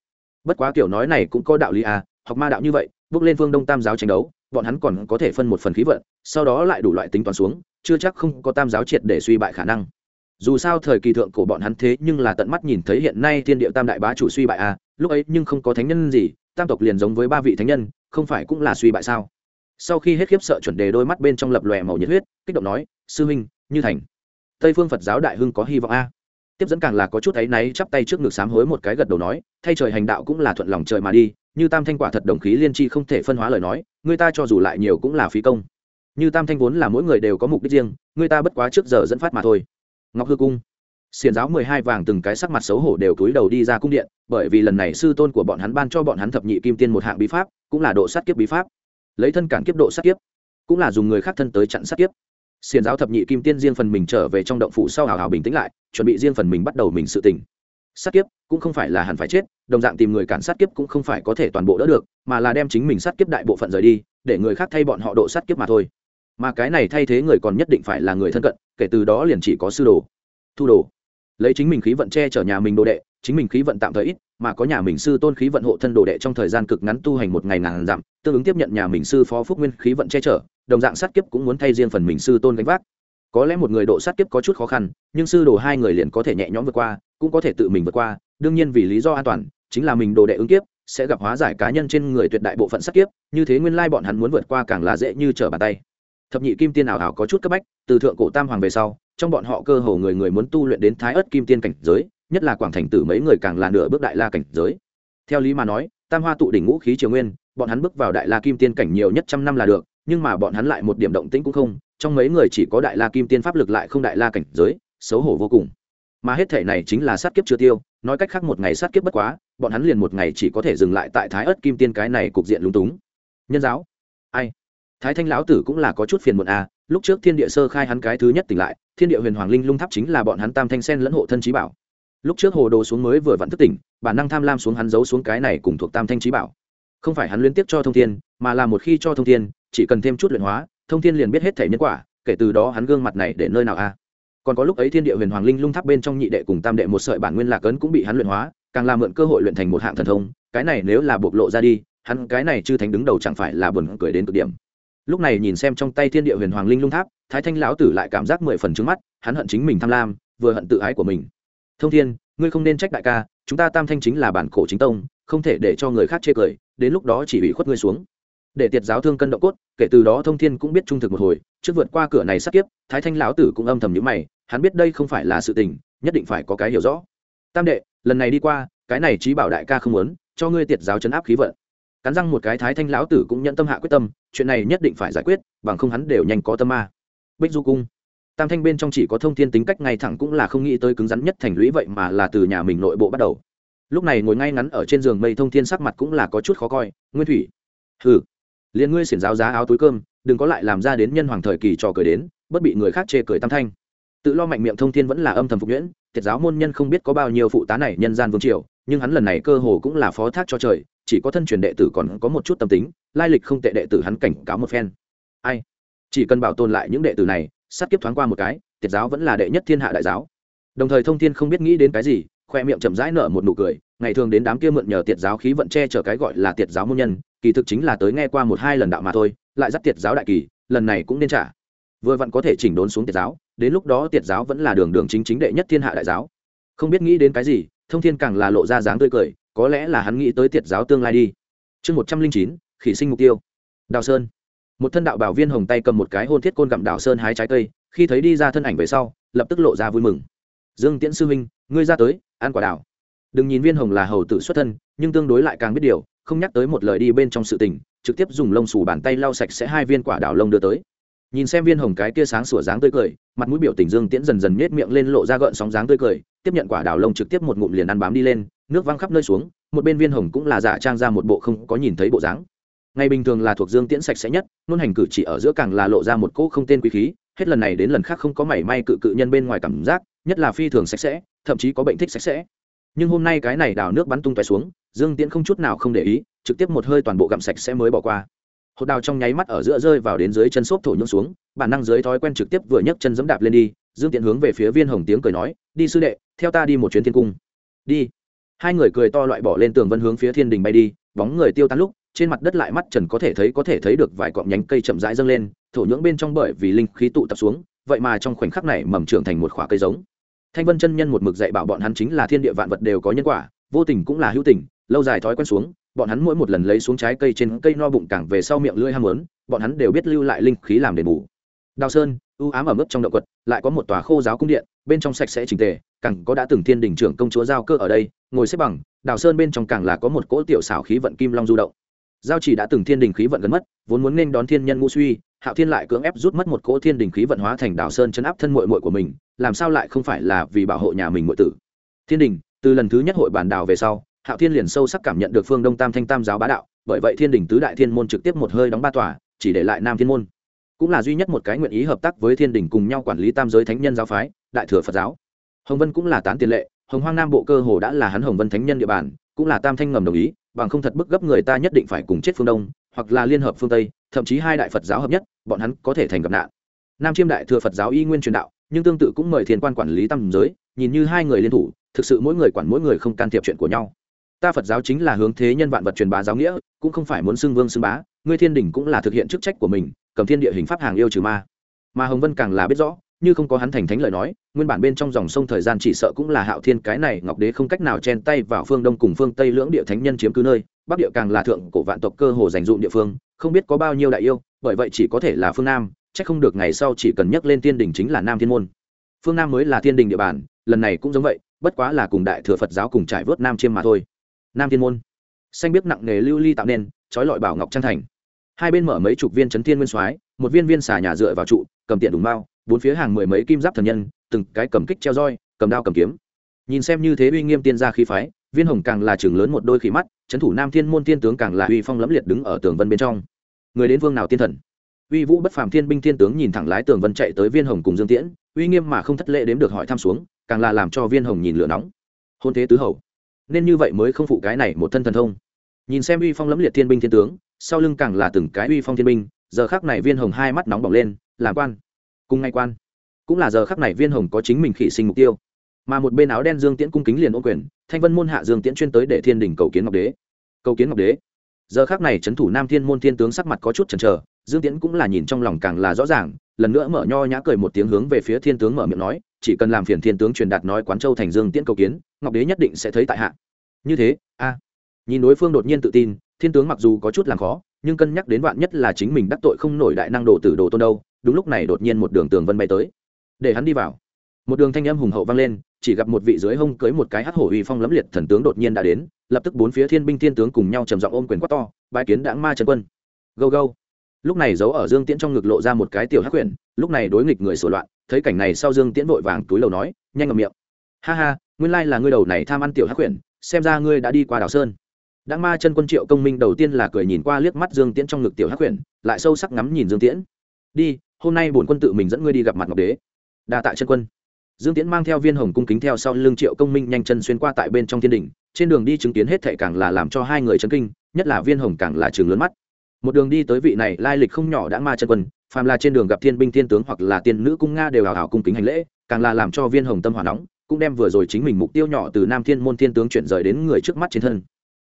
bất quá kiểu nói này cũng có đạo lý à học ma đạo như vậy, bước lên phương đông tam giáo tranh đấu, bọn hắn còn có thể phân một phần khí vận, sau đó lại đủ loại tính toán xuống, chưa chắc không có tam giáo triệt để suy bại khả năng. Dù sao thời kỳ thượng của bọn hắn thế nhưng là tận mắt nhìn thấy hiện nay thiên địa tam đại bá chủ suy bại à lúc ấy nhưng không có thánh nhân gì, tam tộc liền giống với ba vị thánh nhân, không phải cũng là suy bại sao? Sau khi hết khiếp sợ chuẩn đề đôi mắt bên trong lập lòe màu nhiệt huyết, kích động nói, sư huynh, như thành, tây phương phật giáo đại hưng có hy vọng a tiếp dẫn càng là có chút thấy náy chắp tay trước ngực sám hối một cái gật đầu nói, thay trời hành đạo cũng là thuận lòng trời mà đi, như tam thanh quả thật đồng khí liên tri không thể phân hóa lời nói, người ta cho dù lại nhiều cũng là phí công. Như tam thanh vốn là mỗi người đều có mục đích riêng, người ta bất quá trước giờ dẫn phát mà thôi. Ngọc hư cung. Xiền giáo mười hai vàng từng cái sắc mặt xấu hổ đều cúi đầu đi ra cung điện, bởi vì lần này sư tôn của bọn hắn ban cho bọn hắn thập nhị kim tiên một hạng bí pháp, cũng là độ sát kiếp bí pháp. Lấy thân cản kiếp độ sát kiếp, cũng là dùng người khác thân tới chặn sát kiếp xiền giáo thập nhị kim tiên riêng phần mình trở về trong động phủ sau hào hào bình tĩnh lại, chuẩn bị riêng phần mình bắt đầu mình sự tỉnh sát kiếp cũng không phải là hẳn phải chết, đồng dạng tìm người cản sát kiếp cũng không phải có thể toàn bộ đỡ được, mà là đem chính mình sát kiếp đại bộ phận rời đi, để người khác thay bọn họ độ sát kiếp mà thôi. Mà cái này thay thế người còn nhất định phải là người thân cận, kể từ đó liền chỉ có sư đồ. Thu đồ. Lấy chính mình khí vận che chở nhà mình đồ đệ chính mình khí vận tạm thời ít, mà có nhà mình sư tôn khí vận hộ thân đồ đệ trong thời gian cực ngắn tu hành một ngày ngàn dặm, tương ứng tiếp nhận nhà mình sư phó phúc nguyên khí vận che chở, đồng dạng sát kiếp cũng muốn thay riêng phần mình sư tôn gánh vác. Có lẽ một người độ sát kiếp có chút khó khăn, nhưng sư đồ hai người liền có thể nhẹ nhõm vượt qua, cũng có thể tự mình vượt qua, đương nhiên vì lý do an toàn, chính là mình đồ đệ ứng kiếp, sẽ gặp hóa giải cá nhân trên người tuyệt đại bộ phận sát kiếp, như thế nguyên lai bọn hắn muốn vượt qua càng là dễ như trở bàn tay. Thập nhị kim tiên ảo ảo có chút cấp bách, từ thượng cổ tam hoàng về sau, trong bọn họ cơ hồ người người muốn tu luyện đến thái ớt kim tiên cảnh giới nhất là quảng thành tử mấy người càng là nửa bước đại la cảnh giới. Theo lý mà nói, tam hoa tụ đỉnh ngũ khí triều nguyên, bọn hắn bước vào đại la kim tiên cảnh nhiều nhất trăm năm là được, nhưng mà bọn hắn lại một điểm động tĩnh cũng không, trong mấy người chỉ có đại la kim tiên pháp lực lại không đại la cảnh giới, xấu hổ vô cùng. Mà hết thể này chính là sát kiếp chưa tiêu, nói cách khác một ngày sát kiếp bất quá, bọn hắn liền một ngày chỉ có thể dừng lại tại thái ớt kim tiên cái này cục diện lúng túng. Nhân giáo? Ai? Thái thanh lão tử cũng là có chút phiền muộn à lúc trước thiên địa sơ khai hắn cái thứ nhất tỉnh lại, thiên địa huyền hoàng linh lung tháp chính là bọn hắn tam thanh sen lẫn hộ thân trí bảo lúc trước hồ đồ xuống mới vừa vặn thức tỉnh, bản năng tham lam xuống hắn giấu xuống cái này cùng thuộc tam thanh trí bảo. Không phải hắn liên tiếp cho thông thiên, mà là một khi cho thông thiên, chỉ cần thêm chút luyện hóa, thông thiên liền biết hết thể nhân quả, kể từ đó hắn gương mặt này để nơi nào a. Còn có lúc ấy thiên địa huyền hoàng linh lung tháp bên trong nhị đệ cùng tam đệ một sợi bản nguyên lạc ấn cũng bị hắn luyện hóa, càng là mượn cơ hội luyện thành một hạng thần thông, cái này nếu là bộc lộ ra đi, hắn cái này chư thánh đứng đầu chẳng phải là buồn cười đến cực điểm. Lúc này nhìn xem trong tay thiên địa huyền hoàng linh lung tháp, thái thanh lão tử lại cảm giác mười phần trứng mắt, hắn hận chính mình tham lam, vừa hận tự ái của mình thông thiên, ngươi không nên trách đại ca, chúng ta tam thanh chính là bản cổ chính tông, không thể để cho người khác chê cười, đến lúc đó chỉ bị khuất ngươi xuống. Để tiệt giáo thương cân độ cốt, kể từ đó thông thiên cũng biết trung thực một hồi, trước vượt qua cửa này sắp tiếp thái thanh lão tử cũng âm thầm nhíu mày, hắn biết đây không phải là sự tình, nhất định phải có cái hiểu rõ. Tam đệ, lần này đi qua, cái này trí bảo đại ca không muốn, cho ngươi tiệt giáo chấn áp khí vận. Cắn răng một cái thái thanh lão tử cũng nhận tâm hạ quyết tâm, chuyện này nhất định phải giải quyết, bằng không hắn đều nhanh có tâm ma. Bích du cung tam thanh bên trong chỉ có thông thiên tính cách ngay thẳng cũng là không nghĩ tới cứng rắn nhất thành lũy vậy mà là từ nhà mình nội bộ bắt đầu. Lúc này ngồi ngay ngắn ở trên giường mây thông thiên sắc mặt cũng là có chút khó coi. Nguyên thủy, hừ, liền ngươi xiển giáo giá áo túi cơm, đừng có lại làm ra đến nhân hoàng thời kỳ trò cười đến, bất bị người khác chê cười tam thanh. Tự lo mạnh miệng thông thiên vẫn là âm thầm phục nhuyễn, thiệt giáo môn nhân không biết có bao nhiêu phụ tá này nhân gian vương triều, nhưng hắn lần này cơ hồ cũng là phó thác cho trời, chỉ có thân truyền đệ tử còn có một chút tâm tính, lai lịch không tệ đệ tử hắn cảnh cáo một phen. Ai, chỉ cần bảo tồn lại những đệ tử này sát kiếp thoáng qua một cái, tiệt giáo vẫn là đệ nhất thiên hạ đại giáo. Đồng thời thông thiên không biết nghĩ đến cái gì, khoe miệng chậm rãi nở một nụ cười, ngày thường đến đám kia mượn nhờ tiệt giáo khí vận che chở cái gọi là tiệt giáo môn nhân, kỳ thực chính là tới nghe qua một hai lần đạo mà thôi, lại dắt tiệt giáo đại kỳ, lần này cũng nên trả. Vừa vặn có thể chỉnh đốn xuống tiệt giáo, đến lúc đó tiệt giáo vẫn là đường đường chính chính đệ nhất thiên hạ đại giáo. Không biết nghĩ đến cái gì, thông thiên càng là lộ ra dáng tươi cười, có lẽ là hắn nghĩ tới tiệt giáo tương lai đi. Chương một trăm linh chín, khỉ sinh mục tiêu. Đào sơn một thân đạo bảo viên hồng tay cầm một cái hôn thiết côn gặm đào sơn hái trái cây, khi thấy đi ra thân ảnh về sau, lập tức lộ ra vui mừng. Dương tiễn sư huynh, ngươi ra tới, ăn quả đào đừng nhìn viên hồng là hầu tử xuất thân, nhưng tương đối lại càng biết điều, không nhắc tới một lời đi bên trong sự tình, trực tiếp dùng lông xù bàn tay lau sạch sẽ hai viên quả đào lông đưa tới. Nhìn xem viên hồng cái kia sáng sủa dáng tươi cười, mặt mũi biểu tình dương tiễn dần dần nhét miệng lên lộ ra gợn sóng dáng tươi cười, tiếp nhận quả đào lông trực tiếp một ngụm liền ăn bám đi lên, nước văng khắp nơi xuống, một bên viên hồng cũng là giả trang ra một bộ không có nhìn thấy bộ dáng ngày bình thường là thuộc dương tiễn sạch sẽ nhất nôn hành cử chỉ ở giữa càng là lộ ra một cỗ không tên quý khí, hết lần này đến lần khác không có mảy may cự cự nhân bên ngoài cảm giác, nhất là phi thường sạch sẽ, thậm chí có bệnh thích sạch sẽ. Nhưng hôm nay cái này đào nước bắn tung tóe xuống, dương tiễn không chút nào không để ý, trực tiếp một hơi toàn bộ gặm sạch sẽ mới bỏ qua. Hột đào trong nháy mắt ở giữa rơi vào đến dưới chân xốp thổ nhưỡng xuống, bản năng dưới thói quen trực tiếp vừa nhấc chân dẫm đạp lên đi, dương tiễn hướng về phía viên hồng tiếng cười nói, đi sư đệ, theo ta đi một chuyến thiên cung. Đi. Hai người cười to loại bỏ lên tường vân hướng phía thiên đình bay đi, bóng người tiêu tan lúc trên mặt đất lại mắt trần có thể thấy có thể thấy được vài cọng nhánh cây chậm rãi dâng lên, thổ nhưỡng bên trong bởi vì linh khí tụ tập xuống, vậy mà trong khoảnh khắc này mầm trưởng thành một khóa cây giống. Thanh vân chân nhân một mực dạy bảo bọn hắn chính là thiên địa vạn vật đều có nhân quả, vô tình cũng là hữu tình, lâu dài thói quen xuống, bọn hắn mỗi một lần lấy xuống trái cây trên cây no bụng càng về sau miệng lưỡi ham muốn, bọn hắn đều biết lưu lại linh khí làm đền bù. Đào sơn, ưu ám ở mức trong động quật, lại có một tòa khô giáo cung điện, bên trong sạch sẽ trình tề càng có đã từng thiên đình trưởng công chúa giao cơ ở đây, ngồi xếp bằng, đào sơn bên trong càng là có một cỗ tiểu xảo khí vận kim long du động giao chỉ đã từng thiên đình khí vận gần mất, vốn muốn nên đón thiên nhân ngũ suy hạo thiên lại cưỡng ép rút mất một cỗ thiên đình khí vận hóa thành đào sơn chấn áp thân mội mội của mình, làm sao lại không phải là vì bảo hộ nhà mình mội tử? Thiên đình, từ lần thứ nhất hội bản đào về sau, hạo thiên liền sâu sắc cảm nhận được phương đông tam thanh tam giáo bá đạo, bởi vậy thiên đình tứ đại thiên môn trực tiếp một hơi đóng ba tòa, chỉ để lại nam thiên môn. Cũng là duy nhất một cái nguyện ý hợp tác với thiên đình cùng nhau quản lý tam giới thánh nhân giáo phái, đại thừa phật giáo. Hồng vân cũng là tán tiền lệ, hồng hoang nam bộ cơ hồ đã là hắn hồng vân thánh nhân địa bàn, cũng là tam thanh ngầm đồng ý bằng không thật bức gấp người ta nhất định phải cùng chết phương đông, hoặc là liên hợp phương tây, thậm chí hai đại phật giáo hợp nhất, bọn hắn có thể thành gặp nạn. Nam chiêm đại thừa phật giáo y nguyên truyền đạo, nhưng tương tự cũng mời thiền quan quản lý tam giới, nhìn như hai người liên thủ, thực sự mỗi người quản mỗi người không can thiệp chuyện của nhau. Ta phật giáo chính là hướng thế nhân vạn vật truyền bá giáo nghĩa, cũng không phải muốn xưng vương xưng bá, ngươi thiên đình cũng là thực hiện chức trách của mình, cầm thiên địa hình pháp hàng yêu trừ ma. Mà hồng vân càng là biết rõ như không có hắn thành thánh lời nói, nguyên bản bên trong dòng sông thời gian chỉ sợ cũng là hạo thiên cái này ngọc đế không cách nào chen tay vào phương đông cùng phương tây lưỡng địa thánh nhân chiếm cứ nơi, bắc địa càng là thượng cổ vạn tộc cơ hồ dành dụm địa phương, không biết có bao nhiêu đại yêu, bởi vậy chỉ có thể là phương nam c h ắ c không được ngày sau chỉ cần nhắc lên thiên đình chính là nam thiên môn. Phương nam mới là thiên đình địa bàn, lần này cũng giống vậy, bất quá là cùng đại thừa phật giáo cùng trải vớt nam chiêm mà thôi. Nam thiên môn. Xanh biết nặng nghề lưu ly tạo nên, trói lọi bảo ngọc trang thành. Hai bên mở mấy chục viên chấn thiên nguyên soái, một viên viên xà nhà dựa vào trụ, cầm tiện đúng bao bốn phía hàng mười mấy kim giáp thần nhân, từng cái cầm kích treo roi, cầm đao cầm kiếm. Nhìn xem như thế uy nghiêm tiên gia khí phái, viên hồng càng là trường lớn một đôi khí mắt trấn thủ nam thiên môn tiên tướng càng là uy phong lẫm liệt đứng ở tường vân bên trong. Người đến vương nào tiên thần? Uy vũ bất phàm thiên binh thiên tướng nhìn thẳng lái tường vân chạy tới viên hồng cùng dương tiễn, uy nghiêm mà không thất lễ đếm được hỏi thăm xuống, càng là làm cho viên hồng nhìn lửa nóng. Hôn thế tứ hầu. Nên như vậy mới không phụ cái này một thân thần thông. Nhìn xem uy phong lẫm liệt thiên binh thiên tướng, sau lưng càng là từng cái uy phong thiên binh, giờ khắc này viên hồng hai mắt nóng bỏng lên, làm quan cùng ngay quan. Cũng là giờ khắc này viên hồng có chính mình khỉ sinh mục tiêu. Mà một bên áo đen dương tiễn cung kính liền ô quyền, thanh vân môn hạ dương tiễn chuyên tới để thiên đình cầu kiến ngọc đế. Cầu kiến ngọc đế. Giờ khác này trấn thủ nam thiên môn thiên tướng sắc mặt có chút chần chờ, dương tiễn cũng là nhìn trong lòng càng là rõ ràng, lần nữa mở nho nhã cười một tiếng hướng về phía thiên tướng mở miệng nói, chỉ cần làm phiền thiên tướng truyền đạt nói quán châu thành dương tiễn cầu kiến, ngọc đế nhất định sẽ thấy tại hạ. Như thế, a. Nhìn đối phương đột nhiên tự tin, thiên tướng mặc dù có chút làm khó, nhưng cân nhắc đến vạn nhất là chính mình đắc tội không nổi đại năng đồ tử đồ tôn đâu đúng lúc này đột nhiên một đường tường vân bay tới. Để hắn đi vào. Một đường thanh âm hùng hậu vang lên, chỉ gặp một vị dưới hông cưới một cái hắc hổ uy phong lẫm liệt thần tướng đột nhiên đã đến, lập tức bốn phía thiên binh thiên tướng cùng nhau trầm giọng ôm quyền quát to, bái kiến đãng ma trần quân. Gâu gâu. Lúc này giấu ở dương tiễn trong ngực lộ ra một cái tiểu hắc quyển lúc này đối nghịch người sổ loạn, thấy cảnh này sau dương tiễn vội vàng túi lầu nói, nhanh ngậm miệng. Ha ha, nguyên lai là ngươi đầu này tham ăn tiểu hắc quyển xem ra ngươi đã đi qua đảo sơn. Đãng ma chân quân triệu công minh đầu tiên là cười nhìn qua liếc mắt dương tiễn trong ngực tiểu hắc quyển lại sâu sắc ngắm nhìn dương tiễn. Đi hôm nay bổn quân tự mình dẫn ngươi đi gặp mặt ngọc đế. Đa tạ chân quân. Dương tiễn mang theo viên hồng cung kính theo sau lưng triệu công minh nhanh chân xuyên qua tại bên trong thiên đình trên đường đi chứng kiến hết thệ càng là làm cho hai người chấn kinh, nhất là viên hồng càng là trường lớn mắt. Một đường đi tới vị này lai lịch không nhỏ đã ma chân quân, phàm là trên đường gặp thiên binh thiên tướng hoặc là tiên nữ cung nga đều hào hào cung kính hành lễ, càng là làm cho viên hồng tâm hỏa nóng, cũng đem vừa rồi chính mình mục tiêu nhỏ từ nam thiên môn thiên tướng chuyển rời đến người trước mắt trên thân.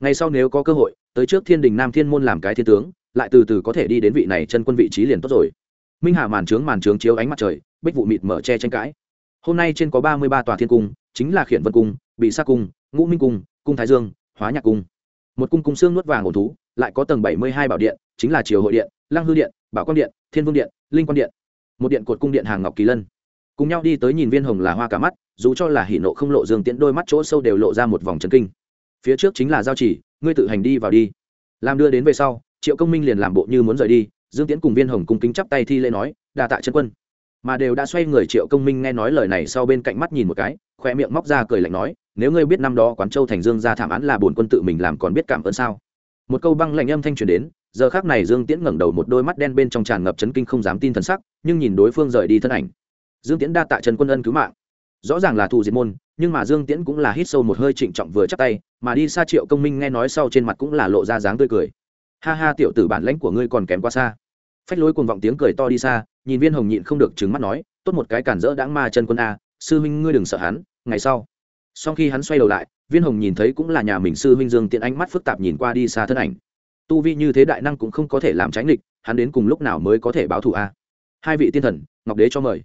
Ngay sau nếu có cơ hội, tới trước thiên đình nam thiên môn làm cái thiên tướng, lại từ từ có thể đi đến vị này chân quân vị trí liền tốt rồi minh Hà màn trướng màn trướng chiếu ánh mặt trời, bích vụ mịt mở che tranh cãi. Hôm nay trên có ba mươi ba tòa thiên cung, chính là khiển vân cung bị sa cung, ngũ minh cung cung thái dương, hóa nhạc cung. Một cung cung xương nuốt vàng ổ thú, lại có tầng bảy mươi hai bảo điện, chính là triều hội điện, lăng hư điện, bảo quang điện, thiên vương điện, linh quan điện. Một điện cột cung điện hàng ngọc kỳ lân. Cùng nhau đi tới nhìn viên hồng là hoa cả mắt, dù cho là hỉ nộ không lộ dương tiễn đôi mắt chỗ sâu đều lộ ra một vòng trần kinh. Phía trước chính là giao chỉ, ngươi tự hành đi vào đi. Làm đưa đến về sau, triệu công minh liền làm bộ như muốn rời đi dương tiễn cùng viên hồng cung kính chắp tay thi lễ nói, đa tạ chân quân. Mà đều đã xoay người triệu công minh nghe nói lời này sau bên cạnh mắt nhìn một cái khoe miệng móc ra cười lạnh nói, nếu ngươi biết năm đó quán châu thành dương ra thảm án là bổn quân tự mình làm còn biết cảm ơn sao? Một câu băng lạnh âm thanh truyền đến, giờ khác này dương tiễn ngẩng đầu một đôi mắt đen bên trong tràn ngập chấn kinh không dám tin thần sắc, nhưng nhìn đối phương rời đi thân ảnh. Dương tiễn đa tạ trần quân ân cứu mạng. Rõ ràng là thù diệt môn, nhưng mà dương tiễn cũng là hít sâu một hơi trịnh trọng vừa chắc tay, mà đi xa triệu công minh nghe nói sau trên mặt cũng là lộ ra dáng tươi cười. Ha ha, tiểu tử bản lãnh của ngươi còn kém quá xa phách lối cuồng vọng tiếng cười to đi xa, nhìn viên hồng nhịn không được trứng mắt nói, tốt một cái cản rỡ đáng ma chân quân a, sư huynh ngươi đừng sợ hắn, ngày sau. Sau khi hắn xoay đầu lại, viên hồng nhìn thấy cũng là nhà mình sư huynh dương tiện ánh mắt phức tạp nhìn qua đi xa thân ảnh. Tu vi như thế đại năng cũng không có thể làm tránh địch hắn đến cùng lúc nào mới có thể báo thù a? Hai vị tiên thần, ngọc đế cho mời.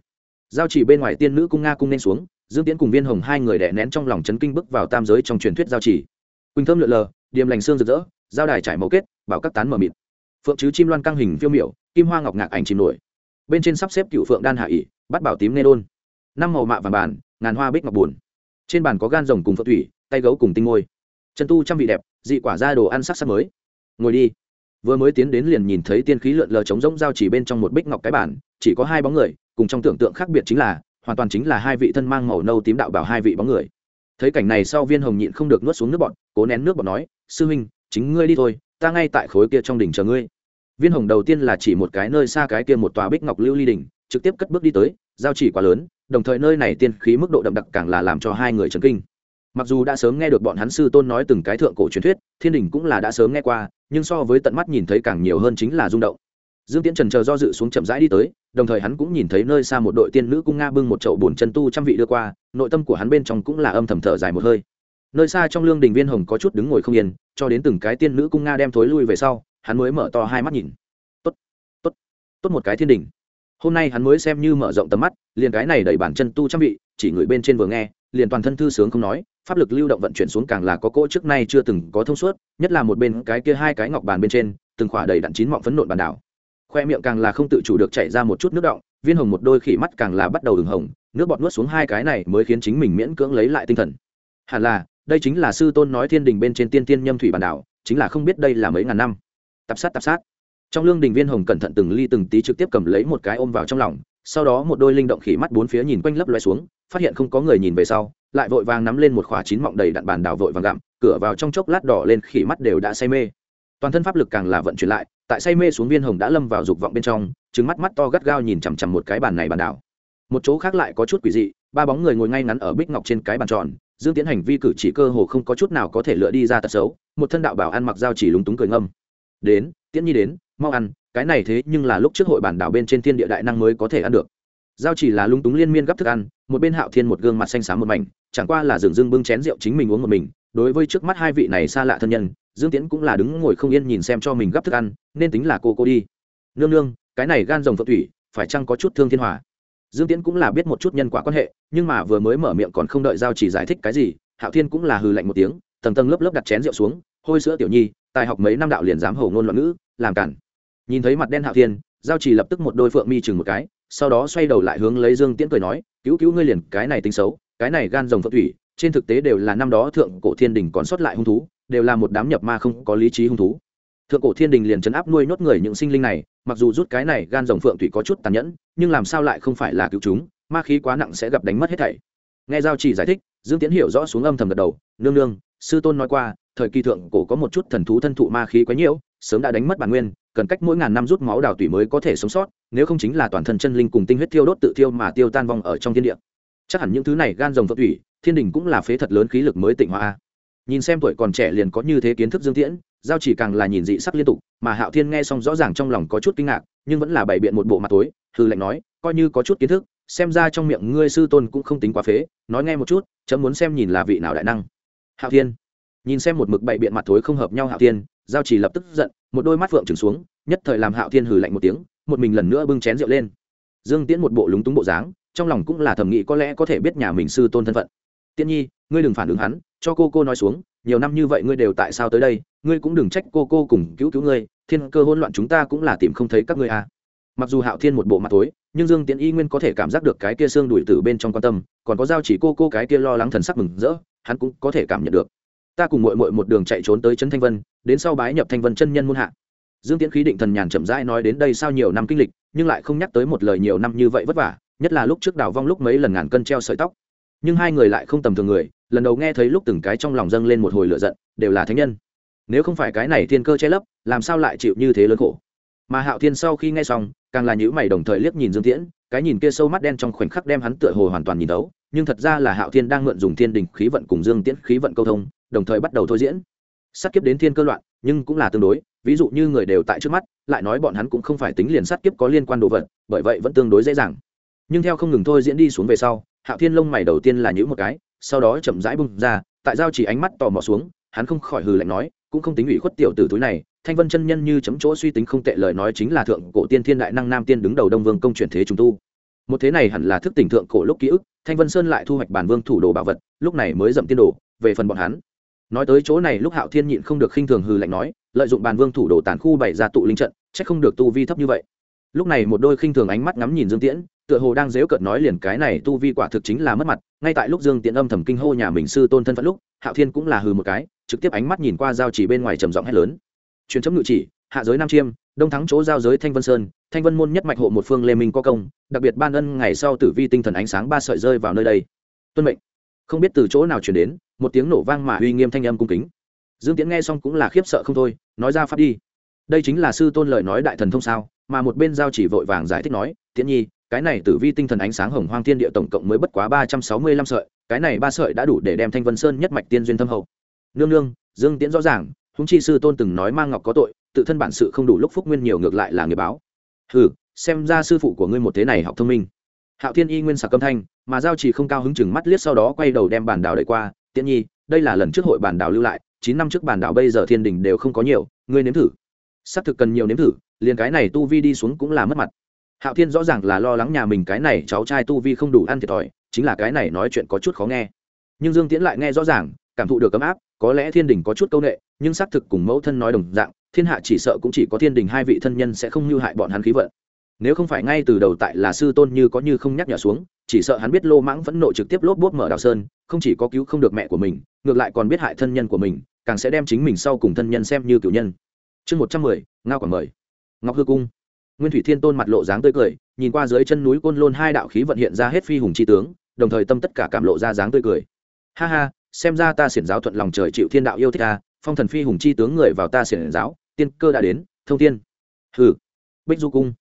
Giao chỉ bên ngoài tiên nữ cung nga cung nên xuống, dương tiễn cùng viên hồng hai người đẻ nén trong lòng chấn kinh bước vào tam giới trong truyền thuyết giao chỉ. Quỳnh thơm lượn lờ, điềm lành xương rực rỡ, giao đài trải màu kết, bảo các tán mờ mịt phượng chứ chim loan căng hình phiêu miểu, kim hoa ngọc ngạc ảnh chìm nổi. Bên trên sắp xếp cựu phượng đan hạ ỉ bắt bảo tím nê đôn. Năm màu mạ vàng bàn, ngàn hoa bích ngọc bùn trên bàn có gan rồng cùng phượng thủy, tay gấu cùng tinh ngôi. Chân tu trăm vị đẹp, dị quả ra đồ ăn sắc sắc mới. Ngồi đi. Vừa mới tiến đến liền nhìn thấy tiên khí lượn lờ trống rỗng giao chỉ bên trong một bích ngọc cái bản chỉ có hai bóng người, cùng trong tưởng tượng khác biệt chính là, hoàn toàn chính là hai vị thân mang màu nâu tím đạo bảo hai vị bóng người. Thấy cảnh này sau viên hồng nhịn không được nuốt xuống nước bọn cố nén nước bọn nói, sư huynh, chính ngươi đi thôi, ta ngay tại khối kia trong đỉnh chờ ngươi viên hồng đầu tiên là chỉ một cái nơi xa cái kia một tòa bích ngọc lưu ly đỉnh, trực tiếp cất bước đi tới, giao chỉ quá lớn, đồng thời nơi này tiên khí mức độ đậm đặc càng là làm cho hai người chấn kinh. Mặc dù đã sớm nghe được bọn hắn sư tôn nói từng cái thượng cổ truyền thuyết, thiên đình cũng là đã sớm nghe qua, nhưng so với tận mắt nhìn thấy càng nhiều hơn chính là rung động. Dương tiễn trần chờ do dự xuống chậm rãi đi tới, đồng thời hắn cũng nhìn thấy nơi xa một đội tiên nữ cung nga bưng một chậu bùn chân tu trăm vị đưa qua, nội tâm của hắn bên trong cũng là âm thầm thở dài một hơi. Nơi xa trong lương đình viên hồng có chút đứng ngồi không yên, cho đến từng cái tiên nữ cung nga đem thối lui về sau hắn mới mở to hai mắt nhìn. Tốt tốt tốt một cái thiên đình. Hôm nay hắn mới xem như mở rộng tầm mắt, liền cái này đẩy bản chân tu trăm vị chỉ người bên trên vừa nghe, liền toàn thân thư sướng không nói, pháp lực lưu động vận chuyển xuống càng là có cỗ trước nay chưa từng có thông suốt, nhất là một bên cái kia hai cái ngọc bàn bên trên, từng khỏa đầy đặn chín mọng phấn nộn bàn đảo. Khoe miệng càng là không tự chủ được chảy ra một chút nước động viên hồng một đôi khỉ mắt càng là bắt đầu đường hồng, nước bọt nuốt xuống hai cái này mới khiến chính mình miễn cưỡng lấy lại tinh thần. Hẳn là, đây chính là sư tôn nói thiên đình bên trên tiên tiên nhâm thủy bản đảo, chính là không biết đây là mấy ngàn năm tập sát tập sát. Trong lương đình viên hồng cẩn thận từng ly từng tí trực tiếp cầm lấy một cái ôm vào trong lòng, sau đó một đôi linh động khỉ mắt bốn phía nhìn quanh lấp loe xuống, phát hiện không có người nhìn về sau, lại vội vàng nắm lên một khỏa chín mọng đầy đạn bàn đảo vội vàng gặm, cửa vào trong chốc lát đỏ lên, khỉ mắt đều đã say mê. Toàn thân pháp lực càng là vận chuyển lại, tại say mê xuống viên hồng đã lâm vào dục vọng bên trong trứng mắt mắt to gắt gao nhìn chằm chằm một cái bàn này bàn đảo một chỗ khác lại có chút quỷ dị, ba bóng người ngồi ngay ngắn ở bích ngọc trên cái bàn tròn, dương tiến hành vi cử chỉ cơ hồ không có chút nào có thể lựa đi ra tật xấu, một thân đạo bảo ăn mặc dao chỉ lúng túng cười ngâm đến, tiễn nhi đến, mau ăn, cái này thế nhưng là lúc trước hội bản đảo bên trên thiên địa đại năng mới có thể ăn được. Giao chỉ là lung túng liên miên gấp thức ăn, một bên hạo thiên một gương mặt xanh xám một mảnh, chẳng qua là dường dưng bưng chén rượu chính mình uống một mình, đối với trước mắt hai vị này xa lạ thân nhân, dương tiễn cũng là đứng ngồi không yên nhìn xem cho mình gấp thức ăn, nên tính là cô cô đi. Nương nương, cái này gan rồng phượng thủy, phải chăng có chút thương thiên hòa? Dương tiễn cũng là biết một chút nhân quả quan hệ, nhưng mà vừa mới mở miệng còn không đợi giao chỉ giải thích cái gì, hạo thiên cũng là hừ lạnh một tiếng, tầng tầng lớp lớp đặt chén rượu xuống, hôi sữa tiểu nhi tài học mấy năm đạo liền dám hầu ngôn loạn ngữ, làm cản. Nhìn thấy mặt đen hạo thiên, giao chỉ lập tức một đôi phượng mi chừng một cái, sau đó xoay đầu lại hướng lấy dương tiễn cười nói, cứu cứu ngươi liền, cái này tính xấu, cái này gan rồng phượng thủy, trên thực tế đều là năm đó thượng cổ thiên đình còn sót lại hung thú, đều là một đám nhập ma không có lý trí hung thú. Thượng cổ thiên đình liền chấn áp nuôi nhốt người những sinh linh này, mặc dù rút cái này gan rồng phượng thủy có chút tàn nhẫn, nhưng làm sao lại không phải là cứu chúng, ma khí quá nặng sẽ gặp đánh mất hết thảy. Nghe giao chỉ giải thích, dương tiễn hiểu rõ xuống âm thầm gật đầu, nương nương, sư tôn nói qua thời kỳ thượng cổ có một chút thần thú thân thụ ma khí quá nhiễu sớm đã đánh mất bản nguyên, cần cách mỗi ngàn năm rút máu đào tủy mới có thể sống sót, nếu không chính là toàn thân chân linh cùng tinh huyết thiêu đốt tự thiêu mà tiêu tan vong ở trong thiên địa. Chắc hẳn những thứ này gan rồng vật thủy, thiên đình cũng là phế thật lớn khí lực mới tịnh hóa nhìn xem tuổi còn trẻ liền có như thế kiến thức dương tiễn, giao chỉ càng là nhìn dị sắc liên tục, mà hạo thiên nghe xong rõ ràng trong lòng có chút kinh ngạc, nhưng vẫn là bày biện một bộ mặt tối, hư lệnh nói, coi như có chút kiến thức, xem ra trong miệng ngươi sư tôn cũng không tính quá phế, nói nghe một chút, chấm muốn xem nhìn là vị nào đại năng. Hạo thiên nhìn xem một mực bậy biện mặt thối không hợp nhau hạo thiên, giao chỉ lập tức giận, một đôi mắt phượng trừng xuống, nhất thời làm hạo thiên hừ lạnh một tiếng, một mình lần nữa bưng chén rượu lên. Dương tiễn một bộ lúng túng bộ dáng, trong lòng cũng là thầm nghĩ có lẽ có thể biết nhà mình sư tôn thân phận. Tiên nhi, ngươi đừng phản ứng hắn, cho cô cô nói xuống, nhiều năm như vậy ngươi đều tại sao tới đây, ngươi cũng đừng trách cô cô cùng cứu cứu ngươi, thiên cơ hỗn loạn chúng ta cũng là tìm không thấy các ngươi à. mặc dù hạo thiên một bộ mặt tối nhưng dương tiễn y nguyên có thể cảm giác được cái kia xương đuổi từ bên trong quan tâm, còn có giao chỉ cô cô cái kia lo lắng thần sắc mừng rỡ, hắn cũng có thể cảm nhận được ta cùng mội mội một đường chạy trốn tới trấn thanh vân, đến sau bái nhập thanh vân chân nhân muôn hạ. Dương tiễn khí định thần nhàn chậm rãi nói đến đây sau nhiều năm kinh lịch, nhưng lại không nhắc tới một lời nhiều năm như vậy vất vả, nhất là lúc trước đào vong lúc mấy lần ngàn cân treo sợi tóc. Nhưng hai người lại không tầm thường người, lần đầu nghe thấy lúc từng cái trong lòng dâng lên một hồi lửa giận, đều là thánh nhân. Nếu không phải cái này thiên cơ che lấp, làm sao lại chịu như thế lớn khổ? Mà hạo thiên sau khi nghe xong, càng là nhữ mày đồng thời liếc nhìn dương tiễn, cái nhìn kia sâu mắt đen trong khoảnh khắc đem hắn tựa hồ hoàn toàn nhìn tấu nhưng thật ra là hạo thiên đang mượn dùng thiên đình khí vận cùng dương tiễn khí vận câu thông, đồng thời bắt đầu thôi diễn. Sát kiếp đến thiên cơ loạn, nhưng cũng là tương đối, ví dụ như người đều tại trước mắt, lại nói bọn hắn cũng không phải tính liền sát kiếp có liên quan đồ vật, bởi vậy vẫn tương đối dễ dàng. Nhưng theo không ngừng thôi diễn đi xuống về sau, hạo thiên lông mày đầu tiên là nhữ một cái, sau đó chậm rãi bung ra, tại giao chỉ ánh mắt tò mò xuống, hắn không khỏi hừ lạnh nói, cũng không tính ủy khuất tiểu tử túi này, thanh vân chân nhân như chấm chỗ suy tính không tệ lời nói chính là thượng cổ tiên thiên đại năng nam tiên đứng đầu đông vương công chuyển thế trùng tu một thế này hẳn là thức tỉnh thượng cổ lúc ký ức, thanh vân sơn lại thu hoạch bản vương thủ đồ bảo vật, lúc này mới dậm tiên đồ, về phần bọn hắn. Nói tới chỗ này lúc hạo thiên nhịn không được khinh thường hừ lạnh nói, lợi dụng bản vương thủ đồ tàn khu bày ra tụ linh trận, chắc không được tu vi thấp như vậy. Lúc này một đôi khinh thường ánh mắt ngắm nhìn dương tiễn, tựa hồ đang dếu cợt nói liền cái này tu vi quả thực chính là mất mặt, ngay tại lúc dương tiễn âm thầm kinh hô nhà mình sư tôn thân phận lúc, hạo thiên cũng là hừ một cái, trực tiếp ánh mắt nhìn qua giao chỉ bên ngoài trầm giọng hét lớn. Truyền chấm ngự chỉ hạ giới nam chiêm, đông thắng chỗ giao giới thanh vân sơn, thanh vân môn nhất mạch hộ một phương lê minh có công, đặc biệt ban ân ngày sau tử vi tinh thần ánh sáng ba sợi rơi vào nơi đây. Tuân mệnh. Không biết từ chỗ nào chuyển đến, một tiếng nổ vang mà uy nghiêm thanh âm cung kính. Dương tiễn nghe xong cũng là khiếp sợ không thôi, nói ra phát đi. Đây chính là sư tôn lời nói đại thần thông sao, mà một bên giao chỉ vội vàng giải thích nói, tiễn nhi, cái này tử vi tinh thần ánh sáng hồng hoang thiên địa tổng cộng mới bất quá ba trăm sáu mươi lăm sợi, cái này ba sợi đã đủ để đem thanh vân sơn nhất mạch tiên duyên thâm hậu. Nương nương, dương tiễn rõ ràng húng chi sư tôn từng nói mang ngọc có tội tự thân bản sự không đủ lúc phúc nguyên nhiều ngược lại là người báo. Hừ, xem ra sư phụ của ngươi một thế này học thông minh. Hạo thiên y nguyên sạc âm thanh, mà giao chỉ không cao hứng chừng mắt liếc sau đó quay đầu đem bản đảo đẩy qua, tiễn nhi, đây là lần trước hội bản đảo lưu lại, chín năm trước bản đảo bây giờ thiên đình đều không có nhiều, ngươi nếm thử. Xác thực cần nhiều nếm thử, liền cái này tu vi đi xuống cũng là mất mặt. Hạo thiên rõ ràng là lo lắng nhà mình cái này cháu trai tu vi không đủ ăn thiệt thòi, chính là cái này nói chuyện có chút khó nghe. Nhưng dương tiễn lại nghe rõ ràng, cảm thụ được ấm áp có lẽ thiên đình có chút câu nệ n ệ nhưng xác thực cùng mẫu thân nói đồng dạng, thiên hạ chỉ sợ cũng chỉ có thiên đình hai vị thân nhân sẽ không hư hại bọn hắn khí vận. Nếu không phải ngay từ đầu tại là sư tôn như có như không nhắc nhở xuống, chỉ sợ hắn biết lô mãng phẫn nộ trực tiếp lốp bốt mở đào sơn, không chỉ có cứu không được mẹ của mình, ngược lại còn biết hại thân nhân của mình, càng sẽ đem chính mình sau cùng thân nhân xem như cựu nhân. Chương một trăm mười, ngao quảng mời. Ngọc hư cung. Nguyên thủy thiên tôn mặt lộ dáng tươi cười, nhìn qua dưới chân núi côn lôn hai đạo khí vận hiện ra hết phi hùng c tướng, đồng thời tâm tất cả cảm lộ ra dáng tươi cười. Ha ha xem ra ta xiển giáo thuận lòng trời chịu thiên đạo yêu thích ta, phong thần phi hùng chi tướng người vào ta xiển giáo, tiên cơ đã đến, thông tiên hừ. Bích du cung.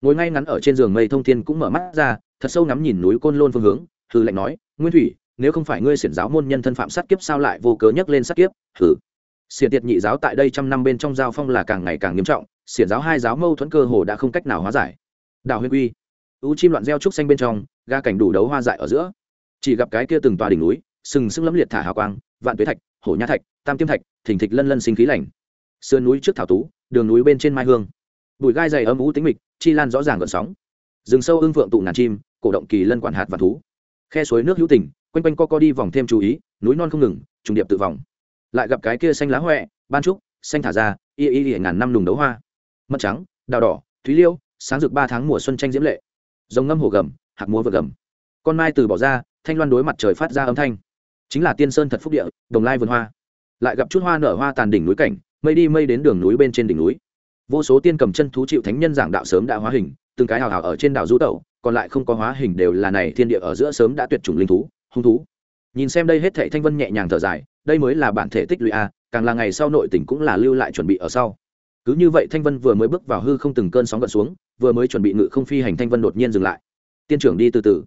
Ngồi ngay ngắn ở trên giường mây thông tiên cũng mở mắt ra, thật sâu ngắm nhìn núi côn lôn phương hướng, hừ lạnh nói, nguyên thủy, nếu không phải ngươi xiển giáo môn nhân thân phạm sát kiếp sao lại vô cớ nhắc lên sát kiếp? Hừ. Xiển tiệt nhị giáo tại đây trăm năm bên trong giao phong là càng ngày càng nghiêm trọng, xiển giáo hai giáo mâu thuẫn cơ hồ đã không cách nào hóa giải. Đào huy quy. U chim loạn reo trúc xanh bên trong, ga cảnh đủ đấu hoa dại ở giữa. Chỉ gặp cái kia từng tòa đỉnh núi sừng sững lẫm liệt thả hào quang, vạn tuế thạch, hổ nha thạch, tam tiêm thạch thỉnh thịch lân lân sinh khí lành. Sườn núi trước thảo tú, đường núi bên trên mai hương. Bụi gai dày âm ú tính mịch, chi lan rõ ràng gợn sóng. Rừng sâu ương phượng tụ ngàn chim, cổ động kỳ lân quản hạt và thú. Khe suối nước hữu tình, quanh quanh co co đi vòng thêm chú ý, núi non không ngừng, trùng điệp tự vòng. Lại gặp cái kia xanh lá huệ ban trúc, xanh thả ra, y y y ngàn năm nùng đấu hoa. Mật trắng, đào đỏ, thúy liêu, sáng rực ba tháng mùa xuân tranh diễm lệ. Rồng ngâm hồ gầm hạc múa vừa gầm. Con mai từ bỏ ra, thanh loan đối mặt trời phát ra âm thanh chính là tiên sơn thật phúc địa, đồng lai vườn hoa. Lại gặp chút hoa nở hoa tàn đỉnh núi cảnh, mây đi mây đến đường núi bên trên đỉnh núi. Vô số tiên cầm chân thú chịu thánh nhân giảng đạo sớm đã hóa hình, từng cái hào hào ở trên đảo du tẩu, còn lại không có hóa hình đều là này thiên địa ở giữa sớm đã tuyệt chủng linh thú, hung thú. Nhìn xem đây hết thệ thanh vân nhẹ nhàng thở dài, đây mới là bản thể tích lũy a, càng là ngày sau nội tỉnh cũng là lưu lại chuẩn bị ở sau. Cứ như vậy thanh vân vừa mới bước vào hư không từng cơn sóng gợn xuống, vừa mới chuẩn bị ngự không phi hành thanh vân đột nhiên dừng lại. Tiên trưởng đi từ từ.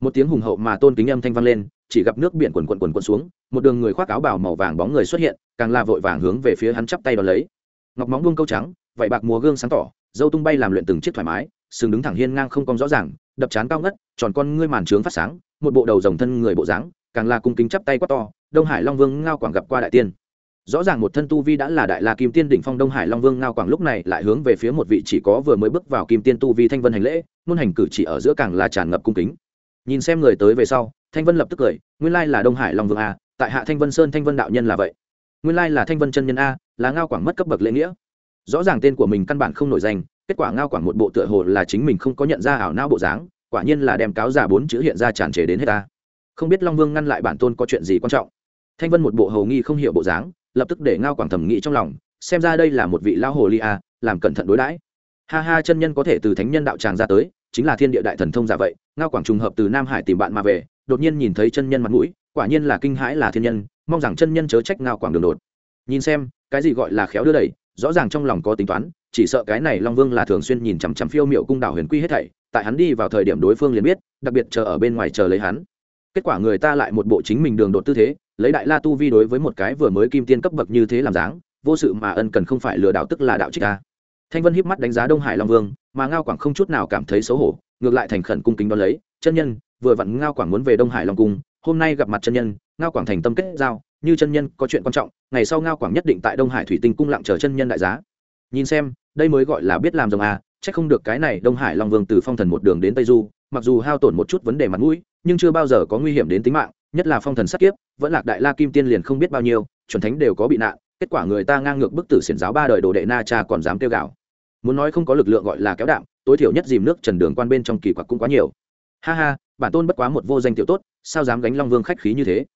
Một tiếng hùng hậu mà tôn kính âm thanh vang lên chỉ gặp nước biển quần quần quần quần xuống, một đường người khoác áo bào màu vàng bóng người xuất hiện, càng là vội vàng hướng về phía hắn chắp tay đón lấy. Ngọc móng buông câu trắng vậy bạc mùa gương sáng tỏ, dâu tung bay làm luyện từng chiếc thoải mái, sừng đứng thẳng hiên ngang không cong rõ ràng, đập chán cao ngất, tròn con ngươi màn trướng phát sáng, một bộ đầu dòng thân người bộ dáng, càng là cung kính chắp tay quá to, đông hải long vương ngao quảng gặp qua đại tiên. Rõ ràng một thân tu vi đã là đại la kim tiên đỉnh phong đông hải long vương ngao quảng lúc này lại hướng về phía một vị chỉ có vừa mới bước vào kim tiên tu vi thanh vân hành lễ ngôn hành cử chỉ ở giữa càng là tràn ngập cung kính. Nhìn xem người tới về sau thanh vân lập tức cười, nguyên lai là đông hải long vương a, tại hạ thanh vân sơn thanh vân đạo nhân là vậy. Nguyên lai là thanh vân chân nhân a, là ngao quảng mất cấp bậc lễ nghĩa. Rõ ràng tên của mình căn bản không nổi danh, kết quả ngao quảng một bộ tựa hồ là chính mình không có nhận ra ảo não bộ dáng, quả nhiên là đem cáo giả bốn chữ hiện ra tràn trề đến hết ta. Không biết long vương ngăn lại bản tôn có chuyện gì quan trọng. Thanh vân một bộ hầu nghi không hiểu bộ dáng, lập tức để ngao quảng thầm nghĩ trong lòng, xem ra đây là một vị lao hồ ly a, làm cẩn thận đối đãi. Ha ha, chân nhân có thể từ thánh nhân đạo tràng ra tới, chính là thiên địa đại thần thông giả vậy, ngao quảng trùng hợp từ nam hải tìm bạn mà về đột nhiên nhìn thấy chân nhân mặt mũi, quả nhiên là kinh hãi là thiên nhân, mong rằng chân nhân chớ trách ngao quảng đường đột. Nhìn xem, cái gì gọi là khéo đưa đẩy, rõ ràng trong lòng có tính toán, chỉ sợ cái này long vương là thường xuyên nhìn chằm chằm phiêu miệu cung đảo huyền quy hết thảy, tại hắn đi vào thời điểm đối phương liền biết, đặc biệt chờ ở bên ngoài chờ lấy hắn. Kết quả người ta lại một bộ chính mình đường đột tư thế, lấy đại la tu vi đối với một cái vừa mới kim tiên cấp bậc như thế làm dáng, vô sự mà ân cần không phải lừa đảo tức là đạo trích ta. Thanh vân híp mắt đánh giá đông hải long vương, mà ngao quảng không chút nào cảm thấy xấu hổ, ngược lại thành khẩn cung kính đón lấy, chân nhân vừa vặn ngao quảng muốn về đông hải long cung, hôm nay gặp mặt chân nhân, ngao quảng thành tâm kết giao, như chân nhân có chuyện quan trọng, ngày sau ngao quảng nhất định tại đông hải thủy tinh cung lặng chờ chân nhân đại giá. Nhìn xem, đây mới gọi là biết làm rồng à chắc không được cái này đông hải long vương từ phong thần một đường đến tây du, mặc dù hao tổn một chút vấn đề mặt mũi, nhưng chưa bao giờ có nguy hiểm đến tính mạng, nhất là phong thần sát kiếp, vẫn lạc đại la kim tiên liền không biết bao nhiêu, chuẩn thánh đều có bị nạn, kết quả người ta ngang ngược bức tử xiển giáo ba đời đồ đệ na cha còn dám kêu gạo muốn nói không có lực lượng gọi là kéo đạm, tối thiểu nhất dìm nước trần đường quan bên trong kỳ quặc cũng quá nhiều ha ha, bản tôn bất quá một vô danh tiểu tốt, sao dám gánh long vương khách khí như thế?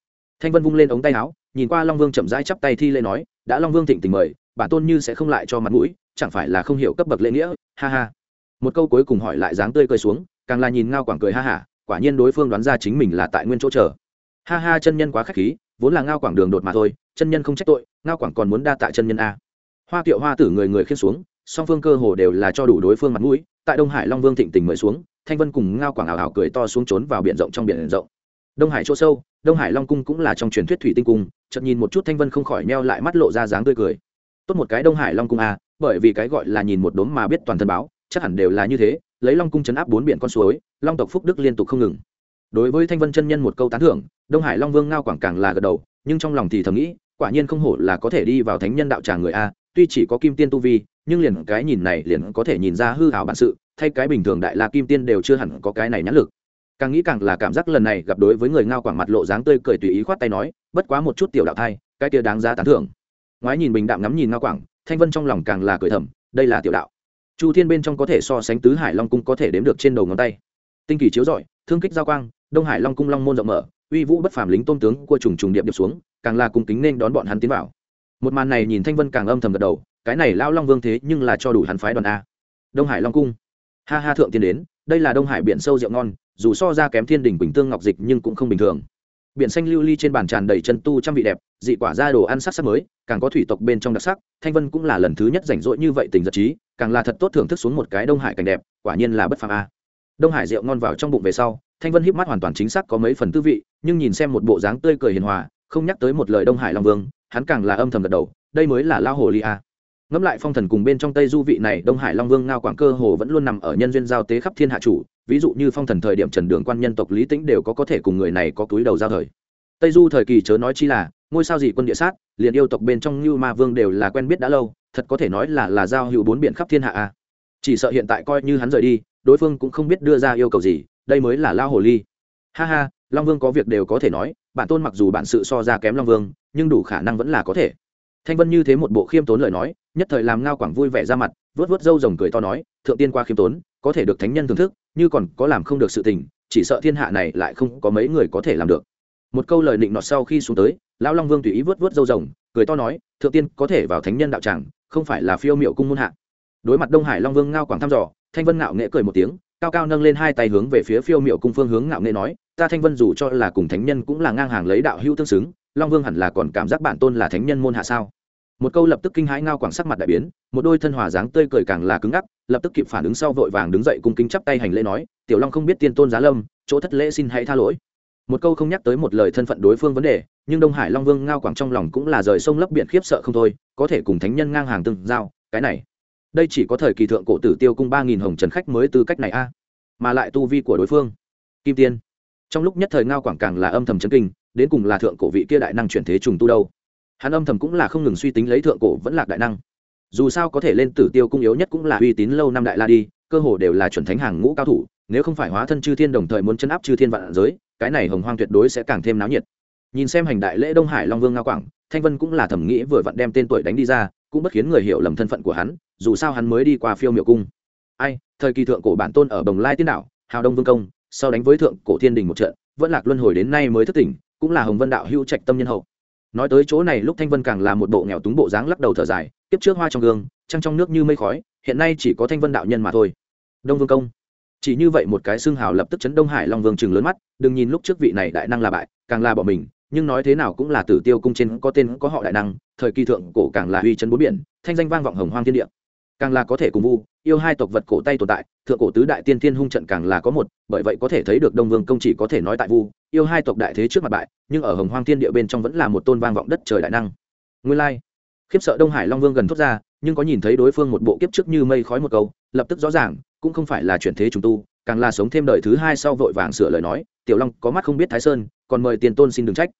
Thanh vân vung lên ống tay áo, nhìn qua long vương chậm rãi chắp tay thi lễ nói, đã long vương thịnh tình mời, bản tôn như sẽ không lại cho mặt mũi, chẳng phải là không hiểu cấp bậc lễ nghĩa? Ha ha. Một câu cuối cùng hỏi lại dáng tươi cười xuống, càng là nhìn ngao quảng cười ha hả quả nhiên đối phương đoán ra chính mình là tại nguyên chỗ chờ. Ha ha, chân nhân quá khách khí, vốn là ngao quảng đường đột mà thôi, chân nhân không trách tội, ngao quảng còn muốn đa tạ chân nhân a. Hoa kiệu hoa tử người người khiên xuống, song phương cơ hồ đều là cho đủ đối phương mặt mũi, tại đông hải long vương thịnh tình mời xuống thanh vân cùng ngao quảng ảo ảo cười to xuống trốn vào biển rộng trong biển rộng. Đông hải chỗ sâu, đông hải long cung cũng là trong truyền thuyết thủy tinh cung, chợt nhìn một chút thanh vân không khỏi neo lại mắt lộ ra dáng tươi cười. Tốt một cái đông hải long cung a bởi vì cái gọi là nhìn một đốm mà biết toàn thân báo, chắc hẳn đều là như thế, lấy long cung chấn áp bốn biển con suối, long tộc phúc đức liên tục không ngừng. Đối với thanh vân chân nhân một câu tán thưởng, đông hải long vương ngao quảng càng là gật đầu, nhưng trong lòng thì thầm nghĩ, quả nhiên không hổ là có thể đi vào thánh nhân đạo tràng người a, tuy chỉ có kim tiên tu vi, nhưng liền cái nhìn này liền có thể nhìn ra hư hảo bản sự thay cái bình thường đại la kim tiên đều chưa hẳn có cái này nhãn lực. Càng nghĩ càng là cảm giác lần này gặp đối với người ngao quảng mặt lộ dáng tươi cười tùy ý khoát tay nói, bất quá một chút tiểu đạo thai, cái kia đáng giá tán thưởng. Ngoái nhìn bình đạm ngắm nhìn ngao quảng, thanh vân trong lòng càng là cười thầm, đây là tiểu đạo. Chu thiên bên trong có thể so sánh tứ hải long cung có thể đếm được trên đầu ngón tay. Tinh kỳ chiếu rọi, thương kích giao quang, đông hải long cung long môn rộng mở, uy vũ bất phàm lính tôn tướng của trùng trùng điệp điệp xuống, càng là cung kính nên đón bọn hắn tiến vào. Một màn này nhìn thanh vân càng âm thầm gật đầu, cái này lao long vương thế nhưng là cho đủ hắn phái đoàn a. Đông hải long cung ha ha thượng tiên đến, đây là đông hải biển sâu rượu ngon, dù so ra kém thiên đình bình tương ngọc dịch nhưng cũng không bình thường. Biển xanh lưu ly trên bàn tràn đầy chân tu trăm vị đẹp, dị quả ra đồ ăn sắc sắc mới, càng có thủy tộc bên trong đặc sắc, thanh vân cũng là lần thứ nhất rảnh rỗi như vậy tình giật trí, càng là thật tốt thưởng thức xuống một cái đông hải cảnh đẹp, quả nhiên là bất phàm a. Đông hải rượu ngon vào trong bụng về sau, thanh vân híp mắt hoàn toàn chính xác có mấy phần tư vị, nhưng nhìn xem một bộ dáng tươi cười hiền hòa, không nhắc tới một lời đông hải long vương, hắn càng là âm thầm gật đầu, đây mới là lao hồ ly a ngẫm lại phong thần cùng bên trong tây du vị này, đông hải long vương ngao quảng cơ hồ vẫn luôn nằm ở nhân duyên giao tế khắp thiên hạ chủ. Ví dụ như phong thần thời điểm trần đường quan nhân tộc lý tĩnh đều có có thể cùng người này có túi đầu giao thời. Tây du thời kỳ chớ nói chi là, ngôi sao gì quân địa sát, liền yêu tộc bên trong như ma vương đều là quen biết đã lâu, thật có thể nói là là giao hữu bốn biển khắp thiên hạ a. Chỉ sợ hiện tại coi như hắn rời đi, đối phương cũng không biết đưa ra yêu cầu gì, đây mới là lao hồ ly. Ha ha, long vương có việc đều có thể nói, bản tôn mặc dù bản sự so ra kém long vương, nhưng đủ khả năng vẫn là có thể. Thanh vân như thế một bộ khiêm tốn lời nói nhất thời làm ngao quảng vui vẻ ra mặt vớt vớt râu rồng cười to nói, thượng tiên qua khiêm tốn, có thể được thánh nhân thưởng thức, như còn có làm không được sự tình, chỉ sợ thiên hạ này lại không có mấy người có thể làm được. Một câu lời định nọt sau khi xuống tới, lão long vương tùy ý vớt vớt râu rồng, cười to nói, thượng tiên, có thể vào thánh nhân đạo tràng, không phải là phiêu miệu cung môn hạ. Đối mặt đông hải long vương ngao quảng thăm dò, thanh vân ngạo nghệ cười một tiếng, cao cao nâng lên hai tay hướng về phía phiêu miệu cung phương hướng ngạo nghệ nói, ta thanh vân dù cho là cùng thánh nhân cũng là ngang hàng lấy đạo hữu tương xứng, long vương hẳn là còn cảm giác bản tôn là thánh nhân môn hạ sao? Một câu lập tức kinh hãi ngao quảng sắc mặt đại biến, một đôi thân hòa dáng tươi cười càng là cứng ngắc, lập tức kịp phản ứng sau vội vàng đứng dậy cung kính chắp tay hành lễ nói, tiểu long không biết tiên tôn giá lâm, chỗ thất lễ xin hãy tha lỗi. Một câu không nhắc tới một lời thân phận đối phương vấn đề, nhưng đông hải long vương ngao quảng trong lòng cũng là rời sông lấp biển khiếp sợ không thôi, có thể cùng thánh nhân ngang hàng từng giao, cái này. Đây chỉ có thời kỳ thượng cổ tử tiêu cung ba nghìn hồng trần khách mới tư cách này a, mà lại tu vi của đối phương. Kim tiên. Trong lúc nhất thời ngao quảng càng là âm thầm chân kinh, đến cùng là thượng cổ vị kia đại năng chuyển thế trùng tu đâu? Hắn âm thầm cũng là không ngừng suy tính lấy thượng cổ vẫn là đại năng. Dù sao có thể lên tử tiêu cung yếu nhất cũng là uy tín lâu năm đại la đi, cơ hồ đều là chuẩn thánh hàng ngũ cao thủ, nếu không phải hóa thân chư thiên đồng thời muốn chấn áp chư thiên vạn giới, cái này hồng hoang tuyệt đối sẽ càng thêm náo nhiệt. Nhìn xem hành đại lễ đông hải long vương ngao quảng, thanh vân cũng là thẩm nghĩ vừa vặn đem tên tuổi đánh đi ra, cũng bất khiến người hiểu lầm thân phận của hắn, dù sao hắn mới đi qua phiêu miệu cung. Ai, thời kỳ thượng cổ bản tôn ở bồng lai tiên đạo, hào đông vương công, sau đánh với thượng cổ thiên đình một trận, vẫn lạc luân hồi đến nay mới thất tỉnh, cũng là hồng vân đạo hữu trạch tâm nhân hậu nói tới chỗ này lúc thanh vân càng là một bộ nghèo túng bộ dáng lắc đầu thở dài tiếp trước hoa trong gương, trăng trong nước như mây khói, hiện nay chỉ có thanh vân đạo nhân mà thôi. Đông vương công. Chỉ như vậy một cái xương hào lập tức chấn đông hải long vương chừng lớn mắt, đừng nhìn lúc trước vị này đại năng là bại, càng là bỏ mình, nhưng nói thế nào cũng là tử tiêu cung trên có tên có họ đại năng, thời kỳ thượng cổ càng là uy chấn bốn biển, thanh danh vang vọng hồng hoang thiên địa càng là có thể cùng vu, yêu hai tộc vật cổ tay tồn tại, thượng cổ tứ đại tiên thiên hung trận càng là có một, bởi vậy có thể thấy được đông vương công chỉ có thể nói tại vu, yêu hai tộc đại thế trước mặt bại, nhưng ở hồng hoang thiên địa bên trong vẫn là một tôn vang vọng đất trời đại năng. Nguyên lai, khiếp sợ đông hải long vương gần thốt ra, nhưng có nhìn thấy đối phương một bộ kiếp trước như mây khói một câu, lập tức rõ ràng, cũng không phải là chuyển thế chúng tu, càng là sống thêm đời thứ hai sau vội vàng sửa lời nói, tiểu long có mắt không biết thái sơn, còn mời tiền tôn xin đừng trách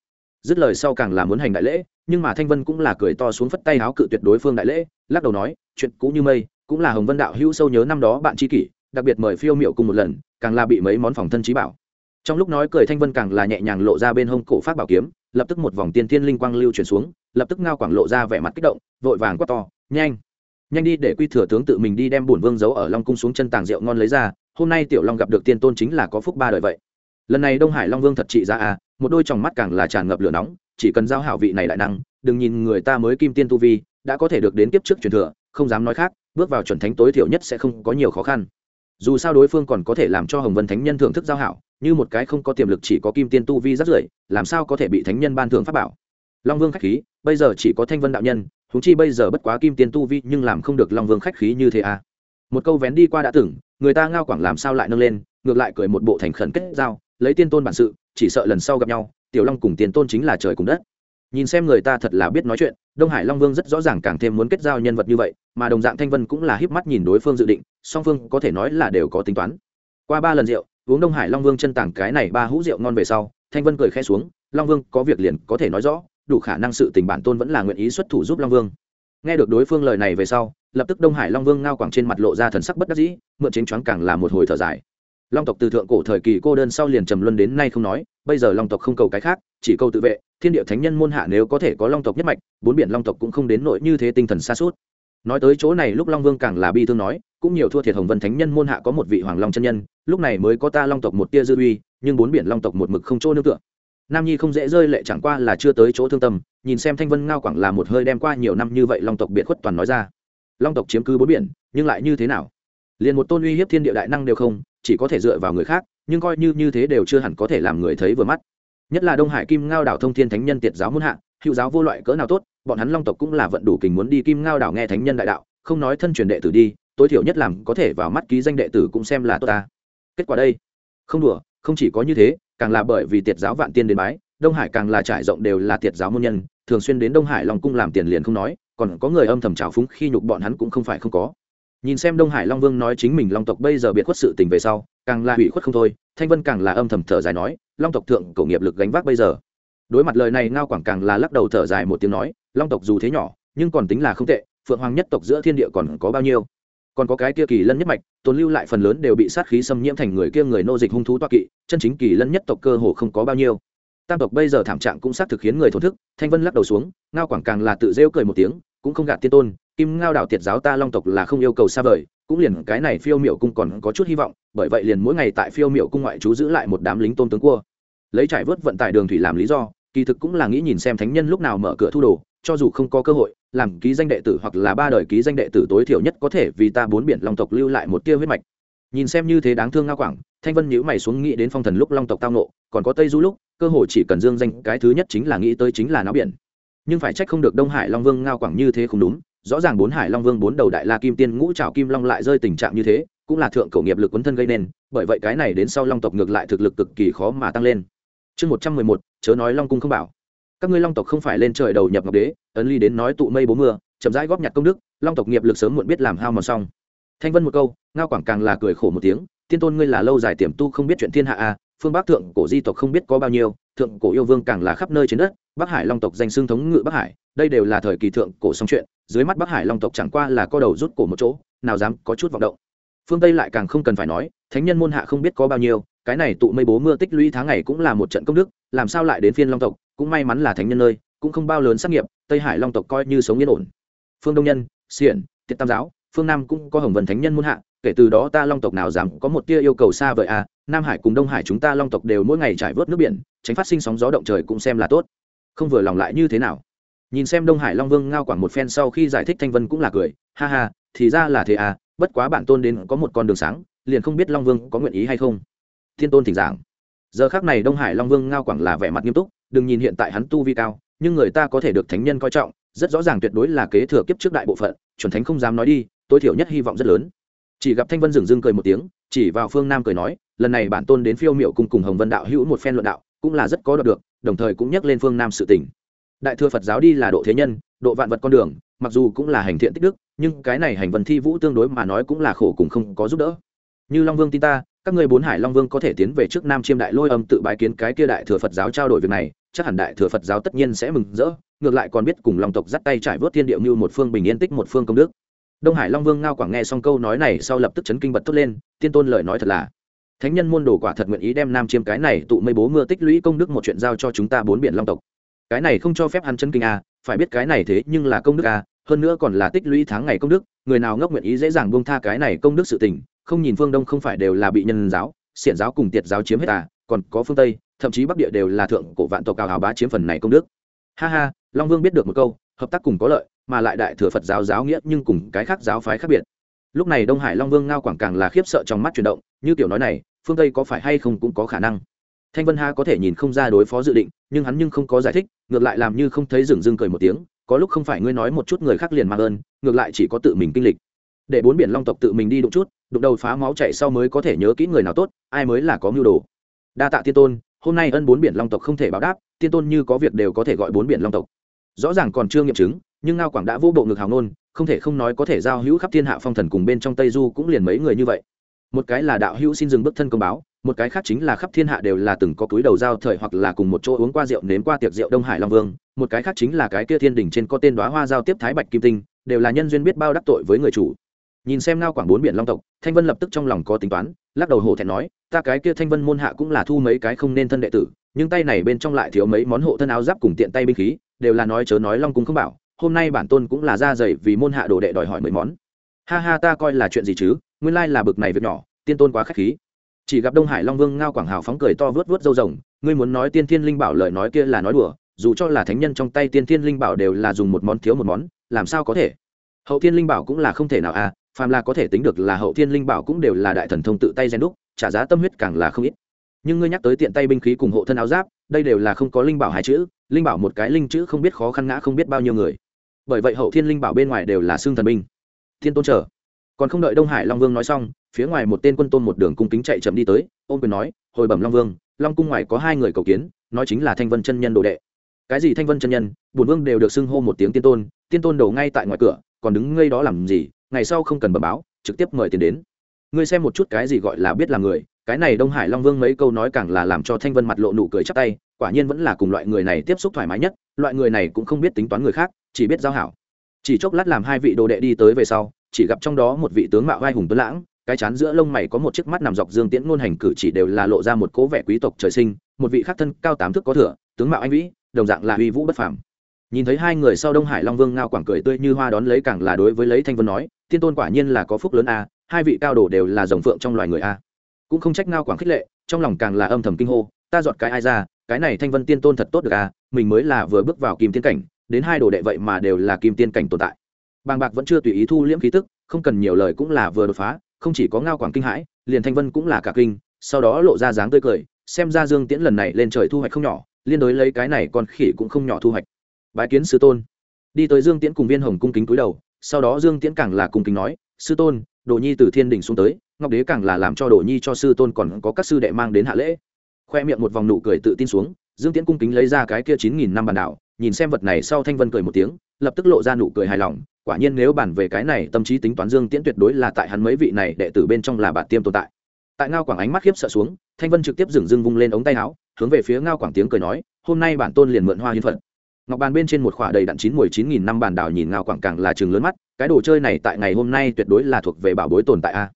dứt lời sau càng là muốn hành đại lễ, nhưng mà thanh vân cũng là cười to xuống phất tay áo cự tuyệt đối phương đại lễ, lắc đầu nói, chuyện cũ như mây, cũng là hồng vân đạo hữu sâu nhớ năm đó bạn tri kỷ, đặc biệt mời phiêu miệu cùng một lần, càng là bị mấy món phòng thân trí bảo. Trong lúc nói cười thanh vân càng là nhẹ nhàng lộ ra bên hông cổ phát bảo kiếm, lập tức một vòng tiên thiên linh quang lưu chuyển xuống, lập tức ngao quảng lộ ra vẻ mặt kích động, vội vàng quát to, nhanh nhanh đi để quy thừa tướng tự mình đi đem bổn vương giấu ở long cung xuống chân tàng rượu ngon lấy ra, hôm nay tiểu long gặp được tiên tôn chính là có phúc ba đời vậy. Lần này đông hải long vương thật trị ra à một đôi tròng mắt càng là tràn ngập lửa nóng, chỉ cần giao hảo vị này đại năng, đừng nhìn người ta mới kim tiên tu vi, đã có thể được đến kiếp trước truyền thừa, không dám nói khác, bước vào chuẩn thánh tối thiểu nhất sẽ không có nhiều khó khăn. Dù sao đối phương còn có thể làm cho hồng vân thánh nhân thưởng thức giao hảo, như một cái không có tiềm lực chỉ có kim tiên tu vi rất rưỡi, làm sao có thể bị thánh nhân ban thưởng pháp bảo? Long vương khách khí, bây giờ chỉ có thanh vân đạo nhân thúng chi bây giờ bất quá kim tiên tu vi nhưng làm không được long vương khách khí như thế à? Một câu vén đi qua đã từng, người ta ngao quảng làm sao lại nâng lên, ngược lại cười một bộ thành khẩn kết giao lấy tiên tôn bản sự, chỉ sợ lần sau gặp nhau, tiểu long cùng tiền tôn chính là trời cùng đất. Nhìn xem người ta thật là biết nói chuyện, đông hải long vương rất rõ ràng càng thêm muốn kết giao nhân vật như vậy, mà đồng dạng thanh vân cũng là híp mắt nhìn đối phương dự định, song phương có thể nói là đều có tính toán. Qua ba lần rượu, uống đông hải long vương chân tảng cái này ba hũ rượu ngon về sau, thanh vân cười khẽ xuống, long vương, có việc liền có thể nói rõ, đủ khả năng sự tình bản tôn vẫn là nguyện ý xuất thủ giúp long vương. Nghe được đối phương lời này về sau, lập tức đông hải long vương ngao quảng trên mặt lộ ra thần sắc bất đắc dĩ, mượn chính choáng càng là một hồi thở dài long tộc từ thượng cổ thời kỳ cô đơn sau liền trầm luân đến nay không nói, bây giờ long tộc không cầu cái khác, chỉ cầu tự vệ. Thiên địa thánh nhân môn hạ nếu có thể có long tộc nhất mạch, bốn biển long tộc cũng không đến nỗi như thế tinh thần xa suốt. Nói tới chỗ này lúc long vương càng là bi thương nói, cũng nhiều thua thiệt hồng vân thánh nhân môn hạ có một vị hoàng long chân nhân, lúc này mới có ta long tộc một tia dư uy, nhưng bốn biển long tộc một mực không chỗ nương tựa. Nam nhi không dễ rơi lệ chẳng qua là chưa tới chỗ thương tâm, nhìn xem thanh vân ngao quảng là một hơi đem qua nhiều năm như vậy long tộc biệt khuất toàn nói ra. Long tộc chiếm cứ bốn biển, nhưng lại như thế nào? Liền một tôn uy hiếp thiên địa đại năng đều không, chỉ có thể dựa vào người khác, nhưng coi như như thế đều chưa hẳn có thể làm người thấy vừa mắt. Nhất là đông hải kim ngao đảo thông thiên thánh nhân tiệt giáo muôn hạ, hữu giáo vô loại cỡ nào tốt, bọn hắn long tộc cũng là vận đủ kình muốn đi kim ngao đảo nghe thánh nhân đại đạo, không nói thân truyền đệ tử đi, tối thiểu nhất làm có thể vào mắt ký danh đệ tử cũng xem là tốt ta. Kết quả đây, không đùa, không chỉ có như thế, càng là bởi vì tiệt giáo vạn tiên đến bái, đông hải càng là trải rộng đều là tiệt giáo môn nhân, thường xuyên đến đông hải long cung làm tiền liền không nói, còn có người âm thầm trào phúng khi nhục bọn hắn cũng không phải không có nhìn xem đông hải long vương nói chính mình long tộc bây giờ biệt khuất sự tình về sau, càng là hủy khuất không thôi, thanh vân càng là âm thầm thở dài nói, long tộc thượng cổ nghiệp lực gánh vác bây giờ. Đối mặt lời này, ngao quảng càng là lắc đầu thở dài một tiếng nói, long tộc dù thế nhỏ, nhưng còn tính là không tệ, phượng hoàng nhất tộc giữa thiên địa còn có bao nhiêu? Còn có cái kia kỳ lân nhất mạch, tồn lưu lại phần lớn đều bị sát khí xâm nhiễm thành người kia người nô dịch hung thú toa kỵ, chân chính kỳ lân nhất tộc cơ hồ không có bao nhiêu. Tam tộc bây giờ thảm trạng cũng xác thực khiến người thổn thức, thanh vân lắc đầu xuống, ngao quảng càng là tự rêu cười một tiếng, cũng không gạt tiên tôn kim ngao đảo tiệt giáo ta long tộc là không yêu cầu xa vời, cũng liền cái này phiêu miệu cung còn có chút hy vọng, bởi vậy liền mỗi ngày tại phiêu miệu cung ngoại trú giữ lại một đám lính tôn tướng cua. Lấy trải vớt vận tải đường thủy làm lý do, kỳ thực cũng là nghĩ nhìn xem thánh nhân lúc nào mở cửa thu đồ, cho dù không có cơ hội, làm ký danh đệ tử hoặc là ba đời ký danh đệ tử tối thiểu nhất có thể vì ta bốn biển long tộc lưu lại một tia huyết mạch. Nhìn xem như thế đáng thương ngao quảng, thanh vân nhíu mày xuống nghĩ đến phong thần lúc long tộc tao nộ còn có tây du lúc, cơ hội chỉ cần dương danh cái thứ nhất chính là nghĩ tới chính là náo biển. Nhưng phải trách không được đông hải long vương ngao quảng như thế không đúng rõ ràng bốn hải long vương bốn đầu đại la kim tiên ngũ trào kim long lại rơi tình trạng như thế, cũng là thượng cổ nghiệp lực quấn thân gây nên, bởi vậy cái này đến sau long tộc ngược lại thực lực cực kỳ khó mà tăng lên. Chương một trăm mười một, chớ nói long cung không bảo. Các ngươi long tộc không phải lên trời đầu nhập ngọc đế, ấn ly đến nói tụ mây bố mưa, chậm rãi góp nhặt công đức, long tộc nghiệp lực sớm muộn biết làm hao mòn xong. Thanh vân một câu, ngao quảng càng là cười khổ một tiếng, tiên tôn ngươi là lâu dài tiềm tu không biết chuyện thiên hạ a phương bắc thượng cổ di tộc không biết có bao nhiêu, thượng cổ yêu vương càng là khắp nơi trên đất, bắc hải long tộc danh xương thống ngự bắc hải, đây đều là thời kỳ thượng cổ song chuyện dưới mắt bắc hải long tộc chẳng qua là co đầu rút cổ một chỗ, nào dám có chút vọng động. Phương tây lại càng không cần phải nói, thánh nhân môn hạ không biết có bao nhiêu, cái này tụ mây bố mưa tích lũy tháng ngày cũng là một trận công đức, làm sao lại đến phiên long tộc, cũng may mắn là thánh nhân nơi, cũng không bao lớn sát nghiệp, tây hải long tộc coi như sống yên ổn. Phương đông nhân, xiển, tiết tam giáo, phương nam cũng có hồng vần thánh nhân muôn hạ, kể từ đó ta long tộc nào dám có một tia yêu cầu xa vời à nam hải cùng đông hải chúng ta long tộc đều mỗi ngày trải vớt nước biển, tránh phát sinh sóng gió động trời cũng xem là tốt. Không vừa lòng lại như thế nào? Nhìn xem đông hải long vương ngao quảng một phen sau khi giải thích thanh vân cũng là cười, ha ha, thì ra là thế à bất quá bản tôn đến có một con đường sáng, liền không biết long vương có nguyện ý hay không. Thiên tôn thỉnh giảng. Giờ khác này đông hải long vương ngao quảng là vẻ mặt nghiêm túc, đừng nhìn hiện tại hắn tu vi cao, nhưng người ta có thể được thánh nhân coi trọng, rất rõ ràng tuyệt đối là kế thừa kiếp trước đại bộ phận, chuẩn thánh không dám nói đi, tối thiểu nhất hy vọng rất lớn. Chỉ gặp thanh vân dừng dưng cười một tiếng, chỉ vào phương nam cười nói, lần này bản tôn đến phiêu miệu cùng cùng hồng vân đạo hữu một phen luận đạo, cũng là rất có đoạt được, đồng thời cũng nhắc lên phương nam sự tỉnh đại thừa phật giáo đi là độ thế nhân, độ vạn vật con đường, mặc dù cũng là hành thiện tích đức, nhưng cái này hành vần thi vũ tương đối mà nói cũng là khổ cùng không có giúp đỡ. Như long vương tin ta, các người bốn hải long vương có thể tiến về trước nam chiêm đại lôi âm tự bái kiến cái kia đại thừa phật giáo trao đổi việc này, chắc hẳn đại thừa phật giáo tất nhiên sẽ mừng rỡ, ngược lại còn biết cùng long tộc dắt tay trải vớt thiên điệu như một phương bình yên tích một phương công đức. Đông hải long vương ngao quảng nghe xong câu nói này sau lập tức chấn kinh bật thốt lên, tiên tôn lời nói thật là. Thánh nhân môn đồ quả thật nguyện ý đem nam chiêm cái này tụ mây bố mưa tích lũy công đức một chuyện giao cho chúng ta bốn biển long tộc cái này không cho phép hắn chân kinh a à, phải biết cái này thế nhưng là công đức a hơn nữa còn là tích lũy tháng ngày công đức người nào ngốc nguyện ý dễ dàng buông tha cái này công đức sự tình không nhìn phương đông không phải đều là bị nhân giáo xiển giáo cùng tiệt giáo chiếm hết à còn có phương tây thậm chí bắc địa đều là thượng cổ vạn tộc cao hào bá chiếm phần này công đức. Ha ha long vương biết được một câu hợp tác cùng có lợi mà lại đại thừa phật giáo giáo nghĩa nhưng cùng cái khác giáo phái khác biệt. Lúc này đông hải long vương ngao quảng càng là khiếp sợ trong mắt chuyển động như kiểu nói này phương tây có phải hay không cũng có khả năng thanh vân ha có thể nhìn không ra đối phó dự định, nhưng hắn nhưng không có giải thích, ngược lại làm như không thấy dừng dưng cười một tiếng, có lúc không phải ngươi nói một chút người khác liền mang ơn, ngược lại chỉ có tự mình kinh lịch. Để bốn biển long tộc tự mình đi đụng chút, đụng đầu phá máu chạy sau mới có thể nhớ kỹ người nào tốt, ai mới là có mưu đồ. Đa tạ tiên tôn, hôm nay ân bốn biển long tộc không thể báo đáp tiên tôn như có việc đều có thể gọi bốn biển long tộc. Rõ ràng còn chưa nghiệm chứng, nhưng ngao quảng đã vô bộ ngực hào nôn không thể không nói có thể giao hữu khắp thiên hạ phong thần cùng bên trong tây du cũng liền mấy người như vậy. Một cái là đạo hữu xin dừng bước thân công báo một cái khác chính là khắp thiên hạ đều là từng có túi đầu giao thời hoặc là cùng một chỗ uống qua rượu nếm qua tiệc rượu đông hải long vương. Một cái khác chính là cái kia thiên đình trên có tên đoá hoa giao tiếp thái bạch kim tinh, đều là nhân duyên biết bao đắc tội với người chủ. Nhìn xem ngao quảng bốn biển long tộc, thanh vân lập tức trong lòng có tính toán, lắc đầu hổ thẹn nói, ta cái kia thanh vân môn hạ cũng là thu mấy cái không nên thân đệ tử, nhưng tay này bên trong lại thiếu mấy món hộ thân áo giáp cùng tiện tay binh khí, đều là nói chớ nói long cung không bảo, hôm nay bản tôn cũng là ra dày vì môn hạ đồ đệ đòi hỏi mấy món. Ha ha, ta coi là chuyện gì chứ? Nguyên lai là bực này việc nhỏ, tiên tôn quá khách khí chỉ gặp đông hải long vương ngao quảng hào phóng cười to vớt vớt râu rồng, ngươi muốn nói tiên thiên linh bảo lời nói kia là nói đùa, dù cho là thánh nhân trong tay tiên thiên linh bảo đều là dùng một món thiếu một món, làm sao có thể? Hậu thiên linh bảo cũng là không thể nào à phàm là có thể tính được là hậu thiên linh bảo cũng đều là đại thần thông tự tay gen đúc, trả giá tâm huyết càng là không ít. Nhưng ngươi nhắc tới tiện tay binh khí cùng hộ thân áo giáp, đây đều là không có linh bảo hai chữ, linh bảo một cái linh chữ không biết khó khăn ngã không biết bao nhiêu người. Bởi vậy hậu thiên linh bảo bên ngoài đều là xương thần binh. Thiên tôn trở còn không đợi đông hải long vương nói xong phía ngoài một tên quân tôn một đường cung kính chạy chậm đi tới, ôm quyền nói, hồi bẩm long vương, long cung ngoài có hai người cầu kiến, nói chính là thanh vân chân nhân đồ đệ. Cái gì thanh vân chân nhân? Bùn vương đều được xưng hô một tiếng tiên tôn tiên tôn đổ ngay tại ngoài cửa, còn đứng ngây đó làm gì? Ngày sau không cần bẩm báo, trực tiếp mời tiền đến. Ngươi xem một chút cái gì gọi là biết là người, cái này đông hải long vương mấy câu nói càng là làm cho thanh vân mặt lộ nụ cười chắp tay, quả nhiên vẫn là cùng loại người này tiếp xúc thoải mái nhất, loại người này cũng không biết tính toán người khác, chỉ biết giao hảo. Chỉ chốc lát làm hai vị đồ đệ đi tới về sau, chỉ gặp trong đó một vị tướng mạo vai hùng tuấn lãng cái chán giữa lông mày có một chiếc mắt nằm dọc dương tiễn ngôn hành cử chỉ đều là lộ ra một cố vẻ quý tộc trời sinh, một vị khắc thân cao tám thước có thừa, tướng mạo anh vĩ, đồng dạng là uy vũ bất phàm. Nhìn thấy hai người sau đông hải long vương ngao quảng cười tươi như hoa đón lấy càng là đối với lấy thanh vân nói thiên tôn quả nhiên là có phúc lớn a, hai vị cao đồ đều là dòng phượng trong loài người a. Cũng không trách ngao quảng khích lệ, trong lòng càng là âm thầm kinh hô, ta dọn cái ai ra, cái này thanh vân tiên tôn thật tốt được a, mình mới là vừa bước vào kim tiên cảnh, đến hai đồ đệ vậy mà đều là kim tiên cảnh tồn tại. Bàng bạc vẫn chưa tùy ý thu liễm khí tức, không cần nhiều lời cũng là vừa đột phá không chỉ có ngao quảng kinh hãi, liền thanh vân cũng là cả kinh, sau đó lộ ra dáng tươi cười, xem ra dương tiễn lần này lên trời thu hoạch không nhỏ, liên đối lấy cái này còn khỉ cũng không nhỏ thu hoạch. Bái kiến sư tôn. Đi tới dương tiễn cùng viên hồng cung kính cúi đầu, sau đó dương tiễn càng là cung kính nói, sư tôn, đồ nhi từ thiên đình xuống tới, ngọc đế càng là làm cho đồ nhi cho sư tôn còn có các sư đệ mang đến hạ lễ. Khoe miệng một vòng nụ cười tự tin xuống, dương tiễn cung kính lấy ra cái kia chín nghìn năm bản đảo, nhìn xem vật này sau thanh vân cười một tiếng, lập tức lộ ra nụ cười hài lòng quả nhiên nếu bàn về cái này, tâm trí tính toán dương tiễn tuyệt đối là tại hắn mấy vị này đệ tử bên trong là bản tiêm tồn tại. Tại ngao quảng ánh mắt khiếp sợ xuống, thanh vân trực tiếp dừng dưng vung lên ống tay áo, hướng về phía ngao quảng tiếng cười nói, hôm nay bản tôn liền mượn hoa hiến phật. Ngọc bàn bên trên một khỏa đầy đặn chín mười chín nghìn năm bàn đảo nhìn ngao quảng càng là chừng lớn mắt, cái đồ chơi này tại ngày hôm nay tuyệt đối là thuộc về bảo bối tồn tại a.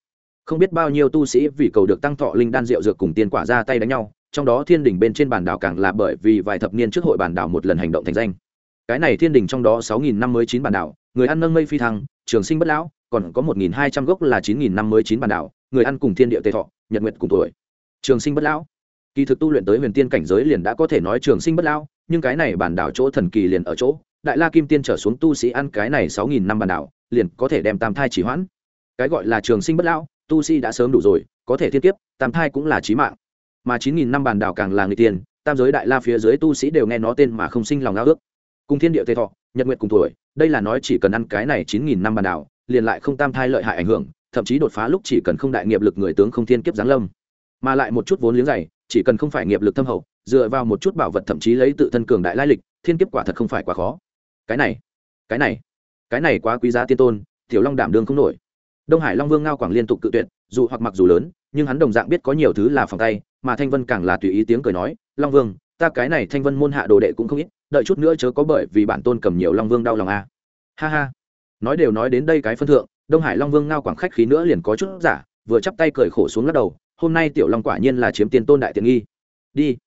Không biết bao nhiêu tu sĩ vì cầu được tăng thọ linh đan rượu dược cùng tiên quả ra tay đánh nhau, trong đó thiên đình bên trên bàn đảo càng là bởi vì vài thập niên trước hội bàn đảo một lần hành động thành danh cái này thiên đình trong đó sáu nghìn năm mới chín bản đảo, người ăn nâng mây phi thăng, trường sinh bất lão, còn có một nghìn hai trăm gốc là chín nghìn năm mới chín bản đảo, người ăn cùng thiên địa tề thọ, nhật nguyệt cùng tuổi. Trường sinh bất lão. Kỳ thực tu luyện tới huyền tiên cảnh giới liền đã có thể nói trường sinh bất lão, nhưng cái này bản đảo chỗ thần kỳ liền ở chỗ, đại la kim tiên trở xuống tu sĩ ăn cái này sáu nghìn năm bản đảo, liền có thể đem tam thai chỉ hoãn. Cái gọi là trường sinh bất lão, tu sĩ đã sớm đủ rồi, có thể thiên kiếp, tam thai cũng là trí mạng. Mà chín nghìn năm bản đảo càng là người tiền, tam giới đại la phía dưới tu sĩ đều nghe nó tên mà không sinh lòng ao ước cùng thiên địa tề thọ, nhật nguyệt cùng tuổi, đây là nói chỉ cần ăn cái này chín nghìn năm bàn đảo, liền lại không tam thai lợi hại ảnh hưởng, thậm chí đột phá lúc chỉ cần không đại nghiệp lực người tướng không thiên kiếp giáng lâm. Mà lại một chút vốn liếng dày, chỉ cần không phải nghiệp lực thâm hậu, dựa vào một chút bảo vật thậm chí lấy tự thân cường đại lai lịch, thiên kiếp quả thật không phải quá khó. Cái này cái này cái này quá quý giá tiên tôn, tiểu long đảm đương không nổi. Đông hải long vương ngao quảng liên tục cự tuyệt, dù hoặc mặc dù lớn, nhưng hắn đồng dạng biết có nhiều thứ là phòng tay, mà thanh vân càng là tùy ý tiếng cười nói, long vương, ta cái này thanh vân môn hạ đồ đệ cũng không ít đợi chút nữa chớ có bởi vì bản tôn cầm nhiều long vương đau lòng a à. ha ha. Nói đều nói đến đây cái phân thượng, đông hải long vương ngao quảng khách khí nữa liền có chút giả, vừa chắp tay cười khổ xuống lắc đầu, hôm nay tiểu long quả nhiên là chiếm tiên tôn đại tiện nghi. Đi.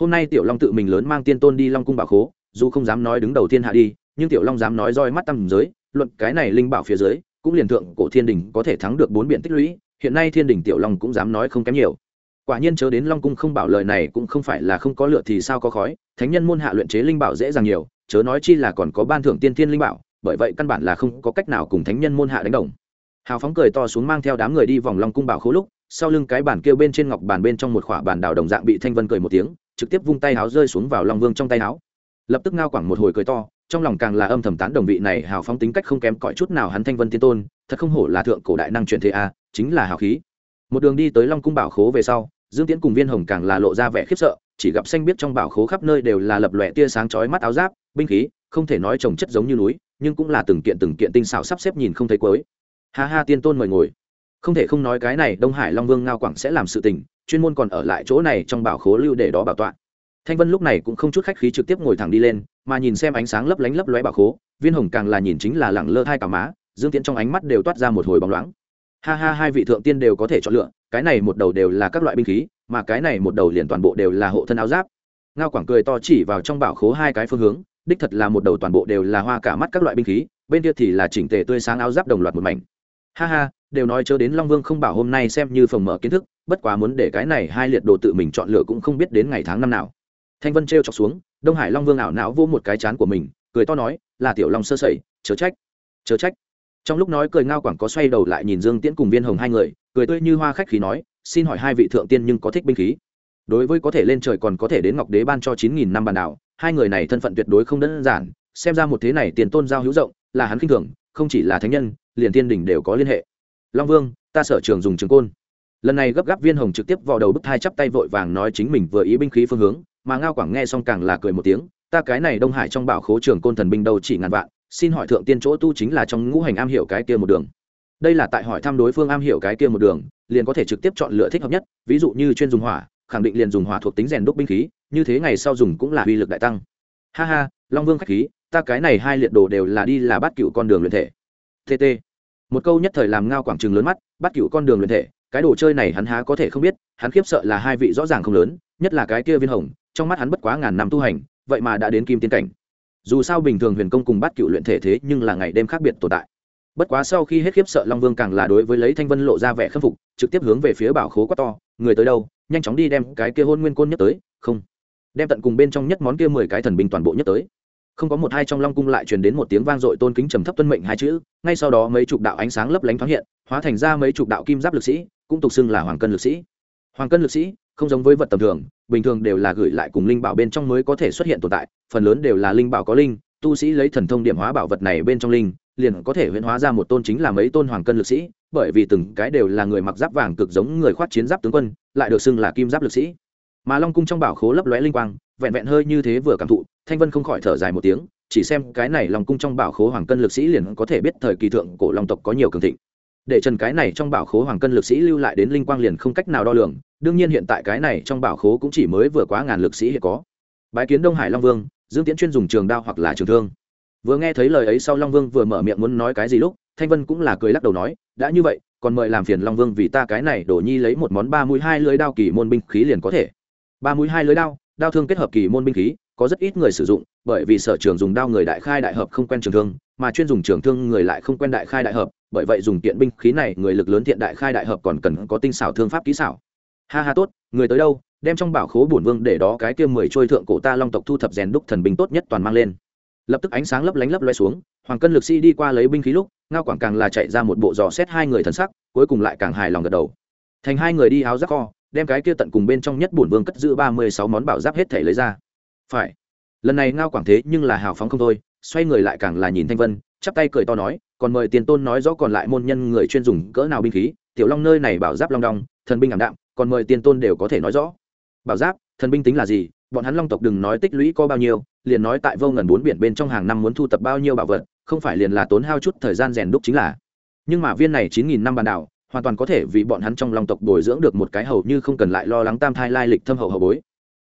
Hôm nay tiểu long tự mình lớn mang tiên tôn đi long cung bảo khố, dù không dám nói đứng đầu thiên hạ đi, nhưng tiểu long dám nói roi mắt tầm giới, luận cái này linh bảo phía dưới, cũng liền thượng cổ thiên đình có thể thắng được bốn biện tích lũy, hiện nay thiên đình tiểu long cũng dám nói không kém nhiều quả nhiên chớ đến long cung không bảo lời này cũng không phải là không có lựa thì sao có khói, thánh nhân môn hạ luyện chế linh bảo dễ dàng nhiều, chớ nói chi là còn có ban thưởng tiên thiên linh bảo, bởi vậy căn bản là không có cách nào cùng thánh nhân môn hạ đánh đồng. Hào phóng cười to xuống mang theo đám người đi vòng long cung bảo khố lúc, sau lưng cái bản kêu bên trên ngọc bàn bên trong một khỏa bàn đào đồng dạng bị thanh vân cười một tiếng, trực tiếp vung tay háo rơi xuống vào long vương trong tay háo. Lập tức ngao quẳng một hồi cười to, trong lòng càng là âm thầm tán đồng vị này hào phóng tính cách không kém cõi chút nào hắn thanh vân tiên tôn, thật không hổ là thượng cổ đại năng truyền thế a, chính là hào khí. Một đường đi tới long cung bảo khố về sau dương tiễn cùng viên hồng càng là lộ ra vẻ khiếp sợ, chỉ gặp xanh biết trong bảo khố khắp nơi đều là lập lòe tia sáng chói mắt áo giáp, binh khí, không thể nói trồng chất giống như núi, nhưng cũng là từng kiện từng kiện tinh xảo sắp xếp nhìn không thấy cuối. Ha ha, tiên tôn mời ngồi. Không thể không nói cái này đông hải long vương ngao quảng sẽ làm sự tình, chuyên môn còn ở lại chỗ này trong bảo khố lưu để đó bảo tọa. Thanh vân lúc này cũng không chút khách khí trực tiếp ngồi thẳng đi lên, mà nhìn xem ánh sáng lấp lánh lấp lóe bảo khố, viên hồng càng là nhìn chính là lẳng lơ hai cả má, dương tiễn trong ánh mắt đều toát ra một hồi bóng loáng. Ha ha, hai vị thượng tiên đều có thể chọn lựa cái này một đầu đều là các loại binh khí, mà cái này một đầu liền toàn bộ đều là hộ thân áo giáp. Ngao quảng cười to chỉ vào trong bảo khố hai cái phương hướng, đích thật là một đầu toàn bộ đều là hoa cả mắt các loại binh khí, bên kia thì là chỉnh tề tươi sáng áo giáp đồng loạt một mảnh. Ha ha, đều nói chớ đến long vương không bảo hôm nay xem như phòng mở kiến thức, bất quá muốn để cái này hai liệt đồ tự mình chọn lựa cũng không biết đến ngày tháng năm nào. Thanh vân t r chọc xuống, đông hải long vương ảo não vô một cái chán của mình, cười to nói, là tiểu long sơ sẩy, chớ trách chớ trách. Trong lúc nói cười ngao quảng có xoay đầu lại nhìn dương tiễn cùng viên hồng hai người cười tươi như hoa khách khí nói, xin hỏi hai vị thượng tiên nhưng có thích binh khí? Đối với có thể lên trời còn có thể đến ngọc đế ban cho chín nghìn năm bàn đảo, hai người này thân phận tuyệt đối không đơn giản, xem ra một thế này tiền tôn giao hữu rộng, là hắn khinh thường, không chỉ là thánh nhân, liền tiên đỉnh đều có liên hệ. Long vương, ta sở trường dùng trường côn. Lần này gấp gáp viên hồng trực tiếp vào đầu bức thai chắp tay vội vàng nói chính mình vừa ý binh khí phương hướng, mà ngao quảng nghe xong càng là cười một tiếng, ta cái này đông hải trong bảo khố trường côn thần binh đâu chỉ ngàn vạn, xin hỏi thượng tiên chỗ tu chính là trong ngũ hành am hiểu cái kia một đường đây là tại hỏi thăm đối phương am hiểu cái kia một đường, liền có thể trực tiếp chọn lựa thích hợp nhất, ví dụ như chuyên dùng hỏa, khẳng định liền dùng hỏa thuộc tính rèn đúc binh khí, như thế ngày sau dùng cũng là uy lực đại tăng. Ha ha, long vương khách khí, ta cái này hai liệt đồ đều là đi là bắt cựu con đường luyện thể. Tt một câu nhất thời làm ngao quảng trường lớn mắt, bắt cựu con đường luyện thể, cái đồ chơi này hắn há có thể không biết, hắn khiếp sợ là hai vị rõ ràng không lớn, nhất là cái kia viên hồng, trong mắt hắn bất quá ngàn năm tu hành, vậy mà đã đến kim tiên cảnh. Dù sao bình thường huyền công cùng bắt cựu luyện thể thế nhưng là ngày đêm khác biệt tồn tại bất quá sau khi hết khiếp sợ long vương càng là đối với lấy thanh vân lộ ra vẻ khâm phục, trực tiếp hướng về phía bảo khố quá to, người tới đâu? Nhanh chóng đi đem cái kia hôn nguyên côn nhất tới. Không. Đem tận cùng bên trong nhất món kia mười cái thần binh toàn bộ nhất tới. Không có một hai trong long cung lại truyền đến một tiếng vang dội tôn kính trầm thấp tuân mệnh hai chữ, ngay sau đó mấy chục đạo ánh sáng lấp lánh thoáng hiện, hóa thành ra mấy chục đạo kim giáp lực sĩ, cũng tục xưng là hoàng cân lực sĩ. Hoàng cân lực sĩ, không giống với vật tầm thường, bình thường đều là gửi lại cùng linh bảo bên trong mới có thể xuất hiện tồn tại, phần lớn đều là linh bảo có linh, tu sĩ lấy thần thông điểm hóa bảo vật này bên trong linh liền có thể huyễn hóa ra một tôn chính là mấy tôn hoàng cân lực sĩ, bởi vì từng cái đều là người mặc giáp vàng cực giống người khoát chiến giáp tướng quân, lại được xưng là kim giáp lực sĩ. Mà long cung trong bảo khố lấp lóe linh quang, vẹn vẹn hơi như thế vừa cảm thụ, thanh vân không khỏi thở dài một tiếng, chỉ xem cái này long cung trong bảo khố hoàng cân lực sĩ liền có thể biết thời kỳ thượng cổ long tộc có nhiều cường thịnh. Để trần cái này trong bảo khố hoàng cân lực sĩ lưu lại đến linh quang liền không cách nào đo lường, đương nhiên hiện tại cái này trong bảo khố cũng chỉ mới vừa quá ngàn lực sĩ hiện có. Bái kiến đông hải long vương, dương tiễn chuyên dùng trường đao hoặc là trường thương vừa nghe thấy lời ấy sau long vương vừa mở miệng muốn nói cái gì lúc, thanh vân cũng là cười lắc đầu nói, đã như vậy, còn mời làm phiền long vương vì ta cái này đổ nhi lấy một món ba mũi hai lưới đao kỳ môn binh khí liền có thể. Ba mũi hai lưới đao đao thương kết hợp kỳ môn binh khí, có rất ít người sử dụng, bởi vì sở trường dùng đao người đại khai đại hợp không quen trường thương, mà chuyên dùng trường thương người lại không quen đại khai đại hợp, bởi vậy dùng tiện binh khí này người lực lớn thiện đại khai đại hợp còn cần có tinh xảo thương pháp kỹ xảo. Ha ha, tốt, người tới đâu, đem trong bảo khố bổn vương để đó cái kia mười trôi thượng cổ ta long tộc thu thập rèn đúc thần binh tốt nhất toàn mang lên lập tức ánh sáng lấp lánh lấp loe xuống, hoàng cân lực sĩ đi qua lấy binh khí lúc, ngao quảng càng là chạy ra một bộ dò xét hai người thần sắc, cuối cùng lại càng hài lòng gật đầu. Thành hai người đi áo giáp kho, đem cái kia tận cùng bên trong nhất bổn vương cất giữ ba mươi sáu món bảo giáp hết thể lấy ra. Phải. Lần này ngao quảng thế nhưng là hào phóng không thôi, xoay người lại càng là nhìn thanh vân, chắp tay cười to nói, còn mời tiền tôn nói rõ còn lại môn nhân người chuyên dùng cỡ nào binh khí, tiểu long nơi này bảo giáp long đong, thần binh ảm đạm, còn mời tiền tôn đều có thể nói rõ. Bảo giáp, thần binh tính là gì? Bọn hắn long tộc đừng nói tích lũy có bao nhiêu liền nói tại vô ngần bốn biển bên trong hàng năm muốn thu tập bao nhiêu bảo vật, không phải liền là tốn hao chút thời gian rèn đúc chính là. Nhưng mà viên này chín nghìn năm bàn đảo, hoàn toàn có thể vì bọn hắn trong long tộc bồi dưỡng được một cái hầu như không cần lại lo lắng tam thai lai lịch thâm hậu hậu bối.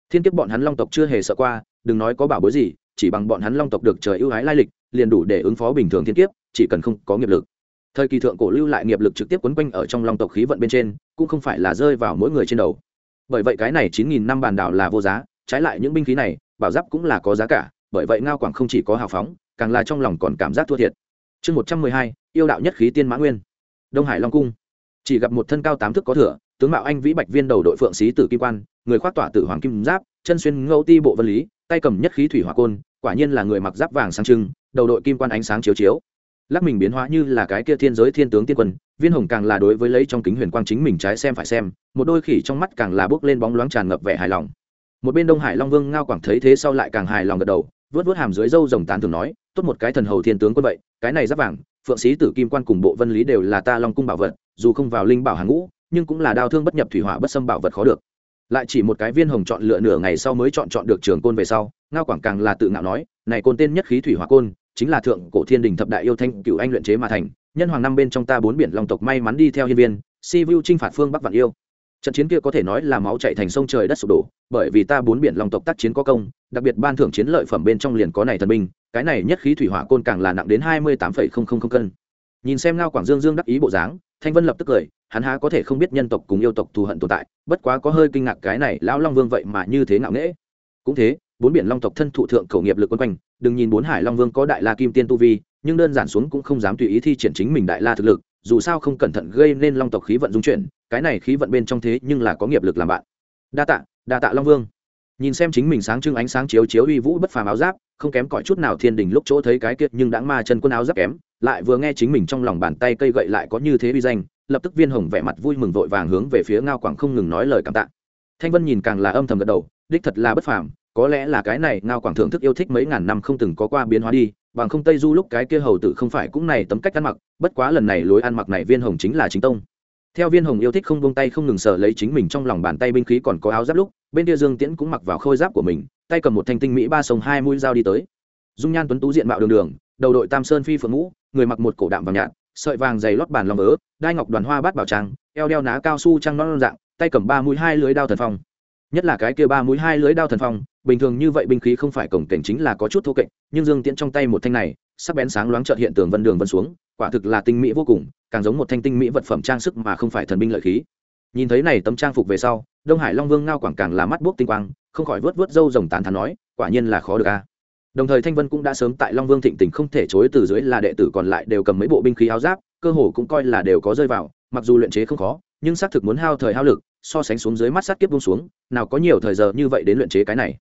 Thiên kiếp bọn hắn long tộc chưa hề sợ qua, đừng nói có bảo bối gì, chỉ bằng bọn hắn long tộc được trời ưu ái lai lịch, liền đủ để ứng phó bình thường thiên kiếp, chỉ cần không có nghiệp lực. Thời kỳ thượng cổ lưu lại nghiệp lực trực tiếp quấn quanh ở trong long tộc khí vận bên trên, cũng không phải là rơi vào mỗi người trên đầu. Bởi vậy cái này chín nghìn năm bàn đảo là vô giá, trái lại những binh khí này bảo giáp cũng là có giá cả, bởi vậy ngao quảng không chỉ có hào phóng, càng là trong lòng còn cảm giác thua thiệt. Chương một trăm mười hai, yêu đạo nhất khí tiên mã nguyên. Đông hải long cung. Chỉ gặp một thân cao tám thước có thừa, tướng mạo anh vĩ bạch viên đầu đội phượng sĩ tử kim quan, người khoác tỏa tử hoàng kim giáp, chân xuyên ngẫu ti bộ vân lý, tay cầm nhất khí thủy hỏa côn, quả nhiên là người mặc giáp vàng sáng trưng, đầu đội kim quan ánh sáng chiếu chiếu. Lắc mình biến hóa như là cái kia thiên giới thiên tướng tiên quân, viên hồng càng là đối với lấy trong kính huyền quang chính mình trái xem phải xem, một đôi khỉ trong mắt càng là bước lên bóng loáng tràn ngập vẻ hài lòng một bên đông hải long vương ngao quảng thấy thế sau lại càng hài lòng gật đầu vớt vớt hàm dưới râu rồng tán thường nói, tốt một cái thần hầu thiên tướng quân vậy, cái này giáp vàng, phượng sĩ tử kim quan cùng bộ vân lý đều là ta long cung bảo vật, dù không vào linh bảo hàng ngũ, nhưng cũng là đao thương bất nhập thủy hỏa bất xâm bảo vật khó được. Lại chỉ một cái viên hồng chọn lựa nửa ngày sau mới chọn chọn được trường côn về sau, ngao quảng càng là tự ngạo nói, này côn tên nhất khí thủy hỏa côn, chính là thượng cổ thiên đình thập đại yêu thanh cựu anh luyện chế mà thành, nhân hoàng năm bên trong ta bốn biển long tộc may mắn đi theo hiên viên, si vu chinh phạt phương bắc vạn yêu trận chiến kia có thể nói là máu chạy thành sông trời đất sụp đổ, bởi vì ta bốn biển long tộc tác chiến có công, đặc biệt ban thưởng chiến lợi phẩm bên trong liền có này thần binh, cái này nhất khí thủy hỏa côn càng là nặng đến hai mươi tám phẩy không không cân. Nhìn xem ngao quảng dương dương đắc ý bộ dáng, thanh vân lập tức cười, hắn há có thể không biết nhân tộc cùng yêu tộc thù hận tồn tại, bất quá có hơi kinh ngạc cái này lão long vương vậy mà như thế ngạo nghễ. Cũng thế, bốn biển long tộc thân thụ thượng cầu nghiệp lực quân quanh, đừng nhìn bốn hải long vương có đại la kim tiên tu vi, nhưng đơn giản xuống cũng không dám tùy ý thi triển chính mình đại la thực lực dù sao không cẩn thận gây nên long tộc khí vận dung chuyển, cái này khí vận bên trong thế nhưng là có nghiệp lực làm bạn. Đa tạ đa tạ long vương. Nhìn xem chính mình sáng trưng ánh sáng chiếu chiếu uy vũ bất phàm áo giáp, không kém cỏi chút nào thiên đình lúc chỗ thấy cái kiệt nhưng đã ma chân quân áo giáp kém, lại vừa nghe chính mình trong lòng bàn tay cây gậy lại có như thế uy danh, lập tức viên hồng vẻ mặt vui mừng vội vàng hướng về phía ngao quảng không ngừng nói lời cảm tạ. Thanh vân nhìn càng là âm thầm gật đầu, đích thật là bất phàm, có lẽ là cái này ngao quảng thưởng thức yêu thích mấy ngàn năm không từng có qua biến hóa đi bằng không tây du lúc cái kia hầu tử không phải cũng này tấm cách ăn mặc, bất quá lần này lối ăn mặc này viên hồng chính là chính tông. Theo viên hồng yêu thích không buông tay không ngừng sờ lấy chính mình trong lòng bàn tay binh khí còn có áo giáp lúc, bên kia dương tiễn cũng mặc vào khôi giáp của mình, tay cầm một thanh tinh mỹ ba sông hai mũi dao đi tới. Dung nhan tuấn tú diện mạo đường đường, đầu đội tam sơn phi phượng ngũ, người mặc một cổ đạm vàng nhạt, sợi vàng dày lót bàn lòng ớ đai ngọc đoàn hoa bát bảo trang, eo đeo ná cao su trăng non dạng, tay cầm ba mũi hai lưới đao thần phong nhất là cái kia ba mũi hai lưới đao thần phong, bình thường như vậy binh khí không phải cổng cảnh chính là có chút thô kệch, nhưng dương tiễn trong tay một thanh này, sắc bén sáng loáng trợt hiện tường vân đường vân xuống, quả thực là tinh mỹ vô cùng, càng giống một thanh tinh mỹ vật phẩm trang sức mà không phải thần binh lợi khí. Nhìn thấy này tấm trang phục về sau, đông hải long vương ngao quảng càng là mắt buốc tinh quang, không khỏi vớt vớt râu rồng tán thán nói, quả nhiên là khó được a. Đồng thời thanh vân cũng đã sớm tại long vương thịnh tình không thể chối từ dưới là đệ tử còn lại đều cầm mấy bộ binh khí áo giáp, cơ hồ cũng coi là đều có rơi vào, mặc dù luyện chế không khó, nhưng xác thực muốn hao thời hao lực so sánh xuống dưới mắt sát kiếp buông xuống, nào có nhiều thời giờ như vậy đến luyện chế cái này.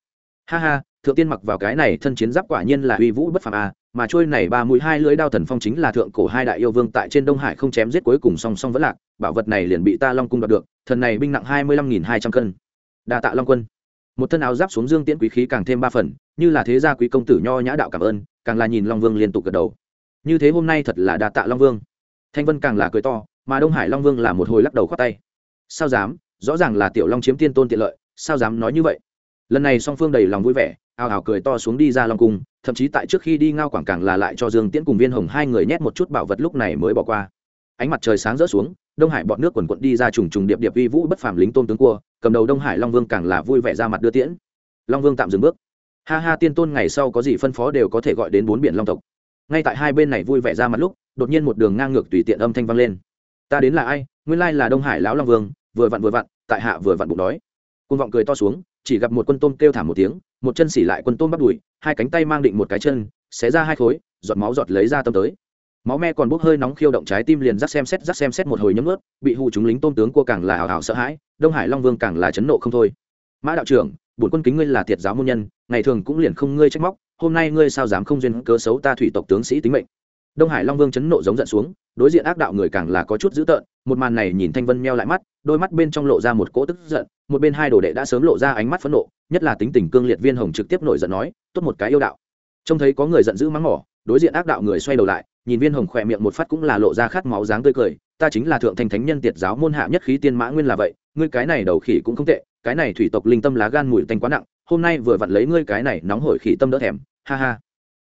Ha ha, thượng tiên mặc vào cái này thân chiến giáp quả nhiên là uy vũ bất phàm a mà trôi này ba mũi hai lưỡi đao thần phong chính là thượng cổ hai đại yêu vương tại trên đông hải không chém giết cuối cùng song song vẫn lạc, bảo vật này liền bị ta long cung đoạt được, thần này binh nặng hai mươi lăm nghìn hai trăm cân. Đa tạ long quân. Một thân áo giáp xuống dương tiễn quý khí càng thêm ba phần, như là thế gia quý công tử nho nhã đạo cảm ơn, càng là nhìn long vương liên tục gật đầu. Như thế hôm nay thật là đa tạ long vương. Thanh vân càng là cười to, mà đông hải long vương là một hồi lắc đầu khoát tay. Sao dám? Rõ ràng là tiểu long chiếm tiên tôn tiện lợi, sao dám nói như vậy? Lần này song phương đầy lòng vui vẻ, ào ào cười to xuống đi ra long cung, thậm chí tại trước khi đi ngao quảng càng là lại cho dương tiễn cùng viên hồng hai người nhét một chút bảo vật lúc này mới bỏ qua. Ánh mặt trời sáng rỡ xuống, đông hải bọn nước quần quận đi ra trùng trùng điệp điệp uy vũ bất phàm lính tôn tướng cua, cầm đầu đông hải long vương càng là vui vẻ ra mặt đưa tiễn. Long vương tạm dừng bước. Ha ha, tiên tôn ngày sau có gì phân phó đều có thể gọi đến bốn biển long tộc. Ngay tại hai bên này vui vẻ ra mặt lúc, đột nhiên một đường ngang ngược tùy tiện âm thanh vang lên. Ta đến là ai? Nguyên lai là đông hải lão long vương vừa vặn vừa vặn, tại hạ vừa vặn bụng đói. Côn vọng cười to xuống, chỉ gặp một quân tôm kêu thảm một tiếng, một chân xỉ lại quân tôm bắt đùi, hai cánh tay mang định một cái chân, xé ra hai khối, giọt máu giọt lấy ra tâm tới. Máu me còn bốc hơi nóng khiêu động trái tim liền rắc xem xét, rắc xem xét một hồi nhấm ướt, bị hụ chúng lính tôm tướng cua càng là hào hào sợ hãi, đông hải long vương càng là chấn nộ không thôi. Mã đạo trưởng, bổn quân kính ngươi là thiệt giáo môn nhân, ngày thường cũng liền không ngươi trách móc, hôm nay ngươi sao dám không duyên cớ xấu ta thủy tộc tướng sĩ tính mệnh? Đông hải long vương chấn nộ giống giận xuống, đối diện ác đạo người càng là có chút dữ tợn, một màn này nhìn thanh vân meo lại mắt, đôi mắt bên trong lộ ra một cỗ tức giận, một bên hai đồ đệ đã sớm lộ ra ánh mắt phẫn nộ, nhất là tính tình cương liệt viên hồng trực tiếp nổi giận nói, tốt một cái yêu đạo. Trông thấy có người giận dữ mắng mỏ, đối diện ác đạo người xoay đầu lại, nhìn viên hồng khỏe miệng một phát cũng là lộ ra khát máu dáng tươi cười, ta chính là thượng thanh thánh nhân tiệt giáo môn hạ nhất khí tiên mã nguyên là vậy, ngươi cái này đầu khỉ cũng không tệ, cái này thủy tộc linh tâm lá gan mùi tanh quá nặng, hôm nay vừa vặn lấy ngươi cái này nóng hổi khỉ tâm đỡ thèm, ha ha.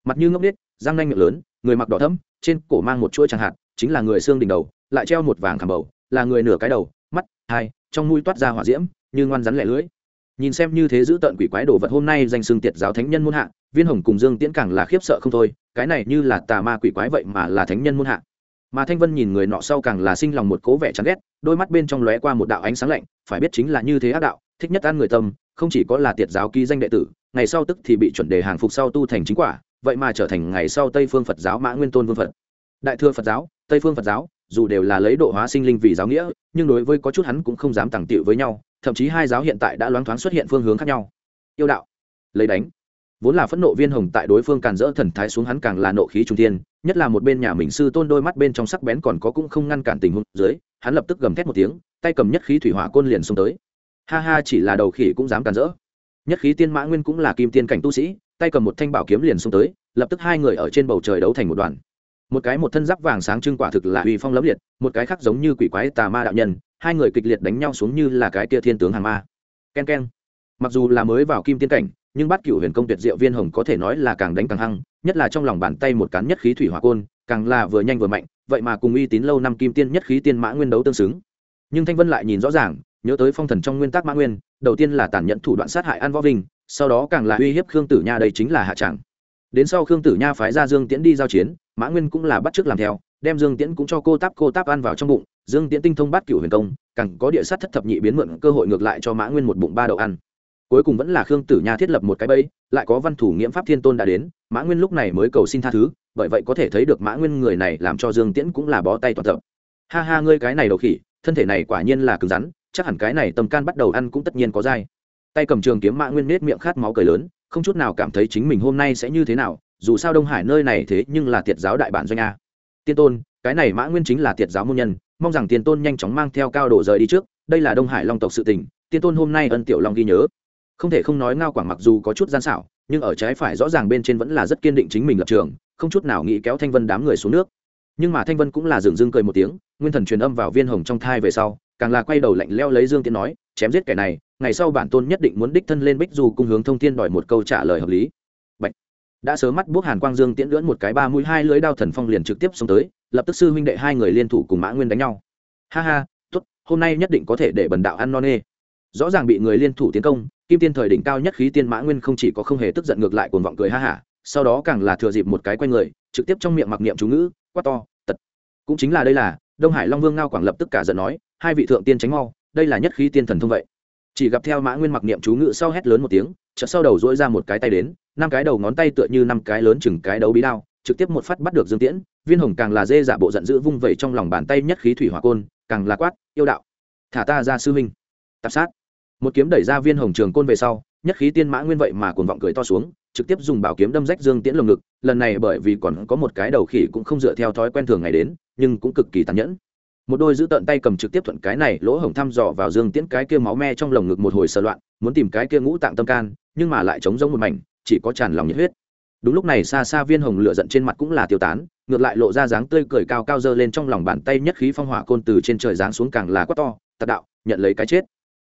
Mặt như ngốc nít răng nanh miệng lớn, người mặc đỏ thẫm, trên cổ mang một chuỗi chẳng hạt, chính là người xương đỉnh đầu, lại treo một vàng khảm bầu, là người nửa cái đầu, mắt, hai, trong mũi toát ra hỏa diễm, như ngoan rắn lẻ lưỡi. Nhìn xem như thế giữ tận quỷ quái đồ vật hôm nay danh xưng tiệt giáo thánh nhân muôn hạ, viên hồng cùng dương tiễn càng là khiếp sợ không thôi, cái này như là tà ma quỷ quái vậy mà là thánh nhân muôn hạ. Mà thanh vân nhìn người nọ sau càng là sinh lòng một cố vẻ chán ghét, đôi mắt bên trong lóe qua một đạo ánh sáng lạnh, phải biết chính là như thế ác đạo, thích nhất ăn người tâm, không chỉ có là tiệt giáo ký danh đệ tử, ngày sau tức thì bị chuẩn đề hàng phục sau tu thành chính quả vậy mà trở thành ngày sau tây phương phật giáo mã nguyên tôn vương phật. Đại thừa phật giáo, tây phương phật giáo, dù đều là lấy độ hóa sinh linh vì giáo nghĩa, nhưng đối với có chút hắn cũng không dám tàng tiệu với nhau, thậm chí hai giáo hiện tại đã loáng thoáng xuất hiện phương hướng khác nhau. Yêu đạo, lấy đánh. Vốn là phẫn nộ viên hồng tại đối phương càn rỡ thần thái xuống hắn càng là nộ khí trung thiên, nhất là một bên nhà mình sư tôn đôi mắt bên trong sắc bén còn có cũng không ngăn cản tình huống dưới, hắn lập tức gầm thét một tiếng, tay cầm nhất khí thủy hỏa côn liền xông tới. Ha ha, chỉ là đầu khỉ cũng dám càn rỡ. Nhất khí tiên mã nguyên cũng là kim tiên cảnh tu sĩ tay cầm một thanh bảo kiếm liền xông tới, lập tức hai người ở trên bầu trời đấu thành một đoàn. Một cái một thân giáp vàng sáng trưng quả thực là uy phong lẫm liệt, một cái khác giống như quỷ quái tà ma đạo nhân, hai người kịch liệt đánh nhau xuống như là cái kia thiên tướng hàng ma. Ken ken. Mặc dù là mới vào kim tiên cảnh, nhưng bát cửu huyền công tuyệt diệu viên hồng có thể nói là càng đánh càng hăng, nhất là trong lòng bàn tay một cán nhất khí thủy hỏa côn, càng là vừa nhanh vừa mạnh, vậy mà cùng uy tín lâu năm kim tiên nhất khí tiên mã nguyên đấu tương xứng. Nhưng thanh vân lại nhìn rõ ràng, nhớ tới phong thần trong nguyên tắc mã nguyên, đầu tiên là tàn nhẫn thủ đoạn sát hại an võ vinh sau đó càng là uy hiếp khương tử nha, đây chính là hạ tràng đến sau khương tử nha phái ra dương tiễn đi giao chiến, mã nguyên cũng là bắt t làm theo, đem dương tiễn cũng cho cô táp cô táp ăn vào trong bụng. Dương tiễn tinh thông bắt cửu huyền công, càng có địa sát thất thập nhị biến mượn cơ hội ngược lại cho mã nguyên một bụng ba đậu ăn. Cuối cùng vẫn là khương tử nha thiết lập một cái bẫy, lại có văn thủ nghiễm pháp thiên tôn đã đến, mã nguyên lúc này mới cầu xin tha thứ, bởi vậy có thể thấy được mã nguyên người này làm cho dương tiễn cũng là bó tay toàn thập ha ha, ngươi cái này đầu khỉ, thân thể này quả nhiên là cứng rắn, chắc hẳn cái này tầm can bắt đầu ăn cũng tất nhiên có dai tay cầm trường kiếm mã nguyên nết miệng khát máu cười lớn, không chút nào cảm thấy chính mình hôm nay sẽ như thế nào, dù sao đông hải nơi này thế nhưng là tiệt giáo đại bản doanh a. Tiên tôn, cái này mã nguyên chính là tiệt giáo môn nhân, mong rằng tiên tôn nhanh chóng mang theo cao độ rời đi trước, đây là đông hải long tộc sự tình, tiên tôn hôm nay ân tiểu long ghi nhớ. Không thể không nói ngao quảng mặc dù có chút gian xảo, nhưng ở trái phải rõ ràng bên trên vẫn là rất kiên định chính mình lập trường, không chút nào nghĩ kéo thanh vân đám người xuống nước. Nhưng mà thanh vân cũng là dừng dưng cười một tiếng, nguyên thần truyền âm vào viên hồng trong thai về sau, càng là quay đầu lạnh leo lấy dương tiến nói, chém giết kẻ này ngày sau bản tôn nhất định muốn đích thân lên bích dù cung hướng thông thiên đòi một câu trả lời hợp lý. Bạch. đã sớm mắt buốc hàn quang dương tiễn lưỡn một cái ba mũi hai lưới đao thần phong liền trực tiếp xông tới, lập tức sư huynh đệ hai người liên thủ cùng mã nguyên đánh nhau. Ha ha, tốt, hôm nay nhất định có thể để bần đạo ăn non nê. Rõ ràng bị người liên thủ tiến công, kim tiên thời đỉnh cao nhất khí tiên mã nguyên không chỉ có không hề tức giận ngược lại cuồng vọng cười ha hả sau đó càng là thừa dịp một cái q người, trực tiếp trong miệng mặc niệm chú ngữ, quát to, tật. Cũng chính là đây là, đông hải long vương ngao quảng lập tức cả giận nói, hai vị thượng tiên tránh mau, đây là nhất khí tiên thần thông vậy chỉ gặp theo mã nguyên mặc niệm chú ngự sau hét lớn một tiếng, chợt sau đầu dỗi ra một cái tay đến, năm cái đầu ngón tay tựa như năm cái lớn chừng cái đấu bí đao, trực tiếp một phát bắt được dương tiễn, viên hồng càng là dê giả bộ giận dữ vung vẩy trong lòng bàn tay nhất khí thủy hỏa côn, càng là quát, yêu đạo, thả ta ra sư huynh. Tạp sát. Một kiếm đẩy ra viên hồng trường côn về sau, nhất khí tiên mã nguyên vậy mà cuồng vọng cười to xuống, trực tiếp dùng bảo kiếm đâm rách dương tiễn lồng ngực, lần này bởi vì còn có một cái đầu khỉ cũng không dựa theo thói quen thường ngày đến, nhưng cũng cực kỳ tàn nhẫn một đôi giữ tận tay cầm trực tiếp thuận cái này, lỗ hổng thăm dò vào dương tiễn cái kia máu me trong lồng ngực một hồi sờ loạn, muốn tìm cái kia ngũ tạng tâm can, nhưng mà lại chống giống một mảnh, chỉ có tràn lòng nhiệt huyết. Đúng lúc này xa xa viên hồng lửa giận trên mặt cũng là tiêu tán, ngược lại lộ ra dáng tươi cười cao cao dơ lên trong lòng bàn tay nhất khí phong hỏa côn từ trên trời giáng xuống càng là quát to tạt đạo, nhận lấy cái chết.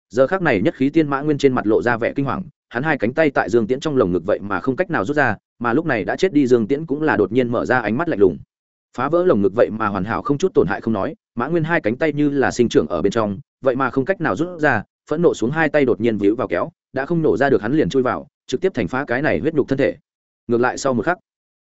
Giờ khác này nhất khí tiên mã nguyên trên mặt lộ ra vẻ kinh hoàng, hắn hai cánh tay tại dương tiễn trong lồng ngực vậy mà không cách nào rút ra, mà lúc này đã chết đi dương tiễn cũng là đột nhiên mở ra ánh mắt lạnh lùng phá vỡ lồng ngực vậy mà hoàn hảo không chút tổn hại không nói, mã nguyên hai cánh tay như là sinh trưởng ở bên trong, vậy mà không cách nào rút ra, phẫn nộ xuống hai tay đột nhiên víu vào kéo, đã không nổ ra được hắn liền chui vào, trực tiếp thành phá cái này huyết nhục thân thể. Ngược lại sau một khắc,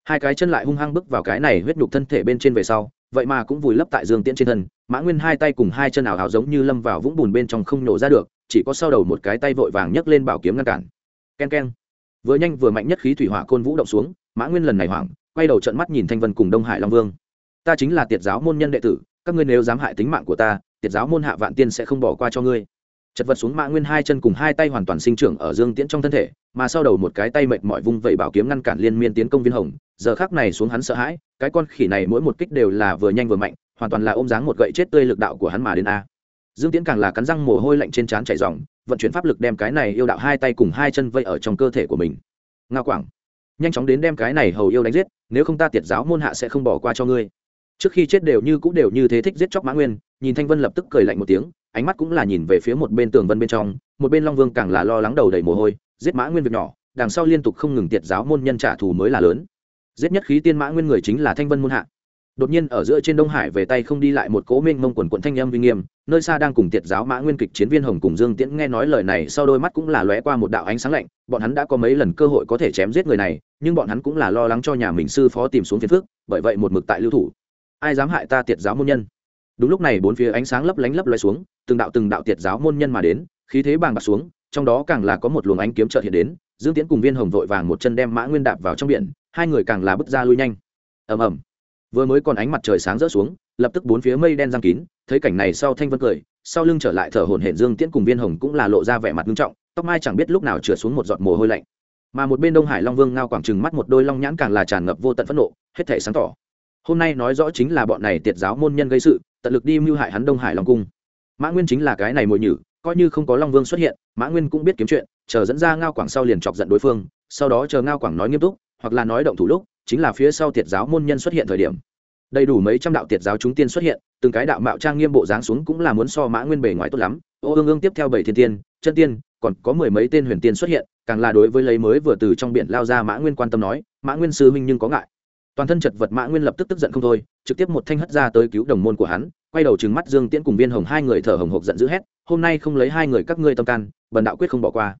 hai cái chân lại hung hăng bước vào cái này huyết nhục thân thể bên trên về sau, vậy mà cũng vùi lấp tại dương tiễn trên thân, mã nguyên hai tay cùng hai chân ảo hào giống như lâm vào vũng bùn bên trong không nổ ra được, chỉ có sau đầu một cái tay vội vàng nhấc lên bảo kiếm ngăn cản. K e n k e n vừa nhanh vừa mạnh nhất khí thủy hỏa côn vũ động xuống, mã nguyên lần này hoảng, quay đầu trận mắt nhìn thanh vân cùng đông hải long vương ta chính là tiệt giáo môn nhân đệ tử, các ngươi nếu dám hại tính mạng của ta, tiệt giáo môn hạ vạn tiên sẽ không bỏ qua cho ngươi. Chật vật xuống mạ nguyên hai chân cùng hai tay hoàn toàn sinh trưởng ở dương tiễn trong thân thể, mà sau đầu một cái tay mệt mỏi vung vẩy bảo kiếm ngăn cản liên miên tiến công viên hồng, giờ khác này xuống hắn sợ hãi, cái con khỉ này mỗi một kích đều là vừa nhanh vừa mạnh, hoàn toàn là ôm dáng một gậy chết tươi lực đạo của hắn mà đến a. Dương tiễn càng là cắn răng mồ hôi lạnh trên trán chảy dòng vận chuyển pháp lực đem cái này yêu đạo hai tay cùng hai chân vây ở trong cơ thể của mình. Nga quảng, nhanh chóng đến đem cái này hầu yêu đánh giết, nếu không ta tiệt giáo môn hạ sẽ không bỏ qua cho ngươi trước khi chết đều như cũng đều như thế thích giết chóc mã nguyên, nhìn thanh vân lập tức cười lạnh một tiếng, ánh mắt cũng là nhìn về phía một bên tường vân bên trong, một bên long vương càng là lo lắng đầu đầy mồ hôi, giết mã nguyên việc nhỏ, đằng sau liên tục không ngừng tiệt giáo môn nhân trả thù mới là lớn. Giết nhất khí tiên mã nguyên người chính là thanh vân môn hạ. Đột nhiên ở giữa trên đông hải về tay không đi lại một cố minh mông quần quận thanh âm uy nghiêm, nơi xa đang cùng tiệt giáo mã nguyên kịch chiến viên hồng cùng dương tiễn nghe nói lời này sau đôi mắt cũng là lóe qua một đạo ánh sáng lạnh, bọn hắn đã có mấy lần cơ hội có thể chém giết người này, nhưng bọn hắn cũng là lo lắng cho nhà mình sư phó tìm xuống phiền phước bởi vậy một mực tại lưu thủ ai dám hại ta tiệt giáo môn nhân? Đúng lúc này bốn phía ánh sáng lấp lánh lấp loay xuống, từng đạo từng đạo tiệt giáo môn nhân mà đến, khí thế bàng bạc xuống, trong đó càng là có một luồng ánh kiếm trợ hiện đến, dương tiễn cùng viên hồng vội vàng một chân đem mã nguyên đạp vào trong biển, hai người càng là bước ra lui nhanh. Ầm ầm. Vừa mới còn ánh mặt trời sáng rỡ xuống, lập tức bốn phía mây đen giang kín, thấy cảnh này sau thanh vân cười, sau lưng trở lại thở hổn hển dương tiễn cùng viên hồng cũng là lộ ra vẻ mặt nghiêm trọng, tóc mai chẳng biết lúc nào trượt xuống một giọt mồ hôi lạnh. Mà một bên đông hải long vương ngao quảng trừng mắt một đôi long nhãn càng là tràn ngập vô tận phẫn nộ, hết thể sáng tỏ hôm nay nói rõ chính là bọn này tiệt giáo môn nhân gây sự, tận lực đi mưu hại hắn đông hải long cung. Mã nguyên chính là cái này mồi nhử, coi như không có long vương xuất hiện, mã nguyên cũng biết kiếm chuyện, chờ dẫn ra ngao quảng sau liền chọc giận đối phương, sau đó chờ ngao quảng nói nghiêm túc, hoặc là nói động thủ lúc, chính là phía sau tiệt giáo môn nhân xuất hiện thời điểm. Đầy đủ mấy trăm đạo tiệt giáo chúng tiên xuất hiện, từng cái đạo mạo trang nghiêm bộ dáng xuống cũng là muốn so mã nguyên bề ngoài tốt lắm. Ô ương ương tiếp theo bảy thiên tiên, chân tiên, còn có mười mấy tên huyền tiên xuất hiện, càng là đối với lấy mới vừa từ trong biển lao ra mã nguyên quan tâm nói, mã nguyên sư huynh nhưng có ngại toàn thân chật vật mã nguyên lập tức tức giận không thôi, trực tiếp một thanh hất ra tới cứu đồng môn của hắn, quay đầu trừng mắt dương tiễn cùng viên hồng hai người thở hồng hộc giận dữ hét, hôm nay không lấy hai người các ngươi tâm can, bần đạo quyết không bỏ qua.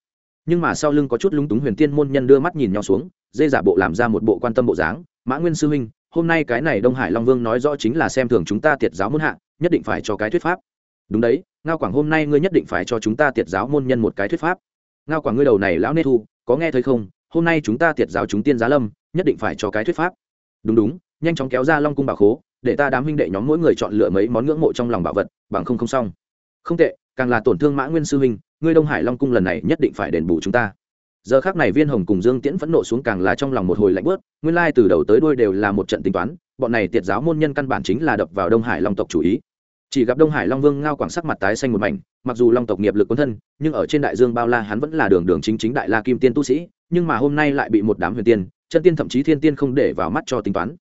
Nhưng mà sau lưng có chút lúng túng huyền tiên môn nhân đưa mắt nhìn nhau xuống, dê giả bộ làm ra một bộ quan tâm bộ dáng, mã nguyên sư huynh, hôm nay cái này đông hải long vương nói rõ chính là xem thường chúng ta tiệt giáo môn hạ, nhất định phải cho cái thuyết pháp. Đúng đấy, ngao quảng hôm nay ngươi nhất định phải cho chúng ta tiệt giáo môn nhân một cái thuyết pháp. Ngao quảng ngươi đầu này lão nê thu, có nghe thấy không? Hôm nay chúng ta tiệt giáo chúng tiên giá lâm, nhất định phải cho cái thuyết pháp đúng đúng, nhanh chóng kéo ra long cung bảo khố, để ta đám huynh đệ nhóm mỗi người chọn lựa mấy món ngưỡng mộ trong lòng bảo vật, bằng không không xong. Không tệ, càng là tổn thương mã nguyên sư huynh, ngươi đông hải long cung lần này nhất định phải đền bù chúng ta. Giờ khác này viên hồng cùng dương tiễn phẫn nộ xuống càng là trong lòng một hồi lạnh bớt, nguyên lai từ đầu tới đuôi đều là một trận tính toán, bọn này tiệt giáo môn nhân căn bản chính là đập vào đông hải long tộc chủ ý. Chỉ gặp đông hải long vương ngao quảng sắc mặt tái xanh một mảnh, mặc dù long tộc nghiệp lực quân thân, nhưng ở trên đại dương bao la hắn vẫn là đường đường chính chính đại la kim tiên tu sĩ, nhưng mà hôm nay lại bị một đám huyền tiên chân tiên thậm chí thiên tiên không để vào mắt cho tính toán.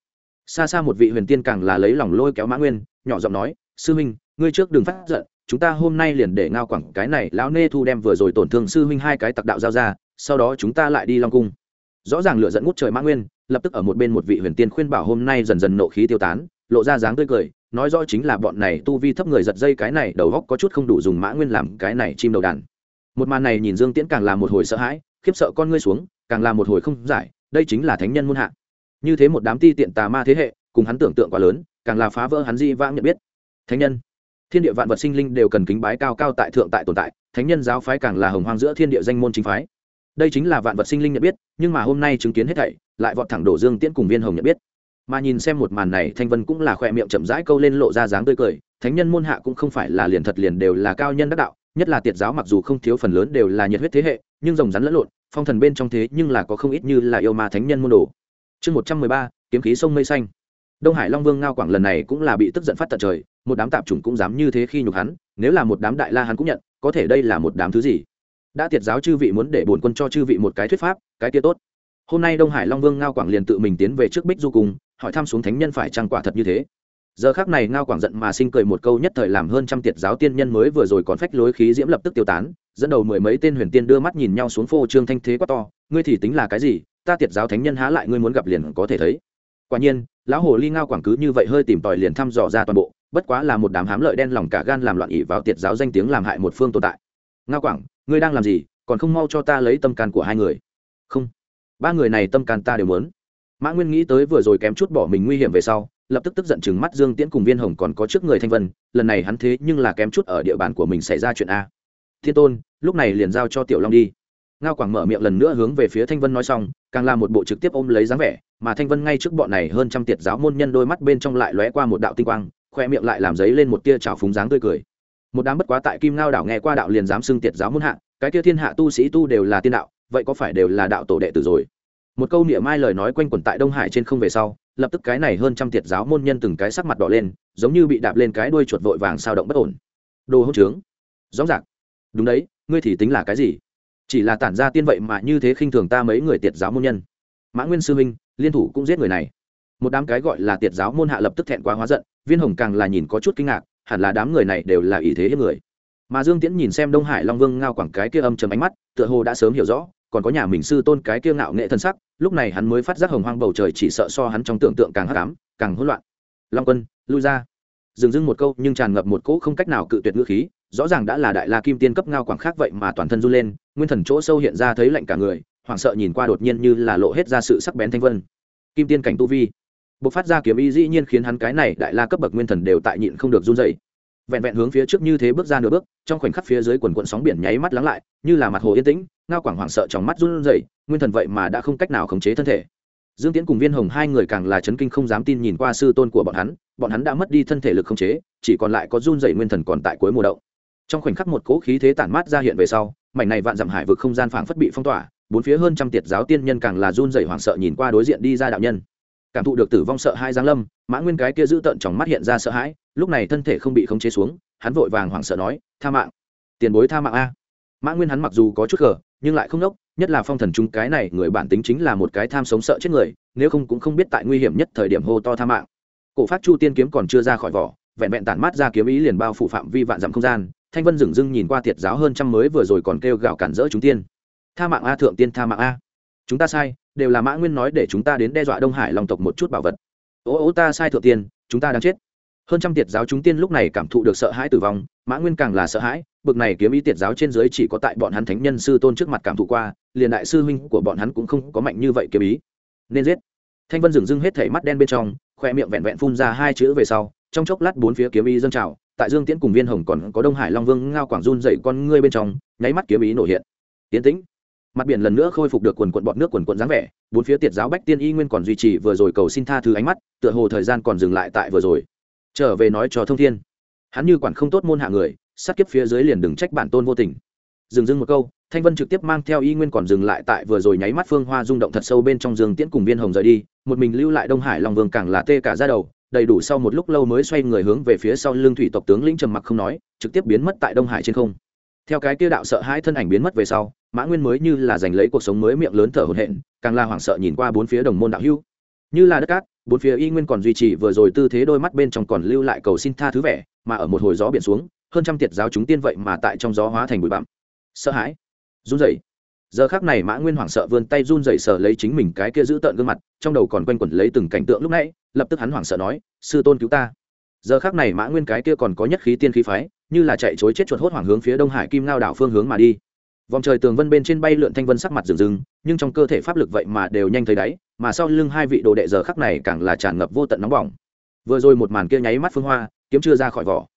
Xa xa một vị huyền tiên càng là lấy lòng lôi kéo mã nguyên, nhỏ giọng nói, sư huynh, ngươi trước đừng phát giận, chúng ta hôm nay liền để ngao quẳng cái này lão nê thu đem vừa rồi tổn thương sư huynh hai cái tặc đạo giao ra, sau đó chúng ta lại đi long cung. Rõ ràng lựa dẫn ngút trời mã nguyên, lập tức ở một bên một vị huyền tiên khuyên bảo hôm nay dần dần nộ khí tiêu tán, lộ ra dáng tươi cười, nói rõ chính là bọn này tu vi thấp người giật dây cái này đầu góc có chút không đủ dùng mã nguyên làm cái này chim đầu đàn. Một màn này nhìn dương tiễn càng là một hồi sợ hãi, khiếp sợ con ngươi xuống, càng là một hồi không giải đây chính là thánh nhân muôn hạ. Như thế một đám ti tiện tà ma thế hệ, cùng hắn tưởng tượng quá lớn, càng là phá vỡ hắn di vãng nhận biết. Thánh nhân, thiên địa vạn vật sinh linh đều cần kính bái cao cao tại thượng tại tồn tại, thánh nhân giáo phái càng là hồng hoang giữa thiên địa danh môn chính phái. Đây chính là vạn vật sinh linh nhận biết, nhưng mà hôm nay chứng kiến hết thảy, lại vọt thẳng đổ dương tiễn cùng viên hồng nhận biết. Mà nhìn xem một màn này, thanh vân cũng là khoe miệng chậm rãi câu lên lộ ra dáng tươi cười, thánh nhân môn hạ cũng không phải là liền thật liền đều là cao nhân đắc đạo, nhất là tiệt giáo mặc dù không thiếu phần lớn đều là nhiệt huyết thế hệ nhưng rồng rắn lẫn lộn, phong thần bên trong thế nhưng là có không ít như là yêu ma thánh nhân môn đồ. Chương một trăm mười ba, kiếm khí sông mây xanh. Đông hải long vương ngao quảng lần này cũng là bị tức giận phát tận trời, một đám tạp chủng cũng dám như thế khi nhục hắn, nếu là một đám đại la hắn cũng nhận, có thể đây là một đám thứ gì? Đã tiệt giáo chư vị muốn để bổn quân cho chư vị một cái thuyết pháp, cái kia tốt. Hôm nay đông hải long vương ngao quảng liền tự mình tiến về trước bích du cùng hỏi thăm xuống thánh nhân phải trăng quả thật như thế. Giờ khác này ngao quảng giận mà sinh cười một câu nhất thời làm hơn trăm tiệt giáo tiên nhân mới vừa rồi còn phách lối khí diễm lập tức tiêu tán dẫn đầu mười mấy tên huyền tiên đưa mắt nhìn nhau xuống phô trương thanh thế quá to, ngươi thì tính là cái gì, ta tiệt giáo thánh nhân há lại ngươi muốn gặp liền có thể thấy. Quả nhiên, lão hồ ly ngao quảng cứ như vậy hơi tìm tòi liền thăm dò ra toàn bộ, bất quá là một đám hám lợi đen lòng cả gan làm loạn ỉ vào tiệt giáo danh tiếng làm hại một phương tồn tại. Ngao quảng, ngươi đang làm gì, còn không mau cho ta lấy tâm can của hai người? Không. Ba người này tâm can ta đều muốn. Mã nguyên nghĩ tới vừa rồi kém chút bỏ mình nguy hiểm về sau, lập tức tức giận chừng mắt dương tiễn cùng viên hồng còn có trước người thanh vân, lần này hắn thế nhưng là kém chút ở địa bàn của mình xảy ra chuyện a thiên tôn, lúc này liền giao cho tiểu long đi. Ngao quảng mở miệng lần nữa hướng về phía thanh vân nói xong, càng là một bộ trực tiếp ôm lấy dáng vẻ, mà thanh vân ngay trước bọn này hơn trăm tiệt giáo môn nhân đôi mắt bên trong lại lóe qua một đạo tinh quang, khoe miệng lại làm giấy lên một tia trào phúng dáng tươi cười. Một đám bất quá tại kim ngao đảo nghe qua đạo liền dám xưng tiệt giáo môn hạ, cái tia thiên hạ tu sĩ tu đều là tiên đạo, vậy có phải đều là đạo tổ đệ tử rồi? Một câu niệm mai lời nói quanh quẩn tại đông hải trên không về sau, lập tức cái này hơn trăm tiệt giáo môn nhân từng cái sắc mặt đỏ lên, giống như bị đạp lên cái đuôi chuột vội vàng sao động bất ổn. Đồ hỗn trướng. Rõ ràng đúng đấy ngươi thì tính là cái gì? Chỉ là tản ra tiên vậy mà như thế khinh thường ta mấy người tiệt giáo môn nhân. Mã nguyên sư huynh, liên thủ cũng giết người này. Một đám cái gọi là tiệt giáo môn hạ lập tức thẹn quá hóa giận viên hồng càng là nhìn có chút kinh ngạc hẳn là đám người này đều là ý thế hiếp người. Mà dương tiễn nhìn xem đông hải long vương ngao quảng cái kia âm chầm ánh mắt tựa hồ đã sớm hiểu rõ còn có nhà mình sư tôn cái kia ngạo nghệ thân sắc lúc này hắn mới phát giác hồng hoang bầu trời chỉ sợ so hắn trong tưởng tượng càng hắc ám càng hỗn loạn. Long quân lui ra. Dừng dưng một câu nhưng tràn ngập một cỗ không cách nào cự tuyệt ngữ khí rõ ràng đã là đại la kim tiên cấp ngao quảng khác vậy mà toàn thân run lên, nguyên thần chỗ sâu hiện ra thấy lạnh cả người, hoảng sợ nhìn qua đột nhiên như là lộ hết ra sự sắc bén thanh vân. Kim tiên cảnh tu vi. Bộc phát ra kiếm ý dĩ nhiên khiến hắn cái này đại la cấp bậc nguyên thần đều tại nhịn không được run dậy vẹn vẹn hướng phía trước như thế bước ra nửa bước, trong khoảnh khắc phía dưới quần quận sóng biển nháy mắt lắng lại, như là mặt hồ yên tĩnh, ngao quảng hoảng sợ trong mắt run rẩy, nguyên thần vậy mà đã không cách nào khống chế thân thể. Dương tiễn cùng viên hồng hai người càng là chấn kinh không dám tin nhìn qua sư tôn của bọn hắn bọn hắn đã mất đi thân thể lực khống chế, chỉ còn lại có run rẩy nguyên thần còn tại cuối mùa động trong khoảnh khắc một cỗ khí thế tản mát ra hiện về sau mảnh này vạn dặm hải vực không gian phảng phất bị phong tỏa bốn phía hơn trăm tiệt giáo tiên nhân càng là run rẩy hoảng sợ nhìn qua đối diện đi ra đạo nhân. Cảm thụ được tử vong sợ hai giáng lâm mã nguyên cái kia giữ tận trong mắt hiện ra sợ hãi lúc này thân thể không bị khống chế xuống hắn vội vàng hoảng sợ nói tha mạng tiền bối tha mạng a. Mã nguyên hắn mặc dù có chút gờ nhưng lại không nốc, nhất là phong thần chúng cái này người bản tính chính là một cái tham sống sợ chết người nếu không cũng không biết tại nguy hiểm nhất thời điểm hô to tha mạng. Cổ phát chu tiên kiếm còn chưa ra khỏi vỏ vẹn vẹn tản mát ra kiếm ý liền bao phủ phạm vi vạn dặm không gian thanh vân dừng dưng nhìn qua thiệt giáo hơn trăm mới vừa rồi còn kêu gào cản rỡ chúng tiên. Tha mạng a, thượng tiên tha mạng a. Chúng ta sai, đều là mã nguyên nói để chúng ta đến đe dọa đông hải lòng tộc một chút bảo vật. Ô ô, ta sai thượng tiên, chúng ta đang chết. Hơn trăm tiệt giáo chúng tiên lúc này cảm thụ được sợ hãi tử vong, mã nguyên càng là sợ hãi, bực này kiếm ý tiệt giáo trên dưới chỉ có tại bọn hắn thánh nhân sư tôn trước mặt cảm thụ qua, liền đại sư huynh của bọn hắn cũng không có mạnh như vậy kiếm ý. Nên giết. Thanh vân dừng dưng hết thể mắt đen bên trong, khoe miệng vẹn vẹn phun ra hai chữ về sau, trong chốc lát bốn phía kiếm ý dâng trào tại dương tiễn cùng viên hồng còn có đông hải long vương ngao quảng run dậy con ngươi bên trong, nháy mắt kiếm ý nổ hiện. Tiến tĩnh. Mặt biển lần nữa khôi phục được quần quận bọt nước quần quận dáng vẻ, bốn phía tiệt giáo bách tiên y nguyên còn duy trì vừa rồi cầu xin tha thứ ánh mắt, tựa hồ thời gian còn dừng lại tại vừa rồi. Trở về nói cho thông thiên. Hắn như quản không tốt môn hạ người, sát kiếp phía dưới liền đừng trách bản tôn vô tình. Dừng dưng một câu, thanh vân trực tiếp mang theo y nguyên còn dừng lại tại vừa rồi nháy mắt phương hoa rung động thật sâu bên trong giường tiễn cùng viên hồng rời đi, một mình lưu lại đông hải long vương càng là tê cả ra đầu đầy đủ sau một lúc lâu mới xoay người hướng về phía sau lưng thủy tộc tướng lĩnh trầm mặc không nói, trực tiếp biến mất tại đông hải trên không. Theo cái kia đạo sợ hai thân ảnh biến mất về sau, mã nguyên mới như là giành lấy cuộc sống mới miệng lớn thở hổn hển, càng là hoảng sợ nhìn qua bốn phía đồng môn đạo hưu như là đất cát, bốn phía y nguyên còn duy trì vừa rồi tư thế đôi mắt bên trong còn lưu lại cầu xin tha thứ vẻ, mà ở một hồi gió biển xuống, hơn trăm tiệt giáo chúng tiên vậy mà tại trong gió hóa thành bụi bặm. Sợ hãi, run rẩy. Giờ khác này mã nguyên hoảng sợ vươn tay run rẩy sờ lấy chính mình cái kia giữ tợn gương mặt, trong đầu còn quanh quẩn lấy từng cảnh tượng lúc nãy lập tức hắn hoảng sợ nói, sư tôn cứu ta. Giờ khác này mã nguyên cái kia còn có nhất khí tiên khí phái, như là chạy chối chết chuột hốt hoảng hướng phía đông hải kim ngao đảo phương hướng mà đi. Vòng trời tường vân bên trên bay lượn thanh vân sắc mặt rừng rừng, nhưng trong cơ thể pháp lực vậy mà đều nhanh thấy đáy, mà sau lưng hai vị đồ đệ giờ khắc này càng là tràn ngập vô tận nóng bỏng. Vừa rồi một màn kia nháy mắt phương hoa, kiếm chưa ra khỏi vỏ.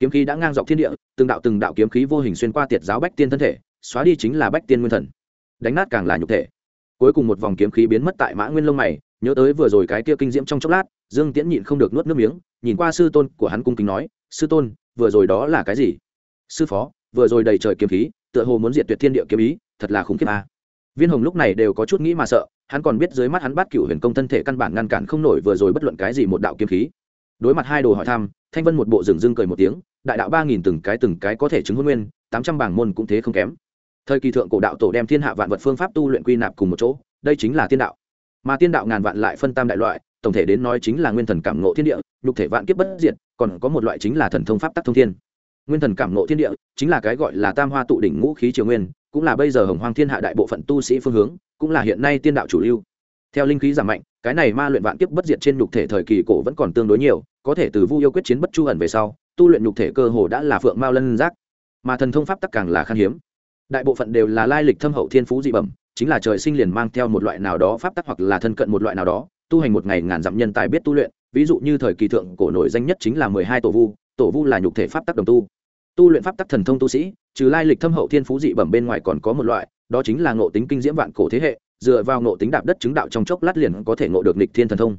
Kiếm khí đã ngang dọc thiên địa, từng đạo từng đạo kiếm khí vô hình xuyên qua tiệt giáo bách tiên thân thể, xóa đi chính là bách tiên nguyên thần. Đánh nát càng là nhục thể. Cuối cùng một vòng kiếm khí biến mất tại mã nguyên lông mày nhớ tới vừa rồi cái kia kinh diễm trong chốc lát, dương tiễn nhịn không được nuốt nước miếng, nhìn qua sư tôn của hắn cung kính nói, sư tôn, vừa rồi đó là cái gì? Sư phó, vừa rồi đầy trời kiếm khí, tựa hồ muốn diệt tuyệt thiên địa kiếm ý, thật là khủng khiếp a. Viên hồng lúc này đều có chút nghĩ mà sợ, hắn còn biết dưới mắt hắn bắt cựu huyền công thân thể căn bản ngăn cản không nổi vừa rồi bất luận cái gì một đạo kiếm khí. Đối mặt hai đồ hỏi thăm, thanh vân một bộ rừng rưng cười một tiếng, đại đạo ba nghìn từng cái từng cái có thể chứng hôn nguyên, tám trăm bảng môn cũng thế không kém. Thời kỳ thượng cổ đạo tổ đem thiên hạ vạn vật phương pháp tu luyện quy nạp cùng một chỗ, đây chính là tiên đạo mà tiên đạo ngàn vạn lại phân tam đại loại, tổng thể đến nói chính là nguyên thần cảm ngộ thiên địa, nhục thể vạn kiếp bất diệt, còn có một loại chính là thần thông pháp tắc thông thiên. Nguyên thần cảm ngộ thiên địa chính là cái gọi là tam hoa tụ đỉnh ngũ khí triều nguyên, cũng là bây giờ hồng hoang thiên hạ đại bộ phận tu sĩ phương hướng, cũng là hiện nay tiên đạo chủ lưu. Theo linh khí giảm mạnh, cái này ma luyện vạn kiếp bất diệt trên nhục thể thời kỳ cổ vẫn còn tương đối nhiều, có thể từ vu yêu quyết chiến bất chu ẩn về sau, tu luyện nhục thể cơ hồ đã là phượng mao lân giác. Mà thần thông pháp tắc càng là khan hiếm. Đại bộ phận đều là lai lịch thâm hậu thiên phú dị bẩm chính là trời sinh liền mang theo một loại nào đó pháp tắc hoặc là thân cận một loại nào đó, tu hành một ngày ngàn dặm nhân tài biết tu luyện, ví dụ như thời kỳ thượng cổ nổi danh nhất chính là mười hai tổ vu tổ vu là nhục thể pháp tắc đồng tu. Tu luyện pháp tắc thần thông tu sĩ, trừ lai lịch thâm hậu thiên phú dị bẩm bên ngoài còn có một loại, đó chính là ngộ tính kinh diễm vạn cổ thế hệ, dựa vào ngộ tính đạp đất chứng đạo trong chốc lát liền có thể ngộ được nịch thiên thần thông.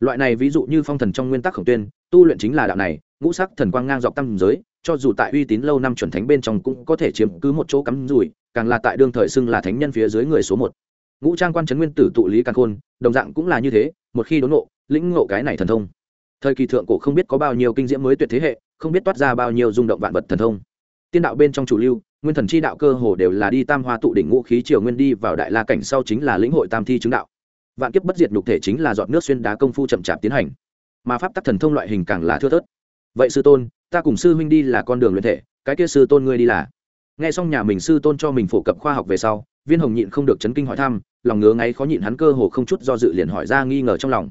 Loại này ví dụ như phong thần trong nguyên tắc khổng tuyên, tu luyện chính là đạo này, ngũ sắc thần quang ngang dọc tam giới cho dù tại uy tín lâu năm chuẩn thánh bên trong cũng có thể chiếm cứ một chỗ cắm rủi, càng là tại đương thời xưng là thánh nhân phía dưới người số một. Ngũ trang quan trấn nguyên tử tụ lý càng khôn, đồng dạng cũng là như thế, một khi đốn ngộ, lĩnh ngộ cái này thần thông. Thời kỳ thượng cổ không biết có bao nhiêu kinh diễm mới tuyệt thế hệ, không biết toát ra bao nhiêu rung động vạn vật thần thông. Tiên đạo bên trong chủ lưu, nguyên thần chi đạo cơ hồ đều là đi tam hoa tụ đỉnh ngũ khí triều nguyên đi vào đại la cảnh sau chính là lĩnh hội tam thi chứng đạo. Vạn kiếp bất diệt nhục thể chính là giọt nước xuyên đá công phu chậm chạp tiến hành. Mà pháp tắc thần thông loại hình càng là thưa thớt. Vậy sư tôn ta cùng sư huynh đi là con đường luyện thể, cái kia sư tôn ngươi đi là. Nghe xong nhà mình sư tôn cho mình phổ cập khoa học về sau, viên hồng nhịn không được chấn kinh hỏi thăm, lòng ngứa ngáy khó nhịn hắn cơ hồ không chút do dự liền hỏi ra nghi ngờ trong lòng.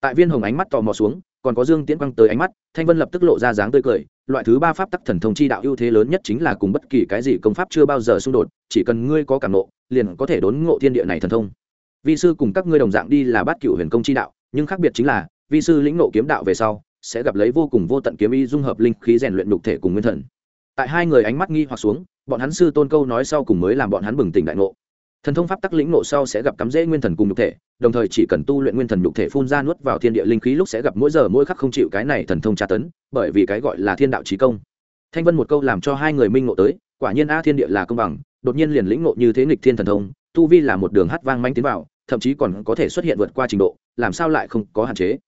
Tại viên hồng ánh mắt tò mò xuống, còn có dương tiễn quăng tới ánh mắt, thanh vân lập tức lộ ra dáng tươi cười, loại thứ ba pháp tắc thần thông chi đạo ưu thế lớn nhất chính là cùng bất kỳ cái gì công pháp chưa bao giờ xung đột, chỉ cần ngươi có cảm ngộ, liền có thể đốn ngộ thiên địa này thần thông. Vi sư cùng các ngươi đồng dạng đi là bát cựu huyền công chi đạo, nhưng khác biệt chính là, vi sư lĩnh ngộ kiếm đạo về sau sẽ gặp lấy vô cùng vô tận kiếm ý dung hợp linh khí rèn luyện nhục thể cùng nguyên thần. Tại hai người ánh mắt nghi hoặc xuống, bọn hắn sư tôn câu nói sau cùng mới làm bọn hắn bừng tỉnh đại ngộ. Thần thông pháp tắc lĩnh ngộ sau sẽ gặp cắm rễ nguyên thần cùng nhục thể, đồng thời chỉ cần tu luyện nguyên thần nhục thể phun ra nuốt vào thiên địa linh khí lúc sẽ gặp mỗi giờ mỗi khắc không chịu cái này thần thông tra tấn, bởi vì cái gọi là thiên đạo trí công. Thanh vân một câu làm cho hai người minh ngộ tới, quả nhiên a thiên địa là công bằng, đột nhiên liền lĩnh ngộ như thế nghịch thiên thần thông, tu vi là một đường hát vang manh tiến vào, thậm chí còn có thể xuất hiện vượt qua trình độ, làm sao lại không có hạn chế?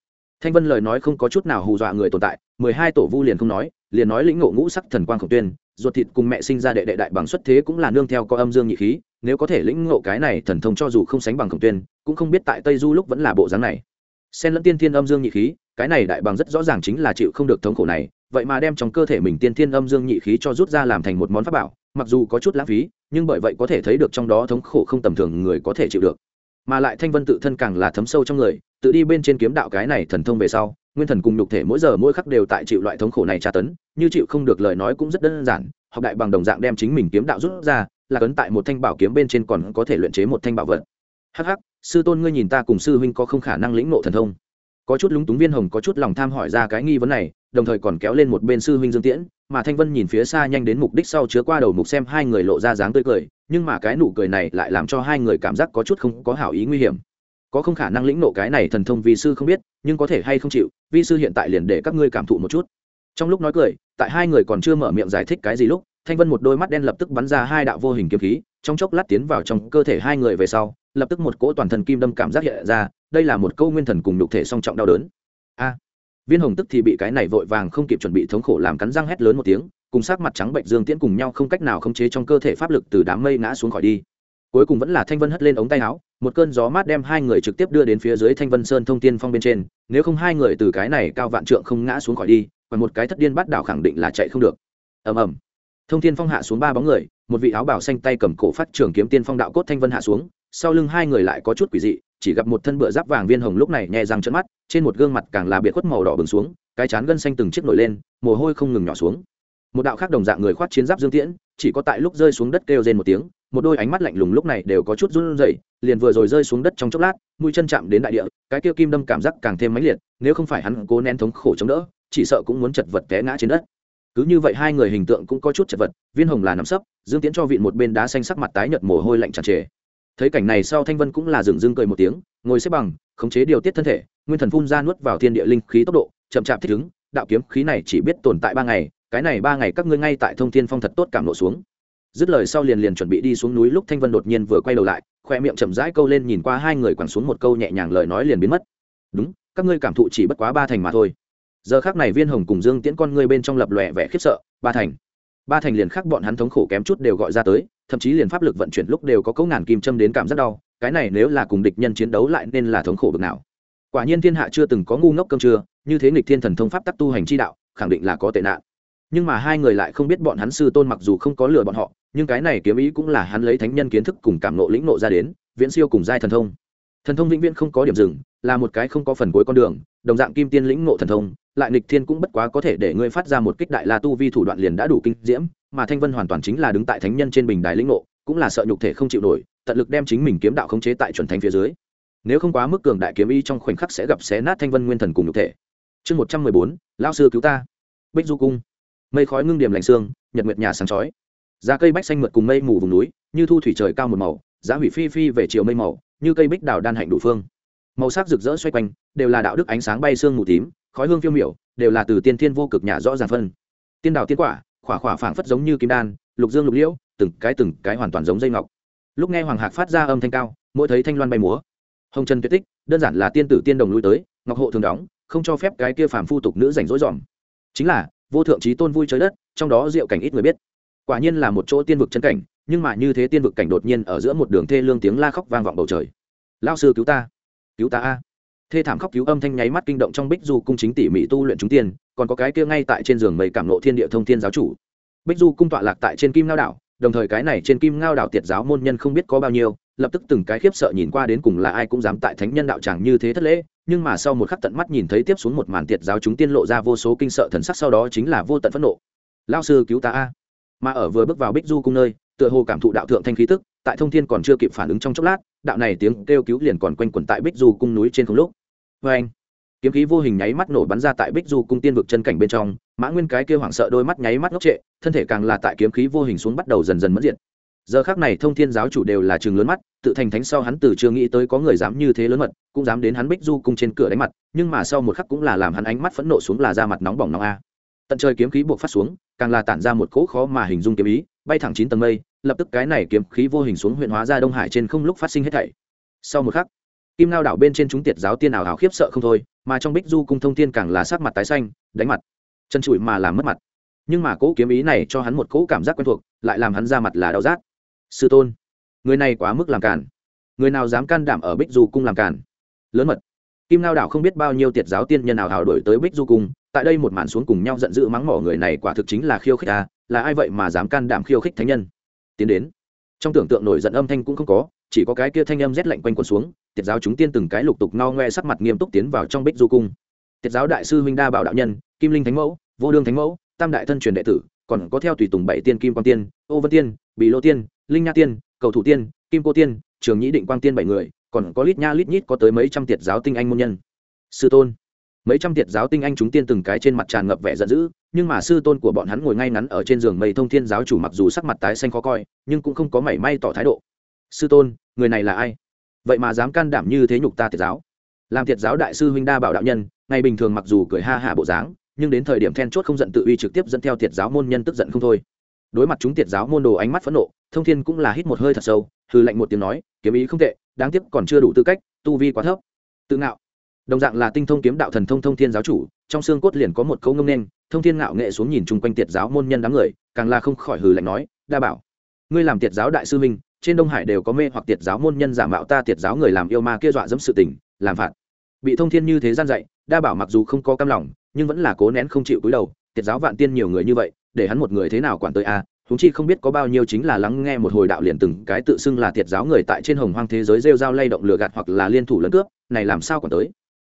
Thanh vân lời nói không có chút nào hù dọa người tồn tại, mười hai tổ vu liền không nói, liền nói lĩnh ngộ ngũ sắc thần quang khổng tuyên, ruột thịt cùng mẹ sinh ra đệ đệ đại bằng xuất thế cũng là nương theo có âm dương nhị khí, nếu có thể lĩnh ngộ cái này thần thông cho dù không sánh bằng khổng tuyên, cũng không biết tại tây du lúc vẫn là bộ dáng này. Xen lẫn tiên thiên âm dương nhị khí, cái này đại bằng rất rõ ràng chính là chịu không được thống khổ này, vậy mà đem trong cơ thể mình tiên thiên âm dương nhị khí cho rút ra làm thành một món pháp bảo, mặc dù có chút lãng phí, nhưng bởi vậy có thể thấy được trong đó thống khổ không tầm thường người có thể chịu được mà lại thanh vân tự thân càng là thấm sâu trong người, tự đi bên trên kiếm đạo cái này thần thông về sau, nguyên thần cùng nhục thể mỗi giờ mỗi khắc đều tại chịu loại thống khổ này tra tấn, như chịu không được lời nói cũng rất đơn giản, học đại bằng đồng dạng đem chính mình kiếm đạo rút ra, là cấn tại một thanh bảo kiếm bên trên còn có thể luyện chế một thanh bảo vật. Hh sư tôn ngươi nhìn ta cùng sư huynh có không khả năng lĩnh nộ thần thông? Có chút lúng túng viên hồng có chút lòng tham hỏi ra cái nghi vấn này đồng thời còn kéo lên một bên sư huynh dương tiễn, mà thanh vân nhìn phía xa nhanh đến mục đích sau chứa qua đầu mục xem hai người lộ ra dáng tươi cười, nhưng mà cái nụ cười này lại làm cho hai người cảm giác có chút không có hảo ý nguy hiểm. Có không khả năng lĩnh nộ cái này thần thông vi sư không biết, nhưng có thể hay không chịu, vi sư hiện tại liền để các ngươi cảm thụ một chút. Trong lúc nói cười, tại hai người còn chưa mở miệng giải thích cái gì lúc, thanh vân một đôi mắt đen lập tức bắn ra hai đạo vô hình kiếm khí, trong chốc lát tiến vào trong cơ thể hai người về sau, lập tức một cỗ toàn thân kim đâm cảm giác hiện ra, đây là một câu nguyên thần cùng nhục thể song trọng đau đớn. A! Viên hồng tức thì bị cái này vội vàng không kịp chuẩn bị thống khổ làm cắn răng hét lớn một tiếng, cùng sát mặt trắng bệnh dương tiễn cùng nhau không cách nào khống chế trong cơ thể pháp lực từ đám mây ngã xuống khỏi đi. Cuối cùng vẫn là thanh vân hất lên ống tay áo, một cơn gió mát đem hai người trực tiếp đưa đến phía dưới thanh vân sơn thông tiên phong bên trên, nếu không hai người từ cái này cao vạn trượng không ngã xuống khỏi đi, còn một cái thất điên bắt đảo khẳng định là chạy không được. Ầm ầm. Thông tiên phong hạ xuống ba bóng người, một vị áo bảo xanh tay cầm cổ phát trường kiếm tiên phong đạo cốt thanh vân hạ xuống, sau lưng hai người lại có chút quỷ dị chỉ gặp một thân bựa giáp vàng viên hồng lúc này nhẹ răng trợn mắt, trên một gương mặt càng là biệt khuất màu đỏ bừng xuống, cái chán gân xanh từng chiếc nổi lên, mồ hôi không ngừng nhỏ xuống. Một đạo khác đồng dạng người khoát chiến giáp dương tiễn, chỉ có tại lúc rơi xuống đất kêu rên một tiếng, một đôi ánh mắt lạnh lùng lúc này đều có chút run rẩy, liền vừa rồi rơi xuống đất trong chốc lát, mũi chân chạm đến đại địa, cái kia kim đâm cảm giác càng thêm mãnh liệt, nếu không phải hắn cố nén thống khổ chống đỡ, chỉ sợ cũng muốn chật vật té ngã trên đất. Cứ như vậy hai người hình tượng cũng có chút chật vật, viên hồng là nắm sấp, dương tiễn cho vịn một bên đá xanh sắc mặt tái nhợt mồ hôi lạnh tràn trề thấy cảnh này sau thanh vân cũng là dừng dưng cười một tiếng, ngồi xếp bằng, khống chế điều tiết thân thể, nguyên thần phun ra nuốt vào thiên địa linh khí tốc độ, chậm chạp thích ứng, đạo kiếm khí này chỉ biết tồn tại ba ngày, cái này ba ngày các ngươi ngay tại thông thiên phong thật tốt cảm nộ xuống. Dứt lời sau liền liền chuẩn bị đi xuống núi lúc thanh vân đột nhiên vừa quay đầu lại, khoe miệng chậm rãi câu lên nhìn qua hai người quẳng xuống một câu nhẹ nhàng lời nói liền biến mất. Đúng, các ngươi cảm thụ chỉ bất quá ba thành mà thôi. Giờ khác này viên hồng cùng dương tiễn con ngươi bên trong lập lòe vẻ khiếp sợ, ba thành. Ba thành liền khác bọn hắn thống khổ kém chút đều gọi ra tới thậm chí liền pháp lực vận chuyển lúc đều có cấu ngàn kim châm đến cảm giác đau, cái này nếu là cùng địch nhân chiến đấu lại nên là thống khổ bực nào. Quả nhiên thiên hạ chưa từng có ngu ngốc cơm chưa như thế nghịch thiên thần thông pháp tắc tu hành chi đạo, khẳng định là có tệ nạn. Nhưng mà hai người lại không biết bọn hắn sư tôn mặc dù không có lừa bọn họ, nhưng cái này kiếm ý cũng là hắn lấy thánh nhân kiến thức cùng cảm nộ lĩnh nộ ra đến, viễn siêu cùng giai thần thông. Thần thông vĩnh viễn không có điểm dừng, là một cái không có phần cuối con đường, đồng dạng kim tiên lĩnh nộ thần thông, lại nghịch thiên cũng bất quá có thể để ngươi phát ra một kích đại la tu vi thủ đoạn liền đã đủ kinh diễm mà thanh vân hoàn toàn chính là đứng tại thánh nhân trên bình đài lĩnh nộ cũng là sợ nhục thể không chịu nổi, tận lực đem chính mình kiếm đạo khống chế tại chuẩn thánh phía dưới. Nếu không quá mức cường đại kiếm y trong khoảnh khắc sẽ gặp xé nát thanh vân nguyên thần cùng nhục thể. Chương một trăm mười bốn lao sư cứu ta. Bích du cung. Mây khói ngưng điểm lạnh xương, nhật nguyệt nhà sáng chói. Giá cây bách xanh mượt cùng mây mù vùng núi, như thu thủy trời cao một màu, giá hủy phi phi về chiều mây màu, như cây bích đào đan hạnh đủ phương. Màu sắc rực rỡ xoay quanh, đều là đạo đức ánh sáng bay sương mù tím, khói hương phiêu miểu, đều là từ tiên thiên vô cực nhà rõ ràng phân. Tiên đào tiên quả khỏa khỏa phảng phất giống như kim đan, lục dương lục liễu, từng cái từng cái hoàn toàn giống dây ngọc. Lúc nghe hoàng hạc phát ra âm thanh cao, mỗi thấy thanh loan bay múa. Hồng trần tuyệt tích, đơn giản là tiên tử tiên đồng lui tới, ngọc hộ thường đóng, không cho phép cái kia phàm phu tục nữ rảnh rỗi dòm. Chính là, vô thượng trí tôn vui chơi đất, trong đó diệu cảnh ít người biết. Quả nhiên là một chỗ tiên vực chân cảnh, nhưng mà như thế tiên vực cảnh đột nhiên ở giữa một đường thê lương tiếng la khóc vang vọng bầu trời. Lao sư cứu ta. Cứu ta a. Thê thảm khóc cứu âm thanh nháy mắt kinh động trong bích du cung chính tỉ mỉ tu luyện chúng tiên còn có cái kia ngay tại trên giường mây cảm nộ thiên địa thông thiên giáo chủ. Bích du cung tọa lạc tại trên kim ngao đảo, đồng thời cái này trên kim ngao đảo tiệt giáo môn nhân không biết có bao nhiêu, lập tức từng cái khiếp sợ nhìn qua đến cùng là ai cũng dám tại thánh nhân đạo tràng như thế thất lễ, nhưng mà sau một khắc tận mắt nhìn thấy tiếp xuống một màn tiệt giáo chúng tiên lộ ra vô số kinh sợ thần sắc sau đó chính là vô tận phẫn nộ. Lao sư cứu ta a. Mà ở vừa bước vào bích du cung nơi, tựa hồ cảm thụ đạo thượng thanh khí tức, tại thông thiên còn chưa kịp phản ứng trong chốc lát, đạo này tiếng kêu cứu liền còn quanh quẩn tại bích du cung núi trên không lúc. Vê anh kiếm khí vô hình nháy mắt nổ bắn ra tại bích du cung tiên vực chân cảnh bên trong, mã nguyên cái kêu hoảng sợ đôi mắt nháy mắt ngốc trệ, thân thể càng là tại kiếm khí vô hình xuống bắt đầu dần dần mất diện. Giờ khác này thông thiên giáo chủ đều là trường lớn mắt, tự thành thánh sau hắn từ chưa nghĩ tới có người dám như thế lớn mật, cũng dám đến hắn bích du cung trên cửa đánh mặt, nhưng mà sau một khắc cũng là làm hắn ánh mắt phẫn nộ xuống là ra mặt nóng bỏng nóng a. Tận trời kiếm khí buộc phát xuống, càng là tản ra một cỗ khó mà hình dung kiếm ý, bay thẳng chín tầng mây, lập tức cái này kiếm khí vô hình xuống huyện hóa ra đông hải trên không lúc phát sinh hết thảy. Sau một khắc, kim lao đảo bên trên chúng tiệt giáo tiên ảo hào khiếp sợ không thôi mà trong bích du cung thông Thiên càng là sắc mặt tái xanh, đánh mặt. Chân trụi mà làm mất mặt. Nhưng mà cỗ kiếm ý này cho hắn một cỗ cảm giác quen thuộc, lại làm hắn ra mặt là đau rát. Sư tôn, người này quá mức làm cản người nào dám can đảm ở bích du cung làm cản lớn mật. Kim lao đảo không biết bao nhiêu tiệt giáo tiên nhân nào hào đổi tới bích du cung, tại đây một màn xuống cùng nhau giận dữ mắng mỏ người này quả thực chính là khiêu khích ta là ai vậy mà dám can đảm khiêu khích thánh nhân? Tiến đến. Trong tưởng tượng nổi giận âm thanh cũng không có chỉ có cái kia thanh âm rét lạnh quanh quần xuống tiết giáo chúng tiên từng cái lục tục no ngoe sắc mặt nghiêm túc tiến vào trong bích du cung. Tiết giáo đại sư huynh đa bảo đạo nhân, kim linh thánh mẫu, vô đương thánh mẫu, tam đại thân truyền đệ tử, còn có theo tùy tùng bảy tiên kim quang tiên, ô vân tiên, bì lô tiên, linh nha tiên, cầu thủ tiên, kim cô tiên, trường nhĩ định quang tiên bảy người, còn có lít nha lít nhít có tới mấy trăm tiệt giáo tinh anh môn nhân. Sư tôn. Mấy trăm tiệt giáo tinh anh chúng tiên từng cái trên mặt tràn ngập vẻ giận dữ, nhưng mà sư tôn của bọn hắn ngồi ngay ngắn ở trên giường mây thông thiên giáo chủ mặc dù sắc mặt tái xanh khó coi, nhưng cũng không có mảy may tỏ thái độ sư tôn, người này là ai? Vậy mà dám can đảm như thế nhục ta thiệt giáo. Làm thiệt giáo đại sư huynh đa bảo đạo nhân, ngày bình thường mặc dù cười ha hạ bộ dáng, nhưng đến thời điểm then chốt không giận tự uy trực tiếp dẫn theo thiệt giáo môn nhân tức giận không thôi. Đối mặt chúng thiệt giáo môn đồ ánh mắt phẫn nộ, thông thiên cũng là hít một hơi thật sâu hư lạnh một tiếng nói, kiếm ý không tệ, đáng tiếc còn chưa đủ tư cách, tu vi quá thấp. Tự ngạo. Đồng dạng là tinh thông kiếm đạo thần thông thông thiên giáo chủ, trong xương cốt liền có một câu ngông nên, thông thiên ngạo nghệ xuống nhìn chung quanh tiệt giáo môn nhân đám người, càng là không khỏi hừ lạnh nói, đa bảo, ngươi làm tiệt giáo đại sư minh trên đông hải đều có mê hoặc tiệt giáo môn nhân giả mạo ta tiệt giáo người làm yêu ma kia dọa dẫm sự tình, làm phạt. Bị thông thiên như thế gian dạy, đa bảo mặc dù không có cam lòng, nhưng vẫn là cố nén không chịu cúi đầu, tiệt giáo vạn tiên nhiều người như vậy, để hắn một người thế nào quản tới a chúng chi không biết có bao nhiêu chính là lắng nghe một hồi đạo liền từng cái tự xưng là thiệt giáo người tại trên hồng hoang thế giới rêu dao lay động lừa gạt hoặc là liên thủ lẫn cướp, này làm sao còn tới?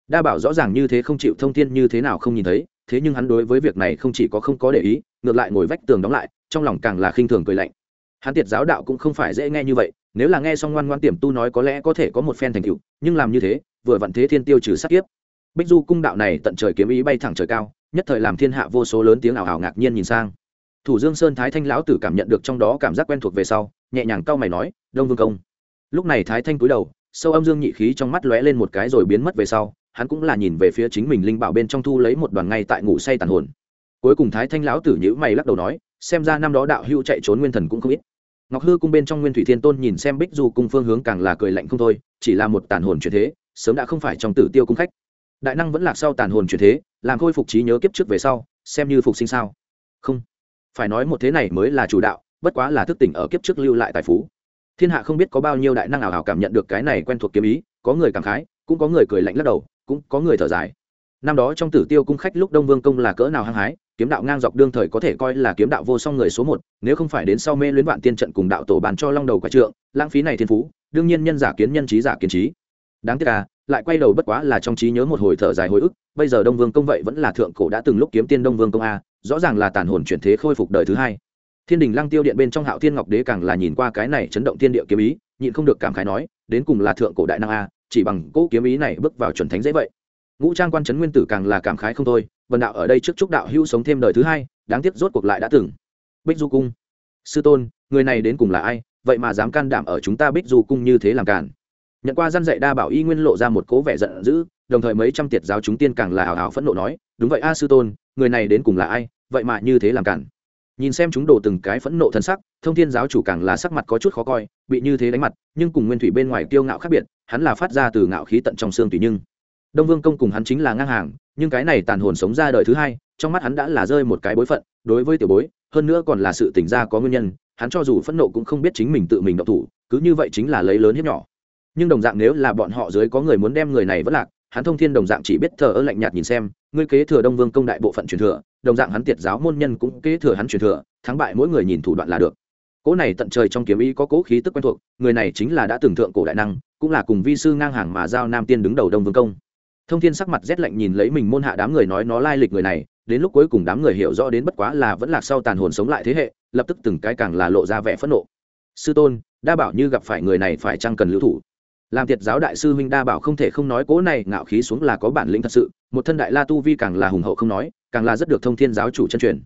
Đa bảo rõ ràng như thế không chịu thông tin như thế nào không nhìn thấy, thế nhưng hắn đối với việc này không chỉ có không có để ý, ngược lại ngồi vách tường đóng lại, trong lòng càng là khinh thường cười lạnh hắn tiệt giáo đạo cũng không phải dễ nghe như vậy, nếu là nghe xong ngoan ngoan tiềm tu nói có lẽ có thể có một phen thành tựu, nhưng làm như thế, vừa vặn thế thiên tiêu trừ sát kiếp. Bích du cung đạo này tận trời kiếm ý bay thẳng trời cao, nhất thời làm thiên hạ vô số lớn tiếng ảo ảo ngạc nhiên nhìn sang. Thủ dương sơn thái thanh lão tử cảm nhận được trong đó cảm giác quen thuộc về sau, nhẹ nhàng cau mày nói, đông vương công. Lúc này thái thanh cúi đầu, sâu âm dương nhị khí trong mắt lóe lên một cái rồi biến mất về sau, hắn cũng là nhìn về phía chính mình linh bảo bên trong thu lấy một đoàn ngay tại ngủ say tàn hồn. Cuối cùng thái thanh lão tử nhữ mày lắc đầu nói, xem ra năm đó đạo hưu chạy trốn nguyên thần cũng không ít ngọc hư cung bên trong nguyên thủy thiên tôn nhìn xem bích du cung phương hướng càng là cười lạnh không thôi, chỉ là một tàn hồn chuyển thế, sớm đã không phải trong tử tiêu cung khách. Đại năng vẫn lạc sau tàn hồn chuyển thế, làm khôi phục trí nhớ kiếp trước về sau, xem như phục sinh sao. Không, phải nói một thế này mới là chủ đạo, bất quá là thức tỉnh ở kiếp trước lưu lại tài phú. Thiên hạ không biết có bao nhiêu đại năng ảo ảo cảm nhận được cái này quen thuộc kiếm ý, có người cảm khái, cũng có người cười lạnh lắc đầu, cũng có người thở dài. Năm đó trong tử tiêu cung khách lúc đông vương công là cỡ nào hăng hái kiếm đạo ngang dọc đương thời có thể coi là kiếm đạo vô song người số một, nếu không phải đến sau mê luyến vạn tiên trận cùng đạo tổ bàn cho long đầu quả trượng, lãng phí này thiên phú, đương nhiên nhân giả kiến nhân trí giả kiến trí. Đáng tiếc à lại quay đầu bất quá là trong trí nhớ một hồi thở dài hồi ức, bây giờ đông vương công vậy vẫn là thượng cổ đã từng lúc kiếm tiên đông vương công a, rõ ràng là tàn hồn chuyển thế khôi phục đời thứ hai. Thiên đình lăng tiêu điện bên trong hạo thiên ngọc đế càng là nhìn qua cái này chấn động thiên địa kiếm ý, nhịn không được cảm khái nói, đến cùng là thượng cổ đại năng a, chỉ bằng cỗ kiếm ý này bước vào chuẩn thánh dễ vậy. Ngũ trang quan trấn nguyên tử càng là cảm khái không thôi vần đạo ở đây trước chúc đạo hữu sống thêm đời thứ hai, đáng tiếc rốt cuộc lại đã từng. Bích du cung. Sư tôn, người này đến cùng là ai? Vậy mà dám can đảm ở chúng ta bích du cung như thế làm cản nhận qua răn dạy đa bảo y nguyên lộ ra một cố vẻ giận dữ, đồng thời mấy trăm tiệt giáo chúng tiên càng là hào hào phẫn nộ nói, đúng vậy a sư tôn, người này đến cùng là ai? Vậy mà như thế làm cản nhìn xem chúng đổ từng cái phẫn nộ thân sắc, thông thiên giáo chủ càng là sắc mặt có chút khó coi, bị như thế đánh mặt, nhưng cùng nguyên thủy bên ngoài kiêu ngạo khác biệt, hắn là phát ra từ ngạo khí tận trong xương tùy nhưng đông vương công cùng hắn chính là ngang hàng, nhưng cái này tàn hồn sống ra đời thứ hai, trong mắt hắn đã là rơi một cái bối phận, đối với tiểu bối, hơn nữa còn là sự tỉnh ra có nguyên nhân, hắn cho dù phẫn nộ cũng không biết chính mình tự mình động thủ, cứ như vậy chính là lấy lớn hiếp nhỏ. Nhưng đồng dạng nếu là bọn họ dưới có người muốn đem người này vất lạc, hắn thông thiên đồng dạng chỉ biết thờ ơ lạnh nhạt nhìn xem, ngươi kế thừa đông vương công đại bộ phận truyền thừa, đồng dạng hắn tiệt giáo môn nhân cũng kế thừa hắn truyền thừa, thắng bại mỗi người nhìn thủ đoạn là được. Cỗ này tận trời trong kiếm ý có cố khí tức quen thuộc, người này chính là đã từng thượng cổ đại năng, cũng là cùng vi sư ngang hàng mà giao nam tiên đứng đầu đông vương công thông thiên sắc mặt rét lạnh nhìn lấy mình môn hạ đám người nói nó lai lịch người này, đến lúc cuối cùng đám người hiểu rõ đến bất quá là vẫn lạc sau tàn hồn sống lại thế hệ, lập tức từng cái càng là lộ ra vẻ phẫn nộ. Sư tôn, đa bảo như gặp phải người này phải chăng cần lưu thủ? Làm thiệt giáo đại sư huynh đa bảo không thể không nói cố này ngạo khí xuống là có bản lĩnh thật sự, một thân đại la tu vi càng là hùng hậu không nói, càng là rất được thông thiên giáo chủ chân truyền.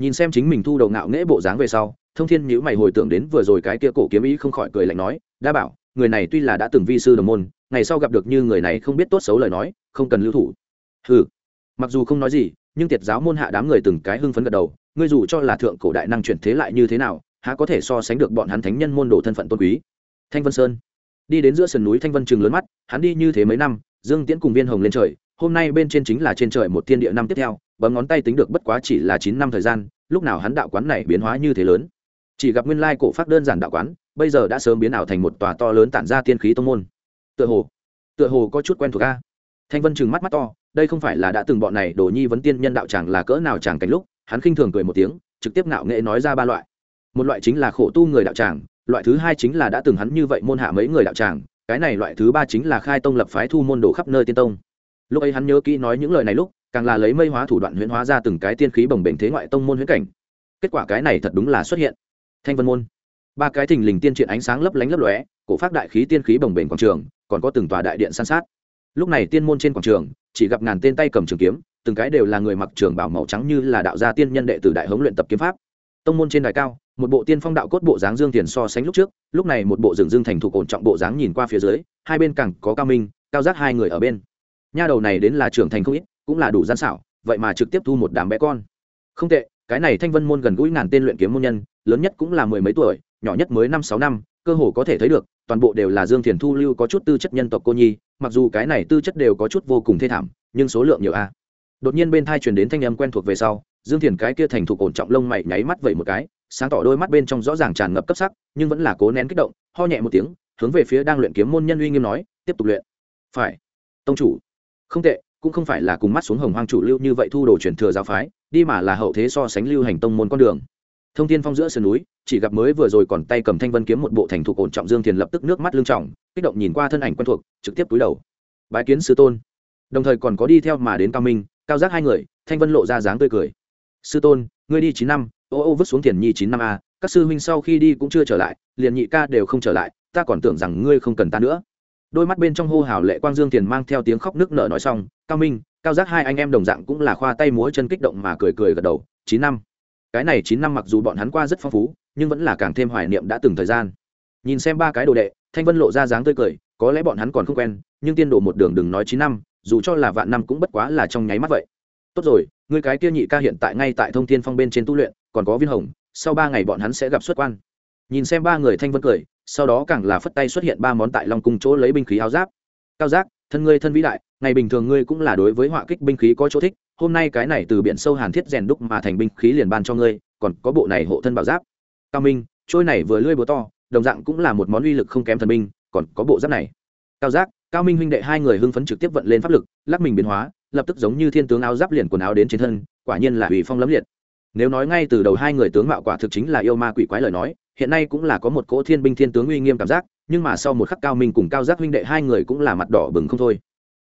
Nhìn xem chính mình thu đầu ngạo nghễ bộ dáng về sau, thông thiên nhữ mày hồi tưởng đến vừa rồi cái kia cổ kiếm ý không khỏi cười lạnh nói, đa bảo người này tuy là đã từng vi sư đồng môn, ngày sau gặp được như người này không biết tốt xấu lời nói, không cần lưu thủ. Ừ mặc dù không nói gì, nhưng tiệt giáo môn hạ đám người từng cái hưng phấn gật đầu, ngươi dù cho là thượng cổ đại năng chuyển thế lại như thế nào, há có thể so sánh được bọn hắn thánh nhân môn đồ thân phận tôn quý. Thanh vân sơn. Đi đến giữa sườn núi, thanh vân trường lớn mắt, hắn đi như thế mấy năm, dương tiễn cùng viên hồng lên trời, hôm nay bên trên chính là trên trời một thiên địa năm tiếp theo, bấm ngón tay tính được bất quá chỉ là chín năm thời gian, lúc nào hắn đạo quán này biến hóa như thế lớn chỉ gặp nguyên lai cổ phát đơn giản đạo quán, bây giờ đã sớm biến ảo thành một tòa to lớn tản ra tiên khí tông môn. Tựa hồ tựa hồ có chút quen thuộc a. Thanh vân chừng mắt mắt to, đây không phải là đã từng bọn này đồ nhi vấn tiên nhân đạo chẳng là cỡ nào chẳng cảnh lúc, hắn khinh thường cười một tiếng, trực tiếp ngạo nghệ nói ra ba loại. Một loại chính là khổ tu người đạo tràng loại thứ hai chính là đã từng hắn như vậy môn hạ mấy người đạo tràng cái này loại thứ ba chính là khai tông lập phái thu môn đồ khắp nơi tiên tông. Lúc ấy hắn nhớ kỹ nói những lời này lúc, càng là lấy mây hóa thủ đoạn huyễn hóa ra từng cái tiên khí bồng bềnh thế ngoại tông môn huyễn cảnh. Kết quả cái này thật đúng là xuất hiện thanh vân môn. Ba cái thình lình tiên triện ánh sáng lấp lánh lấp lóe, cổ phát đại khí tiên khí bồng bềnh quảng trường, còn có từng tòa đại điện san sát. Lúc này tiên môn trên quảng trường, chỉ gặp ngàn tên tay cầm trường kiếm, từng cái đều là người mặc trường bảo màu trắng như là đạo gia tiên nhân đệ tử đại hống luyện tập kiếm pháp. Tông môn trên đài cao, một bộ tiên phong đạo cốt bộ dáng dương tiền so sánh lúc trước, lúc này một bộ rừng dương thành thục ổn trọng bộ dáng nhìn qua phía dưới, hai bên càng có cao minh, cao giác hai người ở bên. Nha đầu này đến là trưởng thành không ít, cũng là đủ gian xảo, vậy mà trực tiếp thu một đám bé con. Không tệ, cái này thanh vân môn gần gũi ngàn tên luyện kiếm môn nhân lớn nhất cũng là mười mấy tuổi, nhỏ nhất mới năm sáu năm, cơ hồ có thể thấy được, toàn bộ đều là dương thiền thu lưu có chút tư chất nhân tộc cô nhi, mặc dù cái này tư chất đều có chút vô cùng thê thảm, nhưng số lượng nhiều a. Đột nhiên bên thai truyền đến thanh âm quen thuộc về sau, dương thiền cái kia thành thục ổn trọng lông mày nháy mắt vậy một cái, sáng tỏ đôi mắt bên trong rõ ràng tràn ngập cấp sắc, nhưng vẫn là cố nén kích động, ho nhẹ một tiếng, hướng về phía đang luyện kiếm môn nhân uy nghiêm nói, tiếp tục luyện. Phải. Tông chủ. Không tệ, cũng không phải là cùng mắt xuống hồng hoang chủ lưu như vậy thu đồ truyền thừa giáo phái, đi mà là hậu thế so sánh lưu hành tông môn con đường thông tin phong giữa sườn núi, chỉ gặp mới vừa rồi còn tay cầm thanh vân kiếm một bộ thành thục ổn trọng dương thiền lập tức nước mắt lưng trọng, kích động nhìn qua thân ảnh quen thuộc, trực tiếp túi đầu. Bái kiến sư tôn. Đồng thời còn có đi theo mà đến cao minh, cao giác hai người, thanh vân lộ ra dáng tươi cười. Sư tôn, ngươi đi chín năm, ô ô vứt xuống tiền nhi chín năm a, các sư huynh sau khi đi cũng chưa trở lại, liền nhị ca đều không trở lại, ta còn tưởng rằng ngươi không cần ta nữa. Đôi mắt bên trong hô hào lệ quang dương tiền mang theo tiếng khóc nước nở nói xong, cao minh, cao giác hai anh em đồng dạng cũng là khoa tay múa chân kích động mà cười cười gật đầu, chín năm cái này chín năm mặc dù bọn hắn qua rất phong phú, nhưng vẫn là càng thêm hoài niệm đã từng thời gian. Nhìn xem ba cái đồ đệ, thanh vân lộ ra dáng tươi cười, có lẽ bọn hắn còn không quen, nhưng tiên đồ một đường đừng nói chín năm, dù cho là vạn năm cũng bất quá là trong nháy mắt vậy. Tốt rồi người cái kia nhị ca hiện tại ngay tại thông thiên phong bên trên tu luyện, còn có viên hồng, sau ba ngày bọn hắn sẽ gặp xuất quan. Nhìn xem ba người thanh vân cười, sau đó càng là phất tay xuất hiện ba món tại long cung chỗ lấy binh khí áo giáp. Cao giác, thân ngươi thân vĩ đại ngày bình thường ngươi cũng là đối với họa kích binh khí có chỗ thích, hôm nay cái này từ biển sâu hàn thiết rèn đúc mà thành binh khí liền ban cho ngươi, còn có bộ này hộ thân bảo giáp. Cao minh, trôi này vừa lưỡi búa to, đồng dạng cũng là một món uy lực không kém thần binh, còn có bộ giáp này. Cao giác, cao minh huynh đệ hai người hưng phấn trực tiếp vận lên pháp lực, lắc mình biến hóa, lập tức giống như thiên tướng áo giáp liền quần áo đến trên thân, quả nhiên là ủy phong lấm liệt. Nếu nói ngay từ đầu hai người tướng mạo quả thực chính là yêu ma quỷ quái lời nói, hiện nay cũng là có một cỗ thiên binh thiên tướng uy nghiêm cảm giác, nhưng mà sau một khắc cao minh cùng cao giác huynh đệ hai người cũng là mặt đỏ bừng không thôi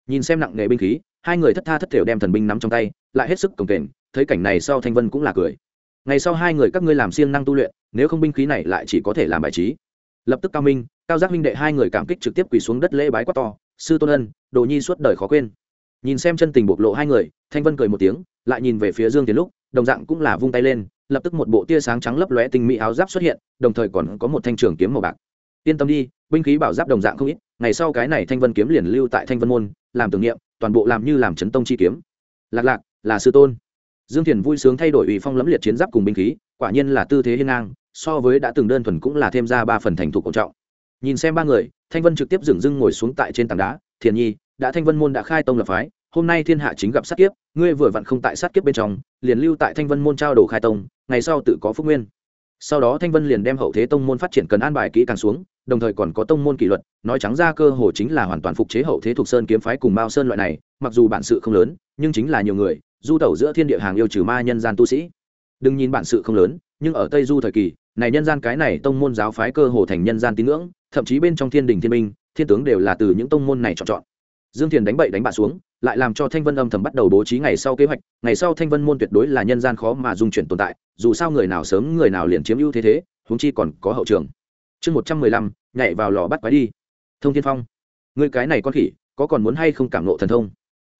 nhìn xem nặng nghề binh khí, hai người thất tha thất thểu đem thần binh nắm trong tay, lại hết sức cồng kềnh, thấy cảnh này sau thanh vân cũng là cười. Ngày sau hai người các ngươi làm siêng năng tu luyện, nếu không binh khí này lại chỉ có thể làm bài trí. Lập tức cao minh, cao giác minh đệ hai người cảm kích trực tiếp quỳ xuống đất lễ bái quát to, sư tôn ân, đồ nhi suốt đời khó quên. Nhìn xem chân tình bộc lộ hai người, thanh vân cười một tiếng, lại nhìn về phía dương tiến lúc, đồng dạng cũng là vung tay lên, lập tức một bộ tia sáng trắng lấp lóe tinh mỹ áo giáp xuất hiện, đồng thời còn có một thanh trường kiếm màu bạc yên tâm đi, binh khí bảo giáp đồng dạng không ít, ngày sau cái này thanh vân kiếm liền lưu tại thanh vân môn, làm tưởng niệm, toàn bộ làm như làm chấn tông chi kiếm. Lạc lạc, là sư tôn. Dương thiền vui sướng thay đổi ủy phong lẫm liệt chiến giáp cùng binh khí, quả nhiên là tư thế hiên ngang, so với đã từng đơn thuần cũng là thêm ra ba phần thành thục cổ trọng. Nhìn xem ba người, thanh vân trực tiếp dừng dưng ngồi xuống tại trên tảng đá, thiền nhi, đã thanh vân môn đã khai tông lập phái, hôm nay thiên hạ chính gặp sát kiếp, ngươi vừa vặn không tại sát kiếp bên trong, liền lưu tại thanh vân môn trao đồ khai tông, ngày sau tự có phúc nguyên. Sau đó thanh vân liền đem hậu thế tông môn phát triển cần an bài kỹ càng xuống đồng thời còn có tông môn kỷ luật, nói trắng ra cơ hồ chính là hoàn toàn phục chế hậu thế thuộc sơn kiếm phái cùng mao sơn loại này, mặc dù bản sự không lớn, nhưng chính là nhiều người, du tẩu giữa thiên địa hàng yêu trừ ma nhân gian tu sĩ. Đừng nhìn bản sự không lớn, nhưng ở tây du thời kỳ, này nhân gian cái này tông môn giáo phái cơ hồ thành nhân gian tín ngưỡng, thậm chí bên trong thiên đình thiên minh, thiên tướng đều là từ những tông môn này chọn chọn. Dương thiền đánh bậy đánh bạ xuống, lại làm cho thanh vân âm thầm bắt đầu bố trí ngày sau kế hoạch, ngày sau thanh vân môn tuyệt đối là nhân gian khó mà dung chuyển tồn tại, dù sao người nào sớm người nào liền chiếm ưu thế thế, huống chi còn có hậu trường chương một trăm mười lăm, nhảy vào lò bắt quái đi. Thông thiên phong người cái này con khỉ, có còn muốn hay không cảm nộ thần thông?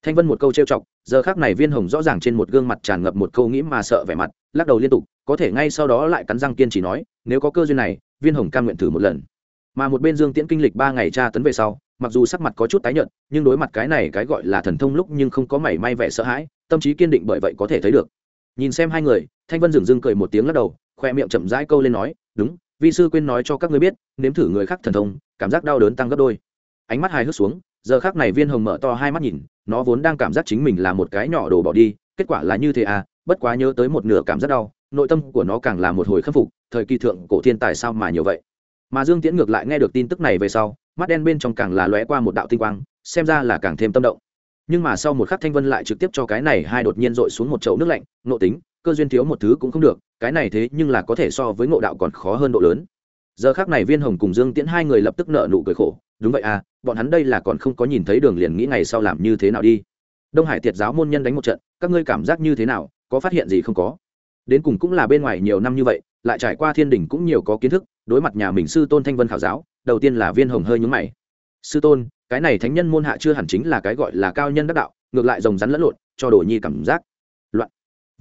Thanh vân một câu trêu chọc, giờ khác này viên hồng rõ ràng trên một gương mặt tràn ngập một câu nghĩ mà sợ vẻ mặt, lắc đầu liên tục, có thể ngay sau đó lại cắn răng kiên trì nói, nếu có cơ duyên này, viên hồng cam nguyện thử một lần. Mà một bên dương tiễn kinh lịch ba ngày tra tấn về sau, mặc dù sắc mặt có chút tái nhợt, nhưng đối mặt cái này cái gọi là thần thông lúc nhưng không có mảy may vẻ sợ hãi, tâm trí kiên định bởi vậy có thể thấy được. Nhìn xem hai người, thanh vân dừng dưng cười một tiếng lắc đầu, khoe miệng chậm rãi câu lên nói, đúng vi sư quên nói cho các ngươi biết, nếm thử người khác thần thông, cảm giác đau đớn tăng gấp đôi. Ánh mắt hai hước xuống, giờ khác này viên hồng mở to hai mắt nhìn, nó vốn đang cảm giác chính mình là một cái nhỏ đồ bỏ đi, kết quả là như thế à bất quá nhớ tới một nửa cảm giác đau, nội tâm của nó càng là một hồi khâm phục, thời kỳ thượng cổ thiên tài sao mà nhiều vậy? Mà dương tiễn ngược lại nghe được tin tức này về sau, mắt đen bên trong càng là lóe qua một đạo tinh quang, xem ra là càng thêm tâm động. Nhưng mà sau một khắc thanh vân lại trực tiếp cho cái này hai đột nhiên dội xuống một chậu nước lạnh nộ tính cơ duyên thiếu một thứ cũng không được, cái này thế nhưng là có thể so với ngộ đạo còn khó hơn độ lớn. Giờ khác này viên hồng cùng dương tiễn hai người lập tức nợ nụ cười khổ, đúng vậy à bọn hắn đây là còn không có nhìn thấy đường liền nghĩ ngày sau làm như thế nào đi. Đông hải tiệt giáo môn nhân đánh một trận, các ngươi cảm giác như thế nào, có phát hiện gì không có? Đến cùng cũng là bên ngoài nhiều năm như vậy, lại trải qua thiên đình cũng nhiều có kiến thức, đối mặt nhà mình sư tôn thanh vân khảo giáo, đầu tiên là viên hồng hơi nhúng mày. Sư tôn, cái này thánh nhân môn hạ chưa hẳn chính là cái gọi là cao nhân đắc đạo, ngược lại rồng rắn lẫn lộn, cho đồ nhi cảm giác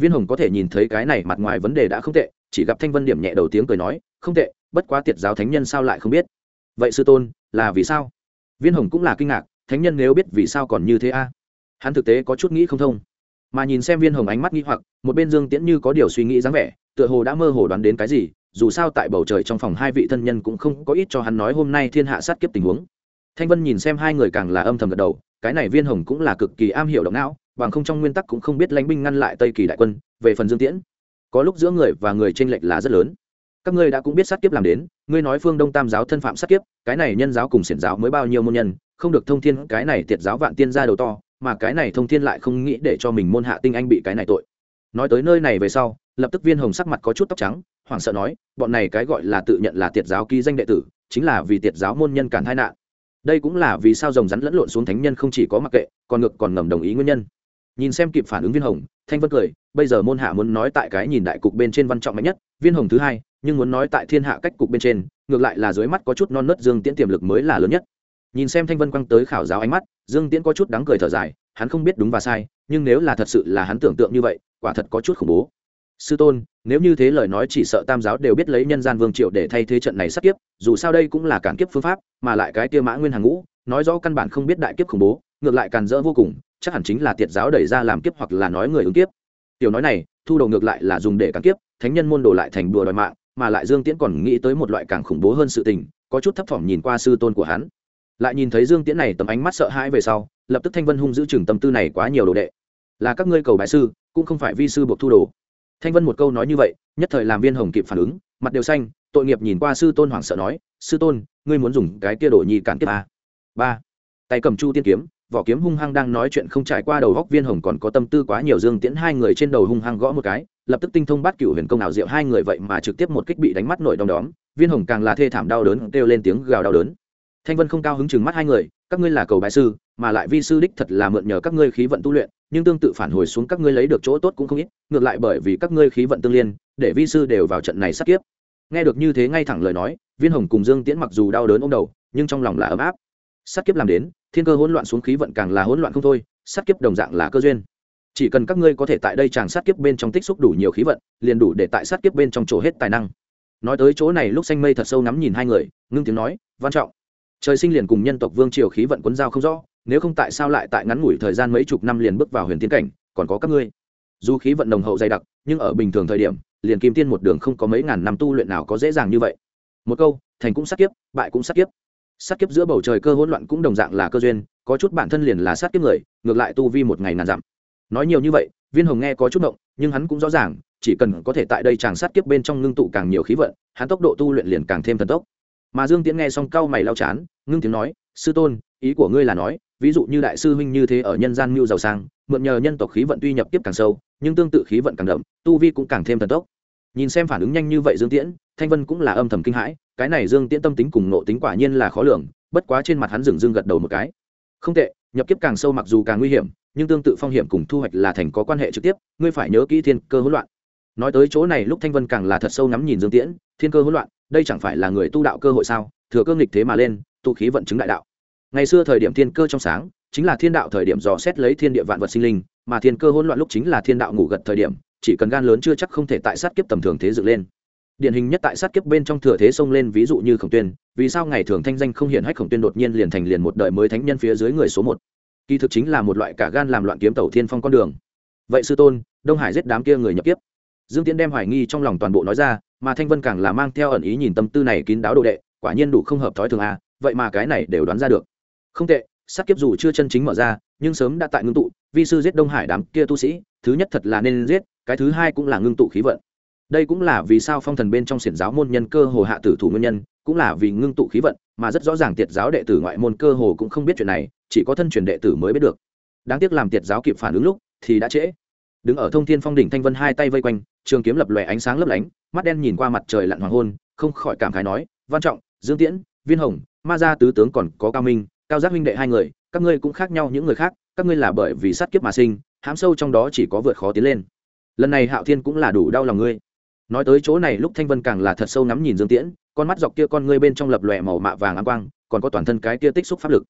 viên hồng có thể nhìn thấy cái này mặt ngoài vấn đề đã không tệ, chỉ gặp thanh vân điểm nhẹ đầu tiếng cười nói, không tệ, bất quá tiệt giáo thánh nhân sao lại không biết? Vậy sư tôn, là vì sao? Viên hồng cũng là kinh ngạc, thánh nhân nếu biết vì sao còn như thế a? Hắn thực tế có chút nghĩ không thông, mà nhìn xem viên hồng ánh mắt nghĩ hoặc, một bên dương tiễn như có điều suy nghĩ dáng vẻ, tựa hồ đã mơ hồ đoán đến cái gì, dù sao tại bầu trời trong phòng hai vị thân nhân cũng không có ít cho hắn nói hôm nay thiên hạ sát kiếp tình huống. Thanh vân nhìn xem hai người càng là âm thầm gật đầu, cái này viên hồng cũng là cực kỳ am hiểu động não bằng không trong nguyên tắc cũng không biết lãnh binh ngăn lại tây kỳ đại quân, về phần dương tiễn. Có lúc giữa người và người tranh lệch là rất lớn. Các ngươi đã cũng biết sát kiếp làm đến, ngươi nói phương đông tam giáo thân phạm sát kiếp, cái này nhân giáo cùng xiển giáo mới bao nhiêu môn nhân, không được thông thiên, cái này tiệt giáo vạn tiên ra đầu to, mà cái này thông thiên lại không nghĩ để cho mình môn hạ tinh anh bị cái này tội. Nói tới nơi này về sau, lập tức viên hồng sắc mặt có chút tóc trắng, hoảng sợ nói, bọn này cái gọi là tự nhận là tiệt giáo ký danh đệ tử, chính là vì tiệt giáo môn nhân cản tai nạn. Đây cũng là vì sao rồng rắn lẫn lộn xuống thánh nhân không chỉ có mặc kệ, còn ngược còn ngầm đồng ý nguyên nhân nhìn xem kịp phản ứng viên hồng, thanh vân cười, bây giờ môn hạ muốn nói tại cái nhìn đại cục bên trên văn trọng mạnh nhất, viên hồng thứ hai, nhưng muốn nói tại thiên hạ cách cục bên trên, ngược lại là dưới mắt có chút non nớt dương tiễn tiềm lực mới là lớn nhất. Nhìn xem thanh vân quăng tới khảo giáo ánh mắt, dương tiễn có chút đáng cười thở dài, hắn không biết đúng và sai, nhưng nếu là thật sự là hắn tưởng tượng như vậy, quả thật có chút khủng bố. Sư tôn, nếu như thế lời nói chỉ sợ tam giáo đều biết lấy nhân gian vương triệu để thay thế trận này sắp kiếp, dù sao đây cũng là cản kiếp phương pháp, mà lại cái kia mã nguyên hàng ngũ, nói rõ căn bản không biết đại kiếp khủng bố, ngược lại càn rỡ vô cùng chắc hẳn chính là tiệt giáo đẩy ra làm kiếp hoặc là nói người ứng kiếp. Tiểu nói này, thu đồ ngược lại là dùng để cản kiếp, thánh nhân môn đồ lại thành đùa đòi mạng, mà lại dương tiễn còn nghĩ tới một loại càng khủng bố hơn sự tình, có chút thấp thỏm nhìn qua sư tôn của hắn. Lại nhìn thấy dương tiễn này tầm ánh mắt sợ hãi về sau, lập tức thanh vân hung giữ chừng tâm tư này quá nhiều đồ đệ. Là các ngươi cầu bái sư, cũng không phải vi sư buộc thu đồ. Thanh vân một câu nói như vậy, nhất thời làm viên hồng kịp phản ứng, mặt đều xanh, tội nghiệp nhìn qua sư tôn hoảng sợ nói, sư tôn, ngươi muốn dùng cái kia đồ nhi cản kiếp a ba. Tay cầm chu tiên kiếm vỏ kiếm hung hăng đang nói chuyện không trải qua đầu góc viên hồng còn có tâm tư quá nhiều dương tiễn hai người trên đầu hung hăng gõ một cái, lập tức tinh thông bắt cửu huyền công nào diệu hai người vậy mà trực tiếp một kích bị đánh mắt nổi đom đóm, viên hồng càng là thê thảm đau đớn kêu lên tiếng gào đau đớn. Thanh vân không cao hứng chừng mắt hai người, các ngươi là cầu bại sư, mà lại vi sư đích thật là mượn nhờ các ngươi khí vận tu luyện, nhưng tương tự phản hồi xuống các ngươi lấy được chỗ tốt cũng không ít, ngược lại bởi vì các ngươi khí vận tương liên, để vi sư đều vào trận này sát kiếp. Nghe được như thế ngay thẳng lời nói, viên hồng cùng dương tiễn mặc dù đau đớn ô m đầu, nhưng trong lòng là ấm áp sát kiếp làm đến, thiên cơ hỗn loạn xuống khí vận càng là hỗn loạn không thôi, sát kiếp đồng dạng là cơ duyên. Chỉ cần các ngươi có thể tại đây chàng sát kiếp bên trong tích xúc đủ nhiều khí vận, liền đủ để tại sát kiếp bên trong chỗ hết tài năng. Nói tới chỗ này lúc xanh mây thật sâu ngắm nhìn hai người, ngưng tiếng nói, văn trọng, trời sinh liền cùng nhân tộc vương triều khí vận quấn giao không rõ, nếu không tại sao lại tại ngắn ngủi thời gian mấy chục năm liền bước vào huyền tiến cảnh, còn có các ngươi? Dù khí vận nồng hậu dày đặc, nhưng ở bình thường thời điểm, liền kim tiên một đường không có mấy ngàn năm tu luyện nào có dễ dàng như vậy. Một câu, thành cũng sát kiếp, bại cũng sát kiếp sát kiếp giữa bầu trời cơ hỗn loạn cũng đồng dạng là cơ duyên, có chút bản thân liền là sát kiếp người, ngược lại tu vi một ngày ngàn dặm. Nói nhiều như vậy, viên hồng nghe có chút động, nhưng hắn cũng rõ ràng, chỉ cần có thể tại đây chàng sát kiếp bên trong ngưng tụ càng nhiều khí vận, hắn tốc độ tu luyện liền càng thêm thần tốc. Mà dương tiễn nghe xong cau mày lao chán, ngưng tiếng nói, sư tôn, ý của ngươi là nói, ví dụ như đại sư huynh như thế ở nhân gian mưu giàu sang, mượn nhờ nhân tộc khí vận tuy nhập tiếp càng sâu, nhưng tương tự khí vận càng đậm, tu vi cũng càng thêm thần tốc nhìn xem phản ứng nhanh như vậy dương tiễn, thanh vân cũng là âm thầm kinh hãi, cái này dương tiễn tâm tính cùng nộ tính quả nhiên là khó lường, bất quá trên mặt hắn dừng dưng gật đầu một cái. Không tệ, nhập kiếp càng sâu mặc dù càng nguy hiểm, nhưng tương tự phong hiểm cùng thu hoạch là thành có quan hệ trực tiếp, ngươi phải nhớ kỹ thiên cơ hỗn loạn. Nói tới chỗ này lúc thanh vân càng là thật sâu ngắm nhìn dương tiễn, thiên cơ hỗn loạn, đây chẳng phải là người tu đạo cơ hội sao? Thừa cơ nghịch thế mà lên tụ khí vận chứng đại đạo. Ngày xưa thời điểm thiên cơ trong sáng, chính là thiên đạo thời điểm dò xét lấy thiên địa vạn vật sinh linh, mà thiên cơ hỗn loạn lúc chính là thiên đạo ngủ gật thời điểm chỉ cần gan lớn chưa chắc không thể tại sát kiếp tầm thường thế dựng lên. Điển hình nhất tại sát kiếp bên trong thừa thế xông lên, ví dụ như khổng tuyên, vì sao ngày thường thanh danh không hiện hách khổng tuyên đột nhiên liền thành liền một đời mới thánh nhân phía dưới người số một. Kỳ thực chính là một loại cả gan làm loạn kiếm tẩu thiên phong con đường. Vậy sư tôn, đông hải giết đám kia người nhập kiếp. Dương tiễn đem hoài nghi trong lòng toàn bộ nói ra, mà thanh vân càng là mang theo ẩn ý nhìn tâm tư này kín đáo đồ đệ, quả nhiên đủ không hợp thói thường a vậy mà cái này đều đoán ra được. Không tệ sát kiếp dù chưa chân chính mở ra, nhưng sớm đã tại ngưng tụ, vi sư giết đông hải đám kia tu sĩ, thứ nhất thật là nên giết, cái thứ hai cũng là ngưng tụ khí vận. Đây cũng là vì sao phong thần bên trong xiển giáo môn nhân cơ hồ hạ tử thủ nguyên nhân, cũng là vì ngưng tụ khí vận, mà rất rõ ràng tiệt giáo đệ tử ngoại môn cơ hồ cũng không biết chuyện này, chỉ có thân truyền đệ tử mới biết được. Đáng tiếc làm tiệt giáo kịp phản ứng lúc, thì đã trễ. Đứng ở thông thiên phong đỉnh thanh vân hai tay vây quanh, trường kiếm lập lòe ánh sáng lấp lánh, mắt đen nhìn qua mặt trời lặn hoàng hôn, không khỏi cảm khái nói, văn trọng, dương tiễn, viên hồng, ma gia tứ tướng còn có cao minh cao giác huynh đệ hai người, các ngươi cũng khác nhau những người khác, các ngươi là bởi vì sát kiếp mà sinh, hãm sâu trong đó chỉ có vượt khó tiến lên. Lần này hạo thiên cũng là đủ đau lòng ngươi. Nói tới chỗ này, lúc thanh vân càng là thật sâu ngắm nhìn dương tiễn, con mắt dọc kia con ngươi bên trong lập lòe màu mạ vàng áng quang, còn có toàn thân cái kia tích xúc pháp lực.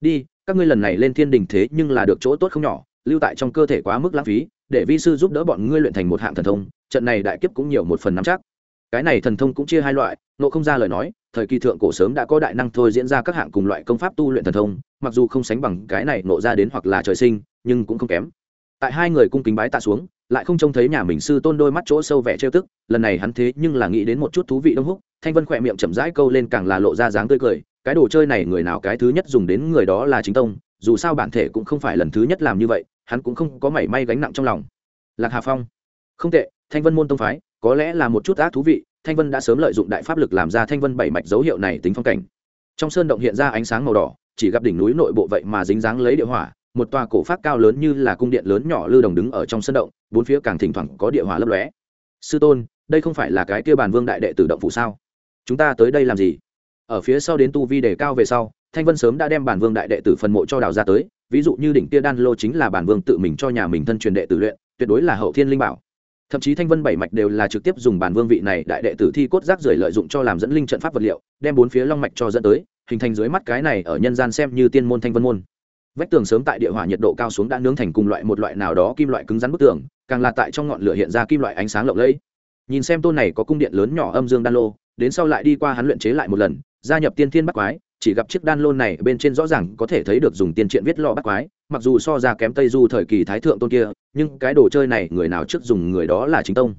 Đi, các ngươi lần này lên thiên đình thế nhưng là được chỗ tốt không nhỏ, lưu tại trong cơ thể quá mức lãng phí, để vi sư giúp đỡ bọn ngươi luyện thành một hạng thần thông, trận này đại kiếp cũng nhiều một phần nắm chắc cái này thần thông cũng chia hai loại nộ không ra lời nói, thời kỳ thượng cổ sớm đã có đại năng thôi diễn ra các hạng cùng loại công pháp tu luyện thần thông, mặc dù không sánh bằng cái này nộ ra đến hoặc là trời sinh, nhưng cũng không kém. Tại hai người cung kính bái tạ xuống, lại không trông thấy nhà mình sư tôn đôi mắt chỗ sâu vẻ trêu tức, lần này hắn thế nhưng là nghĩ đến một chút thú vị đông húc, thanh vân khỏe miệng chậm rãi câu lên càng là lộ ra dáng tươi cười, cái đồ chơi này người nào cái thứ nhất dùng đến người đó là chính tông, dù sao bản thể cũng không phải lần thứ nhất làm như vậy, hắn cũng không có mảy may gánh nặng trong lòng. Lạc hà phong. Không tệ, thanh vân môn tông phái có lẽ là một chút ác thú vị, thanh vân đã sớm lợi dụng đại pháp lực làm ra thanh vân bảy mạch dấu hiệu này tính phong cảnh. Trong sơn động hiện ra ánh sáng màu đỏ, chỉ gặp đỉnh núi nội bộ vậy mà dính dáng lấy địa hỏa, một tòa cổ phát cao lớn như là cung điện lớn nhỏ lưu đồng đứng ở trong sân động, bốn phía càng thỉnh thoảng có địa hỏa lấp lóe. Sư tôn, đây không phải là cái kia bàn vương đại đệ tử động phủ sao? Chúng ta tới đây làm gì? Ở phía sau đến tu vi đề cao về sau, thanh vân sớm đã đem bản vương đại đệ tử phần mộ cho đào ra tới, ví dụ như đỉnh tia đan lô chính là bản vương tự mình cho nhà mình thân truyền đệ tử luyện, tuyệt đối là hậu thiên linh bảo thậm chí thanh vân bảy mạch đều là trực tiếp dùng bản vương vị này đại đệ tử thi cốt rác rưởi lợi dụng cho làm dẫn linh trận pháp vật liệu, đem bốn phía long mạch cho dẫn tới, hình thành dưới mắt cái này ở nhân gian xem như tiên môn thanh vân môn. Vách tường sớm tại địa hỏa nhiệt độ cao xuống đã nướng thành cùng loại một loại nào đó kim loại cứng rắn bức tường, càng là tại trong ngọn lửa hiện ra kim loại ánh sáng lộng lẫy. Nhìn xem tôn này có cung điện lớn nhỏ âm dương đan lô, đến sau lại đi qua hắn luyện chế lại một lần, gia nhập tiên thiên bắc quái chỉ gặp chiếc đan lô này bên trên rõ ràng có thể thấy được dùng tiên triện viết lò bắt quái, mặc dù so ra kém tây du thời kỳ thái thượng tôn kia, nhưng cái đồ chơi này người nào trước dùng người đó là chính tông.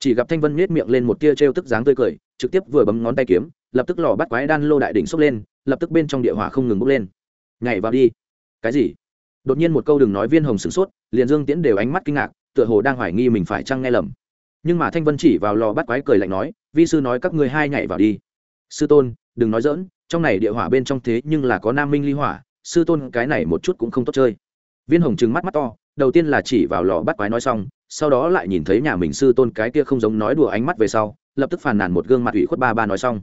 Chỉ gặp thanh vân nhếch miệng lên một tia trêu tức dáng tươi cười, trực tiếp vừa bấm ngón tay kiếm, lập tức lò bắt quái đan lô đại đỉnh xốc lên, lập tức bên trong địa hỏa không ngừng bốc lên. Nhảy vào đi. Cái gì? Đột nhiên một câu đừng nói viên hồng sửng sốt, liền dương tiễn đều ánh mắt kinh ngạc, tựa hồ đang hoài nghi mình phải chăng nghe lầm. Nhưng mà thanh vân chỉ vào lò bắt quái cười lạnh nói, vi sư nói các ngươi hai nhảy vào đi sư tôn, đừng nói dỡn trong này địa hỏa bên trong thế nhưng là có nam minh ly hỏa, sư tôn cái này một chút cũng không tốt chơi. Viên hồng trừng mắt mắt to, đầu tiên là chỉ vào lò bắt quái nói xong, sau đó lại nhìn thấy nhà mình sư tôn cái kia không giống nói đùa ánh mắt về sau, lập tức phàn nàn một gương mặt ủy khuất ba ba nói xong.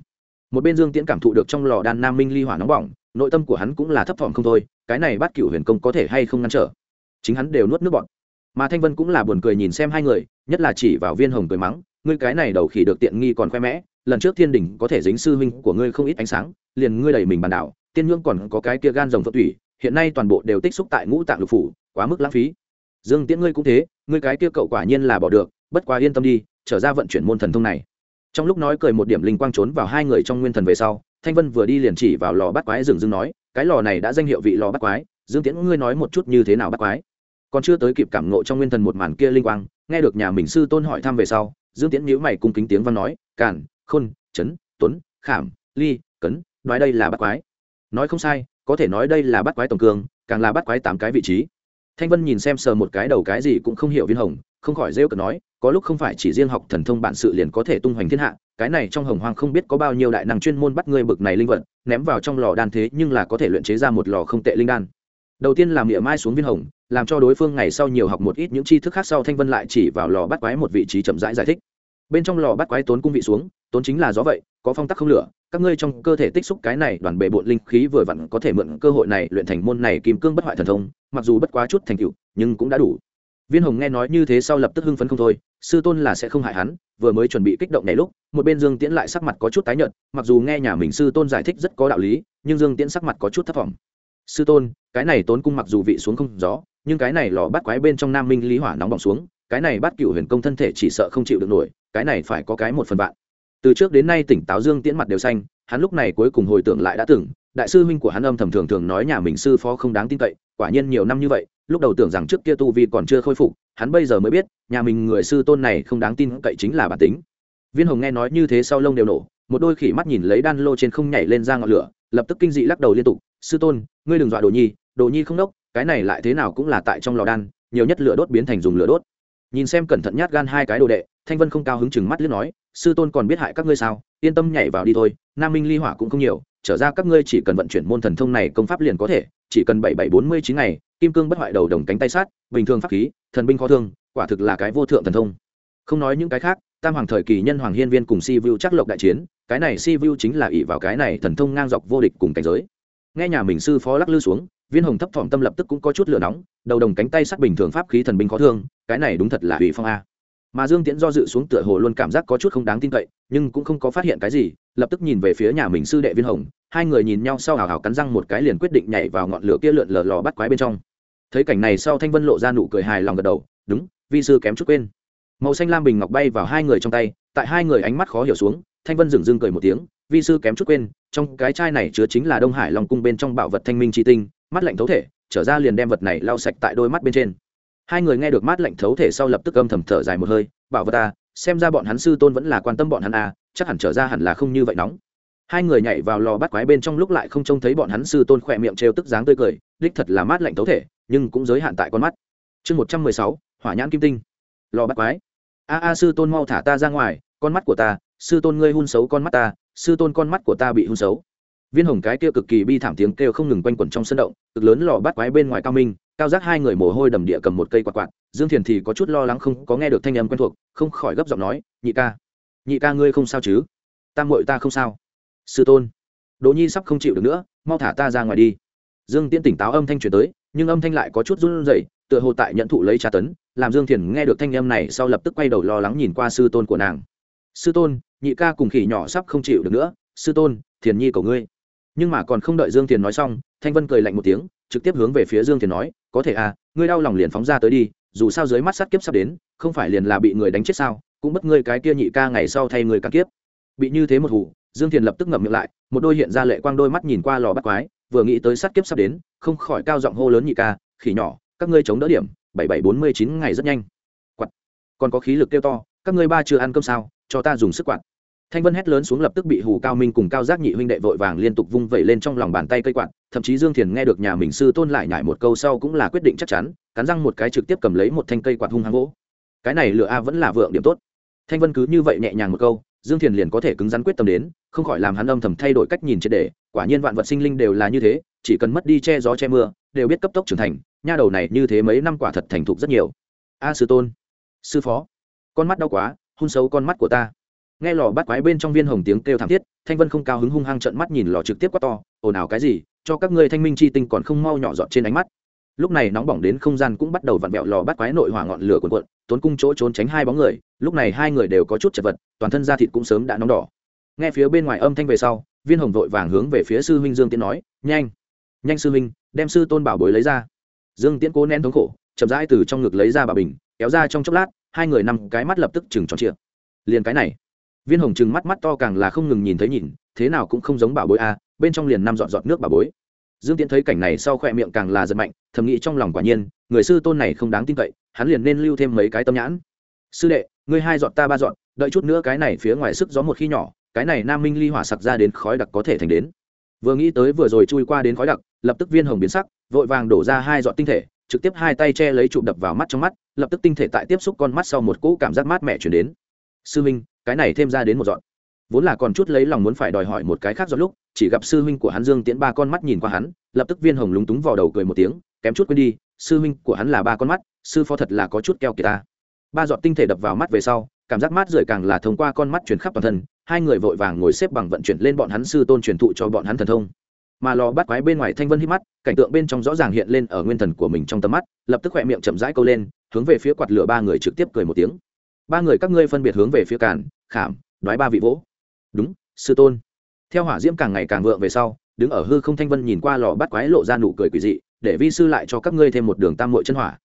Một bên dương tiễn cảm thụ được trong lò đan nam minh ly hỏa nóng bỏng, nội tâm của hắn cũng là thấp thỏm không thôi, cái này bắt cựu huyền công có thể hay không ngăn trở? Chính hắn đều nuốt nước bọn mà thanh vân cũng là buồn cười nhìn xem hai người, nhất là chỉ vào viên hồng cười mắng, ngươi cái này đầu khỉ được tiện nghi còn khoe mẽ lần trước thiên đình có thể dính sư huynh của ngươi không ít ánh sáng, liền ngươi đẩy mình bàn đảo, tiên nhưỡng còn có cái kia gan rồng phật thủy, hiện nay toàn bộ đều tích xúc tại ngũ tạng lục phủ, quá mức lãng phí. Dương tiễn ngươi cũng thế, ngươi cái kia cậu quả nhiên là bỏ được, bất quá yên tâm đi, trở ra vận chuyển môn thần thông này. Trong lúc nói cười một điểm linh quang trốn vào hai người trong nguyên thần về sau, thanh vân vừa đi liền chỉ vào lò bắt quái dừng dưng nói, cái lò này đã danh hiệu vị lò bắt quái, dương tiễn ngươi nói một chút như thế nào bắt quái? Còn chưa tới kịp cảm ngộ trong nguyên thần một màn kia linh quang, nghe được nhà mình sư tôn hỏi thăm về sau, dương tiễn nhíu mày cung kính tiếng văn nói cản khôn Trấn, tuấn khảm ly cấn nói đây là bắt quái. Nói không sai có thể nói đây là bắt quái tổng cường càng là bắt quái tám cái vị trí. Thanh vân nhìn xem sờ một cái đầu cái gì cũng không hiểu viên hồng không khỏi rêu cờ nói có lúc không phải chỉ riêng học thần thông bản sự liền có thể tung hoành thiên hạ cái này trong hồng hoang không biết có bao nhiêu đại năng chuyên môn bắt ngươi bực này linh vật ném vào trong lò đan thế nhưng là có thể luyện chế ra một lò không tệ linh đan. Đầu tiên làm địa mai xuống viên hồng làm cho đối phương ngày sau nhiều học một ít những tri thức khác sau thanh vân lại chỉ vào lò bắt quái một vị trí chậm rãi giải, giải thích bên trong lò bắt quái tốn cung vị xuống, tốn chính là gió vậy, có phong tắc không lửa, các ngươi trong cơ thể tích xúc cái này đoàn bề bộn linh khí vừa vặn có thể mượn cơ hội này luyện thành môn này kim cương bất hoại thần thông, mặc dù bất quá chút thành tựu, nhưng cũng đã đủ. Viên hồng nghe nói như thế sau lập tức hưng phấn không thôi, sư tôn là sẽ không hại hắn, vừa mới chuẩn bị kích động này lúc, một bên dương tiễn lại sắc mặt có chút tái nhợt, mặc dù nghe nhà mình sư tôn giải thích rất có đạo lý, nhưng dương tiễn sắc mặt có chút thất vọng sư tôn, cái này tốn cung mặc dù vị xuống không gió, nhưng cái này lò bắt quái bên trong nam minh lý hỏa nóng bỏng xuống, cái này bắt cựu huyền công thân thể chỉ sợ không chịu được nổi cái này phải có cái một phần vạn. Từ trước đến nay tỉnh táo dương tiễn mặt đều xanh, hắn lúc này cuối cùng hồi tưởng lại đã từng, đại sư huynh của hắn âm thầm thường thường nói nhà mình sư phó không đáng tin cậy, quả nhiên nhiều năm như vậy, lúc đầu tưởng rằng trước kia tu vi còn chưa khôi phục, hắn bây giờ mới biết, nhà mình người sư tôn này không đáng tin cậy chính là bản tính. Viên hồng nghe nói như thế sau lông đều nổ, một đôi khỉ mắt nhìn lấy đan lô trên không nhảy lên ra ngọn lửa, lập tức kinh dị lắc đầu liên tục, sư tôn, ngươi đừng dọa đồ nhi đồ nhi không đốc, cái này lại thế nào cũng là tại trong lò đan, nhiều nhất lửa đốt biến thành dùng lửa đốt. Nhìn xem cẩn thận nhát gan hai cái đồ đệ thanh vân không cao hứng chừng mắt liếc nói, sư tôn còn biết hại các ngươi sao? Yên tâm nhảy vào đi thôi, nam minh ly hỏa cũng không nhiều, trở ra các ngươi chỉ cần vận chuyển môn thần thông này công pháp liền có thể, chỉ cần bảy bảy bốn mươi chín ngày, kim cương bất hoại đầu đồng cánh tay sát, bình thường pháp khí, thần binh khó thương, quả thực là cái vô thượng thần thông. Không nói những cái khác, tam hoàng thời kỳ nhân hoàng hiên viên cùng si vu chắc lộc đại chiến, cái này si vu chính là ỷ vào cái này thần thông ngang dọc vô địch cùng cảnh giới. Nghe nhà mình sư phó lắc lư xuống, viên hồng thấp thỏm tâm lập tức cũng có chút lửa nóng, đầu đồng cánh tay sắt bình thường pháp khí thần binh khó thương, cái này đúng thật là hủy phong a mà dương tiễn do dự xuống tựa hồ luôn cảm giác có chút không đáng tin cậy, nhưng cũng không có phát hiện cái gì, lập tức nhìn về phía nhà mình sư đệ viên hồng, hai người nhìn nhau sau hào hào cắn răng một cái liền quyết định nhảy vào ngọn lửa kia lượn lờ lò bắt quái bên trong. Thấy cảnh này sau thanh vân lộ ra nụ cười hài lòng gật đầu, đúng, vi sư kém chút quên. Màu xanh lam bình ngọc bay vào hai người trong tay, tại hai người ánh mắt khó hiểu xuống, thanh vân dừng dưng cười một tiếng, vi sư kém chút quên, trong cái chai này chứa chính là đông hải long cung bên trong bảo vật thanh minh tri tinh, mắt lạnh thấu thể, trở ra liền đem vật này lau sạch tại đôi mắt bên trên hai người nghe được mát lạnh thấu thể sau lập tức âm thầm thở dài một hơi bảo vật ta à, xem ra bọn hắn sư tôn vẫn là quan tâm bọn hắn à chắc hẳn trở ra hẳn là không như vậy nóng. Hai người nhảy vào lò bắt quái bên trong lúc lại không trông thấy bọn hắn sư tôn khỏe miệng trêu tức dáng tươi cười đích thật là mát lạnh thấu thể nhưng cũng giới hạn tại con mắt. Chương một trăm mười sáu hỏa nhãn kim tinh. Lò bắt quái. A a sư tôn mau thả ta ra ngoài con mắt của ta sư tôn ngươi hun xấu con mắt ta sư tôn con mắt của ta bị hun xấu. Viên hồng cái kia cực kỳ bi thảm tiếng kêu không ngừng quanh quẩn trong sân động cực lớn lò bắt quái bên ngoài cao minh cao giác hai người mồ hôi đầm địa cầm một cây quạt quạt, dương thiền thì có chút lo lắng không có nghe được thanh âm quen thuộc, không khỏi gấp giọng nói, nhị ca nhị ca ngươi không sao chứ? Tam mội ta không sao. Sư tôn. Đỗ nhi sắp không chịu được nữa, mau thả ta ra ngoài đi. Dương tiễn tỉnh táo âm thanh truyền tới, nhưng âm thanh lại có chút run rẩy, tựa hồ tại nhận thụ lấy trà tấn, làm dương thiền nghe được thanh âm này sau lập tức quay đầu lo lắng nhìn qua sư tôn của nàng. Sư tôn, nhị ca cùng khỉ nhỏ sắp không chịu được nữa. Sư tôn, thiền nhi của ngươi nhưng mà còn không đợi dương thiền nói xong thanh vân cười lạnh một tiếng trực tiếp hướng về phía dương thiền nói có thể à ngươi đau lòng liền phóng ra tới đi dù sao dưới mắt sát kiếp sắp đến không phải liền là bị người đánh chết sao cũng bất ngươi cái kia nhị ca ngày sau thay người càng kiếp. Bị như thế một hủ dương thiền lập tức ngậm miệng lại một đôi hiện ra lệ quang đôi mắt nhìn qua lò bắt quái vừa nghĩ tới sát kiếp sắp đến không khỏi cao giọng hô lớn nhị ca khỉ nhỏ các ngươi chống đỡ điểm bảy bảy bốn mươi chín ngày rất nhanh. Quặt, còn có khí lực kêu to các ngươi ba chưa ăn cơm sao cho ta dùng sức quạt thanh vân hét lớn xuống lập tức bị hù cao minh cùng cao giác nhị huynh đệ vội vàng liên tục vung vẩy lên trong lòng bàn tay cây quạt, thậm chí dương thiền nghe được nhà mình sư tôn lại nhải một câu sau cũng là quyết định chắc chắn, cắn răng một cái trực tiếp cầm lấy một thanh cây quạt hung hăng gỗ cái này lựa a vẫn là vượng điểm tốt. Thanh vân cứ như vậy nhẹ nhàng một câu, dương thiền liền có thể cứng rắn quyết tâm đến, không khỏi làm hắn âm thầm thay đổi cách nhìn triệt đề, quả nhiên vạn vật sinh linh đều là như thế, chỉ cần mất đi che gió che mưa, đều biết cấp tốc trưởng thành, nha đầu này như thế mấy năm quả thật thành thục rất nhiều. A sư tôn, sư phó, con mắt đau quá, hôn xấu con mắt của ta nghe lò bắt quái bên trong viên hồng tiếng kêu thảm thiết, thanh vân không cao hứng hung hăng trận mắt nhìn lò trực tiếp quát to, ồn ào cái gì? Cho các ngươi thanh minh chi tinh còn không mau nhỏ dọn trên ánh mắt. Lúc này nóng bỏng đến không gian cũng bắt đầu vặn vẹo lò bắt quái nội hỏa ngọn lửa cuộn cuộn, tốn cung chỗ trốn tránh hai bóng người, lúc này hai người đều có chút chật vật, toàn thân da thịt cũng sớm đã nóng đỏ. Nghe phía bên ngoài âm thanh về sau, viên hồng vội vàng hướng về phía sư huynh dương tiến nói, nhanh nhanh sư huynh, đem sư tôn bảo bối lấy ra. Dương tiễn cố nén thống khổ, chậm rãi từ trong ngực lấy ra bà bình, kéo ra trong chốc lát, hai người nằm cái mắt lập tức chừng tròn trịa. Liền cái này viên hồng chừng mắt mắt to càng là không ngừng nhìn thấy nhìn, thế nào cũng không giống bảo bối a, bên trong liền năm giọt giọt nước bảo bối. Dương tiễn thấy cảnh này sau khỏe miệng càng là giật mạnh, thầm nghĩ trong lòng quả nhiên, người sư tôn này không đáng tin cậy, hắn liền nên lưu thêm mấy cái tâm nhãn. Sư đệ, ngươi hai dọn ta ba dọn đợi chút nữa cái này phía ngoài sức gió một khi nhỏ, cái này nam minh ly hỏa sặc ra đến khói đặc có thể thành đến. Vừa nghĩ tới vừa rồi chui qua đến khói đặc, lập tức viên hồng biến sắc, vội vàng đổ ra hai dọn tinh thể, trực tiếp hai tay che lấy trụ đập vào mắt trong mắt, lập tức tinh thể tại tiếp xúc con mắt sau một cỗ cảm giác mát mẻ chuyển đến. Sư minh cái này thêm ra đến một dọn. Vốn là còn chút lấy lòng muốn phải đòi hỏi một cái khác do lúc, chỉ gặp sư huynh của hắn dương tiễn ba con mắt nhìn qua hắn, lập tức viên hồng lúng túng vào đầu cười một tiếng, kém chút quên đi, sư huynh của hắn là ba con mắt, sư phó thật là có chút keo kỳ ta. Ba giọt tinh thể đập vào mắt về sau, cảm giác mát rượi càng là thông qua con mắt chuyển khắp toàn thân, hai người vội vàng ngồi xếp bằng vận chuyển lên bọn hắn sư tôn truyền thụ cho bọn hắn thần thông. Mà lò bắt quái bên ngoài thanh vân hít mắt, cảnh tượng bên trong rõ ràng hiện lên ở nguyên thần của mình trong tầm mắt, lập tức khỏe miệng chậm rãi câu lên, hướng về phía quạt lửa ba người trực tiếp cười một tiếng ba người các ngươi phân biệt hướng về phía cản khảm, đoái ba vị vỗ. Đúng, sư tôn. Theo hỏa diễm càng ngày càng vượng về sau, đứng ở hư không thanh vân nhìn qua lò bắt quái lộ ra nụ cười quỷ dị, để vi sư lại cho các ngươi thêm một đường tam mội chân hỏa.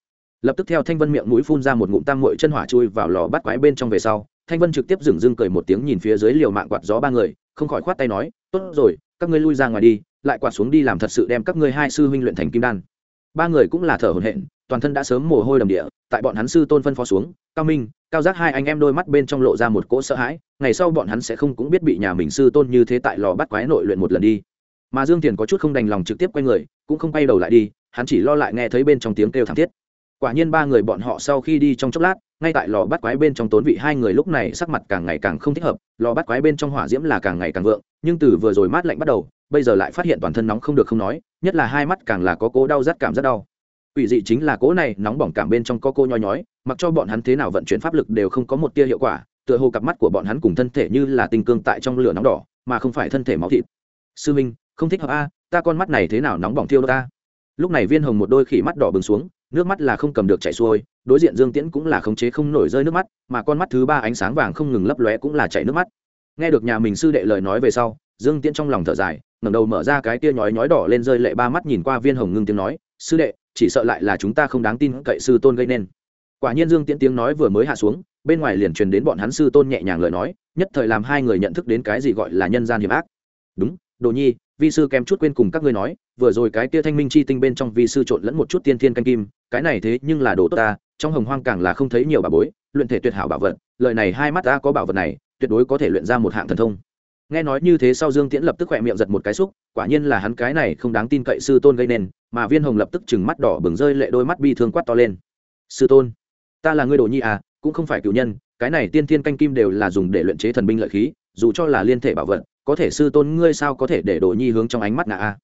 Lập tức theo thanh vân miệng mũi phun ra một ngụm tam mội chân hỏa chui vào lò bắt quái bên trong về sau, thanh vân trực tiếp dừng dưng cười một tiếng nhìn phía dưới liều mạng quạt gió ba người, không khỏi khoát tay nói, tốt rồi, các ngươi lui ra ngoài đi, lại quạt xuống đi làm thật sự đem các ngươi hai sư huynh luyện thành kim đan. Ba người cũng là thở hổn hển toàn thân đã sớm mồ hôi đầm địa, tại bọn hắn sư tôn phân phó xuống, cao minh, cao giác hai anh em đôi mắt bên trong lộ ra một cỗ sợ hãi, ngày sau bọn hắn sẽ không cũng biết bị nhà mình sư tôn như thế tại lò bắt quái nội luyện một lần đi. Mà dương tiền có chút không đành lòng trực tiếp quay người, cũng không quay đầu lại đi, hắn chỉ lo lại nghe thấy bên trong tiếng kêu thảm thiết. Quả nhiên ba người bọn họ sau khi đi trong chốc lát, ngay tại lò bắt quái bên trong tốn vị hai người lúc này sắc mặt càng ngày càng không thích hợp, lò bắt quái bên trong hỏa diễm là càng ngày càng vượng, nhưng từ vừa rồi mát lạnh bắt đầu, bây giờ lại phát hiện toàn thân nóng không được không nói, nhất là hai mắt càng là có cố đau rát cảm rất đau. Quỷ dị chính là cố này nóng bỏng cảm bên trong có cô nhoi nhói, mặc cho bọn hắn thế nào vận chuyển pháp lực đều không có một tia hiệu quả, tựa hồ cặp mắt của bọn hắn cùng thân thể như là tinh cương tại trong lửa nóng đỏ, mà không phải thân thể máu thịt. Sư Minh, không thích hợp a, ta con mắt này thế nào nóng bỏng thiêu đốt ta. Lúc này Viên Hồng một đôi khỉ mắt đỏ bừng xuống, nước mắt là không cầm được chảy xuôi, đối diện Dương Tiễn cũng là khống chế không nổi rơi nước mắt, mà con mắt thứ ba ánh sáng vàng không ngừng lấp lóe cũng là chảy nước mắt. Nghe được nhà mình sư đệ lời nói về sau, Dương Tiễn trong lòng thở dài, ngẩng đầu mở ra cái tia nhói nhói đỏ lên rơi lệ ba mắt nhìn qua Viên Hồng ngưng tiếng nói, "Sư đệ, chỉ sợ lại là chúng ta không đáng tin cậy sư tôn gây nên. Quả nhiên dương tiễn tiếng nói vừa mới hạ xuống, bên ngoài liền truyền đến bọn hắn sư tôn nhẹ nhàng lời nói, nhất thời làm hai người nhận thức đến cái gì gọi là nhân gian hiểm ác. Đúng, đồ nhi, vi sư kém chút quên cùng các ngươi nói, vừa rồi cái kia thanh minh chi tinh bên trong vi sư trộn lẫn một chút tiên thiên canh kim, cái này thế nhưng là đồ tốt ta, trong hồng hoang càng là không thấy nhiều bà bối, luyện thể tuyệt hảo bảo vật, lời này hai mắt ta có bảo vật này, tuyệt đối có thể luyện ra một hạng thần thông. Nghe nói như thế sau dương tiễn lập tức khỏe miệng giật một cái xúc quả nhiên là hắn cái này không đáng tin cậy sư tôn gây nên, mà viên hồng lập tức chừng mắt đỏ bừng rơi lệ đôi mắt bi thương quát to lên. Sư tôn, ta là người đồ nhi à cũng không phải cựu nhân, cái này tiên thiên canh kim đều là dùng để luyện chế thần binh lợi khí, dù cho là liên thể bảo vật, có thể sư tôn ngươi sao có thể để đồ nhi hướng trong ánh mắt ngã a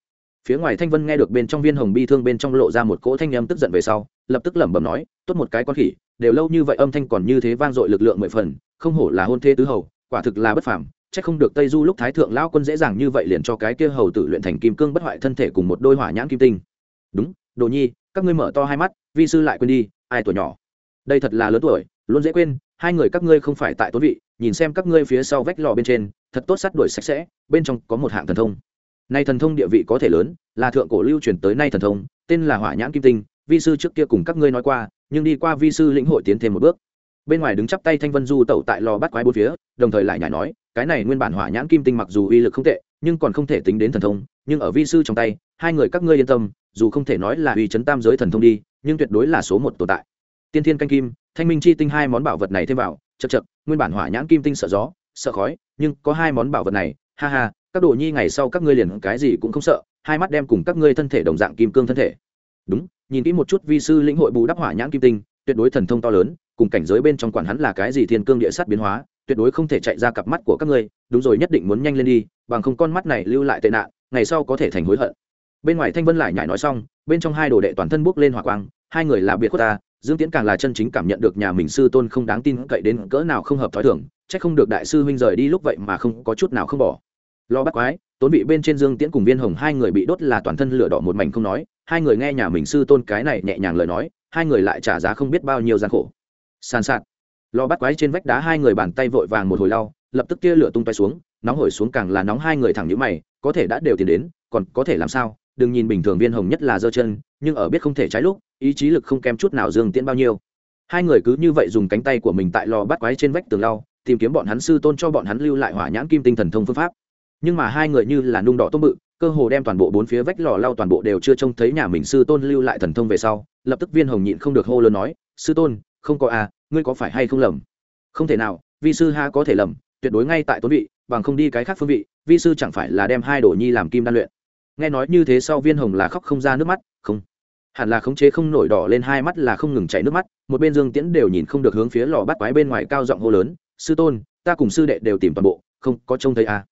phía ngoài thanh vân nghe được bên trong viên hồng bi thương bên trong lộ ra một cỗ thanh âm tức giận về sau, lập tức lẩm bẩm nói, tốt một cái con khỉ, đều lâu như vậy âm thanh còn như thế vang dội lực lượng mười phần, không hổ là hôn thê tứ hầu, quả thực là bất phàm chắc không được tây du lúc thái thượng lão quân dễ dàng như vậy liền cho cái kia hầu tự luyện thành kim cương bất hoại thân thể cùng một đôi hỏa nhãn kim tinh. Đúng, đồ nhi, các ngươi mở to hai mắt, vi sư lại quên đi, ai tuổi nhỏ? Đây thật là lớn tuổi, luôn dễ quên, hai người các ngươi không phải tại tốn vị, nhìn xem các ngươi phía sau vách lò bên trên, thật tốt sắt đuổi sạch sẽ, bên trong có một hạng thần thông. Nay thần thông địa vị có thể lớn, là thượng cổ lưu truyền tới nay thần thông, tên là hỏa nhãn kim tinh, vi sư trước kia cùng các ngươi nói qua, nhưng đi qua vi sư lĩnh hội tiến thêm một bước. Bên ngoài đứng chắp tay thanh vân du tẩu tại lò bắt quái bốn phía, đồng thời lại nhảy nói cái này nguyên bản hỏa nhãn kim tinh mặc dù uy lực không tệ, nhưng còn không thể tính đến thần thông, nhưng ở vi sư trong tay, hai người các ngươi yên tâm, dù không thể nói là uy chấn tam giới thần thông đi, nhưng tuyệt đối là số một tồn tại. Tiên thiên canh kim, thanh minh chi tinh hai món bảo vật này thêm vào chật chật nguyên bản hỏa nhãn kim tinh sợ gió, sợ khói, nhưng có hai món bảo vật này, ha ha, các đồ nhi ngày sau các ngươi liền cái gì cũng không sợ, hai mắt đem cùng các ngươi thân thể đồng dạng kim cương thân thể. Đúng, nhìn kỹ một chút vi sư lĩnh hội bù đắp hỏa nhãn kim tinh, tuyệt đối thần thông to lớn, cùng cảnh giới bên trong quản hắn là cái gì thiên cương địa sát biến hóa tuyệt đối không thể chạy ra cặp mắt của các ngươi, đúng rồi, nhất định muốn nhanh lên đi, bằng không con mắt này lưu lại tệ nạn, ngày sau có thể thành hối hận. Bên ngoài thanh vân lại nhảy nói xong, bên trong hai đồ đệ toàn thân bước lên hỏa quang, hai người là biệt khuất ta, dương tiễn càng là chân chính cảm nhận được nhà mình sư tôn không đáng tin cậy đến cỡ nào không hợp thói thường trách không được đại sư huynh rời đi lúc vậy mà không có chút nào không bỏ. Lo bắt quái, tốn bị bên trên dương tiễn cùng viên hồng hai người bị đốt là toàn thân lửa đỏ một mảnh không nói, hai người nghe nhà mình sư tôn cái này nhẹ nhàng lời nói, hai người lại trả giá không biết bao nhiêu gian khổ. Sàn sạt Lò bắt quái trên vách đá hai người bàn tay vội vàng một hồi lau, lập tức tia lửa tung tay xuống, nóng hổi xuống càng là nóng hai người thẳng nhữ mày, có thể đã đều tiền đến, còn có thể làm sao? Đừng nhìn bình thường viên hồng nhất là giơ chân, nhưng ở biết không thể trái lúc, ý chí lực không kém chút nào dương tiễn bao nhiêu. Hai người cứ như vậy dùng cánh tay của mình tại lò bắt quái trên vách tường lau, tìm kiếm bọn hắn sư tôn cho bọn hắn lưu lại hỏa nhãn kim tinh thần thông phương pháp. Nhưng mà hai người như là nung đỏ tôm bự, cơ hồ đem toàn bộ bốn phía vách lò lau toàn bộ đều chưa trông thấy nhà mình sư tôn lưu lại thần thông về sau, lập tức viên hồng nhịn không được hô lớn nói, sư tôn, không có à ngươi có phải hay không lầm? Không thể nào, vi sư ha có thể lầm, tuyệt đối ngay tại tốn vị, bằng không đi cái khác phương vị, vi sư chẳng phải là đem hai đồ nhi làm kim đan luyện. Nghe nói như thế sau viên hồng là khóc không ra nước mắt, không. Hẳn là khống chế không nổi đỏ lên hai mắt là không ngừng chảy nước mắt, một bên dương tiễn đều nhìn không được hướng phía lò bắt quái bên ngoài cao giọng hô lớn, sư tôn, ta cùng sư đệ đều tìm toàn bộ, không có trông thấy a. À.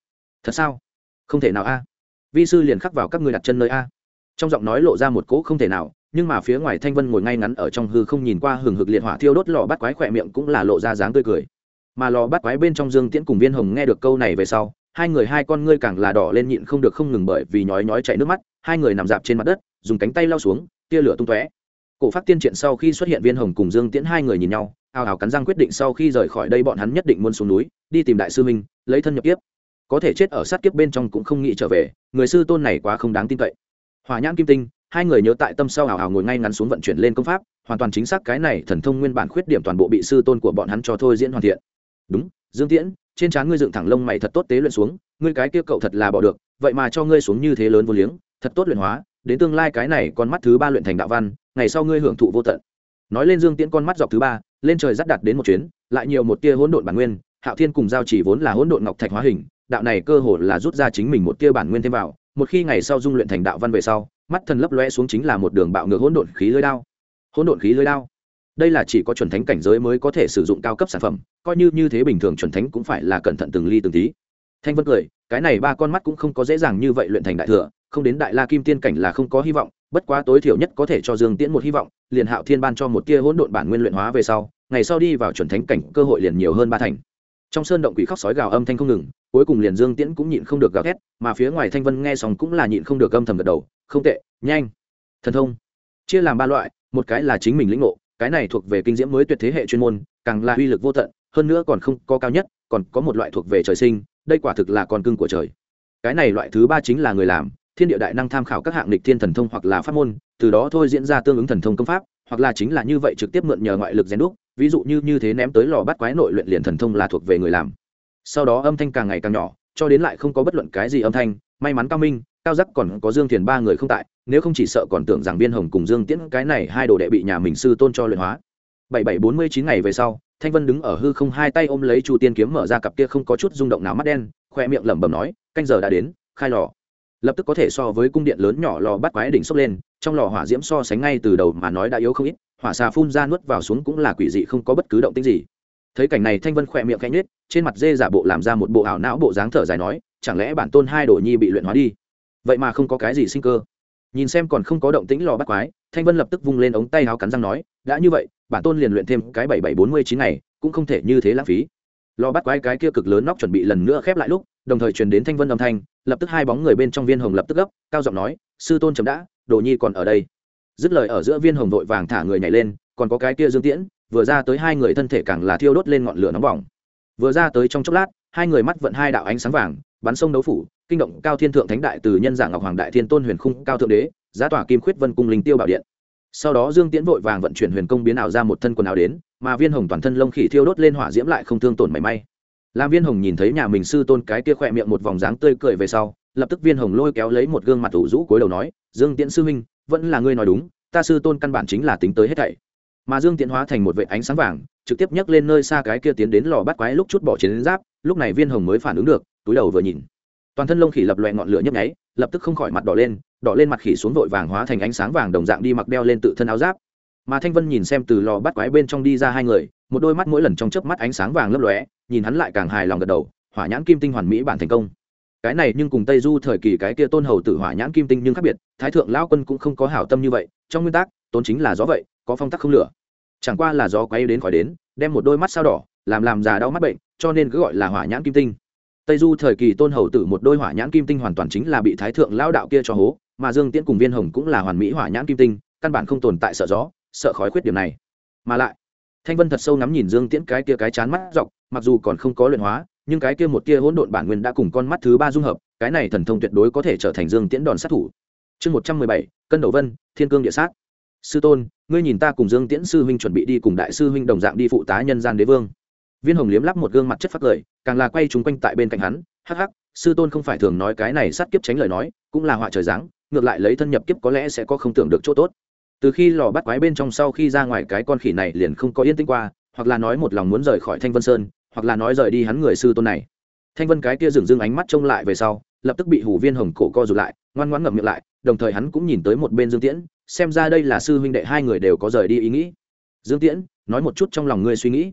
thật sao? Không thể nào a. Vi sư liền khắc vào các người đặt chân nơi a. Trong giọng nói lộ ra một cỗ không thể nào nhưng mà phía ngoài thanh vân ngồi ngay ngắn ở trong hư không nhìn qua hừng hực liệt hỏa thiêu đốt lò bắt quái khỏe miệng cũng là lộ ra dáng tươi cười. Mà lò bắt quái bên trong dương tiễn cùng viên hồng nghe được câu này về sau, hai người hai con ngươi càng là đỏ lên nhịn không được không ngừng bởi vì nhói nhói chảy nước mắt, hai người nằm dạp trên mặt đất, dùng cánh tay lao xuống, tia lửa tung tóe. Cổ phát tiên triện sau khi xuất hiện viên hồng cùng dương tiễn hai người nhìn nhau, ào ào cắn răng quyết định sau khi rời khỏi đây bọn hắn nhất định muốn xuống núi, đi tìm đại sư minh lấy thân nhập kiếp. Có thể chết ở sát kiếp bên trong cũng không nghĩ trở về, người sư tôn này quá không đáng tin cậy. Hỏa nhãn kim tinh hai người nhớ tại tâm sau ảo ảo ngồi ngay ngắn xuống vận chuyển lên công pháp, hoàn toàn chính xác cái này thần thông nguyên bản khuyết điểm toàn bộ bị sư tôn của bọn hắn cho thôi diễn hoàn thiện. Đúng, dương tiễn, trên trán ngươi dựng thẳng lông mày thật tốt tế luyện xuống, ngươi cái kia cậu thật là bỏ được, vậy mà cho ngươi xuống như thế lớn vô liếng, thật tốt luyện hóa, đến tương lai cái này con mắt thứ ba luyện thành đạo văn, ngày sau ngươi hưởng thụ vô tận. Nói lên dương tiễn con mắt dọc thứ ba, lên trời dắt đặt đến một chuyến, lại nhiều một tia hỗn độn bản nguyên, hạo thiên cùng giao chỉ vốn là hỗn độn ngọc thạch hóa hình, đạo này cơ hồ là rút ra chính mình một tia bản nguyên thêm vào, một khi ngày sau dung luyện thành đạo văn về sau mắt thần lấp lóe xuống chính là một đường bạo ngược hỗn độn khí lưới đao. Hỗn độn khí lưới đao. Đây là chỉ có chuẩn thánh cảnh giới mới có thể sử dụng cao cấp sản phẩm, coi như như thế bình thường chuẩn thánh cũng phải là cẩn thận từng ly từng tí. Thanh vân cười, cái này ba con mắt cũng không có dễ dàng như vậy luyện thành đại thừa, không đến đại la kim tiên cảnh là không có hy vọng, bất quá tối thiểu nhất có thể cho dương tiễn một hy vọng, liền hạo thiên ban cho một tia hỗn độn bản nguyên luyện hóa về sau, ngày sau đi vào chuẩn thánh cảnh, cơ hội liền nhiều hơn ba thành. Trong sơn động quỷ khóc sói gào âm thanh không ngừng, cuối cùng liền dương tiễn cũng nhịn không được gào thét, mà phía ngoài thanh vân nghe xong cũng là nhịn không được âm thầm gật đầu không tệ, nhanh. Thần thông. Chia làm ba loại, một cái là chính mình lĩnh ngộ, cái này thuộc về kinh diễm mới tuyệt thế hệ chuyên môn, càng là uy lực vô tận, hơn nữa còn không có cao nhất, còn có một loại thuộc về trời sinh, đây quả thực là con cưng của trời. Cái này loại thứ ba chính là người làm, thiên địa đại năng tham khảo các hạng lịch thiên thần thông hoặc là pháp môn, từ đó thôi diễn ra tương ứng thần thông công pháp, hoặc là chính là như vậy trực tiếp mượn nhờ ngoại lực rèn đúc, ví dụ như như thế ném tới lò bắt quái nội luyện liền thần thông là thuộc về người làm. Sau đó âm thanh càng ngày càng nhỏ, cho đến lại không có bất luận cái gì âm thanh, may mắn cao minh cao giác còn có dương thiền ba người không tại, nếu không chỉ sợ còn tưởng rằng viên hồng cùng dương tiễn cái này hai đồ đệ bị nhà mình sư tôn cho luyện hóa. Bảy bảy bốn mươi chín ngày về sau, thanh vân đứng ở hư không hai tay ôm lấy chu tiên kiếm mở ra cặp kia không có chút rung động nào mắt đen, khoe miệng lẩm bẩm nói, canh giờ đã đến, khai lò. Lập tức có thể so với cung điện lớn nhỏ lò bắt quái đỉnh sốc lên, trong lò hỏa diễm so sánh ngay từ đầu mà nói đã yếu không ít, hỏa xà phun ra nuốt vào xuống cũng là quỷ dị không có bất cứ động tĩnh gì. Thấy cảnh này thanh vân khỏe miệng khẽ nhếch, trên mặt dê giả bộ làm ra một bộ ảo não bộ dáng thở dài nói, chẳng lẽ bản tôn hai đồ nhi bị luyện hóa đi? Vậy mà không có cái gì sinh cơ. Nhìn xem còn không có động tĩnh lò bắt quái, thanh vân lập tức vung lên ống tay háo cắn răng nói, đã như vậy, bản tôn liền luyện thêm cái bảy bảy bốn mươi chín ngày, cũng không thể như thế lãng phí. Lò bắt quái cái kia cực lớn nóc chuẩn bị lần nữa khép lại lúc, đồng thời truyền đến thanh vân âm thanh, lập tức hai bóng người bên trong viên hồng lập tức gấp, cao giọng nói, sư tôn chấm đã, đồ nhi còn ở đây. Dứt lời ở giữa viên hồng vội vàng thả người nhảy lên, còn có cái kia dương tiễn, vừa ra tới hai người thân thể càng là thiêu đốt lên ngọn lửa nóng bỏng. Vừa ra tới trong chốc lát, hai người mắt vận hai đạo ánh sáng vàng, bắn sông đấu phủ kinh động cao thiên thượng thánh đại từ nhân dạng ngọc hoàng đại thiên tôn huyền khung cao thượng đế, giá tỏa kim khuyết vân cung linh tiêu bảo điện. Sau đó dương tiễn vội vàng vận chuyển huyền công biến ảo ra một thân quần áo đến, mà viên hồng toàn thân lông khỉ thiêu đốt lên hỏa diễm lại không thương tổn mảy may. Làm viên hồng nhìn thấy nhà mình sư tôn cái kia khỏe miệng một vòng dáng tươi cười về sau, lập tức viên hồng lôi kéo lấy một gương mặt ủ rũ cối đầu nói, dương tiễn sư huynh, vẫn là ngươi nói đúng, ta sư tôn căn bản chính là tính tới hết thảy. Mà dương tiễn hóa thành một vệ ánh sáng vàng, trực tiếp nhấc lên nơi xa cái kia tiến đến lò bắt quái lúc chút bỏ chiến giáp, lúc này viên hồng mới phản ứng được, túi đầu vừa nhìn toàn thân lông khỉ lập loẹ ngọn lửa nhấp nháy, lập tức không khỏi mặt đỏ lên đỏ lên mặt khỉ xuống vội vàng hóa thành ánh sáng vàng đồng dạng đi mặc đeo lên tự thân áo giáp. Mà thanh vân nhìn xem từ lò bắt quái bên trong đi ra hai người, một đôi mắt mỗi lần trong chớp mắt ánh sáng vàng lấp lóe, nhìn hắn lại càng hài lòng gật đầu, hỏa nhãn kim tinh hoàn mỹ bản thành công. Cái này nhưng cùng tây du thời kỳ cái kia tôn hầu tử hỏa nhãn kim tinh nhưng khác biệt, thái thượng lão quân cũng không có hảo tâm như vậy, trong nguyên tắc tôn chính là gió vậy, có phong tắc không lửa. Chẳng qua là gió quay đến khỏi đến, đem một đôi mắt sao đỏ, làm làm già đau mắt bệnh, cho nên cứ gọi là hỏa nhãn kim tinh tây du thời kỳ tôn hầu tử một đôi hỏa nhãn kim tinh hoàn toàn chính là bị thái thượng lao đạo kia cho hố, mà dương tiễn cùng viên hồng cũng là hoàn mỹ hỏa nhãn kim tinh, căn bản không tồn tại sợ gió, sợ khói khuyết điểm này. Mà lại, thanh vân thật sâu ngắm nhìn dương tiễn cái kia cái chán mắt dọc, mặc dù còn không có luyện hóa, nhưng cái kia một kia hỗn độn bản nguyên đã cùng con mắt thứ ba dung hợp, cái này thần thông tuyệt đối có thể trở thành dương tiễn đòn sát thủ. Chương một trăm mười bảy, cân đầu vân, thiên cương địa sát. Sư tôn, ngươi nhìn ta cùng dương tiễn sư huynh chuẩn bị đi cùng đại sư huynh đồng dạng đi phụ tá nhân gian đế vương viên hồng liếm lắp một gương mặt chất phát lời, càng là quay chúng quanh tại bên cạnh hắn, hắc hắc, sư tôn không phải thường nói cái này sát kiếp tránh lời nói, cũng là họa trời dáng ngược lại lấy thân nhập kiếp có lẽ sẽ có không tưởng được chỗ tốt. Từ khi lò bắt quái bên trong sau khi ra ngoài cái con khỉ này liền không có yên tĩnh qua, hoặc là nói một lòng muốn rời khỏi thanh vân sơn, hoặc là nói rời đi hắn người sư tôn này. Thanh vân cái kia dừng dưng ánh mắt trông lại về sau, lập tức bị hủ viên hồng cổ co rụt lại, ngoan ngoãn ngậm miệng lại, đồng thời hắn cũng nhìn tới một bên dương tiễn, xem ra đây là sư huynh đệ hai người đều có rời đi ý nghĩ. Dương tiễn, nói một chút trong lòng ngươi suy nghĩ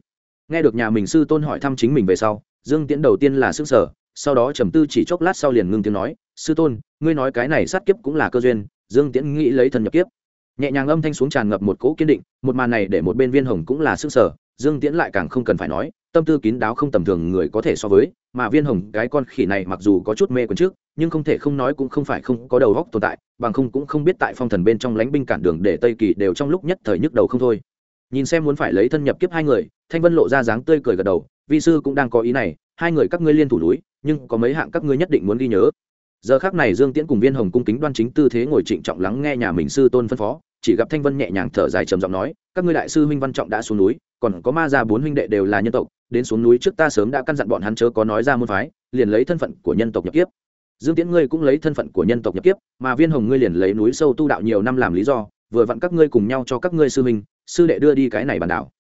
nghe được nhà mình sư tôn hỏi thăm chính mình về sau, dương tiễn đầu tiên là s ư n g sở sau đó trầm tư chỉ chốc lát sau liền ngưng tiếng nói, sư tôn, ngươi nói cái này sát kiếp cũng là cơ duyên. Dương tiễn nghĩ lấy thần nhập kiếp. Nhẹ nhàng âm thanh xuống tràn ngập một cỗ kiên định, một màn này để một bên viên hồng cũng là s ư n g sở dương tiễn lại càng không cần phải nói, tâm tư kín đáo không tầm thường người có thể so với, mà viên hồng, cái con khỉ này mặc dù có chút mê quần trước, nhưng không thể không nói cũng không phải không có đầu góc tồn tại, bằng không cũng không biết tại phong thần bên trong lánh binh cản đường để tây kỳ đều trong lúc nhất thời nhức đầu không thôi nhìn xem muốn phải lấy thân nhập kiếp hai người, thanh vân lộ ra dáng tươi cười gật đầu, vi sư cũng đang có ý này, hai người các ngươi liên thủ núi, nhưng có mấy hạng các ngươi nhất định muốn ghi nhớ. Giờ khác này dương tiễn cùng viên hồng cung kính đoan chính tư thế ngồi trịnh trọng lắng nghe nhà mình sư tôn phân phó, chỉ gặp thanh vân nhẹ nhàng thở dài trầm giọng nói, các ngươi đại sư huynh văn trọng đã xuống núi, còn có ma gia bốn huynh đệ đều là nhân tộc, đến xuống núi trước ta sớm đã căn dặn bọn hắn chớ có nói ra môn phái, liền lấy thân phận của nhân tộc nhập kiếp. Dương tiễn ngươi cũng lấy thân phận của nhân tộc nhập kiếp, mà viên hồng ngươi liền lấy núi sâu tu đạo nhiều năm làm lý do, vừa vặn các ngươi cùng nhau cho các ngươi sư huynh sư đệ đưa đi cái này bản đảo.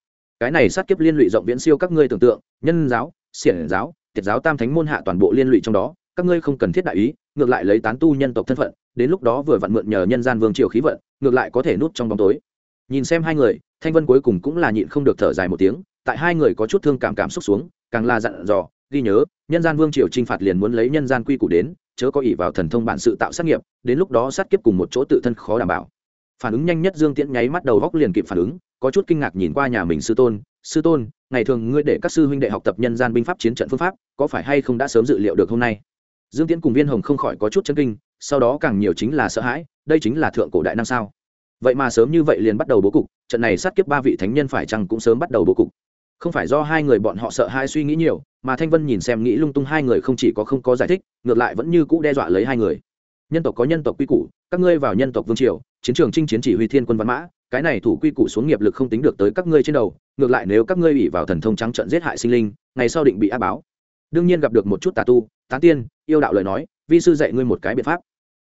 Cái này sát kiếp liên lụy rộng viễn siêu các ngươi tưởng tượng, nhân giáo, xiển giáo, tiệt giáo tam thánh môn hạ toàn bộ liên lụy trong đó, các ngươi không cần thiết đại ý, ngược lại lấy tán tu nhân tộc thân phận, đến lúc đó vừa vặn mượn nhờ nhân gian vương triều khí vận, ngược lại có thể nút trong bóng tối. Nhìn xem hai người, thanh vân cuối cùng cũng là nhịn không được thở dài một tiếng, tại hai người có chút thương cảm cảm xúc xuống, càng là dặn dò, ghi nhớ, nhân gian vương triều t r i n h phạt liền muốn lấy nhân gian quy củ đến, chớ có ỷ vào thần thông bản sự tạo sát nghiệp, đến lúc đó sát kiếp cùng một chỗ tự thân khó đảm bảo phản ứng nhanh nhất dương tiễn nháy mắt đầu góc liền kịp phản ứng, có chút kinh ngạc nhìn qua nhà mình sư tôn sư tôn, ngày thường ngươi để các sư huynh đệ học tập nhân gian binh pháp chiến trận phương pháp, có phải hay không đã sớm dự liệu được hôm nay? Dương tiễn cùng viên hồng không khỏi có chút chân kinh, sau đó càng nhiều chính là sợ hãi, đây chính là thượng cổ đại nam sao? Vậy mà sớm như vậy liền bắt đầu bố cục, trận này sát kiếp ba vị thánh nhân phải chăng cũng sớm bắt đầu bố cục? Không phải do hai người bọn họ sợ hai suy nghĩ nhiều, mà thanh vân nhìn xem nghĩ lung tung hai người không chỉ có không có giải thích, ngược lại vẫn như cũ đe dọa lấy hai người. Nhân tộc có nhân tộc quy củ, các ngươi vào nhân tộc vương triều chiến trường chinh chiến chỉ huy thiên quân văn mã, cái này thủ quy củ xuống nghiệp lực không tính được tới các ngươi trên đầu, ngược lại nếu các ngươi ủy vào thần thông trắng trận giết hại sinh linh, ngày sau định bị áp báo. Đương nhiên gặp được một chút tà tu, tán tiên, yêu đạo lời nói, vi sư dạy ngươi một cái biện pháp.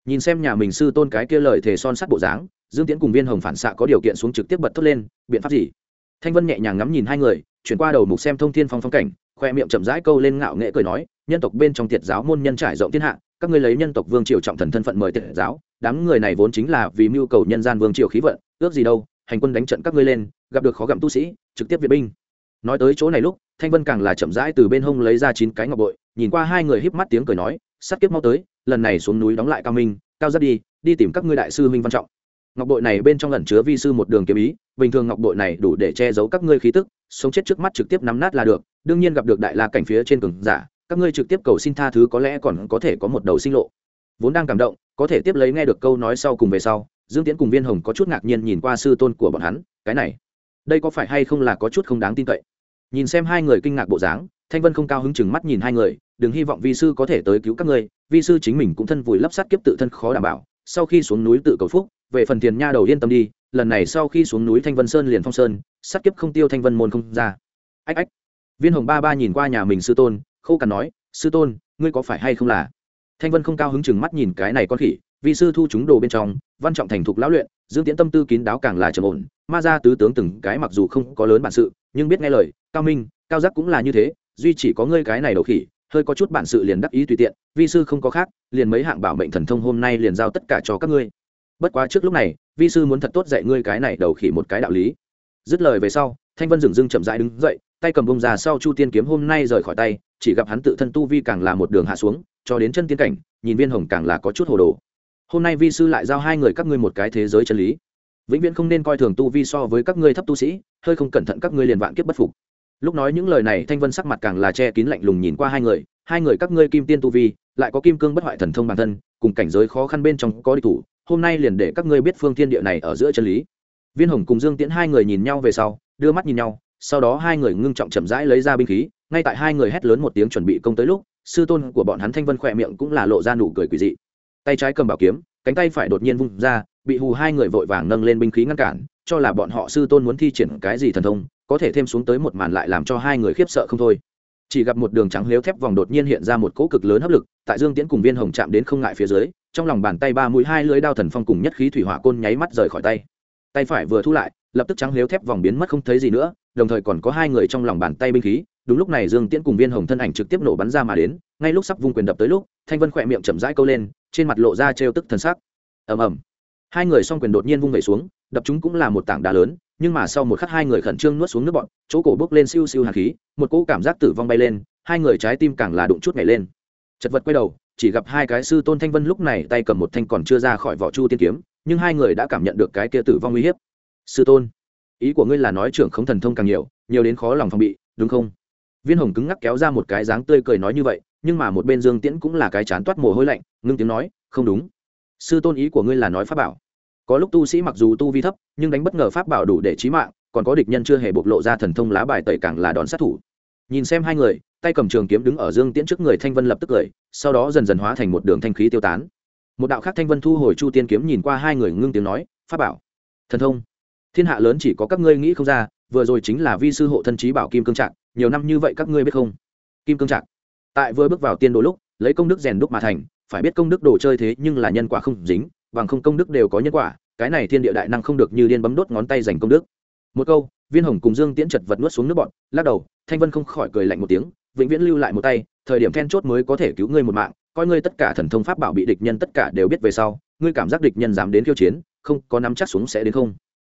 Nhìn xem nhà mình sư tôn cái kia lời thề son sắt bộ dáng, dương tiễn cùng viên hồng phản xạ có điều kiện xuống trực tiếp bật thốt lên, biện pháp gì? Thanh vân nhẹ nhàng ngắm nhìn hai người, chuyển qua đầu mục xem thông thiên phong phong cảnh, khoe miệng chậm rãi câu lên ngạo nghệ cười nói, nhân tộc bên trong tiệt giáo môn nhân trải rộng thiên hạ các ngươi lấy nhân tộc vương triều trọng thần thân phận mời tiệt giáo, đám người này vốn chính là vì mưu cầu nhân gian vương triều khí vận, ước gì đâu, hành quân đánh trận các ngươi lên, gặp được khó gặm tu sĩ, trực tiếp viện binh. Nói tới chỗ này lúc, thanh vân càng là chậm rãi từ bên hông lấy ra chín cái ngọc bội, nhìn qua hai người híp mắt tiếng cười nói sắt kiếp mau tới, lần này xuống núi đóng lại cao minh, cao giáp đi đi tìm các ngươi đại sư minh văn trọng. Ngọc bội này bên trong lẩn chứa vi sư một đường kiếm ý, bình thường ngọc bội này đủ để che giấu các ngươi khí tức, sống chết trước mắt trực tiếp nắm nát là được, đương nhiên gặp được đại la cảnh phía trên cường giả các ngươi trực tiếp cầu xin tha thứ có lẽ còn có thể có một đầu sinh lộ. Vốn đang cảm động, có thể tiếp lấy nghe được câu nói sau cùng về sau, dương tiễn cùng viên hồng có chút ngạc nhiên nhìn qua sư tôn của bọn hắn, cái này, đây có phải hay không là có chút không đáng tin cậy? Nhìn xem hai người kinh ngạc bộ dáng, thanh vân không cao hứng chừng mắt nhìn hai người, đừng hy vọng vi sư có thể tới cứu các ngươi, vi sư chính mình cũng thân vùi lấp sát kiếp tự thân khó đảm bảo, sau khi xuống núi tự cầu phúc, về phần tiền nha đầu yên tâm đi, lần này sau khi xuống núi thanh vân sơn liền phong sơn sát kiếp không tiêu thanh vân môn không ra. Ách ách. Viên hồng ba ba nhìn qua nhà mình sư tôn khô cằn nói, sư tôn, ngươi có phải hay không là? Thanh vân không cao hứng chừng mắt nhìn cái này con khỉ vì sư thu chúng đồ bên trong, văn trọng thành thục lão luyện, dương tiễn tâm tư kín đáo càng là trầm ổn, ma ra tứ tướng từng cái mặc dù không có lớn bản sự, nhưng biết nghe lời, cao minh, cao giác cũng là như thế, duy chỉ có ngươi cái này đầu khỉ, hơi có chút bản sự liền đắc ý tùy tiện, vi sư không có khác, liền mấy hạng bảo mệnh thần thông hôm nay liền giao tất cả cho các ngươi. Bất quá trước lúc này, vi sư muốn thật tốt dạy ngươi cái này đầu khỉ một cái đạo lý. Dứt lời về sau, thanh vân dừng dưng chậm rãi đứng dậy, tay cầm bông ra sau chu tiên kiếm hôm nay rời khỏi tay chỉ gặp hắn tự thân tu vi càng là một đường hạ xuống, cho đến chân tiên cảnh, nhìn viên hồng càng là có chút hồ đồ. Hôm nay vi sư lại giao hai người các ngươi một cái thế giới chân lý. Vĩnh viễn không nên coi thường tu vi so với các ngươi thấp tu sĩ, hơi không cẩn thận các ngươi liền vạn kiếp bất phục. Lúc nói những lời này, thanh vân sắc mặt càng là che kín lạnh lùng nhìn qua hai người hai người các ngươi kim tiên tu vi, lại có kim cương bất hoại thần thông bản thân, cùng cảnh giới khó khăn bên trong có địch thủ, hôm nay liền để các ngươi biết phương thiên địa này ở giữa chân lý. Viên hồng cùng dương tiễn hai người nhìn nhau về sau, đưa mắt nhìn nhau, sau đó hai người ngưng trọng chậm rãi lấy ra binh khí ngay tại hai người hét lớn một tiếng chuẩn bị công tới lúc, sư tôn của bọn hắn thanh vân khỏe miệng cũng là lộ ra nụ cười quỳ dị. Tay trái cầm bảo kiếm, cánh tay phải đột nhiên vung ra, bị hù hai người vội vàng nâng lên binh khí ngăn cản, cho là bọn họ sư tôn muốn thi triển cái gì thần thông, có thể thêm xuống tới một màn lại làm cho hai người khiếp sợ không thôi. Chỉ gặp một đường trắng lếu thép vòng đột nhiên hiện ra một cỗ cực lớn hấp lực, tại dương tiễn cùng viên hồng chạm đến không ngại phía dưới, trong lòng bàn tay ba mũi hai lưới đao thần phong cùng nhất khí thủy hỏa côn nháy mắt rời khỏi tay. Tay phải vừa thu lại, lập tức trắng lếu thép vòng biến mất không thấy gì nữa, đồng thời còn có hai người trong lòng bàn tay binh khí đúng lúc này dương tiễn cùng viên hồng thân ảnh trực tiếp nổ bắn ra mà đến, ngay lúc sắp vung quyền đập tới lúc, thanh vân khỏe miệng chậm rãi câu lên, trên mặt lộ ra trêu tức thần sắc. Ầm ầm. Hai người s quyền đột nhiên vung về xuống, đập chúng cũng là một tảng đá lớn, nhưng mà sau một khắc hai người khẩn trương nuốt xuống nước bọn, chỗ cổ bốc lên siêu siêu hạt khí, một cỗ cảm giác tử vong bay lên, hai người trái tim càng là đụng chút nhảy lên. Chật vật quay đầu, chỉ gặp hai cái sư tôn thanh vân lúc này tay cầm một thanh còn chưa ra khỏi vỏ chu tiên kiếm, nhưng hai người đã cảm nhận được cái kia tử vong uy hiếp. Sư tôn, ý của ngươi là nói trưởng không thần thông càng nhiều nhiều đến khó lòng phòng bị, đúng không? Viên hồng cứng ngắc kéo ra một cái dáng tươi cười nói như vậy, nhưng mà một bên dương tiễn cũng là cái chán toát mồ hôi lạnh, ngưng tiếng nói, không đúng. Sư tôn ý của ngươi là nói pháp bảo. Có lúc tu sĩ mặc dù tu vi thấp, nhưng đánh bất ngờ pháp bảo đủ để trí mạng, còn có địch nhân chưa hề bộc lộ ra thần thông lá bài tẩy càng là đòn sát thủ. Nhìn xem hai người, tay cầm trường kiếm đứng ở dương tiễn trước người thanh vân lập tức cười, sau đó dần dần hóa thành một đường thanh khí tiêu tán. Một đạo khác thanh vân thu hồi chu tiên kiếm nhìn qua hai người ngưng tiếng nói, pháp bảo, thần thông. Thiên hạ lớn chỉ có các ngươi nghĩ không ra vừa rồi chính là vi sư hộ thân trí bảo kim cương trạng nhiều năm như vậy các ngươi biết không? Kim cương trạng tại vừa bước vào tiên đồ lúc, lấy công đức rèn đúc mà thành, phải biết công đức đồ chơi thế nhưng là nhân quả không dính, bằng không công đức đều có nhân quả, cái này thiên địa đại năng không được như điên bấm đốt ngón tay dành công đức. Một câu, viên hồng cùng dương tiễn chật vật nuốt xuống nước bọn, lắc đầu, thanh vân không khỏi cười lạnh một tiếng, vĩnh viễn lưu lại một tay, thời điểm then chốt mới có thể cứu ngươi một mạng, coi ngươi tất cả thần thông pháp bảo bị địch nhân tất cả đều biết về sau, ngươi cảm giác địch nhân dám đến khiêu chiến, không có nắm chắc xuống sẽ đến không?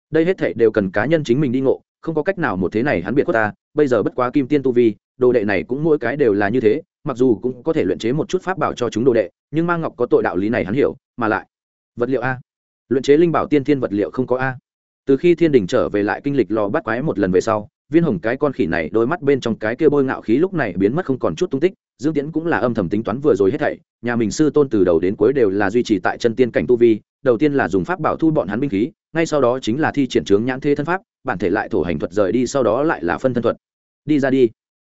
Đây hết thảy đều cần cá nhân chính mình đi ngộ không có cách nào một thế này hắn biệt khuất ta, bây giờ bất quá kim tiên tu vi, đồ đệ này cũng mỗi cái đều là như thế, mặc dù cũng có thể luyện chế một chút pháp bảo cho chúng đồ đệ, nhưng mang ngọc có tội đạo lý này hắn hiểu, mà lại, vật liệu a. Luyện chế linh bảo tiên thiên vật liệu không có a. Từ khi thiên đình trở về lại kinh lịch lò bắt quái một lần về sau, viên hồng cái con khỉ này đôi mắt bên trong cái kia bôi ngạo khí lúc này biến mất không còn chút tung tích dương tiễn cũng là âm thầm tính toán vừa rồi hết thảy, nhà mình sư tôn từ đầu đến cuối đều là duy trì tại chân tiên cảnh tu vi, đầu tiên là dùng pháp bảo thu bọn hắn binh khí, ngay sau đó chính là thi triển trướng nhãn thế thân pháp, bản thể lại thổ hành thuật rời đi, sau đó lại là phân thân thuật. Đi ra đi.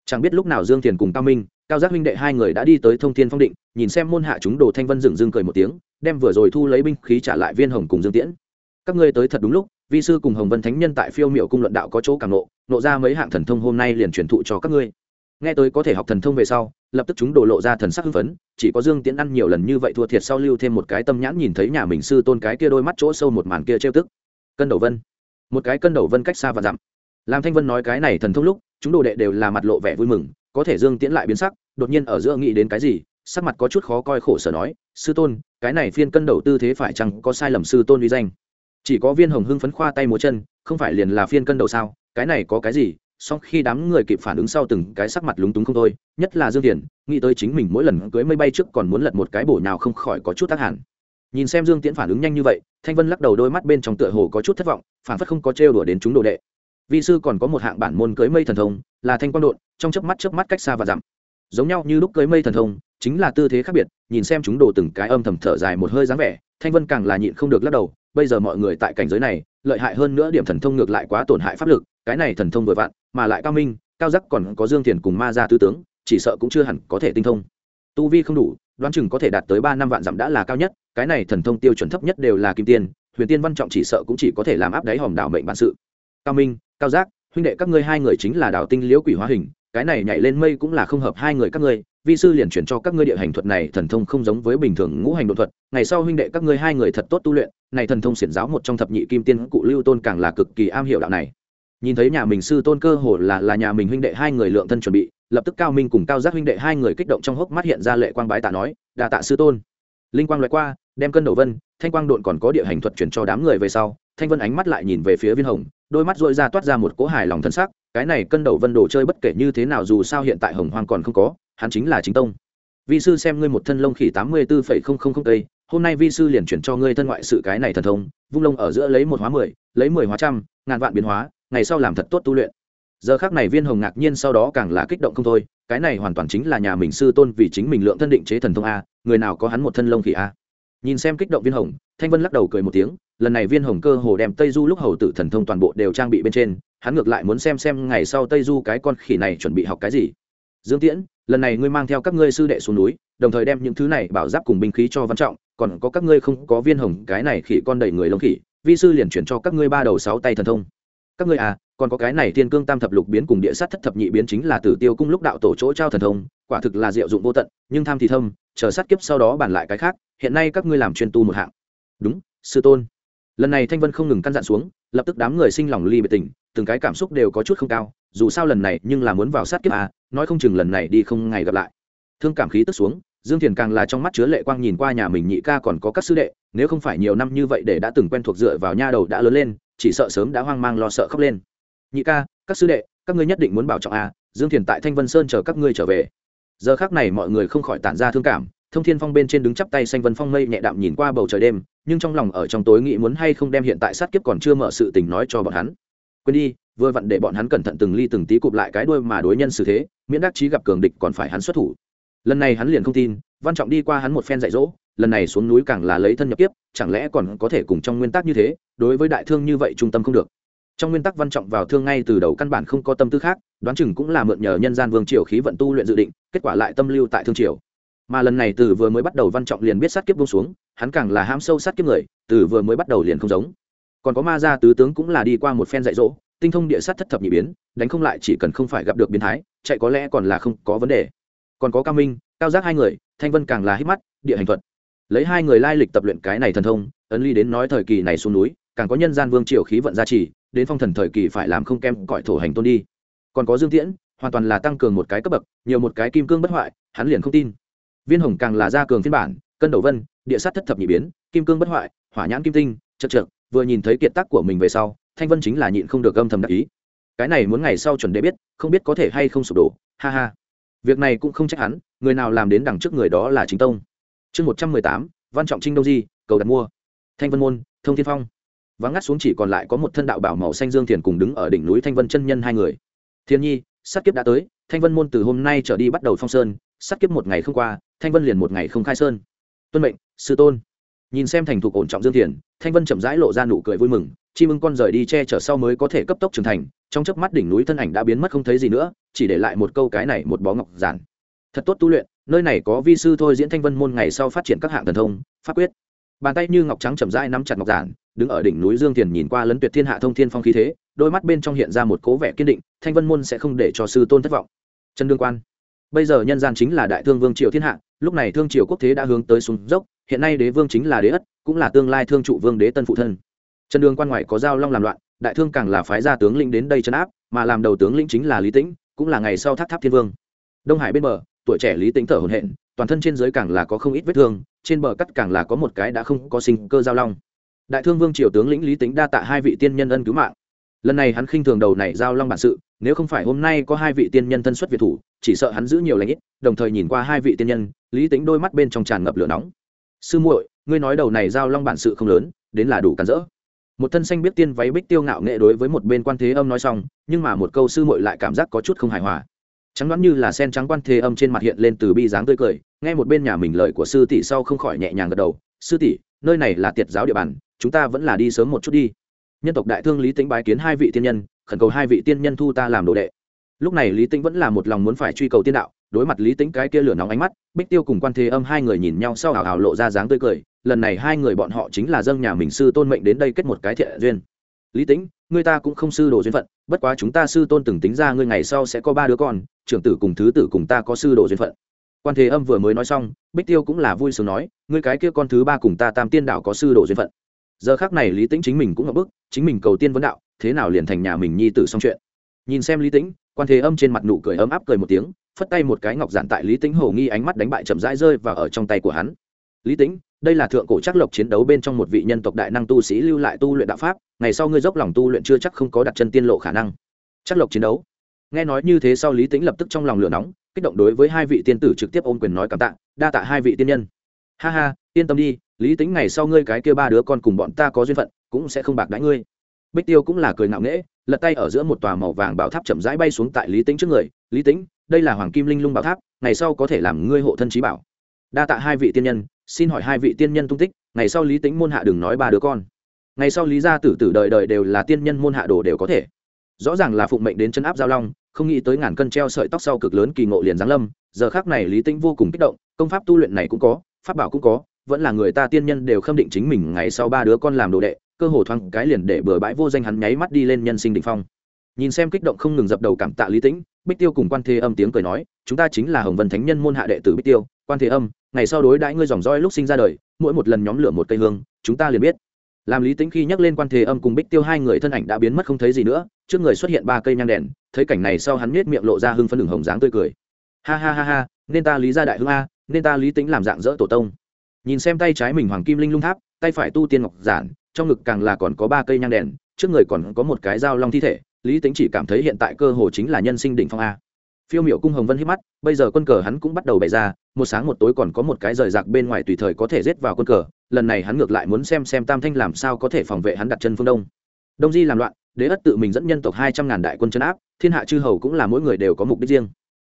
Chẳng biết lúc nào dương thiền cùng cao minh, cao giác huynh đệ hai người đã đi tới thông thiên phong định, nhìn xem môn hạ chúng đồ thanh vân dừng dưng cười một tiếng, đem vừa rồi thu lấy binh khí trả lại viên hồng cùng dương tiễn. Các ngươi tới thật đúng lúc, vi sư cùng hồng vân thánh nhân tại phiêu miệu cung luận đạo có chỗ càng nộ nộ ra mấy hạng thần thông hôm nay liền truyền thụ cho các ngươi. Nghe tới có thể học thần thông về sau lập tức chúng đổ lộ ra thần sắc hưng phấn, chỉ có dương tiễn ăn nhiều lần như vậy thua thiệt sau lưu thêm một cái tâm nhãn nhìn thấy nhà mình sư tôn cái kia đôi mắt chỗ sâu một màn kia trêu tức. Cân đầu vân. Một cái cân đầu vân cách xa và dặm. Làm thanh vân nói cái này thần thông lúc, chúng đồ đệ đều là mặt lộ vẻ vui mừng, có thể dương tiễn lại biến sắc, đột nhiên ở giữa nghĩ đến cái gì, sắc mặt có chút khó coi khổ sở nói, sư tôn, cái này phiên cân đầu tư thế phải chăng có sai lầm sư tôn uy danh? Chỉ có viên hồng hưng phấn khoa tay múa chân, không phải liền là phiên cân đầu sao? Cái này có cái gì? Song khi đám người kịp phản ứng sau từng cái sắc mặt lúng túng không thôi, nhất là dương tiền nghĩ tới chính mình mỗi lần cưới mây bay trước còn muốn lật một cái bổ nào không khỏi có chút tác hẳn. Nhìn xem dương tiễn phản ứng nhanh như vậy, thanh vân lắc đầu đôi mắt bên trong tựa hồ có chút thất vọng, phản phất không có trêu đùa đến chúng đồ đệ. Vi sư còn có một hạng bản môn cưới mây thần thông, là thanh quang đột trong chớp mắt chớp mắt cách xa và dặm. Giống nhau như lúc cưới mây thần thông, chính là tư thế khác biệt, nhìn xem chúng đồ từng cái âm thầm thở dài một hơi dáng vẻ, thanh vân càng là nhịn không được lắc đầu, bây giờ mọi người tại cảnh giới này, lợi hại hơn nữa điểm thần thông ngược lại quá tổn hại pháp lực, cái này thần thông vừa vặn mà lại cao minh, cao giác còn có dương Thiền cùng ma gia tứ tướng, chỉ sợ cũng chưa hẳn có thể tinh thông. Tu vi không đủ, đoán chừng có thể đạt tới ba năm vạn dặm đã là cao nhất, cái này thần thông tiêu chuẩn thấp nhất đều là kim tiên, huyền tiên văn trọng chỉ sợ cũng chỉ có thể làm áp đáy hòm đảo mệnh bản sự. Cao minh, cao giác, huynh đệ các ngươi hai người chính là đảo tinh liễu quỷ hóa hình, cái này nhảy lên mây cũng là không hợp hai người các ngươi, vi sư liền chuyển cho các ngươi địa hành thuật này thần thông không giống với bình thường ngũ hành đột thuật, ngày sau huynh đệ các ngươi hai người thật tốt tu luyện, này thần thông xiển giáo một trong thập nhị kim tiên cụ lưu tôn càng là cực kỳ am hiểu đạo này nhìn thấy nhà mình sư tôn cơ hồ là là nhà mình huynh đệ hai người lượng thân chuẩn bị, lập tức cao minh cùng cao giác huynh đệ hai người kích động trong hốc mắt hiện ra lệ quang bái tạ nói đà tạ sư tôn. Linh quang loại qua, đem cân đầu vân, thanh quang độn còn có địa hành thuật chuyển cho đám người về sau, thanh vân ánh mắt lại nhìn về phía viên hồng, đôi mắt dội ra toát ra một cỗ hài lòng thân sắc, cái này cân đầu vân đồ chơi bất kể như thế nào dù sao hiện tại hồng hoang còn không có, hắn chính là chính tông. Vi sư xem ngươi một thân lông khỉ tám mươi bốn cây, hôm nay vi sư liền chuyển cho ngươi thân ngoại sự cái này thần thông, vung lông ở giữa lấy một hóa mười, lấy mười hóa trăm, ngàn vạn biến hóa ngày sau làm thật tốt tu luyện. Giờ khác này viên hồng ngạc nhiên sau đó càng là kích động không thôi, cái này hoàn toàn chính là nhà mình sư tôn vì chính mình lượng thân định chế thần thông a, người nào có hắn một thân lông khỉ a. Nhìn xem kích động viên hồng, thanh vân lắc đầu cười một tiếng, lần này viên hồng cơ hồ đem tây du lúc hầu tử thần thông toàn bộ đều trang bị bên trên, hắn ngược lại muốn xem xem ngày sau tây du cái con khỉ này chuẩn bị học cái gì. Dương tiễn, lần này ngươi mang theo các ngươi sư đệ xuống núi, đồng thời đem những thứ này bảo giáp cùng binh khí cho văn trọng, còn có các ngươi không có viên hồng cái này khỉ con đầy người lông khỉ, vi sư liền chuyển cho các ngươi ba đầu sáu tay thần thông các ngươi à còn có cái này thiên cương tam thập lục biến cùng địa sát thất thập nhị biến chính là tử tiêu cung lúc đạo tổ chỗ trao thần thông, quả thực là diệu dụng vô tận, nhưng tham thì thâm, chờ sát kiếp sau đó bàn lại cái khác, hiện nay các ngươi làm chuyên tu một hạng. Đúng, sư tôn. Lần này thanh vân không ngừng căn dặn xuống, lập tức đám người sinh lòng ly biệt tình, từng cái cảm xúc đều có chút không cao, dù sao lần này nhưng là muốn vào sát kiếp à nói không chừng lần này đi không ngày gặp lại. Thương cảm khí tức xuống, dương thiền càng là trong mắt chứa lệ quang nhìn qua nhà mình nhị ca còn có các sư đệ, nếu không phải nhiều năm như vậy để đã từng quen thuộc dựa vào nha đầu đã lớn lên chỉ sợ sớm đã hoang mang lo sợ khóc lên. Nhị ca, các sư đệ, các ngươi nhất định muốn bảo trọng à dương thiền tại thanh vân sơn chờ các ngươi trở về. Giờ khác này mọi người không khỏi tản ra thương cảm, thông thiên phong bên trên đứng chắp tay xanh vân phong mây nhẹ đạm nhìn qua bầu trời đêm, nhưng trong lòng ở trong tối nghĩ muốn hay không đem hiện tại sát kiếp còn chưa mở sự tình nói cho bọn hắn. Quên đi, vừa vặn để bọn hắn cẩn thận từng ly từng tí cụp lại cái đuôi mà đối nhân xử thế, miễn đắc chí gặp cường địch còn phải hắn xuất thủ. Lần này hắn liền không tin, văn trọng đi qua hắn một phen dạy dỗ lần này xuống núi càng là lấy thân nhập tiếp chẳng lẽ còn có thể cùng trong nguyên tắc như thế, đối với đại thương như vậy trung tâm không được. Trong nguyên tắc văn trọng vào thương ngay từ đầu căn bản không có tâm tư khác, đoán chừng cũng là mượn nhờ nhân gian vương triều khí vận tu luyện dự định, kết quả lại tâm lưu tại thương triều. Mà lần này từ vừa mới bắt đầu văn trọng liền biết sát kiếp bông xuống, hắn càng là ham sâu sát kiếp người, từ vừa mới bắt đầu liền không giống. Còn có ma gia tứ tướng cũng là đi qua một phen dạy dỗ, tinh thông địa sát thất thập nhị biến, đánh không lại chỉ cần không phải gặp được biến thái, chạy có lẽ còn là không có vấn đề. Còn có cao minh, cao giác hai người, thanh vân càng là hít mắt, địa hành thuật lấy hai người lai lịch tập luyện cái này thần thông, ấn ly đến nói thời kỳ này xuống núi, càng có nhân gian vương triều khí vận gia trì, đến phong thần thời kỳ phải làm không kem cõi thổ hành tôn đi. Còn có dương tiễn, hoàn toàn là tăng cường một cái cấp bậc, nhiều một cái kim cương bất hoại, hắn liền không tin. Viên hồng càng là gia cường phiên bản, cân đầu vân, địa sát thất thập nhị biến, kim cương bất hoại, hỏa nhãn kim tinh, chật chật vừa nhìn thấy kiệt tác của mình về sau, thanh vân chính là nhịn không được âm thầm đặc ý. Cái này muốn ngày sau chuẩn để biết, không biết có thể hay không sụp đổ, ha ha. Việc này cũng không trách hắn, người nào làm đến đằng trước người đó là chính tông chương một trăm mười tám, văn trọng trinh đông di, cầu đặt mua. Thanh vân môn, thông thiên phong. Vắng ngắt xuống chỉ còn lại có một thân đạo bảo màu xanh dương thiền cùng đứng ở đỉnh núi thanh vân chân nhân hai người. Thiên nhi, sát kiếp đã tới, thanh vân môn từ hôm nay trở đi bắt đầu phong sơn, sát kiếp một ngày không qua, thanh vân liền một ngày không khai sơn. Tuân mệnh, sư tôn. Nhìn xem thành thục ổn trọng dương thiền, thanh vân chậm rãi lộ ra nụ cười vui mừng chi mừng con rời đi che chở sau mới có thể cấp tốc trưởng thành, trong chớp mắt đỉnh núi thân ảnh đã biến mất không thấy gì nữa, chỉ để lại một câu cái này một bó ngọc giản. Thật tốt tu luyện nơi này có vi sư thôi diễn thanh vân môn ngày sau phát triển các hạng thần thông, pháp quyết. Bàn tay như ngọc trắng chậm rãi nắm chặt ngọc giản, đứng ở đỉnh núi dương tiền nhìn qua lấn tuyệt thiên hạ thông thiên phong khí thế, đôi mắt bên trong hiện ra một cố vẻ kiên định, thanh vân môn sẽ không để cho sư tôn thất vọng. Chân đương quan. Bây giờ nhân gian chính là đại thương vương triều thiên hạ, lúc này thương triều quốc thế đã hướng tới xuống dốc, hiện nay đế vương chính là đế ất, cũng là tương lai thương trụ vương đế tân phụ thân. Chân đường quan ngoại có giao long làm loạn, đại thương càng là phái gia tướng lĩnh đến đây trấn áp, mà làm đầu tướng lĩnh chính là lý tĩnh, cũng là ngày sau tháp tháp thiên vương. Đông hải bên bờ tuổi trẻ lý tĩnh thở hổn hển, toàn thân trên dưới càng là có không ít vết thương, trên bờ cắt càng là có một cái đã không có sinh cơ giao long. Đại thương vương triều tướng lĩnh lý tính đa tạ hai vị tiên nhân ân cứu mạng. Lần này hắn khinh thường đầu này giao long bản sự, nếu không phải hôm nay có hai vị tiên nhân thân xuất việt thủ, chỉ sợ hắn giữ nhiều lãnh ít, đồng thời nhìn qua hai vị tiên nhân, lý tính đôi mắt bên trong tràn ngập lửa nóng. Sư muội, ngươi nói đầu này giao long bản sự không lớn, đến là đủ cản rỡ. Một thân xanh biết tiên váy bích tiêu ngạo nghệ đối với một bên quan thế âm nói xong, nhưng mà một câu sư muội lại cảm giác có chút không hài hòa trắng đoán như là sen trắng quan thế âm trên mặt hiện lên từ bi dáng tươi cười, nghe một bên nhà mình lời của sư tỷ sau không khỏi nhẹ nhàng gật đầu. Sư tỷ, nơi này là tiệt giáo địa bàn, chúng ta vẫn là đi sớm một chút đi. Nhân tộc đại thương lý tĩnh bái kiến hai vị tiên nhân, khẩn cầu hai vị tiên nhân thu ta làm đồ đệ. Lúc này lý tĩnh vẫn là một lòng muốn phải truy cầu tiên đạo, đối mặt lý tĩnh cái kia lửa nóng ánh mắt, bích tiêu cùng quan thế âm hai người nhìn nhau sau hào hào lộ ra dáng tươi cười. Lần này hai người bọn họ chính là dâng nhà mình sư tôn mệnh đến đây kết một cái thiện duyên lý tĩnh người ta cũng không sư đồ duyên phận, bất quá chúng ta sư tôn từng tính ra ngươi ngày sau sẽ có ba đứa con, trưởng tử cùng thứ tử cùng ta có sư đồ duyên phận. Quan thế âm vừa mới nói xong, bích tiêu cũng là vui sướng nói, ngươi cái kia con thứ ba cùng ta tam tiên đạo có sư đồ duyên phận. Giờ khác này lý tĩnh chính mình cũng ngập bức, chính mình cầu tiên vấn đạo, thế nào liền thành nhà mình nhi tử xong chuyện. Nhìn xem lý tĩnh, quan thế âm trên mặt nụ cười ấm áp cười một tiếng, phất tay một cái ngọc giản tại lý tĩnh hồ nghi ánh mắt đánh bại chậm rãi rơi và ở trong tay của hắn. Lý tĩnh đây là thượng cổ chắc lộc chiến đấu bên trong một vị nhân tộc đại năng tu sĩ lưu lại tu luyện đạo pháp, ngày sau ngươi dốc lòng tu luyện chưa chắc không có đặt chân tiên lộ khả năng. Chắc lộc chiến đấu. Nghe nói như thế sau lý tĩnh lập tức trong lòng lửa nóng, kích động đối với hai vị tiên tử trực tiếp ôm quyền nói cảm tạ, đa tạ hai vị tiên nhân. Ha ha, yên tâm đi, lý tính ngày sau ngươi cái kia ba đứa con cùng bọn ta có duyên phận, cũng sẽ không bạc đãi ngươi. Bích tiêu cũng là cười ngạo nghễ, lật tay ở giữa một tòa màu vàng bảo tháp chậm rãi bay xuống tại lý tính trước người, lý tính đây là hoàng kim linh lung bảo tháp, ngày sau có thể làm ngươi hộ thân trí bảo. Đa tạ hai vị tiên nhân xin hỏi hai vị tiên nhân tung tích, ngày sau lý tính môn hạ đừng nói ba đứa con. Ngày sau lý gia tử tử đời đời đều là tiên nhân môn hạ đồ đều có thể. Rõ ràng là phụng mệnh đến chân áp giao long, không nghĩ tới ngàn cân treo sợi tóc sau cực lớn kỳ ngộ liền giáng lâm, giờ khác này lý tĩnh vô cùng kích động, công pháp tu luyện này cũng có, pháp bảo cũng có, vẫn là người ta tiên nhân đều khâm định chính mình ngày sau ba đứa con làm đồ đệ, cơ hồ thoáng cái liền để bừa bãi vô danh hắn nháy mắt đi lên nhân sinh đỉnh phong. Nhìn xem kích động không ngừng dập đầu cảm tạ lý tĩnh, bích tiêu cùng quan thế âm tiếng cười nói, chúng ta chính là hồng vân thánh nhân môn hạ đệ tử bích tiêu quan thế âm, ngày sau đối đãi ngươi dòng roi lúc sinh ra đời, mỗi một lần nhóm lửa một cây hương, chúng ta liền biết. Làm lý tĩnh khi nhắc lên quan thế âm cùng bích tiêu hai người thân ảnh đã biến mất không thấy gì nữa, trước người xuất hiện ba cây nhang đèn, thấy cảnh này sau hắn nết miệng lộ ra hưng phân đường hồng dáng tươi cười. Ha ha ha ha, nên ta lý ra đại hưng a, nên ta lý tĩnh làm dạng dỡ tổ tông. Nhìn xem tay trái mình hoàng kim linh lung tháp, tay phải tu tiên ngọc giản, trong ngực càng là còn có ba cây nhang đèn, trước người còn có một cái dao long thi thể, lý tính chỉ cảm thấy hiện tại cơ hồ chính là nhân sinh đỉnh phong a phiêu miểu cung hồng vân hít mắt, bây giờ quân cờ hắn cũng bắt đầu bày ra, một sáng một tối còn có một cái rời rạc bên ngoài tùy thời có thể rết vào quân cờ, lần này hắn ngược lại muốn xem xem tam thanh làm sao có thể phòng vệ hắn đặt chân phương đông. Đông di làm loạn, đế ất tự mình dẫn nhân tộc hai trăm ngàn đại quân chấn áp, thiên hạ chư hầu cũng là mỗi người đều có mục đích riêng.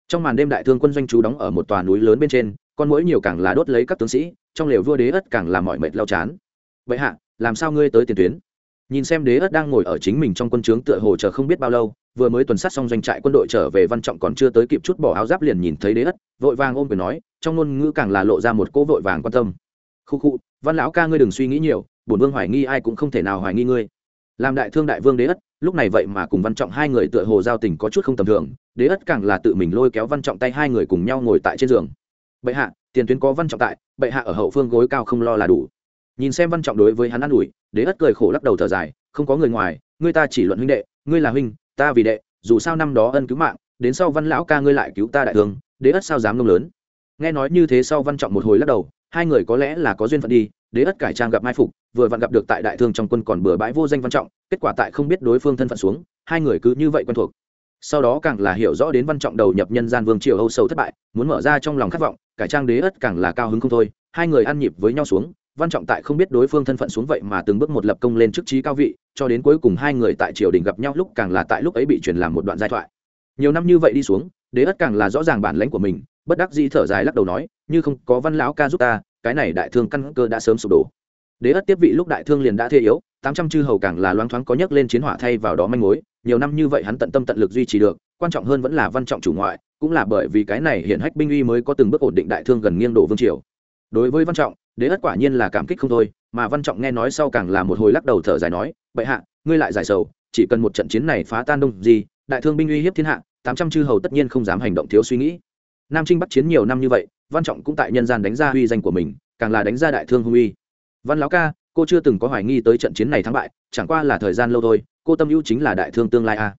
Trong màn đêm đại thương quân doanh trú đóng ở một tòa núi lớn bên trên, con mỗi nhiều càng là đốt lấy các tướng sĩ, trong lều vua đế ất càng là mọi mệt lao chán. Vậy hạ, làm sao ngươi tới tiền tuyến? Nhìn xem đế ất đang ngồi ở chính mình trong quân trướng tựa hồ chờ không biết bao lâu vừa mới tuần sát xong doanh trại quân đội trở về văn trọng còn chưa tới kịp chút bỏ áo giáp liền nhìn thấy đế ất, vội vàng ôm quyền nói, trong ngôn ngữ càng là lộ ra một cô vội vàng quan tâm. Khu khu, văn lão ca ngươi đừng suy nghĩ nhiều, bổn vương hoài nghi ai cũng không thể nào hoài nghi ngươi. Làm đại thương đại vương đế ất, lúc này vậy mà cùng văn trọng hai người tựa hồ giao tình có chút không tầm thường, đế ất càng là tự mình lôi kéo văn trọng tay hai người cùng nhau ngồi tại trên giường. Bệ hạ, tiền tuyến có văn trọng tại, bệ hạ ở hậu phương gối cao không lo là đủ. Nhìn xem văn trọng đối với hắn ă n ủi, đế ất cười khổ lắc đầu thở dài, không có người ngoài ngươi ta chỉ luận huynh đệ, ngươi là huynh ta vì đệ, dù sao năm đó ân cứu mạng, đến sau văn lão ca ngươi lại cứu ta đại thương, đế ất sao dám ngông lớn? Nghe nói như thế sau văn trọng một hồi lắc đầu, hai người có lẽ là có duyên phận đi, đế ất cải trang gặp mai phục, vừa vặn gặp được tại đại thương trong quân còn bừa bãi vô danh văn trọng, kết quả tại không biết đối phương thân phận xuống, hai người cứ như vậy quen thuộc. Sau đó càng là hiểu rõ đến văn trọng đầu nhập nhân gian vương triều âu sâu thất bại, muốn mở ra trong lòng khát vọng, cải trang đế ất càng là cao hứng không thôi, hai người ăn nhịp với nhau xuống văn trọng tại không biết đối phương thân phận xuống vậy mà từng bước một lập công lên chức trí cao vị, cho đến cuối cùng hai người tại triều đình gặp nhau lúc càng là tại lúc ấy bị truyền làm một đoạn giai thoại. Nhiều năm như vậy đi xuống, đế ất càng là rõ ràng bản lãnh của mình, bất đắc dĩ thở dài lắc đầu nói, như không có văn lão ca giúp ta, cái này đại thương căn cơ đã sớm sụp đổ. Đế ất tiếp vị lúc đại thương liền đã thê yếu, tám trăm chư hầu càng là loáng thoáng có nhấc lên chiến hỏa thay vào đó manh mối, nhiều năm như vậy hắn tận tâm tận lực duy trì được, quan trọng hơn vẫn là văn trọng chủ ngoại, cũng là bởi vì cái này hiện hách binh uy mới có từng bước ổn định đại thương gần nghiêng đổ vương triều. Đối với văn trọng đế ất quả nhiên là cảm kích không thôi, mà văn trọng nghe nói sau càng là một hồi lắc đầu thở dài nói, bệ hạ, ngươi lại giải sầu, chỉ cần một trận chiến này phá tan đông gì, đại thương binh uy hiếp thiên hạ, tám trăm chư hầu tất nhiên không dám hành động thiếu suy nghĩ. Nam trinh bắt chiến nhiều năm như vậy, văn trọng cũng tại nhân gian đánh ra uy danh của mình, càng là đánh ra đại thương hung uy. Văn lão ca, cô chưa từng có hoài nghi tới trận chiến này thắng bại, chẳng qua là thời gian lâu thôi, cô tâm hữu chính là đại thương tương lai a.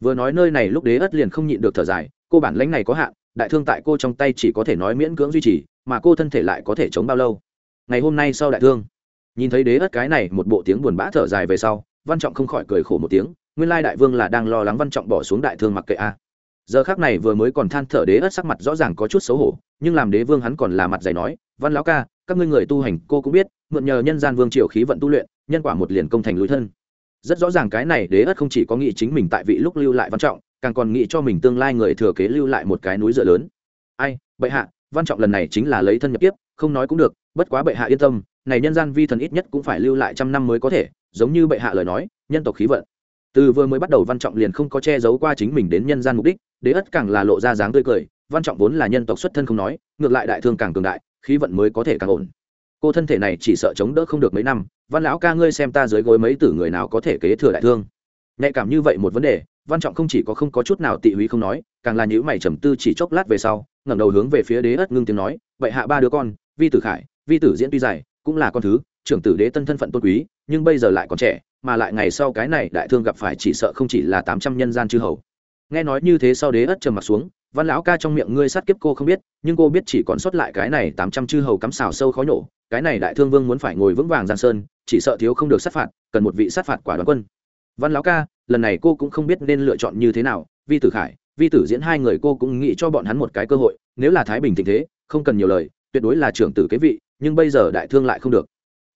Vừa nói nơi này lúc đế ất liền không nhịn được thở dài, cô bản lãnh này có hạn, đại thương tại cô trong tay chỉ có thể nói miễn cưỡng duy trì, mà cô thân thể lại có thể chống bao lâu? Ngày hôm nay sau đại thương. Nhìn thấy đế ất cái này, một bộ tiếng buồn bã thở dài về sau, văn trọng không khỏi cười khổ một tiếng, nguyên lai đại vương là đang lo lắng văn trọng bỏ xuống đại thương mặc kệ a. Giờ khác này vừa mới còn than thở đế ất sắc mặt rõ ràng có chút xấu hổ, nhưng làm đế vương hắn còn là mặt dày nói, văn lão ca, các ngươi người tu hành, cô cũng biết, mượn nhờ nhân gian vương triều khí vận tu luyện, nhân quả một liền công thành lối thân. Rất rõ ràng cái này đế ất không chỉ có nghĩ chính mình tại vị lúc lưu lại văn trọng, càng còn nghĩ cho mình tương lai người thừa kế lưu lại một cái núi dựa lớn. Ai, bệ hạ, văn trọng lần này chính là lấy thân nhập tiếp không nói cũng được, bất quá bệ hạ yên tâm, này nhân gian vi thần ít nhất cũng phải lưu lại trăm năm mới có thể, giống như bệ hạ lời nói, nhân tộc khí vận. Từ vừa mới bắt đầu văn trọng liền không có che giấu qua chính mình đến nhân gian mục đích, đế ất càng là lộ ra dáng tươi cười, văn trọng vốn là nhân tộc xuất thân không nói, ngược lại đại thương càng cường đại, khí vận mới có thể càng ổn. Cô thân thể này chỉ sợ chống đỡ không được mấy năm, văn lão ca ngươi xem ta dưới gối mấy tử người nào có thể kế thừa đại thương. Nhạy cảm như vậy một vấn đề, văn trọng không chỉ có không có chút nào tị húy không nói, càng là nhữ mày trầm tư chỉ chốc lát về sau, ngẩng đầu hướng về phía đế ất ngưng tiếng nói vậy hạ ba đứa con vi tử khải, vi tử diễn tuy dài, cũng là con thứ, trưởng tử đế tân thân phận tôn quý, nhưng bây giờ lại còn trẻ, mà lại ngày sau cái này đại thương gặp phải chỉ sợ không chỉ là tám trăm nhân gian chư hầu. Nghe nói như thế sau đế ất trầm mặt xuống, văn lão ca trong miệng ngươi sát kiếp cô không biết, nhưng cô biết chỉ còn sót lại cái này tám trăm chư hầu cắm xào sâu khó nhổ, cái này đại thương vương muốn phải ngồi vững vàng giang sơn, chỉ sợ thiếu không được sát phạt, cần một vị sát phạt quả đoán quân. Văn lão ca, lần này cô cũng không biết nên lựa chọn như thế nào, vi tử khải, vi tử diễn hai người cô cũng nghĩ cho bọn hắn một cái cơ hội, nếu là thái bình tình thế, không cần nhiều lời tuyệt đối là trưởng tử kế vị, nhưng bây giờ đại thương lại không được.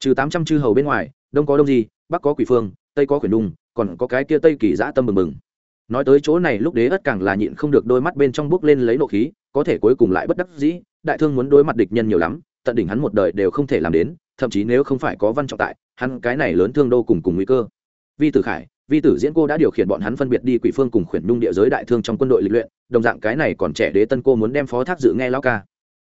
Trừ tám trăm chư hầu bên ngoài, đông có đông gì bắc có quỷ phương, tây có quyển đung, còn có cái kia tây kỳ dã tâm mừng mừng nói tới chỗ này lúc đế ất càng là nhịn không được đôi mắt bên trong bước lên lấy nộ khí, có thể cuối cùng lại bất đắc dĩ, đại thương muốn đối mặt địch nhân nhiều lắm, tận đỉnh hắn một đời đều không thể làm đến, thậm chí nếu không phải có văn trọng tại, hắn cái này lớn thương đô cùng cùng nguy cơ. Vi tử khải, vi tử diễn cô đã điều khiển bọn hắn phân biệt đi quỷ phương cùng khuyển nhung địa giới đại thương trong quân đội lịch luyện, đồng dạng cái này còn trẻ đế tân cô muốn đem phó thác dự nghe lão ca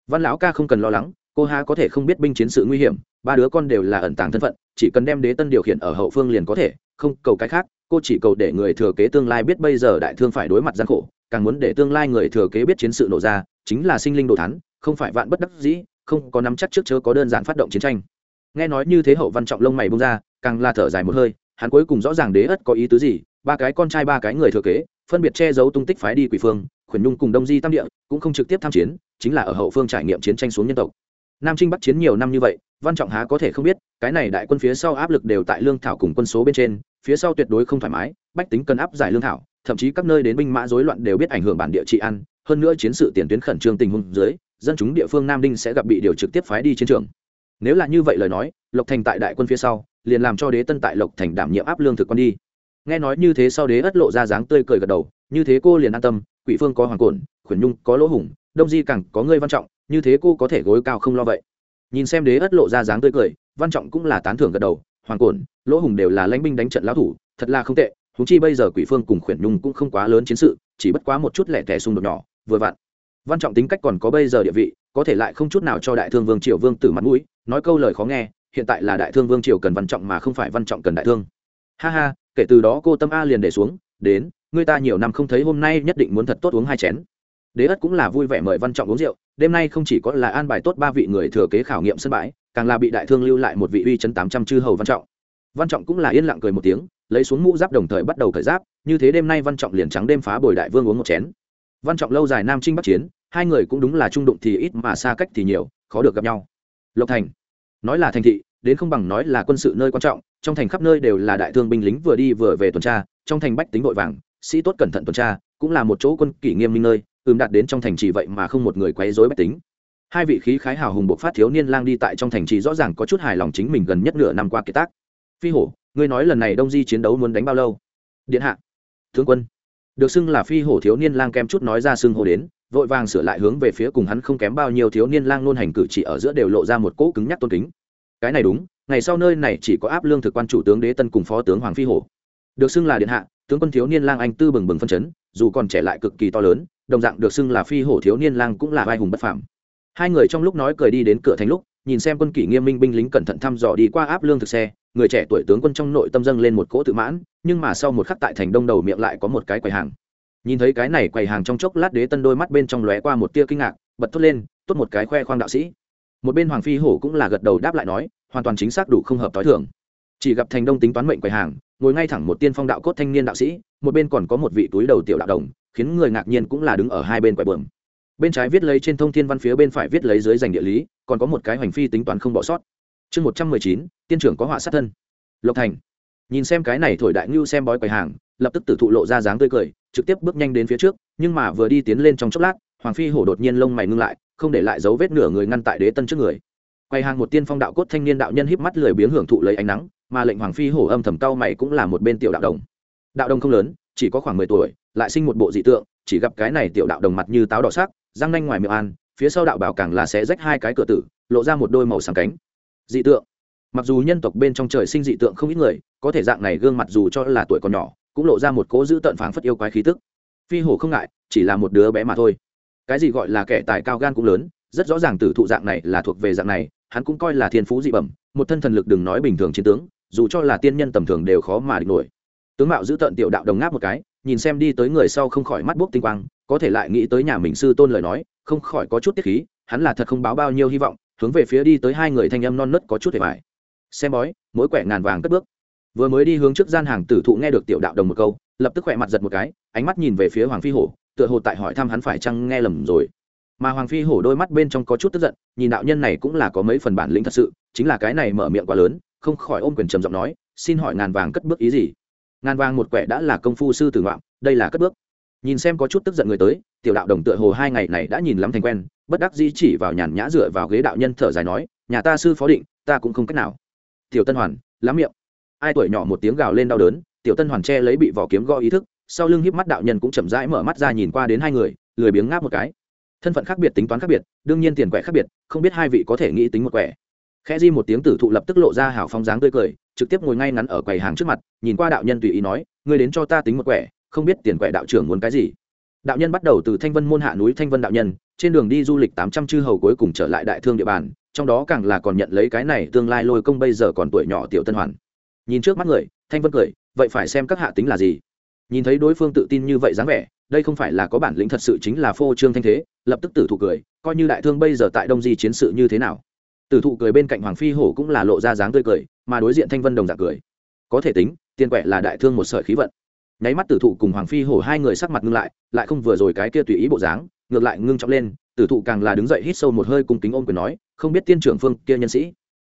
văn lão ca không cần lo lắng, cô ha có thể không biết binh chiến sự nguy hiểm, ba đứa con đều là ẩn tàng thân phận, chỉ cần đem đế tân điều khiển ở hậu phương liền có thể, không cầu cái khác, cô chỉ cầu để người thừa kế tương lai biết bây giờ đại thương phải đối mặt gian khổ, càng muốn để tương lai người thừa kế biết chiến sự nổ ra, chính là sinh linh đồ thắn không phải vạn bất đắc dĩ, không có nắm chắc trước chớ có đơn giản phát động chiến tranh. Nghe nói như thế hậu văn trọng lông mày bông ra, càng là thở dài một hơi, hắn cuối cùng rõ ràng đế ất có ý tứ gì, ba cái con trai ba cái người thừa kế, phân biệt che giấu tung tích phái đi quỷ phương khuyển nhung cùng đông di tam địa cũng không trực tiếp tham chiến, chính là ở hậu phương trải nghiệm chiến tranh xuống nhân tộc. Nam trinh bắc chiến nhiều năm như vậy, văn trọng há có thể không biết, cái này đại quân phía sau áp lực đều tại lương thảo cùng quân số bên trên, phía sau tuyệt đối không thoải mái, bách tính cần áp giải lương thảo, thậm chí các nơi đến binh mã rối loạn đều biết ảnh hưởng bản địa trị ăn hơn nữa chiến sự tiền tuyến khẩn trương tình huống dưới, dân chúng địa phương nam đinh sẽ gặp bị điều trực tiếp phái đi chiến trường. Nếu là như vậy lời nói, lộc thành tại đại quân phía sau, liền làm cho đế tân tại lộc thành đảm nhiệm áp lương thực con đi. Nghe nói như thế sau đế ất lộ ra dáng tươi cười gật đầu, như thế cô liền an tâm quỷ phương có hoàng cổn, khuyển nhung có lỗ hùng, đông di càng có ngươi văn trọng, như thế cô có thể gối cao không lo vậy? Nhìn xem đế ất lộ ra dáng tươi cười, văn trọng cũng là tán thưởng gật đầu, hoàng cổn, lỗ hùng đều là lãnh binh đánh trận lão thủ, thật là không tệ húng chi bây giờ quỷ phương cùng khuyển nhung cũng không quá lớn chiến sự, chỉ bất quá một chút lẻ tẻ xung đột nhỏ, vừa vặn. Văn trọng tính cách còn có bây giờ địa vị, có thể lại không chút nào cho đại thương vương triều vương tử mặt mũi, nói câu lời khó nghe, hiện tại là đại thương vương triều cần văn trọng mà không phải văn trọng cần đại thương. Ha ha, kể từ đó cô tâm a liền để xuống, đến người ta nhiều năm không thấy hôm nay nhất định muốn thật tốt uống hai chén. Đế ất cũng là vui vẻ mời văn trọng uống rượu, đêm nay không chỉ có là an bài tốt ba vị người thừa kế khảo nghiệm sân bãi, càng là bị đại thương lưu lại một vị uy chấn tám trăm chư hầu văn trọng. Văn trọng cũng là yên lặng cười một tiếng, lấy xuống mũ giáp đồng thời bắt đầu khởi giáp, như thế đêm nay văn trọng liền trắng đêm phá bồi đại vương uống một chén. Văn trọng lâu dài nam trinh bắc chiến, hai người cũng đúng là trung đụng thì ít mà xa cách thì nhiều, khó được gặp nhau. Lộc thành, nói là thành thị, đến không bằng nói là quân sự nơi quan trọng, trong thành khắp nơi đều là đại thương binh lính vừa đi vừa về tuần tra, trong thành bách tính vội vàng sĩ tốt cẩn thận tuần tra, cũng là một chỗ quân kỷ nghiêm minh nơi, ừm đạt đến trong thành trì vậy mà không một người quấy rối bách tính. Hai vị khí khái hào hùng bộc phát thiếu niên lang đi tại trong thành trì rõ ràng có chút hài lòng chính mình gần nhất nửa năm qua kiệt tác. Phi hổ, ngươi nói lần này đông di chiến đấu muốn đánh bao lâu? Điện hạ. Tướng quân. Được xưng là phi hổ thiếu niên lang kem chút nói ra xưng hô đến, vội vàng sửa lại hướng về phía cùng hắn không kém bao nhiêu thiếu niên lang nôn hành cử chỉ ở giữa đều lộ ra một cỗ cứng nhắc tôn kính. Cái này đúng, ngày sau nơi này chỉ có áp lương thực quan chủ tướng đế tân cùng phó tướng hoàng phi hổ. Được xưng là điện hạ tướng quân thiếu niên lang anh tư bừng bừng phân chấn, dù còn trẻ lại cực kỳ to lớn, đồng dạng được xưng là phi hổ thiếu niên lang cũng là vai hùng bất phàm. Hai người trong lúc nói cười đi đến cửa thành lúc, nhìn xem quân kỷ nghiêm minh binh lính cẩn thận thăm dò đi qua áp lương thực xe, người trẻ tuổi tướng quân trong nội tâm dâng lên một cỗ tự mãn, nhưng mà sau một khắc tại thành đông đầu miệng lại có một cái quầy hàng. Nhìn thấy cái này quầy hàng trong chốc lát đế tân đôi mắt bên trong lóe qua một tia kinh ngạc, bật thốt lên, tốt một cái khoe khoang đạo sĩ. Một bên hoàng phi hổ cũng là gật đầu đáp lại nói, hoàn toàn chính xác đủ không hợp t h i thường. Chỉ gặp thành đông tính toán mệnh quầy hàng ngồi ngay thẳng một tiên phong đạo cốt thanh niên đạo sĩ, một bên còn có một vị túi đầu tiểu đạo đồng, khiến người ngạc nhiên cũng là đứng ở hai bên quầy bờm bên trái viết lấy trên thông thiên văn phía bên phải viết lấy dưới dành địa lý, còn có một cái hoành phi tính toán không bỏ sót. Chương một trăm mười chín, tiên trưởng có họa sát thân. Lộc thành. Nhìn xem cái này thổi đại ngưu xem bói quầy hàng, lập tức tử thụ lộ ra dáng tươi cười, trực tiếp bước nhanh đến phía trước, nhưng mà vừa đi tiến lên trong chốc lát, hoàng phi hổ đột nhiên lông mày ngưng lại, không để lại dấu vết nửa người ngăn tại đế tân trước người. Quay hàng một tiên phong đạo cốt thanh niên đạo nhân híp mắt lười biếng hưởng thụ lấy ánh nắng, mà lệnh hoàng phi hổ âm thầm cao mày cũng là một bên tiểu đạo đồng. Đạo đồng không lớn, chỉ có khoảng mười tuổi, lại sinh một bộ dị tượng, chỉ gặp cái này tiểu đạo đồng mặt như táo đỏ sắc, răng nanh ngoài miệng an phía sau đạo bảo càng là sẽ rách hai cái cửa tử, lộ ra một đôi màu sáng cánh. Dị tượng. Mặc dù nhân tộc bên trong trời sinh dị tượng không ít người, có thể dạng này gương mặt dù cho là tuổi còn nhỏ, cũng lộ ra một cố giữ tận phảng phất yêu quái khí tức. Phi hổ không ngại, chỉ là một đứa bé mà thôi. Cái gì gọi là kẻ tài cao gan cũng lớn, rất rõ ràng tử thụ dạng này là thuộc về dạng này hắn cũng coi là thiên phú dị bẩm, một thân thần lực đừng nói bình thường chiến tướng, dù cho là tiên nhân tầm thường đều khó mà địch nổi. Tướng mạo giữ tận tiểu đạo đồng ngáp một cái, nhìn xem đi tới người sau không khỏi mắt bốc tinh quang, có thể lại nghĩ tới nhà mình sư tôn lời nói, không khỏi có chút tiết khí, hắn là thật không báo bao nhiêu hy vọng, hướng về phía đi tới hai người thanh âm non nớt có chút hề mải xem bói, mỗi quẻ ngàn vàng cất bước. Vừa mới đi hướng trước gian hàng tử thụ nghe được tiểu đạo đồng một câu, lập tức khỏe mặt giật một cái, ánh mắt nhìn về phía hoàng phi hổ, tựa hồ tại hỏi thăm hắn phải chăng nghe lầm rồi mà hoàng phi hổ đôi mắt bên trong có chút tức giận, nhìn đạo nhân này cũng là có mấy phần bản lĩnh thật sự, chính là cái này mở miệng quá lớn, không khỏi ôm quyền trầm giọng nói, xin hỏi ngàn vàng cất bước ý gì? Ngàn vàng một quẻ đã là công phu sư tử ngoạm, đây là cất bước. Nhìn xem có chút tức giận người tới, tiểu đạo đồng tựa hồ hai ngày này đã nhìn lắm thành quen, bất đắc dĩ chỉ vào nhàn nhã dựa vào ghế đạo nhân thở dài nói, nhà ta sư phó định, ta cũng không cách nào. Tiểu tân hoàn, lắm miệng. Ai tuổi nhỏ một tiếng gào lên đau đớn, tiểu tân hoàn che lấy bị vỏ kiếm gõ ý thức, sau lưng híp mắt đạo nhân cũng chậm rãi mở mắt ra nhìn qua đến hai người, lười biếng ngáp một cái thân phận khác biệt, tính toán khác biệt, đương nhiên tiền quẻ khác biệt, không biết hai vị có thể nghĩ tính một quẻ. Khẽ di một tiếng tử thụ lập tức lộ ra hào phong dáng tươi cười, trực tiếp ngồi ngay ngắn ở quầy hàng trước mặt, nhìn qua đạo nhân tùy ý nói, ngươi đến cho ta tính một quẻ, không biết tiền quẻ đạo trưởng muốn cái gì? Đạo nhân bắt đầu từ thanh vân môn hạ núi thanh vân đạo nhân, trên đường đi du lịch tám trăm chư hầu cuối cùng trở lại đại thương địa bàn, trong đó càng là còn nhận lấy cái này tương lai lôi công bây giờ còn tuổi nhỏ tiểu tân hoàn. Nhìn trước mắt người, thanh vân cười, vậy phải xem các hạ tính là gì. Nhìn thấy đối phương tự tin như vậy dáng vẻ đây không phải là có bản lĩnh thật sự chính là phô trương thanh thế, lập tức tử thụ cười, coi như đại thương bây giờ tại đông di chiến sự như thế nào. Tử thụ cười bên cạnh hoàng phi hổ cũng là lộ ra dáng tươi cười, mà đối diện thanh vân đồng dạng cười. Có thể tính, tiền quẻ là đại thương một sợi khí vận. Nháy mắt tử thụ cùng hoàng phi hổ hai người sắc mặt ngưng lại lại không vừa rồi cái kia tùy ý bộ dáng, ngược lại ngưng trọng lên, tử thụ càng là đứng dậy hít sâu một hơi cùng kính ôm quyền nói, không biết tiên trưởng phương kia nhân sĩ,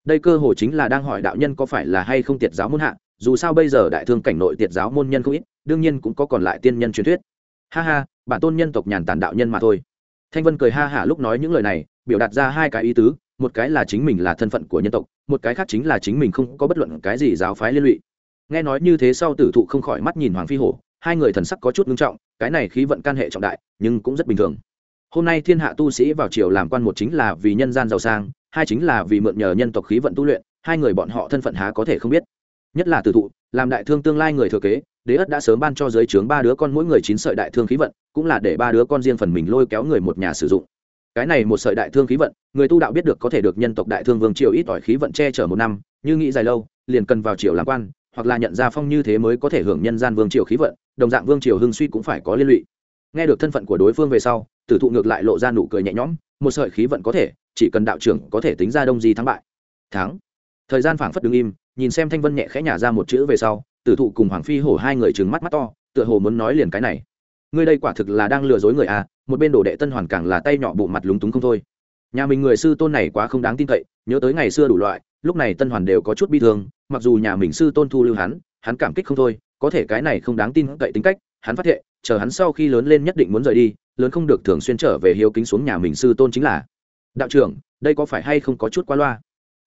đây cơ hồ chính là đang hỏi đạo nhân có phải là hay không tiệt giáo môn hạ, dù sao bây giờ đại thương cảnh nội tiệt giáo môn nhân không ít, đương nhiên cũng có còn lại tiên nhân truyền thuyết ha ha, bản tôn nhân tộc nhàn tản đạo nhân mà thôi. Thanh vân cười ha hả lúc nói những lời này, biểu đạt ra hai cái ý tứ, một cái là chính mình là thân phận của nhân tộc, một cái khác chính là chính mình không có bất luận cái gì giáo phái liên lụy. Nghe nói như thế sau tử thụ không khỏi mắt nhìn hoàng phi hổ, hai người thần sắc có chút ngưng trọng, cái này khí vận can hệ trọng đại, nhưng cũng rất bình thường. Hôm nay thiên hạ tu sĩ vào triều làm quan một chính là vì nhân gian giàu sang, hai chính là vì mượn nhờ nhân tộc khí vận tu luyện, hai người bọn họ thân phận há có thể không biết. Nhất là tử thụ, làm đại thương tương lai người thừa kế đế ất đã sớm ban cho giới trướng ba đứa con mỗi người chín sợi đại thương khí vận, cũng là để ba đứa con riêng phần mình lôi kéo người một nhà sử dụng. Cái này một sợi đại thương khí vận, người tu đạo biết được có thể được nhân tộc đại thương vương triều ít ỏi khí vận che chở một năm, như nghĩ dài lâu, liền cần vào triều làm quan, hoặc là nhận ra phong như thế mới có thể hưởng nhân gian vương triều khí vận, đồng dạng vương triều hưng suy cũng phải có liên lụy. Nghe được thân phận của đối phương về sau, tử thụ ngược lại lộ ra nụ cười nhẹ nhõm, một sợi khí vận có thể, chỉ cần đạo trưởng có thể tính ra đông di thắng bại. Thắng. Thời gian phảng phất đứng im, nhìn xem thanh vân nhẹ khẽ nhả ra một chữ về sau tử thụ cùng hoàng phi hổ hai người trừng mắt mắt to, tựa hồ muốn nói liền cái này. Ngươi đây quả thực là đang lừa dối người à một bên đồ đệ tân hoàn càng là tay nhỏ bộ mặt lúng túng không thôi. Nhà mình người sư tôn này quá không đáng tin cậy, nhớ tới ngày xưa đủ loại, lúc này tân hoàn đều có chút bi thương, mặc dù nhà mình sư tôn thu lưu hắn hắn cảm kích không thôi, có thể cái này không đáng tin cậy tính cách, hắn phát hiện chờ hắn sau khi lớn lên nhất định muốn rời đi, lớn không được thường xuyên trở về hiếu kính xuống nhà mình sư tôn chính là. Đạo trưởng, đây có phải hay không có chút quá loa?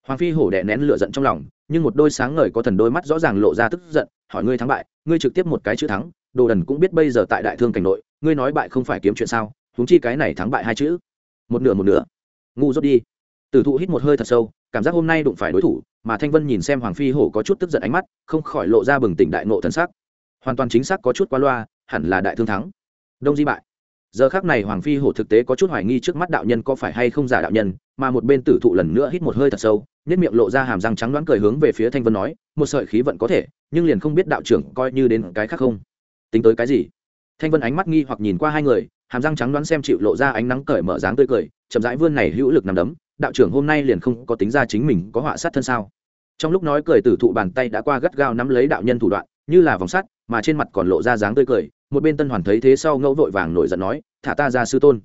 Hoàng phi hổ đè nén lửa giận trong lòng, nhưng một đôi sáng ngời có thần đôi mắt rõ ràng lộ ra tức giận, hỏi ngươi thắng bại, ngươi trực tiếp một cái chữ thắng, đồ đần cũng biết bây giờ tại đại thương cảnh nội, ngươi nói bại không phải kiếm chuyện sao, huống chi cái này thắng bại hai chữ. Một nửa một nửa. Ngu dốt đi. Tử thụ hít một hơi thật sâu, cảm giác hôm nay đụng phải đối thủ, mà thanh vân nhìn xem hoàng phi hổ có chút tức giận ánh mắt, không khỏi lộ ra bừng tỉnh đại nộ thần sắc. Hoàn toàn chính xác có chút quá loa, hẳn là đại thương thắng. Đông di bại. Giờ khác này hoàng phi hổ thực tế có chút hoài nghi trước mắt đạo nhân có phải hay không giả đạo nhân mà một bên tử thụ lần nữa hít một hơi thật sâu nhất miệng lộ ra hàm răng trắng đoán cười hướng về phía thanh vân nói, một sợi khí vận có thể, nhưng liền không biết đạo trưởng coi như đến cái khác không. Tính tới cái gì? Thanh vân ánh mắt nghi hoặc nhìn qua hai người, hàm răng trắng đoán xem chịu lộ ra ánh nắng cởi mở dáng tươi cười, chậm rãi vươn này hữu lực nằm đấm, đạo trưởng hôm nay liền không có tính ra chính mình có họa sát thân sao? Trong lúc nói cười tử thụ bàn tay đã qua gắt gao nắm lấy đạo nhân thủ đoạn, như là vòng sắt, mà trên mặt còn lộ ra dáng tươi cười, một bên tân hoàn thấy thế sau ngẫu vội vàng nổi giận nói, thả ta ra sư tôn.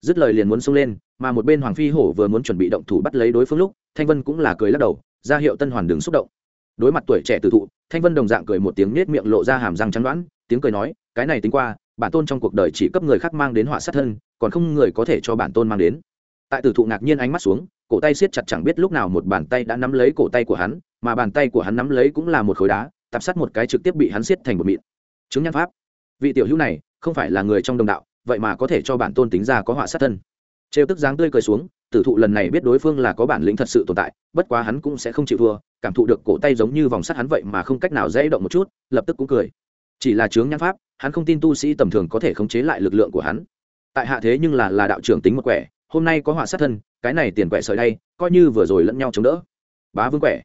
Dứt lời liền muốn xông lên mà một bên hoàng phi hổ vừa muốn chuẩn bị động thủ bắt lấy đối phương lúc, thanh vân cũng là cười lắc đầu, ra hiệu tân hoàn đừng xúc động. Đối mặt tuổi trẻ tử thụ, thanh vân đồng dạng cười một tiếng nết miệng lộ ra hàm răng trắng đoán, tiếng cười nói, cái này tính qua, bản tôn trong cuộc đời chỉ cấp người khác mang đến họa sát thân, còn không người có thể cho bản tôn mang đến. Tại tử thụ ngạc nhiên ánh mắt xuống, cổ tay siết chặt chẳng biết lúc nào một bàn tay đã nắm lấy cổ tay của hắn, mà bàn tay của hắn nắm lấy cũng là một khối đá, tạp sát một cái trực tiếp bị hắn siết thành một mịn. Chứng nhân pháp. Vị tiểu hữu này không phải là người trong đồng đạo, vậy mà có thể cho bản tôn tính ra có họa sát thân trêu tức dáng tươi cười xuống, tử thụ lần này biết đối phương là có bản lĩnh thật sự tồn tại, bất quá hắn cũng sẽ không chịu thua, cảm thụ được cổ tay giống như vòng sắt hắn vậy mà không cách nào dễ động một chút, lập tức cũng cười. Chỉ là chướng nhãn pháp, hắn không tin tu sĩ tầm thường có thể khống chế lại lực lượng của hắn. Tại hạ thế nhưng là là đạo trưởng tính một quẻ, hôm nay có họa sát thân, cái này tiền quẻ sợi đây, coi như vừa rồi lẫn nhau chống đỡ. Bá vương quẻ.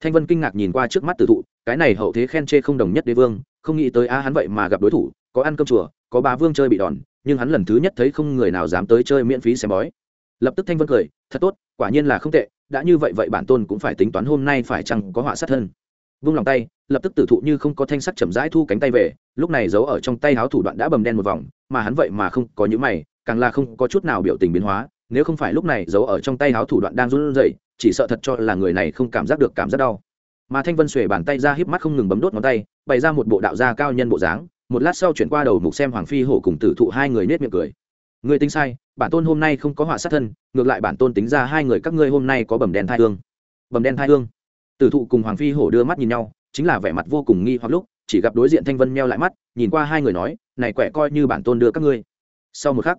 Thanh vân kinh ngạc nhìn qua trước mắt tử thụ, cái này hậu thế khen chê không đồng nhất đế vương, không nghĩ tới a hắn vậy mà gặp đối thủ, có ăn cơm chùa có bá vương chơi bị đòn, nhưng hắn lần thứ nhất thấy không người nào dám tới chơi miễn phí xem bói. Lập tức thanh vân cười, thật tốt, quả nhiên là không tệ, đã như vậy vậy bản tôn cũng phải tính toán hôm nay phải chăng có họa sát thân. Vung lòng tay, lập tức tử thụ như không có thanh sắc chậm rãi thu cánh tay về, lúc này giấu ở trong tay háo thủ đoạn đã bầm đen một vòng, mà hắn vậy mà không có những mày, càng là không có chút nào biểu tình biến hóa, nếu không phải lúc này giấu ở trong tay háo thủ đoạn đang run rẩy, chỉ sợ thật cho là người này không cảm giác được cảm giác đau. Mà thanh vân xuề bàn tay ra híp mắt không ngừng bấm đốt ngón tay, bày ra một bộ đạo gia cao nhân bộ dáng một lát sau chuyển qua đầu mục xem hoàng phi hổ cùng tử thụ hai người nết miệng cười. Người tính sai, bản tôn hôm nay không có họa sát thân, ngược lại bản tôn tính ra hai người các ngươi hôm nay có bầm đen thai hương. Bầm đen thai hương. Tử thụ cùng hoàng phi hổ đưa mắt nhìn nhau, chính là vẻ mặt vô cùng nghi hoặc lúc, chỉ gặp đối diện thanh vân meo lại mắt, nhìn qua hai người nói, này quẻ coi như bản tôn đưa các ngươi. Sau một khắc,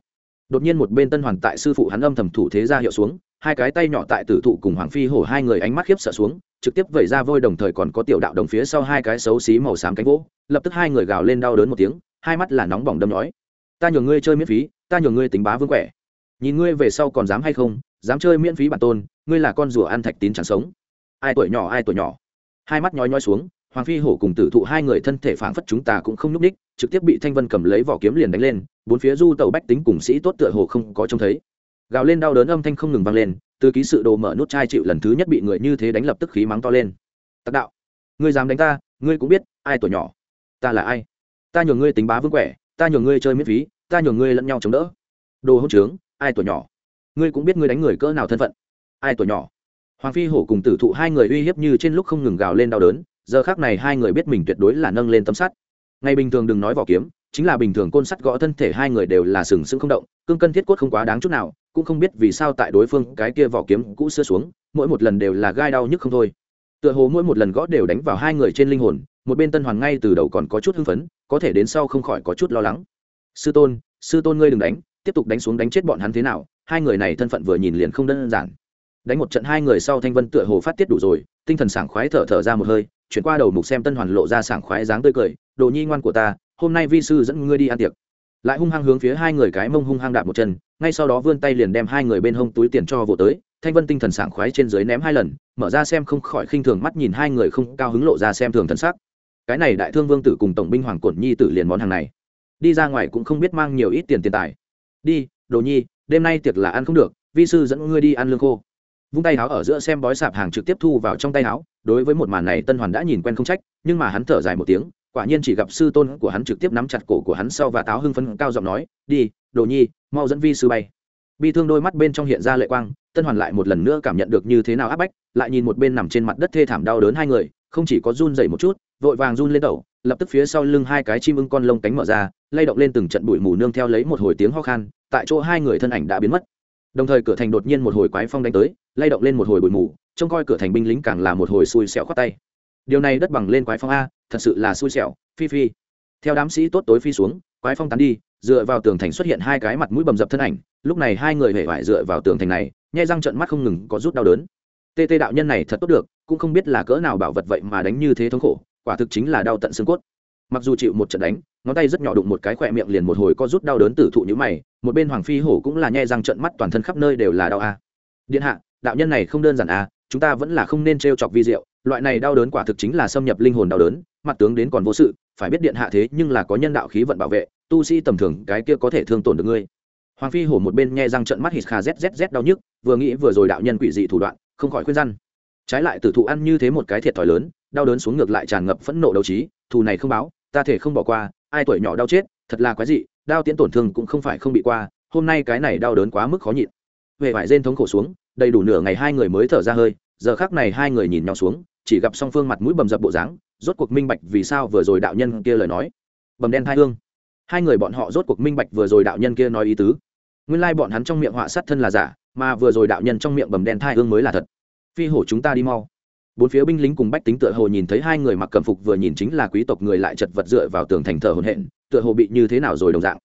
đột nhiên một bên tân hoàn tại sư phụ hắn âm thầm thủ thế ra hiệu xuống, hai cái tay nhỏ tại tử thụ cùng hoàng phi hổ hai người ánh mắt khiếp sợ xuống trực tiếp vẩy ra vôi đồng thời còn có tiểu đạo đồng phía sau hai cái xấu xí màu xám cánh gỗ, lập tức hai người gào lên đau đớn một tiếng, hai mắt là nóng bỏng đâm nói ta nhường ngươi chơi miễn phí, ta nhường ngươi tính bá vương quẻ. Nhìn ngươi về sau còn dám hay không, dám chơi miễn phí bản tôn, ngươi là con rùa ăn thạch tín chẳng sống. Ai tuổi nhỏ, ai tuổi nhỏ. Hai mắt nhói nhói xuống, hoàng phi hổ cùng tử thụ hai người thân thể phảng phất chúng ta cũng không nhúc ních trực tiếp bị thanh vân cầm lấy vỏ kiếm liền đánh lên, bốn phía du tàu bách tính cùng sĩ tốt tựa hồ không có trông thấy. Gào lên đau đớn âm thanh không ngừng vang lên từ ký sự đồ mở nút chai chịu lần thứ nhất bị người như thế đánh lập tức khí mắng to lên. Tặc đạo, ngươi dám đánh ta, ngươi cũng biết, ai tuổi nhỏ, ta là ai? Ta nhường ngươi tính bá vương quẻ ta nhường ngươi chơi miễn phí, ta nhường ngươi lẫn nhau chống đỡ. Đồ hỗn trướng, ai tuổi nhỏ? Ngươi cũng biết ngươi đánh người cỡ nào thân phận. Ai tuổi nhỏ? Hoàng phi hổ cùng tử thụ hai người uy hiếp như trên lúc không ngừng gào lên đau đớn, giờ khác này hai người biết mình tuyệt đối là nâng lên tâm sắt ngày bình thường đừng nói vỏ kiếm chính là bình thường côn sắt gõ thân thể hai người đều là sừng sững không động, cương cân thiết cốt không quá đáng chút nào, cũng không biết vì sao tại đối phương cái kia vỏ kiếm cũ xưa xuống, mỗi một lần đều là gai đau nhức không thôi. Tựa hồ mỗi một lần gõ đều đánh vào hai người trên linh hồn, một bên tân hoàng ngay từ đầu còn có chút hưng phấn, có thể đến sau không khỏi có chút lo lắng. Sư tôn sư tôn ngươi đừng đánh, tiếp tục đánh xuống đánh chết bọn hắn thế nào? Hai người này thân phận vừa nhìn liền không đơn giản. Đánh một trận hai người sau thanh vân tựa hồ phát tiết đủ rồi, tinh thần sảng khoái thở thở ra một hơi, chuyển qua đầu mục xem tân hoàn lộ ra sảng khoái dáng tươi cười, đồ nhi ngoan của ta hôm nay vi sư dẫn ngươi đi ăn tiệc. Lại hung hăng hướng phía hai người cái mông hung hăng đạp một chân, ngay sau đó vươn tay liền đem hai người bên hông túi tiền cho vỗ tới, thanh vân tinh thần sảng khoái trên dưới ném hai lần, mở ra xem không khỏi khinh thường mắt nhìn hai người không cao hứng lộ ra xem thường thần sắc. Cái này đại thương vương tử cùng tổng binh hoàng cổn nhi tử liền món hàng này. Đi ra ngoài cũng không biết mang nhiều ít tiền tiền tài. Đi, đồ nhi, đêm nay tiệc là ăn không được, vi sư dẫn ngươi đi ăn lương khô. Vung tay háo ở giữa xem bói sạp hàng trực tiếp thu vào trong tay háo. đối với một màn này tân hoàn đã nhìn quen không trách, nhưng mà hắn thở dài một tiếng quả nhiên chỉ gặp sư tôn của hắn trực tiếp nắm chặt cổ của hắn sau và táo hưng phấn cao giọng nói, đi, đồ nhi, mau dẫn vi sư bay. Bi thương đôi mắt bên trong hiện ra lệ quang, tân hoàn lại một lần nữa cảm nhận được như thế nào áp bách, lại nhìn một bên nằm trên mặt đất thê thảm đau đớn hai người, không chỉ có run dày một chút, vội vàng run lên đầu, lập tức phía sau lưng hai cái chim ưng con lông cánh mở ra, lay động lên từng trận bụi mù nương theo lấy một hồi tiếng ho khan, tại chỗ hai người thân ảnh đã biến mất. Đồng thời cửa thành đột nhiên một hồi quái phong đánh tới, lay động lên một hồi bụi mù, trông coi cửa thành binh lính càng là một hồi xui xẻo khoát tay điều này đất bằng lên quái phong a, thật sự là xui xẻo, phi phi. Theo đám sĩ tốt tối phi xuống, quái phong tán đi, dựa vào tường thành xuất hiện hai cái mặt mũi bầm dập thân ảnh. Lúc này hai người hề vải dựa vào tường thành này, nhai răng trận mắt không ngừng có rút đau đớn. Tê tê đạo nhân này thật tốt được, cũng không biết là cỡ nào bảo vật vậy mà đánh như thế thống khổ, quả thực chính là đau tận xương cốt. Mặc dù chịu một trận đánh, ngón tay rất nhỏ đụng một cái khỏe miệng liền một hồi có rút đau đớn tử thụ như mày, một bên hoàng phi hổ cũng là nhai răng trận mắt toàn thân khắp nơi đều là đau a. Điện hạ, đạo nhân này không đơn giản a, chúng ta vẫn là không nên t chọc vi diệu loại này đau đớn quả thực chính là xâm nhập linh hồn đau đớn, mặt tướng đến còn vô sự, phải biết điện hạ thế nhưng là có nhân đạo khí vận bảo vệ, tu sĩ tầm thường, cái kia có thể thương tổn được ngươi. Hoàng phi hổ một bên nghe răng trận mắt hít kha zzz đau nhức, vừa nghĩ vừa rồi đạo nhân quỷ dị thủ đoạn, không khỏi khuyên răn. Trái lại tử thụ ăn như thế một cái thiệt thòi lớn, đau đớn xuống ngược lại tràn ngập phẫn nộ đấu trí, thù này không báo, ta thể không bỏ qua, ai tuổi nhỏ đau chết, thật là quái dị, đau tiễn tổn thương cũng không phải không bị qua, hôm nay cái này đau đớn quá mức khó nhịn. Về vải rên thống khổ xuống, đầy đủ nửa ngày hai người mới thở ra hơi, giờ khác này hai người nhìn nhau xuống chỉ gặp song phương mặt mũi bầm dập bộ dáng, rốt cuộc minh bạch vì sao vừa rồi đạo nhân kia lời nói. Bầm đen thai hương. Hai người bọn họ rốt cuộc minh bạch vừa rồi đạo nhân kia nói ý tứ. Nguyên lai bọn hắn trong miệng họa sát thân là giả, mà vừa rồi đạo nhân trong miệng bầm đen thai hương mới là thật. Phi hổ chúng ta đi mau. Bốn phía binh lính cùng bách tính tựa hồ nhìn thấy hai người mặc cầm phục vừa nhìn chính là quý tộc người lại chật vật dựa vào tường thành thờ hồn hện, tựa hồ bị như thế nào rồi đồng dạng.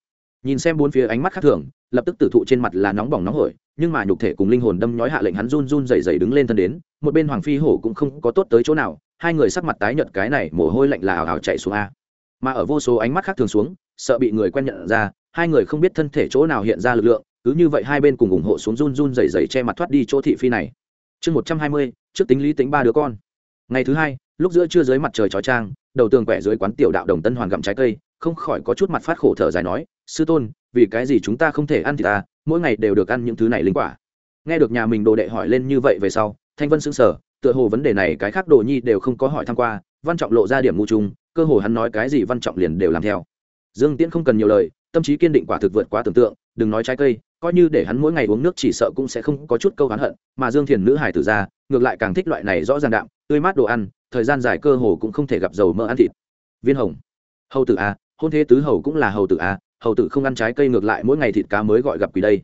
Nhìn xem bốn phía ánh mắt khác thường, lập tức tử thụ trên mặt là nóng bỏng nóng hổi, nhưng mà nhục thể cùng linh hồn đâm nhói hạ lệnh hắn run run dày dày đứng lên thân đến một bên hoàng phi hổ cũng không có tốt tới chỗ nào, hai người sắc mặt tái nhợt, cái này mồ hôi lạnh là ảo ảo chạy xuống a. Mà ở vô số ánh mắt khác thường xuống, sợ bị người quen nhận ra, hai người không biết thân thể chỗ nào hiện ra lực lượng, cứ như vậy hai bên cùng ủng hộ xuống run run dày dày che mặt thoát đi chỗ thị phi này. Chương một trăm hai mươi, trước tính lý tính ba đứa con. Ngày thứ hai, lúc giữa trưa dưới mặt trời chói trang đầu tường quẻ dưới quán tiểu đạo đồng tân hoàn gặm trái cây, không khỏi có chút mặt phát khổ thở dài nói, sư tôn, vì cái gì chúng ta không thể ăn thì ta, mỗi ngày đều được ăn những thứ này linh quả. Nghe được nhà mình đồ đệ hỏi lên như vậy về sau thanh vân sững sờ, tựa hồ vấn đề này cái khác đồ nhi đều không có hỏi tham q u a văn trọng lộ ra điểm ngu chung, cơ hồ hắn nói cái gì văn trọng liền đều làm theo. Dương tiễn không cần nhiều lời, tâm trí kiên định quả thực vượt quá tưởng tượng, đừng nói trái cây, coi như để hắn mỗi ngày uống nước chỉ sợ cũng sẽ không có chút câu hắn hận, mà dương thiền nữ hải tử ra, ngược lại càng thích loại này rõ ràng đạm, tươi mát đồ ăn, thời gian dài cơ hồ cũng không thể gặp dầu mỡ ăn thịt. Viên hồng, hầu tử a hôn thế tứ hầu cũng là hầu tử a hầu tử không ăn trái cây ngược lại mỗi ngày thịt cá mới gọi gặp quỷ đây.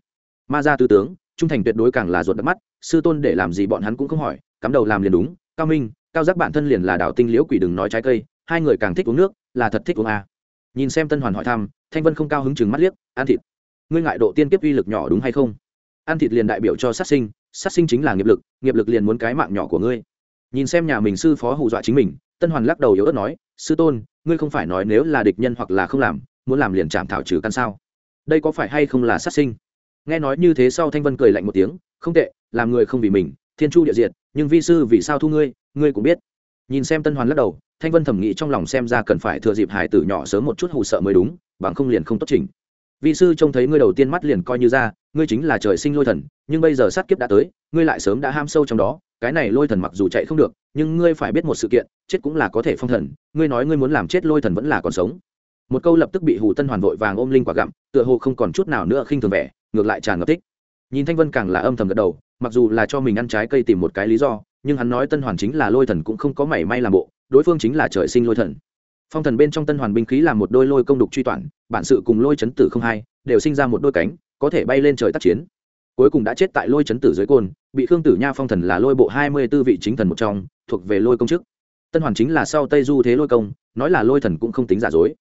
Ma gia tư tướng, trung thành tuyệt đối càng là ruột đất mắt sư tôn để làm gì bọn hắn cũng không hỏi, cắm đầu làm liền đúng, cao minh, cao giác bản thân liền là đạo tinh liễu quỷ đừng nói trái cây, hai người càng thích uống nước, là thật thích uống à? nhìn xem tân hoàn hỏi thăm, thanh vân không cao hứng chừng mắt liếc ăn thịt, ngươi ngại độ tiên kiếp uy lực nhỏ đúng hay không? Ăn thịt liền đại biểu cho sát sinh sát sinh chính là nghiệp lực nghiệp lực liền muốn cái mạng nhỏ của ngươi. Nhìn xem nhà mình sư phó hù dọa chính mình, tân hoàn lắc đầu yếu ớt nói, sư tôn, ngươi không phải nói nếu là địch nhân hoặc là không làm, muốn làm liền chạm thảo trừ căn sao? Đây có phải hay không là sát sinh? Nghe nói như thế sau thanh vân cười lạnh một tiếng, không tệ làm người không vì mình, thiên chu địa diệt, nhưng vi sư vì sao thu ngươi ngươi cũng biết. Nhìn xem tân hoàn lắc đầu, thanh vân thẩm nghĩ trong lòng xem ra cần phải thừa dịp hải tử nhỏ sớm một chút hù sợ mới đúng, bằng không liền không tốt trình vị sư trông thấy ngươi đầu tiên mắt liền coi như ra, ngươi chính là trời sinh lôi thần, nhưng bây giờ sát kiếp đã tới, ngươi lại sớm đã ham sâu trong đó, cái này lôi thần mặc dù chạy không được, nhưng ngươi phải biết một sự kiện, chết cũng là có thể phong thần, ngươi nói ngươi muốn làm chết lôi thần vẫn là còn sống. Một câu lập tức bị hù tân hoàn vội vàng ôm linh quả gặm, tựa hồ không còn chút nào nữa khinh thường vẻ, ngược lại tràn ngập thích. Nhìn thanh vân càng là âm thầm gật đầu mặc dù là cho mình ăn trái cây tìm một cái lý do, nhưng hắn nói tân hoàn chính là lôi thần cũng không có mảy may làm bộ, đối phương chính là trời sinh lôi thần. Phong thần bên trong tân hoàn binh khí là một đôi lôi công đục truy toản bản sự cùng lôi chấn tử không hai, đều sinh ra một đôi cánh, có thể bay lên trời tác chiến. Cuối cùng đã chết tại lôi chấn tử dưới côn, bị khương tử nha phong thần là lôi bộ hai mươi tư vị chính thần một trong, thuộc về lôi công chức tân hoàn chính là sau tây du thế lôi công, nói là lôi thần cũng không tính giả dối.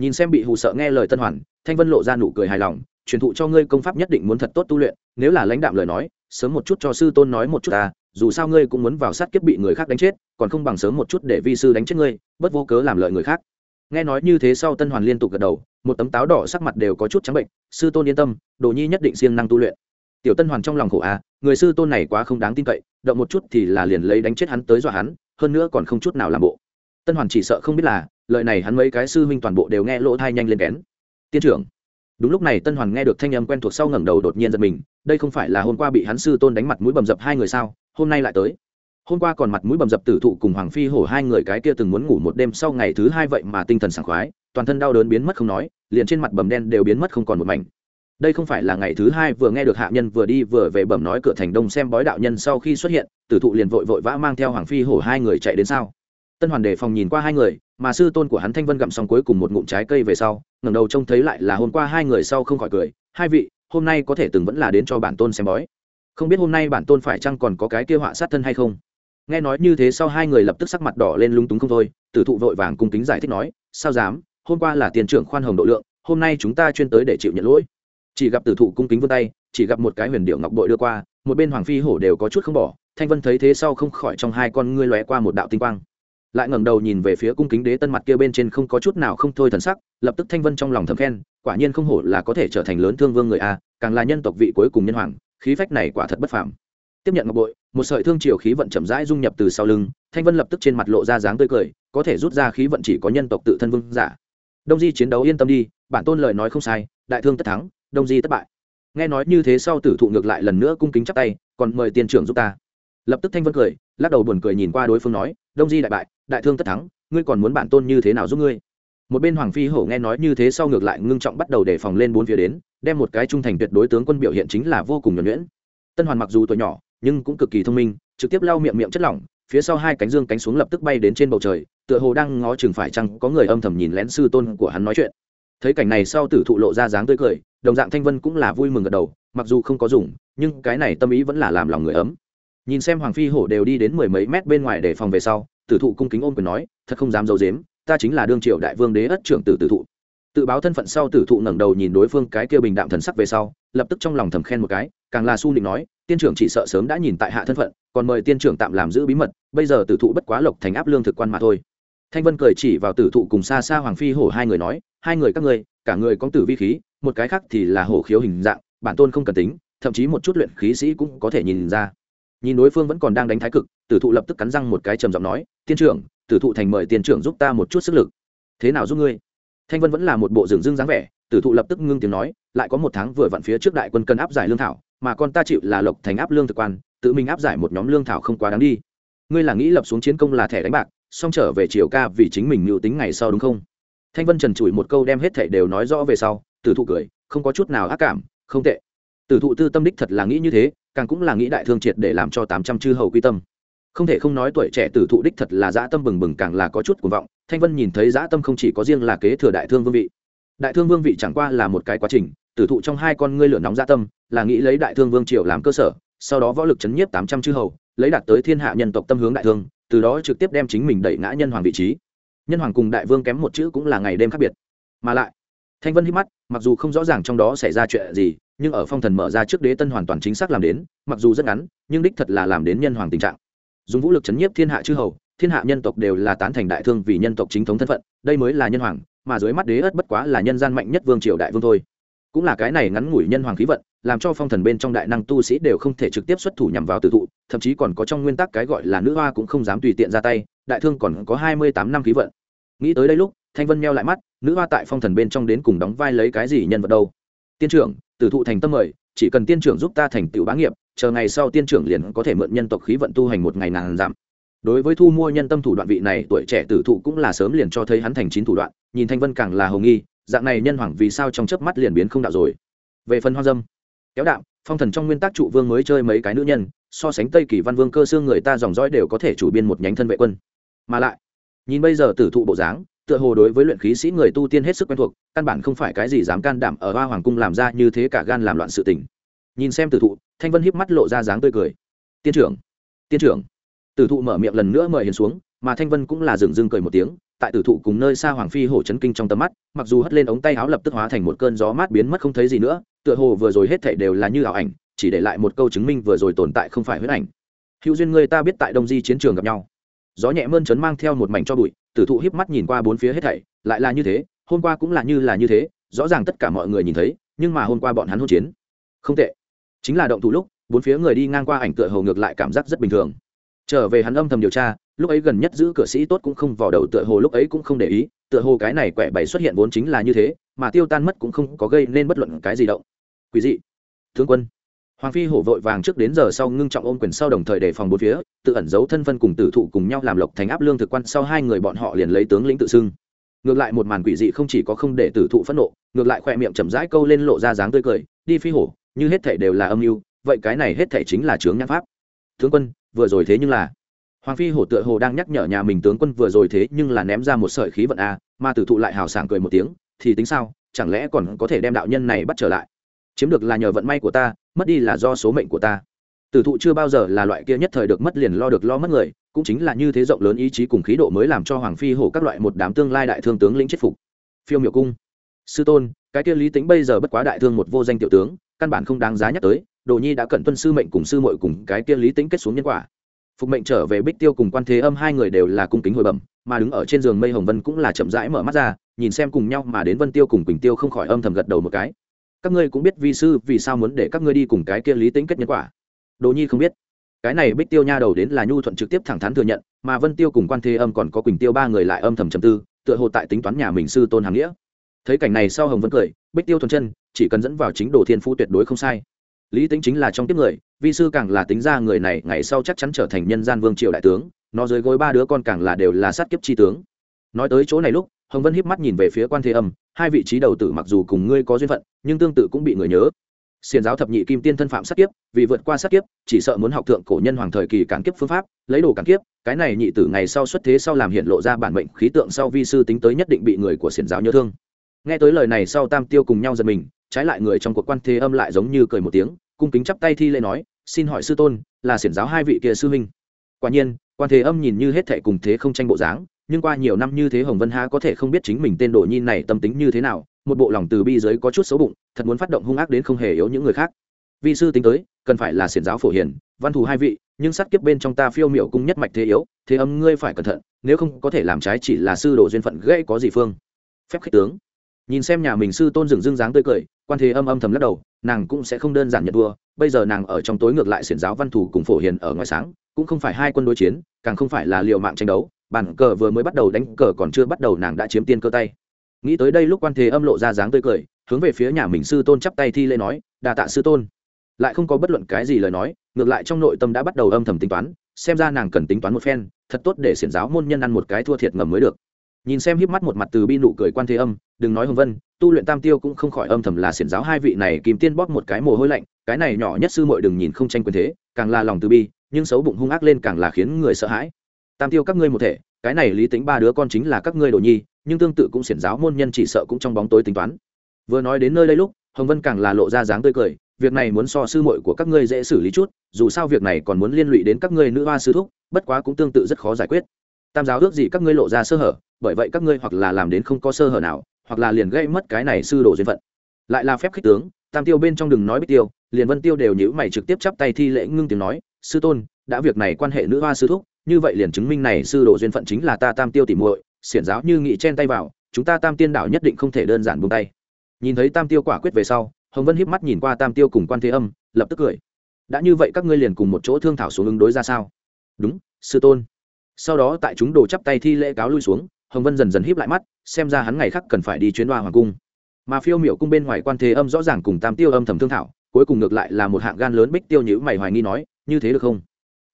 Nhìn xem bị hù sợ nghe lời tân hoàn, thanh vân lộ ra nụ cười hài lòng, truyền thụ cho ngươi công pháp nhất định muốn thật tốt tu luyện, nếu là lãnh đạm lời nói sớm một chút cho sư tôn nói một chút ta, dù sao ngươi cũng muốn vào sát kiếp bị người khác đánh chết, còn không bằng sớm một chút để vi sư đánh chết ngươi, bất vô cớ làm lợi người khác. Nghe nói như thế sau tân hoàn liên tục gật đầu, một tấm táo đỏ sắc mặt đều có chút trắng bệnh, sư tôn yên tâm, đồ nhi nhất định siêng năng tu luyện. Tiểu tân hoàn trong lòng khổ à người sư tôn này quá không đáng tin cậy, động một chút thì là liền lấy đánh chết hắn tới dọa hắn, hơn nữa còn không chút nào làm bộ. Tân hoàn chỉ sợ không biết là lợi này hắn mấy cái sư huynh toàn bộ đều nghe lỗ thai nhanh lên kén. Tiên trưởng đúng lúc này tân hoàn nghe được thanh âm quen thuộc sau ngẩng đầu đột nhiên giật mình, đây không phải là hôm qua bị hắn sư tôn đánh mặt mũi bầm dập hai người sao, hôm nay lại tới. Hôm qua còn mặt mũi bầm dập tử thụ cùng hoàng phi hổ hai người cái kia từng muốn ngủ một đêm sau ngày thứ hai vậy mà tinh thần sảng khoái, toàn thân đau đớn biến mất không nói, liền trên mặt bầm đen đều biến mất không còn một mảnh. Đây không phải là ngày thứ hai vừa nghe được hạ nhân vừa đi vừa về bẩm nói cửa thành đông xem bói đạo nhân sau khi xuất hiện, tử thụ liền vội vội vã mang theo hoàng phi hổ hai người chạy đến sao? Tân hoàn đề phòng nhìn qua hai người, mà sư tôn của hắn thanh vân gặm xong cuối cùng một ngụm trái cây về sau, ngẩng đầu trông thấy lại là hôm qua hai người sau không khỏi cười, hai vị, hôm nay có thể từng vẫn là đến cho bản tôn xem bói. Không biết hôm nay bản tôn phải chăng còn có cái kia họa sát thân hay không? Nghe nói như thế sau hai người lập tức sắc mặt đỏ lên lúng túng không thôi, tử thụ vội vàng cung kính giải thích nói, sao dám, hôm qua là tiền trưởng khoan hồng độ lượng, hôm nay chúng ta chuyên tới để chịu nhận lỗi. Chỉ gặp tử thụ cung kính vươn tay, chỉ gặp một cái huyền điệu ngọc bội đưa qua, một bên hoàng phi hổ đều có chút không bỏ, thanh vân thấy thế sau không khỏi trong hai con ngươi lóe qua một đạo tinh quang lại ngẩng đầu nhìn về phía cung kính đế tân mặt kia bên trên không có chút nào không thôi thần sắc, lập tức thanh vân trong lòng thầm khen, quả nhiên không hổ là có thể trở thành lớn thương vương người a, càng là nhân tộc vị cuối cùng nhân hoàng, khí phách này quả thật bất phàm. Tiếp nhận ngọc bội, một sợi thương triều khí vận chậm rãi dung nhập từ sau lưng, thanh vân lập tức trên mặt lộ ra dáng tươi cười, có thể rút ra khí vận chỉ có nhân tộc tự thân vương giả. Đông di chiến đấu yên tâm đi, bản tôn lời nói không sai, đại thương tất thắng, đông di thất bại. Nghe nói như thế sau tử thụ ngược lại lần nữa cung kính chắp tay, còn mời tiền trưởng giúp ta lập tức thanh vân cười, lắc đầu buồn cười nhìn qua đối phương nói, đông di đại bại, đại thương tất thắng, ngươi còn muốn bản tôn như thế nào giúp ngươi? Một bên hoàng phi hổ nghe nói như thế sau ngược lại ngưng trọng bắt đầu đề phòng lên bốn phía đến, đem một cái trung thành tuyệt đối tướng quân biểu hiện chính là vô cùng nhuẩn nhuyễn. Tân hoàn mặc dù tuổi nhỏ, nhưng cũng cực kỳ thông minh, trực tiếp lau miệng miệng chất lỏng, phía sau hai cánh dương cánh xuống lập tức bay đến trên bầu trời, tựa hồ đang ngó chừng phải chăng có người âm thầm nhìn lén sư tôn của hắn nói chuyện. Thấy cảnh này sau tử thụ lộ ra dáng tươi cười, đồng dạng thanh vân cũng là vui mừng gật đầu, mặc dù không có dùng, nhưng cái này tâm ý vẫn là làm lòng người ấm nhìn xem hoàng phi hổ đều đi đến mười mấy mét bên ngoài để phòng về sau, tử thụ cung kính ôm quyền nói, thật không dám d i ấ u dếm ta chính là đương triệu đại vương đế ất trưởng tử tử thụ. Tự báo thân phận sau tử thụ ngẩng đầu nhìn đối phương cái kia bình đạm thần sắc về sau, lập tức trong lòng thầm khen một cái, càng là su định nói, tiên trưởng chỉ sợ sớm đã nhìn tại hạ thân phận, còn mời tiên trưởng tạm làm giữ bí mật, bây giờ tử thụ bất quá lộc thành áp lương thực quan mà thôi. Thanh vân cười chỉ vào tử thụ cùng xa xa hoàng phi hổ hai người nói, hai người các ngươi, cả người có tử vi khí, một cái khác thì là hổ khiếu hình dạng, bản tôn không cần tính, thậm chí một chút luyện khí sĩ cũng có thể nhìn ra nhìn đối phương vẫn còn đang đánh thái cực, tử thụ lập tức cắn răng một cái trầm giọng nói, tiên trưởng, tử thụ thành mời tiên trưởng giúp ta một chút sức lực. Thế nào giúp ngươi? Thanh vân vẫn là một bộ rừng rưng dáng vẻ, tử thụ lập tức ngưng tiếng nói, lại có một tháng vừa vặn phía trước đại quân cân áp giải lương thảo, mà con ta chịu là lộc thành áp lương thực quan, tự mình áp giải một nhóm lương thảo không quá đáng đi. Ngươi là nghĩ lập xuống chiến công là thẻ đánh bạc, xong trở về triều ca vì chính mình mưu tính ngày sau đúng không? Thanh vân trần chủi một câu đem hết thảy đều nói rõ về sau, tử thụ cười, không có chút nào ác cảm, không tệ tử thụ tư tâm đích thật là nghĩ như thế, càng cũng là nghĩ đại thương triệt để làm cho tám trăm chư hầu quy tâm. Không thể không nói tuổi trẻ tử thụ đích thật là dã tâm bừng bừng càng là có chút cuồng vọng, thanh vân nhìn thấy dã tâm không chỉ có riêng là kế thừa đại thương vương vị. Đại thương vương vị chẳng qua là một cái quá trình, tử thụ trong hai con ngươi lửa nóng dã tâm, là nghĩ lấy đại thương vương triều làm cơ sở, sau đó võ lực chấn nhiếp tám trăm chư hầu, lấy đạt tới thiên hạ nhân tộc tâm hướng đại thương, từ đó trực tiếp đem chính mình đẩy ngã nhân hoàng vị trí. Nhân hoàng cùng đại vương kém một chữ cũng là ngày đêm khác biệt. Mà lại, thanh vân hít mắt, mặc dù không rõ ràng trong đó xảy ra chuyện gì nhưng ở phong thần mở ra trước đế tân hoàn toàn chính xác làm đến, mặc dù rất ngắn, nhưng đích thật là làm đến nhân hoàng tình trạng. Dùng vũ lực chấn nhiếp thiên hạ chư hầu, thiên hạ nhân tộc đều là tán thành đại thương vì nhân tộc chính thống thân phận, đây mới là nhân hoàng, mà dưới mắt đế ất bất quá là nhân gian mạnh nhất vương triều đại vương thôi. Cũng là cái này ngắn ngủi nhân hoàng khí vận, làm cho phong thần bên trong đại năng tu sĩ đều không thể trực tiếp xuất thủ nhằm vào tử thụ, thậm chí còn có trong nguyên tắc cái gọi là nữ hoa cũng không dám tùy tiện ra tay, đại thương còn có hai mươi tám năm khí vận. Nghĩ tới đây lúc, thanh vân meo lại mắt, nữ hoa tại phong thần bên trong đến cùng đóng vai lấy cái gì nhân vật đâu? Tiên trưởng, tử thụ thành tâm mời, chỉ cần tiên trưởng giúp ta thành tựu bá nghiệp, chờ ngày sau tiên trưởng liền có thể mượn nhân tộc khí vận tu hành một ngày nàng giảm đối với thu mua nhân tâm thủ đoạn vị này, tuổi trẻ tử thụ cũng là sớm liền cho thấy hắn thành chín thủ đoạn, nhìn thanh vân càng là hồng nghi, dạng này nhân hoàng vì sao trong chớp mắt liền biến không đạo rồi. Về phần hoa dâm, kéo đạo phong thần trong nguyên tắc trụ vương mới chơi mấy cái nữ nhân, so sánh tây kỳ văn vương cơ xương người ta dòng dõi đều có thể chủ biên một nhánh thân vệ quân. Mà lại, nhìn bây giờ tử thụ bộ dáng tựa hồ đối với luyện khí sĩ người tu tiên hết sức quen thuộc, căn bản không phải cái gì dám can đảm ở hoa hoàng cung làm ra như thế cả gan làm loạn sự tình. Nhìn xem tử thụ, thanh vân híp mắt lộ ra dáng tươi cười. Tiên trưởng tiên trưởng. Tử thụ mở miệng lần nữa mời hiền xuống, mà thanh vân cũng là dừng dưng cười một tiếng, tại tử thụ cùng nơi xa hoàng phi hổ chấn kinh trong tầm mắt, mặc dù hất lên ống tay áo lập tức hóa thành một cơn gió mát biến mất không thấy gì nữa, tựa hồ vừa rồi hết thảy đều là như ảo ảnh, chỉ để lại một câu chứng minh vừa rồi tồn tại không phải huyết ảnh. Hữu duyên người ta biết tại đông di chiến trường gặp nhau. Gió nhẹ mơn trấn mang theo một mảnh cho bụi tử thụ híp mắt nhìn qua bốn phía hết thảy, lại là như thế, hôm qua cũng là như là như thế, rõ ràng tất cả mọi người nhìn thấy, nhưng mà hôm qua bọn hắn hôn chiến. Không tệ. Chính là động thủ lúc, bốn phía người đi ngang qua ảnh tựa hồ ngược lại cảm giác rất bình thường. Trở về hắn âm thầm điều tra, lúc ấy gần nhất giữ cửa sĩ tốt cũng không vào đầu tựa hồ lúc ấy cũng không để ý, tựa hồ cái này quẻ bày xuất hiện vốn chính là như thế, mà tiêu tan mất cũng không có gây nên bất luận cái gì động. Quý dị. Tướng quân hoàng phi hổ vội vàng trước đến giờ sau ngưng trọng ôm quyền sau đồng thời đề phòng bốn phía, tự ẩn giấu thân phân cùng tử thụ cùng nhau làm lộc thành áp lương thực quan, sau hai người bọn họ liền lấy tướng lĩnh tự xưng. Ngược lại một màn quỷ dị không chỉ có không để tử thụ phẫn nộ, ngược lại khoe miệng chậm rãi câu lên lộ ra dáng tươi cười, đi phi hổ, như hết thể đều là âm mưu, vậy cái này hết thể chính là chướng nhãn pháp. Tướng quân, vừa rồi thế nhưng là hoàng phi hổ tựa hồ đang nhắc nhở nhà mình tướng quân vừa rồi thế nhưng là ném ra một sợi khí vận a, mà tử thụ lại hào sảng cười một tiếng, thì tính sao, chẳng lẽ còn có thể đem đạo nhân này bắt trở lại? Chiếm được là nhờ vận may của ta mất đi là do số mệnh của ta. Tử thụ chưa bao giờ là loại kia nhất thời được mất liền lo được lo mất người, cũng chính là như thế rộng lớn ý chí cùng khí độ mới làm cho hoàng phi hổ các loại một đám tương lai đại thương tướng lĩnh chết phục. Phiêu miểu cung. Sư tôn, cái kia lý tính bây giờ bất quá đại thương một vô danh tiểu tướng, căn bản không đáng giá nhắc tới, đồ nhi đã cận tuân sư mệnh cùng sư mội cùng cái kia lý tính kết xuống nhân quả. Phục mệnh trở về bích tiêu cùng quan thế âm hai người đều là cung kính hồi bẩm, mà đứng ở trên giường mây hồng vân cũng là chậm rãi mở mắt ra, nhìn xem cùng nhau mà đến vân tiêu cùng quỳnh tiêu không khỏi âm thầm gật đầu một cái các ngươi cũng biết vi sư vì sao muốn để các ngươi đi cùng cái kia lý tính kết nhân quả. Đồ nhi không biết. Cái này bích tiêu nha đầu đến là nhu thuận trực tiếp thẳng thắn thừa nhận, mà vân tiêu cùng quan thế âm còn có quỳnh tiêu ba người lại âm thầm trầm tư, tựa hồ tại tính toán nhà mình sư tôn hàm nghĩa. Thấy cảnh này sau hồng vân cười, bích tiêu thuần chân, chỉ cần dẫn vào chính đồ thiên phú tuyệt đối không sai. Lý tính chính là trong tiếp người, vi sư càng là tính ra người này, ngày sau chắc chắn trở thành nhân gian vương triều đại tướng, nó dưới gối ba đứa con càng là đều là sát kiếp tri tướng. Nói tới chỗ này lúc hồng vân hiếp mắt nhìn về phía quan thế âm, hai vị trí đầu tử mặc dù cùng ngươi có duyên phận, nhưng tương tự cũng bị người nhớ. Xiền giáo thập nhị kim tiên thân phạm sát kiếp, vì vượt qua sát kiếp, chỉ sợ muốn học thượng cổ nhân hoàng thời kỳ cản kiếp phương pháp, lấy đồ cản kiếp, cái này nhị tử ngày sau xuất thế sau làm hiện lộ ra bản mệnh khí tượng sau vi sư tính tới nhất định bị người của xiển giáo nhớ thương. Nghe tới lời này sau tam tiêu cùng nhau giật mình, trái lại người trong cuộc quan thế âm lại giống như cười một tiếng, cung kính chắp tay thi lễ nói, xin hỏi sư tôn, là xiển giáo hai vị kia sư huynh? Quả nhiên, quan thế âm nhìn như hết thệ cùng thế không tranh bộ dáng nhưng qua nhiều năm như thế hồng vân há có thể không biết chính mình tên đồ nhi này tâm tính như thế nào, một bộ lòng từ bi giới có chút xấu bụng, thật muốn phát động hung ác đến không hề yếu những người khác. Vi sư tính tới, cần phải là xiển giáo phổ hiền, văn thù hai vị, nhưng sát kiếp bên trong ta phiêu miệu cung nhất mạch thế yếu, thế âm ngươi phải cẩn thận, nếu không có thể làm trái chỉ là sư đồ duyên phận gây có gì phương. Phép khích tướng. Nhìn xem nhà mình sư tôn dừng dưng dáng tươi cười, quan thế âm âm thầm lắc đầu, nàng cũng sẽ không đơn giản nhận đua bây giờ nàng ở trong tối ngược lại xiển giáo văn thù cùng phổ hiền ở ngoài sáng, cũng không phải hai quân đối chiến, càng không phải là liệu mạng tranh đấu bàn cờ vừa mới bắt đầu đánh cờ còn chưa bắt đầu nàng đã chiếm tiên cơ tay. Nghĩ tới đây lúc quan thế âm lộ ra dáng tươi cười, hướng về phía nhà mình sư tôn chắp tay thi lễ nói đà tạ sư tôn. Lại không có bất luận cái gì lời nói, ngược lại trong nội tâm đã bắt đầu âm thầm tính toán, xem ra nàng cần tính toán một phen, thật tốt để xiển giáo môn nhân ăn một cái thua thiệt ngầm mới được. Nhìn xem híp mắt một mặt từ bi nụ cười quan thế âm, đừng nói hồng vân, tu luyện tam tiêu cũng không khỏi âm thầm là xiển giáo hai vị này kìm tiên bóp một cái mồ hôi lạnh, cái này nhỏ nhất sư muội đừng nhìn không tranh quyền thế, càng là lòng từ bi, nhưng xấu bụng hung ác lên càng là khiến người sợ hãi tam tiêu các ngươi một thể, cái này lý tính ba đứa con chính là các ngươi đồ nhi, nhưng tương tự cũng xiển giáo môn nhân chỉ sợ cũng trong bóng tối tính toán. Vừa nói đến nơi đây lúc, hồng vân càng là lộ ra dáng tươi cười, việc này muốn so sư muội của các ngươi dễ xử lý chút, dù sao việc này còn muốn liên lụy đến các ngươi nữ hoa sư thúc, bất quá cũng tương tự rất khó giải quyết. Tam giáo ước gì các ngươi lộ ra sơ hở, bởi vậy các ngươi hoặc là làm đến không có sơ hở nào, hoặc là liền gây mất cái này sư đồ duyên phận. Lại là phép khích tướng, tam tiêu bên trong đừng nói bích tiêu, liền vân tiêu đều nhữ mày trực tiếp chắp tay thi lễ ngưng tiếng nói, sư tôn, đã việc này quan hệ nữ hoa sư thúc như vậy liền chứng minh này sư đồ duyên phận chính là ta tam tiêu tỉ muội, xiển giáo như nghị chen tay vào, chúng ta tam tiên đảo nhất định không thể đơn giản buông tay. Nhìn thấy tam tiêu quả quyết về sau, hồng vân hiếp mắt nhìn qua tam tiêu cùng quan thế âm, lập tức cười. Đã như vậy các ngươi liền cùng một chỗ thương thảo xuống ứng đối ra sao? Đúng, sư tôn. Sau đó tại chúng đồ chắp tay thi lễ cáo lui xuống, hồng vân dần dần híp lại mắt, xem ra hắn ngày khác cần phải đi chuyến đoa hoàng cung. Mà phiêu miểu cung bên ngoài quan thế âm rõ ràng cùng tam tiêu âm thầm thương thảo, cuối cùng ngược lại là một hạng gan lớn bích tiêu nhữ mày hoài nghi nói, như thế được không?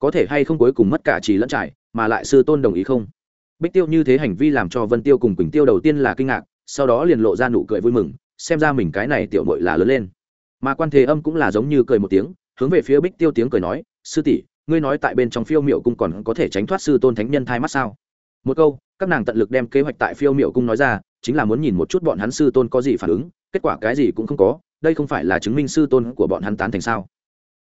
Có thể hay không cuối cùng mất cả trì lẫn trải, mà lại sư tôn đồng ý không? Bích tiêu như thế hành vi làm cho vân tiêu cùng quỳnh tiêu đầu tiên là kinh ngạc, sau đó liền lộ ra nụ cười vui mừng, xem ra mình cái này tiểu mội là lớn lên. Mà quan thế âm cũng là giống như cười một tiếng, hướng về phía bích tiêu tiếng cười nói, sư tỷ, ngươi nói tại bên trong phiêu miệu cung còn có thể tránh thoát sư tôn thánh nhân thai mắt sao? Một câu, các nàng tận lực đem kế hoạch tại phiêu miệu cung nói ra, chính là muốn nhìn một chút bọn hắn sư tôn có gì phản ứng, kết quả cái gì cũng không có, đây không phải là chứng minh sư tôn của bọn hắn tán thành sao?